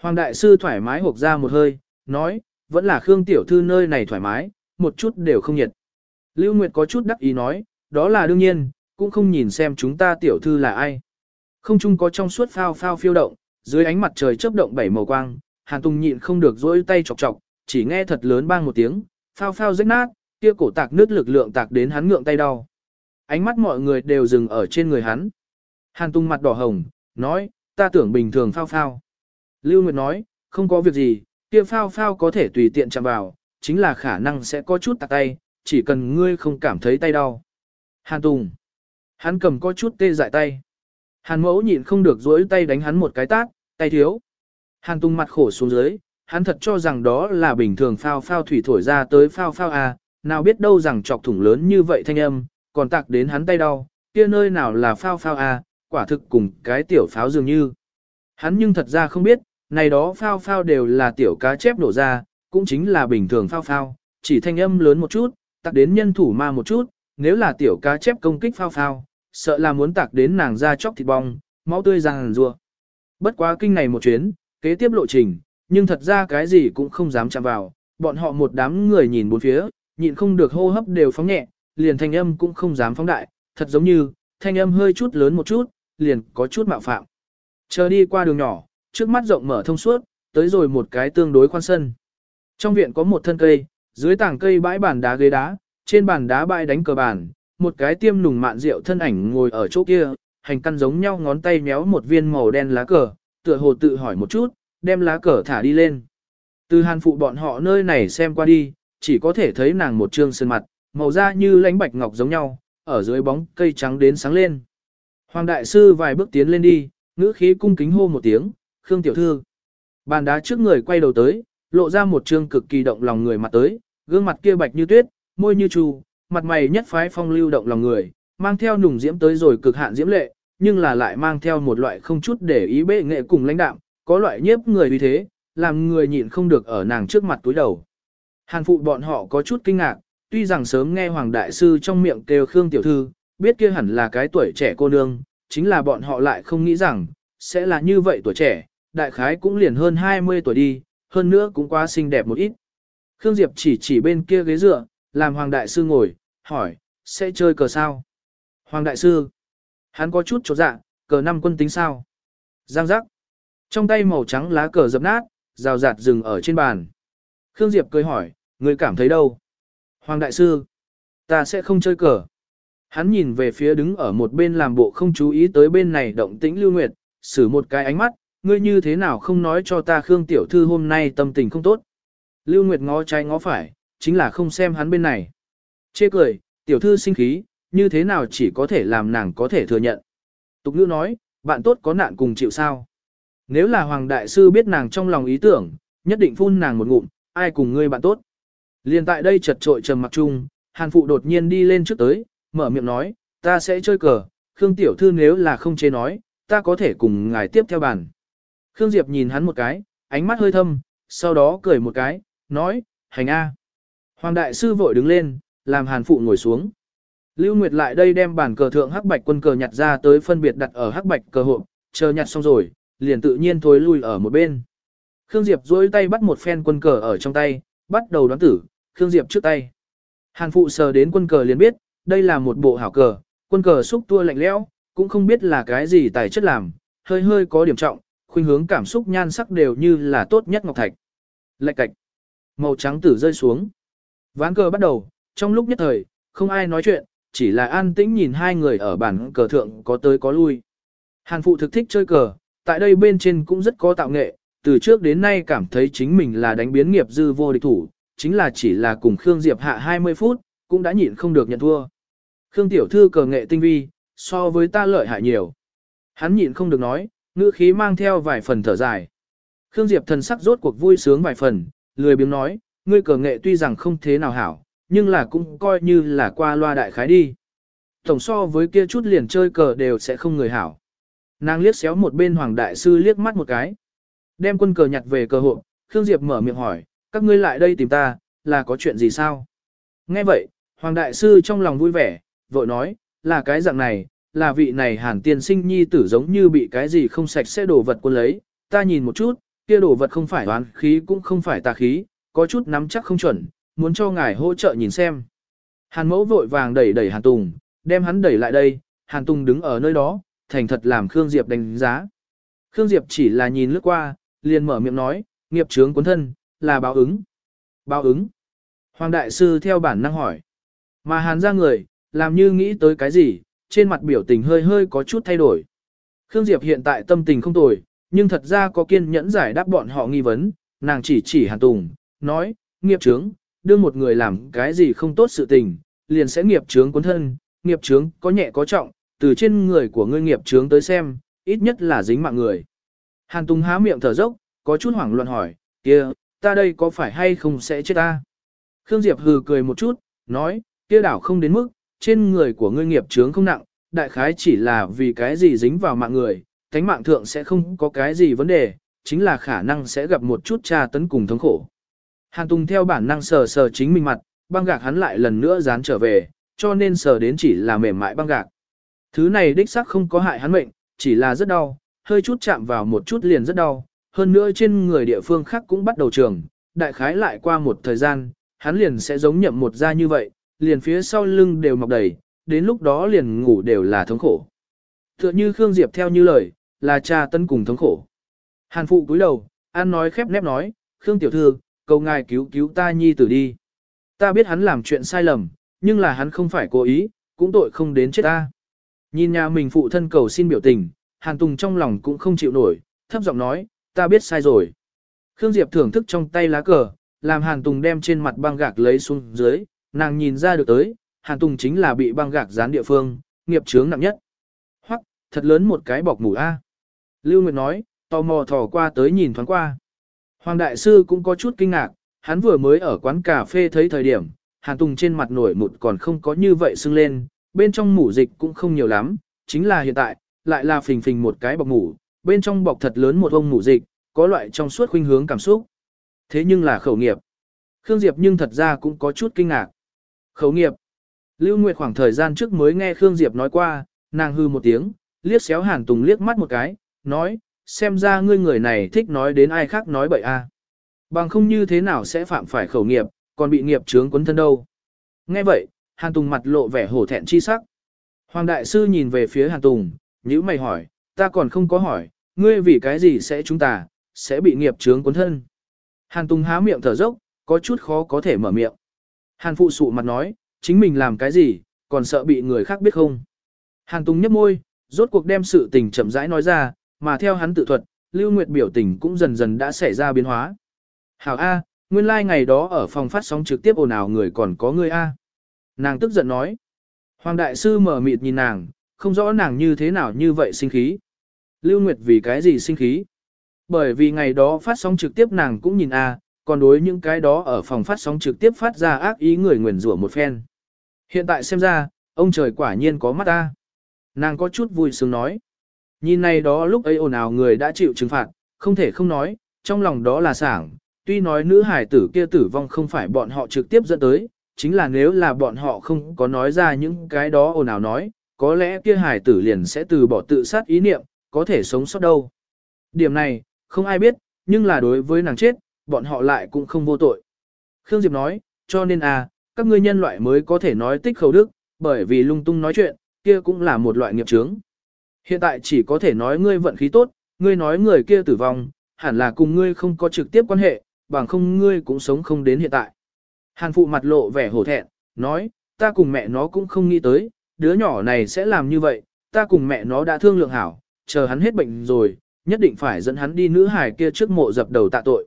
Hoàng Đại Sư thoải mái hộp ra một hơi, nói, vẫn là Khương Tiểu Thư nơi này thoải mái, một chút đều không nhiệt. Lưu Nguyệt có chút đắc ý nói, đó là đương nhiên, cũng không nhìn xem chúng ta Tiểu Thư là ai. Không chung có trong suốt phao phao phiêu động, dưới ánh mặt trời chớp động bảy màu quang, Hàn Tùng nhịn không được dỗi tay chọc chọc, chỉ nghe thật lớn bang một tiếng, phao phao rách nát, kia cổ tạc nước lực lượng tạc đến hắn ngượng tay đau. Ánh mắt mọi người đều dừng ở trên người hắn. Hàn Tùng mặt đỏ hồng, nói, ta tưởng bình thường phao phao. Lưu Nguyệt nói, không có việc gì, kia phao phao có thể tùy tiện chạm vào, chính là khả năng sẽ có chút tạc tay, chỉ cần ngươi không cảm thấy tay đau. Hàn Tùng. Hắn cầm có chút tê dại tay. Hàn mẫu nhịn không được dỗi tay đánh hắn một cái tát, tay thiếu. Hàn Tùng mặt khổ xuống dưới, hắn thật cho rằng đó là bình thường phao phao thủy thổi ra tới phao phao à, nào biết đâu rằng chọc thủng lớn như vậy thanh âm, còn tạc đến hắn tay đau, kia nơi nào là phao phao à, quả thực cùng cái tiểu pháo dường như. Hắn nhưng thật ra không biết, này đó phao phao đều là tiểu cá chép nổ ra, cũng chính là bình thường phao phao, chỉ thanh âm lớn một chút, tạc đến nhân thủ ma một chút, nếu là tiểu cá chép công kích phao phao, sợ là muốn tạc đến nàng ra chóc thịt bong, máu tươi ràng rùa. Bất quá kinh này một chuyến, kế tiếp lộ trình, nhưng thật ra cái gì cũng không dám chạm vào, bọn họ một đám người nhìn bốn phía, nhịn không được hô hấp đều phóng nhẹ, liền thanh âm cũng không dám phóng đại, thật giống như, thanh âm hơi chút lớn một chút, liền có chút mạo phạm. Chờ đi qua đường nhỏ, trước mắt rộng mở thông suốt, tới rồi một cái tương đối khoan sân. Trong viện có một thân cây, dưới tảng cây bãi bàn đá ghế đá, trên bàn đá bãi đánh cờ bàn, một cái tiêm nùng mạn rượu thân ảnh ngồi ở chỗ kia, hành căn giống nhau ngón tay méo một viên màu đen lá cờ, tựa hồ tự hỏi một chút, đem lá cờ thả đi lên. Từ hàn phụ bọn họ nơi này xem qua đi, chỉ có thể thấy nàng một trương sơn mặt, màu da như lánh bạch ngọc giống nhau, ở dưới bóng cây trắng đến sáng lên. Hoàng đại sư vài bước tiến lên đi, ngữ khí cung kính hô một tiếng, Khương tiểu thư. Bàn đá trước người quay đầu tới, lộ ra một trương cực kỳ động lòng người mặt tới, gương mặt kia bạch như tuyết, môi như chu, mặt mày nhất phái phong lưu động lòng người, mang theo nùng diễm tới rồi cực hạn diễm lệ, nhưng là lại mang theo một loại không chút để ý bệ nghệ cùng lãnh đạm, có loại nhiếp người vì thế, làm người nhịn không được ở nàng trước mặt túi đầu. Hàn phụ bọn họ có chút kinh ngạc, tuy rằng sớm nghe Hoàng Đại Sư trong miệng kêu Khương Tiểu Thư, biết kia hẳn là cái tuổi trẻ cô nương, chính là bọn họ lại không nghĩ rằng, sẽ là như vậy tuổi trẻ, đại khái cũng liền hơn 20 tuổi đi, hơn nữa cũng quá xinh đẹp một ít. Khương Diệp chỉ chỉ bên kia ghế dựa, làm Hoàng Đại Sư ngồi, hỏi, sẽ chơi cờ sao? Hoàng Đại Sư, hắn có chút chột dạ, cờ năm quân tính sao? Giang giác. Trong tay màu trắng lá cờ dập nát, rào rạt dừng ở trên bàn. Khương Diệp cười hỏi, người cảm thấy đâu? Hoàng Đại Sư, ta sẽ không chơi cờ. Hắn nhìn về phía đứng ở một bên làm bộ không chú ý tới bên này động tĩnh Lưu Nguyệt, xử một cái ánh mắt, ngươi như thế nào không nói cho ta Khương Tiểu Thư hôm nay tâm tình không tốt. Lưu Nguyệt ngó trái ngó phải, chính là không xem hắn bên này. Chê cười, Tiểu Thư sinh khí, như thế nào chỉ có thể làm nàng có thể thừa nhận. Tục ngữ nói, bạn tốt có nạn cùng chịu sao. Nếu là Hoàng Đại Sư biết nàng trong lòng ý tưởng, nhất định phun nàng một ngụm, ai cùng ngươi bạn tốt. Liên tại đây chật trội trầm mặc chung, Hàn Phụ đột nhiên đi lên trước tới, mở miệng nói, ta sẽ chơi cờ, Khương Tiểu Thư nếu là không chế nói, ta có thể cùng ngài tiếp theo bàn. Khương Diệp nhìn hắn một cái, ánh mắt hơi thâm, sau đó cười một cái, nói, hành A. Hoàng Đại Sư vội đứng lên, làm Hàn Phụ ngồi xuống. Lưu Nguyệt lại đây đem bản cờ thượng hắc bạch quân cờ nhặt ra tới phân biệt đặt ở hắc bạch cờ hộp, chờ nhặt xong rồi, liền tự nhiên thối lui ở một bên. Khương Diệp duỗi tay bắt một phen quân cờ ở trong tay, bắt đầu đoán tử, Khương Diệp trước tay. Hàn phụ sờ đến quân cờ liền biết, đây là một bộ hảo cờ, quân cờ xúc tua lạnh lẽo, cũng không biết là cái gì tài chất làm, hơi hơi có điểm trọng, khuynh hướng cảm xúc nhan sắc đều như là tốt nhất ngọc thạch. Lạch cạch. Màu trắng tử rơi xuống. Ván cờ bắt đầu, trong lúc nhất thời, không ai nói chuyện, chỉ là an tĩnh nhìn hai người ở bàn cờ thượng có tới có lui. Hàn phụ thực thích chơi cờ, tại đây bên trên cũng rất có tạo nghệ, từ trước đến nay cảm thấy chính mình là đánh biến nghiệp dư vô địch thủ, chính là chỉ là cùng Khương Diệp hạ 20 phút, cũng đã nhịn không được nhận thua. Khương tiểu thư cờ nghệ tinh vi, so với ta lợi hại nhiều. Hắn nhịn không được nói, ngữ khí mang theo vài phần thở dài. Khương Diệp thần sắc rốt cuộc vui sướng vài phần, lười biếng nói, ngươi cờ nghệ tuy rằng không thế nào hảo, nhưng là cũng coi như là qua loa đại khái đi. Tổng so với kia chút liền chơi cờ đều sẽ không người hảo. Nàng liếc xéo một bên hoàng đại sư liếc mắt một cái. Đem quân cờ nhặt về cờ hộ, Khương Diệp mở miệng hỏi, các ngươi lại đây tìm ta, là có chuyện gì sao? Nghe vậy, hoàng đại sư trong lòng vui vẻ, vội nói, là cái dạng này, là vị này hàn tiên sinh nhi tử giống như bị cái gì không sạch sẽ đổ vật quân lấy, ta nhìn một chút, kia đổ vật không phải oán khí cũng không phải tà khí, có chút nắm chắc không chuẩn, muốn cho ngài hỗ trợ nhìn xem. Hàn mẫu vội vàng đẩy đẩy Hàn Tùng, đem hắn đẩy lại đây, Hàn Tùng đứng ở nơi đó, thành thật làm Khương Diệp đánh giá. Khương Diệp chỉ là nhìn lướt qua, liền mở miệng nói, nghiệp chướng cuốn thân, là báo ứng. Báo ứng. Hoàng Đại Sư theo bản năng hỏi. Mà Hàn ra người, làm như nghĩ tới cái gì, trên mặt biểu tình hơi hơi có chút thay đổi. Khương Diệp hiện tại tâm tình không tồi, nhưng thật ra có kiên nhẫn giải đáp bọn họ nghi vấn, nàng chỉ chỉ Hàn Tùng, nói, nghiệp chướng, đưa một người làm cái gì không tốt sự tình, liền sẽ nghiệp chướng cuốn thân, nghiệp chướng có nhẹ có trọng, từ trên người của ngươi nghiệp chướng tới xem, ít nhất là dính mạng người. Hàn Tùng há miệng thở dốc, có chút hoảng loạn hỏi, kia, ta đây có phải hay không sẽ chết ta? Khương Diệp hừ cười một chút, nói, kia đảo không đến mức, trên người của ngươi nghiệp chướng không nặng, đại khái chỉ là vì cái gì dính vào mạng người, thánh mạng thượng sẽ không có cái gì vấn đề, chính là khả năng sẽ gặp một chút tra tấn cùng thống khổ. Hàn Tùng theo bản năng sờ sờ chính mình mặt, băng gạc hắn lại lần nữa dán trở về, cho nên sờ đến chỉ là mềm mại băng gạc. Thứ này đích xác không có hại hắn mệnh, chỉ là rất đau, hơi chút chạm vào một chút liền rất đau, hơn nữa trên người địa phương khác cũng bắt đầu trường, đại khái lại qua một thời gian, hắn liền sẽ giống nhậm một da như vậy, liền phía sau lưng đều mọc đầy, đến lúc đó liền ngủ đều là thống khổ. Tựa như Khương Diệp theo như lời, là cha tân cùng thống khổ. Hàn phụ cúi đầu, an nói khép nép nói, Khương tiểu thư, cầu ngài cứu cứu ta nhi tử đi. Ta biết hắn làm chuyện sai lầm, nhưng là hắn không phải cố ý, cũng tội không đến chết ta. Nhìn nhà mình phụ thân cầu xin biểu tình, Hàn Tùng trong lòng cũng không chịu nổi, thấp giọng nói, ta biết sai rồi. Khương Diệp thưởng thức trong tay lá cờ, làm Hàn Tùng đem trên mặt băng gạc lấy xuống dưới, nàng nhìn ra được tới, Hàn Tùng chính là bị băng gạc dán địa phương, nghiệp chướng nặng nhất. Hoặc, thật lớn một cái bọc mủ A. Lưu Nguyệt nói, tò mò thò qua tới nhìn thoáng qua. Hoàng Đại Sư cũng có chút kinh ngạc, hắn vừa mới ở quán cà phê thấy thời điểm, Hàn Tùng trên mặt nổi mụn còn không có như vậy sưng lên, bên trong mủ dịch cũng không nhiều lắm, chính là hiện tại, lại là phình phình một cái bọc mủ, bên trong bọc thật lớn một ông mủ dịch, có loại trong suốt khuynh hướng cảm xúc. Thế nhưng là khẩu nghiệp. Khương Diệp nhưng thật ra cũng có chút kinh ngạc. Khẩu nghiệp. Lưu Nguyệt khoảng thời gian trước mới nghe Khương Diệp nói qua, nàng hư một tiếng, liếc xéo Hàn Tùng liếc mắt một cái, nói, xem ra ngươi người này thích nói đến ai khác nói bậy a. Bằng không như thế nào sẽ phạm phải khẩu nghiệp, còn bị nghiệp chướng quấn thân đâu. Nghe vậy, Hàn Tùng mặt lộ vẻ hổ thẹn chi sắc. Hoàng Đại Sư nhìn về phía Hàn Tùng, nhữ mày hỏi, ta còn không có hỏi, ngươi vì cái gì sẽ chúng ta, sẽ bị nghiệp chướng quấn thân. Hàn Tùng há miệng thở dốc, có chút khó có thể mở miệng. Hàn Phụ sụ mặt nói, chính mình làm cái gì, còn sợ bị người khác biết không. Hàn Tùng nhấp môi, rốt cuộc đem sự tình chậm rãi nói ra, mà theo hắn tự thuật, Lưu Nguyệt biểu tình cũng dần dần đã xảy ra biến hóa. Hảo A, nguyên lai like ngày đó ở phòng phát sóng trực tiếp ồn ào người còn có người A. Nàng tức giận nói. Hoàng Đại Sư mở mịt nhìn nàng, không rõ nàng như thế nào như vậy sinh khí. Lưu Nguyệt vì cái gì sinh khí? Bởi vì ngày đó phát sóng trực tiếp nàng cũng nhìn A, còn đối những cái đó ở phòng phát sóng trực tiếp phát ra ác ý người nguyền rủa một phen. Hiện tại xem ra, ông trời quả nhiên có mắt A. Nàng có chút vui sướng nói. Nhìn này đó lúc ấy ồn ào người đã chịu trừng phạt, không thể không nói, trong lòng đó là sảng, tuy nói nữ hải tử kia tử vong không phải bọn họ trực tiếp dẫn tới, chính là nếu là bọn họ không có nói ra những cái đó ồn ào nói, có lẽ kia hải tử liền sẽ từ bỏ tự sát ý niệm, có thể sống sót đâu. Điểm này, không ai biết, nhưng là đối với nàng chết, bọn họ lại cũng không vô tội. Khương Diệp nói, cho nên à, các ngươi nhân loại mới có thể nói tích khẩu đức, bởi vì lung tung nói chuyện, kia cũng là một loại nghiệp chướng. Hiện tại chỉ có thể nói ngươi vận khí tốt, ngươi nói người kia tử vong, hẳn là cùng ngươi không có trực tiếp quan hệ, bằng không ngươi cũng sống không đến hiện tại. Hàn phụ mặt lộ vẻ hổ thẹn, nói, ta cùng mẹ nó cũng không nghĩ tới, đứa nhỏ này sẽ làm như vậy, ta cùng mẹ nó đã thương lượng hảo, chờ hắn hết bệnh rồi, nhất định phải dẫn hắn đi nữ hải kia trước mộ dập đầu tạ tội.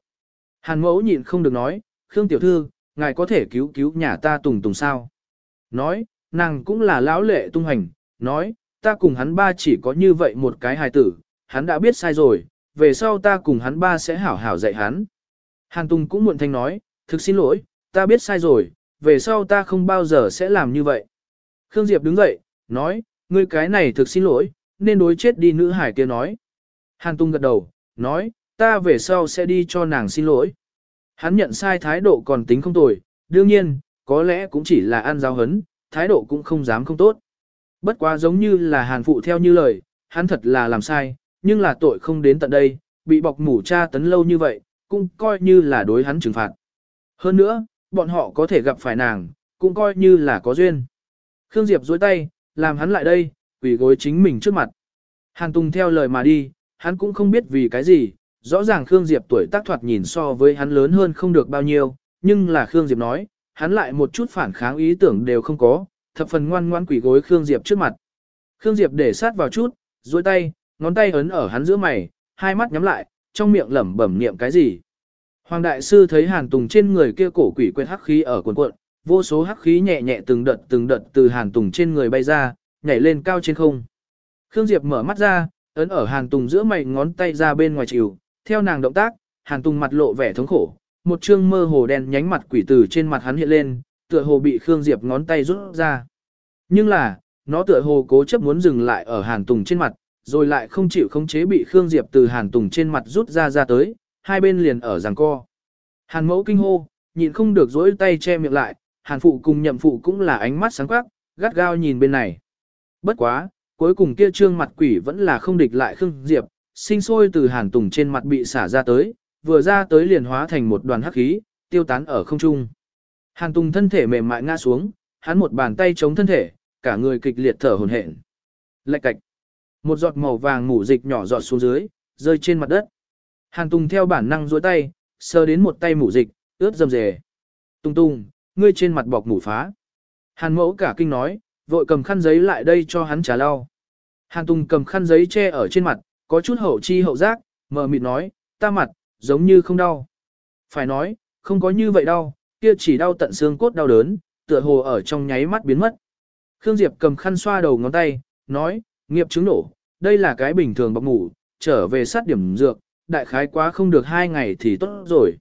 Hàn mẫu nhịn không được nói, Khương tiểu thư, ngài có thể cứu cứu nhà ta tùng tùng sao. Nói, nàng cũng là lão lệ tung hành, nói, ta cùng hắn ba chỉ có như vậy một cái hài tử, hắn đã biết sai rồi, về sau ta cùng hắn ba sẽ hảo hảo dạy hắn. Hàn Tùng cũng muộn thanh nói, thực xin lỗi, ta biết sai rồi, về sau ta không bao giờ sẽ làm như vậy. Khương Diệp đứng dậy, nói, ngươi cái này thực xin lỗi, nên đối chết đi nữ hải kia nói. Hàn Tung gật đầu, nói, ta về sau sẽ đi cho nàng xin lỗi. Hắn nhận sai thái độ còn tính không tồi, đương nhiên, có lẽ cũng chỉ là ăn giáo hấn, thái độ cũng không dám không tốt. Bất quá giống như là hàn phụ theo như lời, hắn thật là làm sai, nhưng là tội không đến tận đây, bị bọc mủ cha tấn lâu như vậy, cũng coi như là đối hắn trừng phạt. Hơn nữa, bọn họ có thể gặp phải nàng, cũng coi như là có duyên. Khương Diệp dối tay, làm hắn lại đây, quỷ gối chính mình trước mặt. Hàn Tùng theo lời mà đi, hắn cũng không biết vì cái gì, rõ ràng Khương Diệp tuổi tác thoạt nhìn so với hắn lớn hơn không được bao nhiêu, nhưng là Khương Diệp nói, hắn lại một chút phản kháng ý tưởng đều không có, thập phần ngoan ngoan quỷ gối Khương Diệp trước mặt. Khương Diệp để sát vào chút, duỗi tay, ngón tay ấn ở hắn giữa mày, hai mắt nhắm lại, trong miệng lẩm bẩm niệm cái gì. Hoàng đại sư thấy Hàn Tùng trên người kia cổ quỷ quệt hắc khí ở cuộn cuộn, vô số hắc khí nhẹ nhẹ từng đợt từng đợt từ Hàn Tùng trên người bay ra, nhảy lên cao trên không. Khương Diệp mở mắt ra, ấn ở Hàn Tùng giữa mày ngón tay ra bên ngoài chịu, theo nàng động tác, Hàn Tùng mặt lộ vẻ thống khổ, một trương mơ hồ đen nhánh mặt quỷ từ trên mặt hắn hiện lên, tựa hồ bị Khương Diệp ngón tay rút ra. Nhưng là, nó tựa hồ cố chấp muốn dừng lại ở Hàn Tùng trên mặt, rồi lại không chịu khống chế bị Khương Diệp từ Hàn Tùng trên mặt rút ra ra tới, hai bên liền ở giằng co. Hàn mẫu kinh hô, nhịn không được dối tay che miệng lại, Hàn phụ cùng nhậm phụ cũng là ánh mắt sáng quắc, gắt gao nhìn bên này. Bất quá, cuối cùng kia trương mặt quỷ vẫn là không địch lại Khương Diệp, sinh sôi từ Hàn Tùng trên mặt bị xả ra tới, vừa ra tới liền hóa thành một đoàn hắc khí, tiêu tán ở không trung. Hàn Tùng thân thể mềm mại ngã xuống, hắn một bàn tay chống thân thể, cả người kịch liệt thở hổn hển. Lạch cạch. Một giọt màu vàng ngủ dịch nhỏ giọt xuống dưới, rơi trên mặt đất. Hàn Tùng theo bản năng duỗi tay, sờ đến một tay mủ dịch, ướt dầm dề. Tùng Tùng, ngươi trên mặt bọc mủ phá. Hàn mẫu cả kinh nói, vội cầm khăn giấy lại đây cho hắn trả lau. Hàn Tùng cầm khăn giấy che ở trên mặt, có chút hậu chi hậu giác, mờ mịt nói, ta mặt, giống như không đau. Phải nói, không có như vậy đau, kia chỉ đau tận xương cốt đau đớn, tựa hồ ở trong nháy mắt biến mất. Khương Diệp cầm khăn xoa đầu ngón tay, nói, nghiệp chứng nổ, đây là cái bình thường bọc ngủ, trở về sát điểm dược, đại khái quá không được hai ngày thì tốt rồi.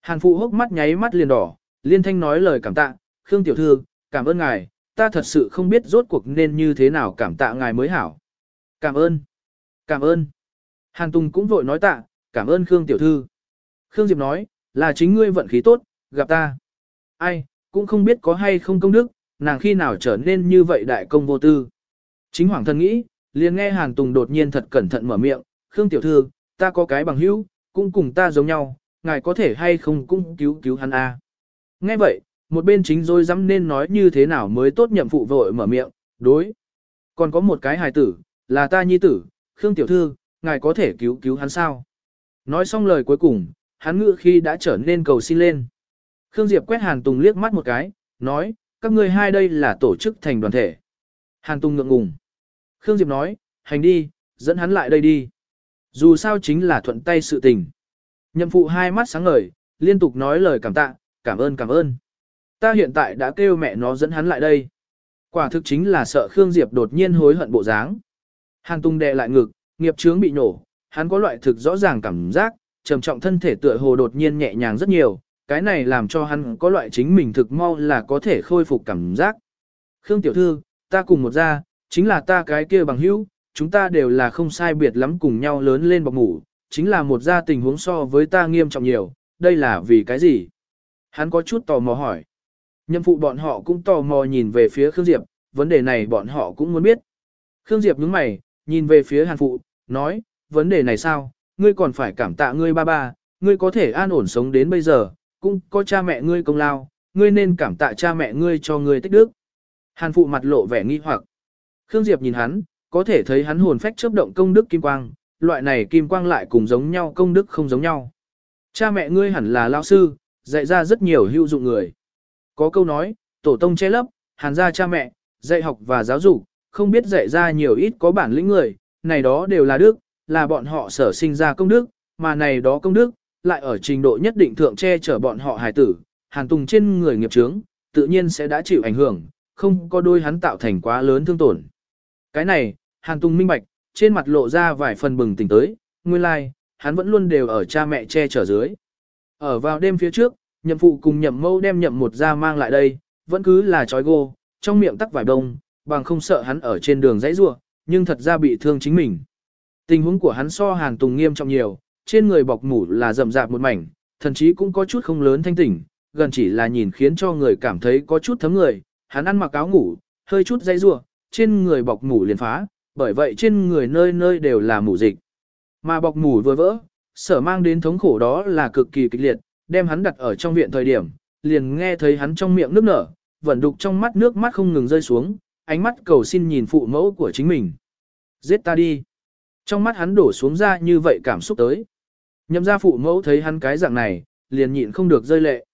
Hàn phụ hốc mắt nháy mắt liền đỏ, liên thanh nói lời cảm tạ, Khương tiểu thư, cảm ơn ngài, ta thật sự không biết rốt cuộc nên như thế nào cảm tạ ngài mới hảo. Cảm ơn, cảm ơn. Hàn Tùng cũng vội nói tạ, cảm ơn Khương tiểu thư. Khương Diệp nói, là chính ngươi vận khí tốt, gặp ta. Ai, cũng không biết có hay không công đức, nàng khi nào trở nên như vậy đại công vô tư. Chính hoàng thân nghĩ, liền nghe Hàn Tùng đột nhiên thật cẩn thận mở miệng, Khương tiểu thư, ta có cái bằng hữu, cũng cùng ta giống nhau, ngài có thể hay không cũng cứu cứu hắn a. À. Nghe vậy, một bên chính rồi dám nên nói như thế nào mới tốt nhậm phụ vội mở miệng, đối. Còn có một cái hài tử, là ta nhi tử, Khương tiểu thư, ngài có thể cứu cứu hắn sao? Nói xong lời cuối cùng, hắn ngự khi đã trở nên cầu xin lên. Khương Diệp quét Hàn Tùng liếc mắt một cái, nói, các ngươi hai đây là tổ chức thành đoàn thể. Hàn Tùng ngượng ngùng. Khương Diệp nói, hành đi, dẫn hắn lại đây đi. Dù sao chính là thuận tay sự tình. Nhậm phụ hai mắt sáng ngời, liên tục nói lời cảm tạ, cảm ơn cảm ơn. Ta hiện tại đã kêu mẹ nó dẫn hắn lại đây. Quả thực chính là sợ Khương Diệp đột nhiên hối hận bộ dáng. Hàn Tùng đè lại ngực, nghiệp chướng bị nổ, hắn có loại thực rõ ràng cảm giác, trầm trọng thân thể tựa hồ đột nhiên nhẹ nhàng rất nhiều, cái này làm cho hắn có loại chính mình thực mau là có thể khôi phục cảm giác. Khương tiểu thư, ta cùng một gia, chính là ta cái kia bằng hữu, chúng ta đều là không sai biệt lắm cùng nhau lớn lên bọc ngủ, chính là một gia tình huống so với ta nghiêm trọng nhiều, đây là vì cái gì? Hắn có chút tò mò hỏi. Nhâm phụ bọn họ cũng tò mò nhìn về phía Khương Diệp, vấn đề này bọn họ cũng muốn biết. Khương Diệp nhướng mày, nhìn về phía Hàn phụ, nói, vấn đề này sao, ngươi còn phải cảm tạ ngươi ba ba, ngươi có thể an ổn sống đến bây giờ, cũng có cha mẹ ngươi công lao, ngươi nên cảm tạ cha mẹ ngươi cho ngươi tích đức. Hàn phụ mặt lộ vẻ nghi hoặc. Khương Diệp nhìn hắn, có thể thấy hắn hồn phách chớp động công đức kim quang, loại này kim quang lại cùng giống nhau công đức không giống nhau. Cha mẹ ngươi hẳn là lao sư, dạy ra rất nhiều hữu dụng người. Có câu nói, tổ tông che lấp, hàn gia cha mẹ, dạy học và giáo dục, không biết dạy ra nhiều ít có bản lĩnh người, này đó đều là đức, là bọn họ sở sinh ra công đức, mà này đó công đức, lại ở trình độ nhất định thượng che chở bọn họ hài tử, hàn tùng trên người nghiệp chướng, tự nhiên sẽ đã chịu ảnh hưởng, không có đôi hắn tạo thành quá lớn thương tổn. Cái này, hàn tùng minh bạch, trên mặt lộ ra vài phần bừng tỉnh tới, nguyên lai, like, hắn vẫn luôn đều ở cha mẹ che chở dưới. Ở vào đêm phía trước, nhậm phụ cùng nhậm mâu đem nhậm một ra mang lại đây, vẫn cứ là trói gô, trong miệng tắc vải đông, bằng không sợ hắn ở trên đường dãy rua, nhưng thật ra bị thương chính mình. Tình huống của hắn so Hàn Tùng nghiêm trọng nhiều, trên người bọc mủ là rậm rạp một mảnh, thậm chí cũng có chút không lớn thanh tỉnh, gần chỉ là nhìn khiến cho người cảm thấy có chút thấm người, hắn ăn mặc áo ngủ, hơi chút dãy rua, trên người bọc mủ liền phá, bởi vậy trên người nơi nơi đều là mủ dịch. Mà bọc mủ vừa vỡ, sở mang đến thống khổ đó là cực kỳ kịch liệt, đem hắn đặt ở trong viện thời điểm, liền nghe thấy hắn trong miệng nước nở, vẫn đục trong mắt nước mắt không ngừng rơi xuống, ánh mắt cầu xin nhìn phụ mẫu của chính mình. Giết ta đi. Trong mắt hắn đổ xuống ra như vậy cảm xúc tới. Nhậm ra phụ mẫu thấy hắn cái dạng này, liền nhịn không được rơi lệ.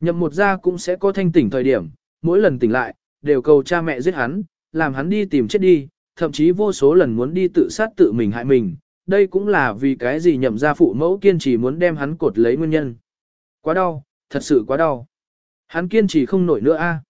Nhậm một gia cũng sẽ có thanh tỉnh thời điểm, mỗi lần tỉnh lại, đều cầu cha mẹ giết hắn, làm hắn đi tìm chết đi, thậm chí vô số lần muốn đi tự sát tự mình hại mình. Đây cũng là vì cái gì nhậm ra phụ mẫu kiên trì muốn đem hắn cột lấy nguyên nhân. Quá đau, thật sự quá đau. Hắn kiên trì không nổi nữa a.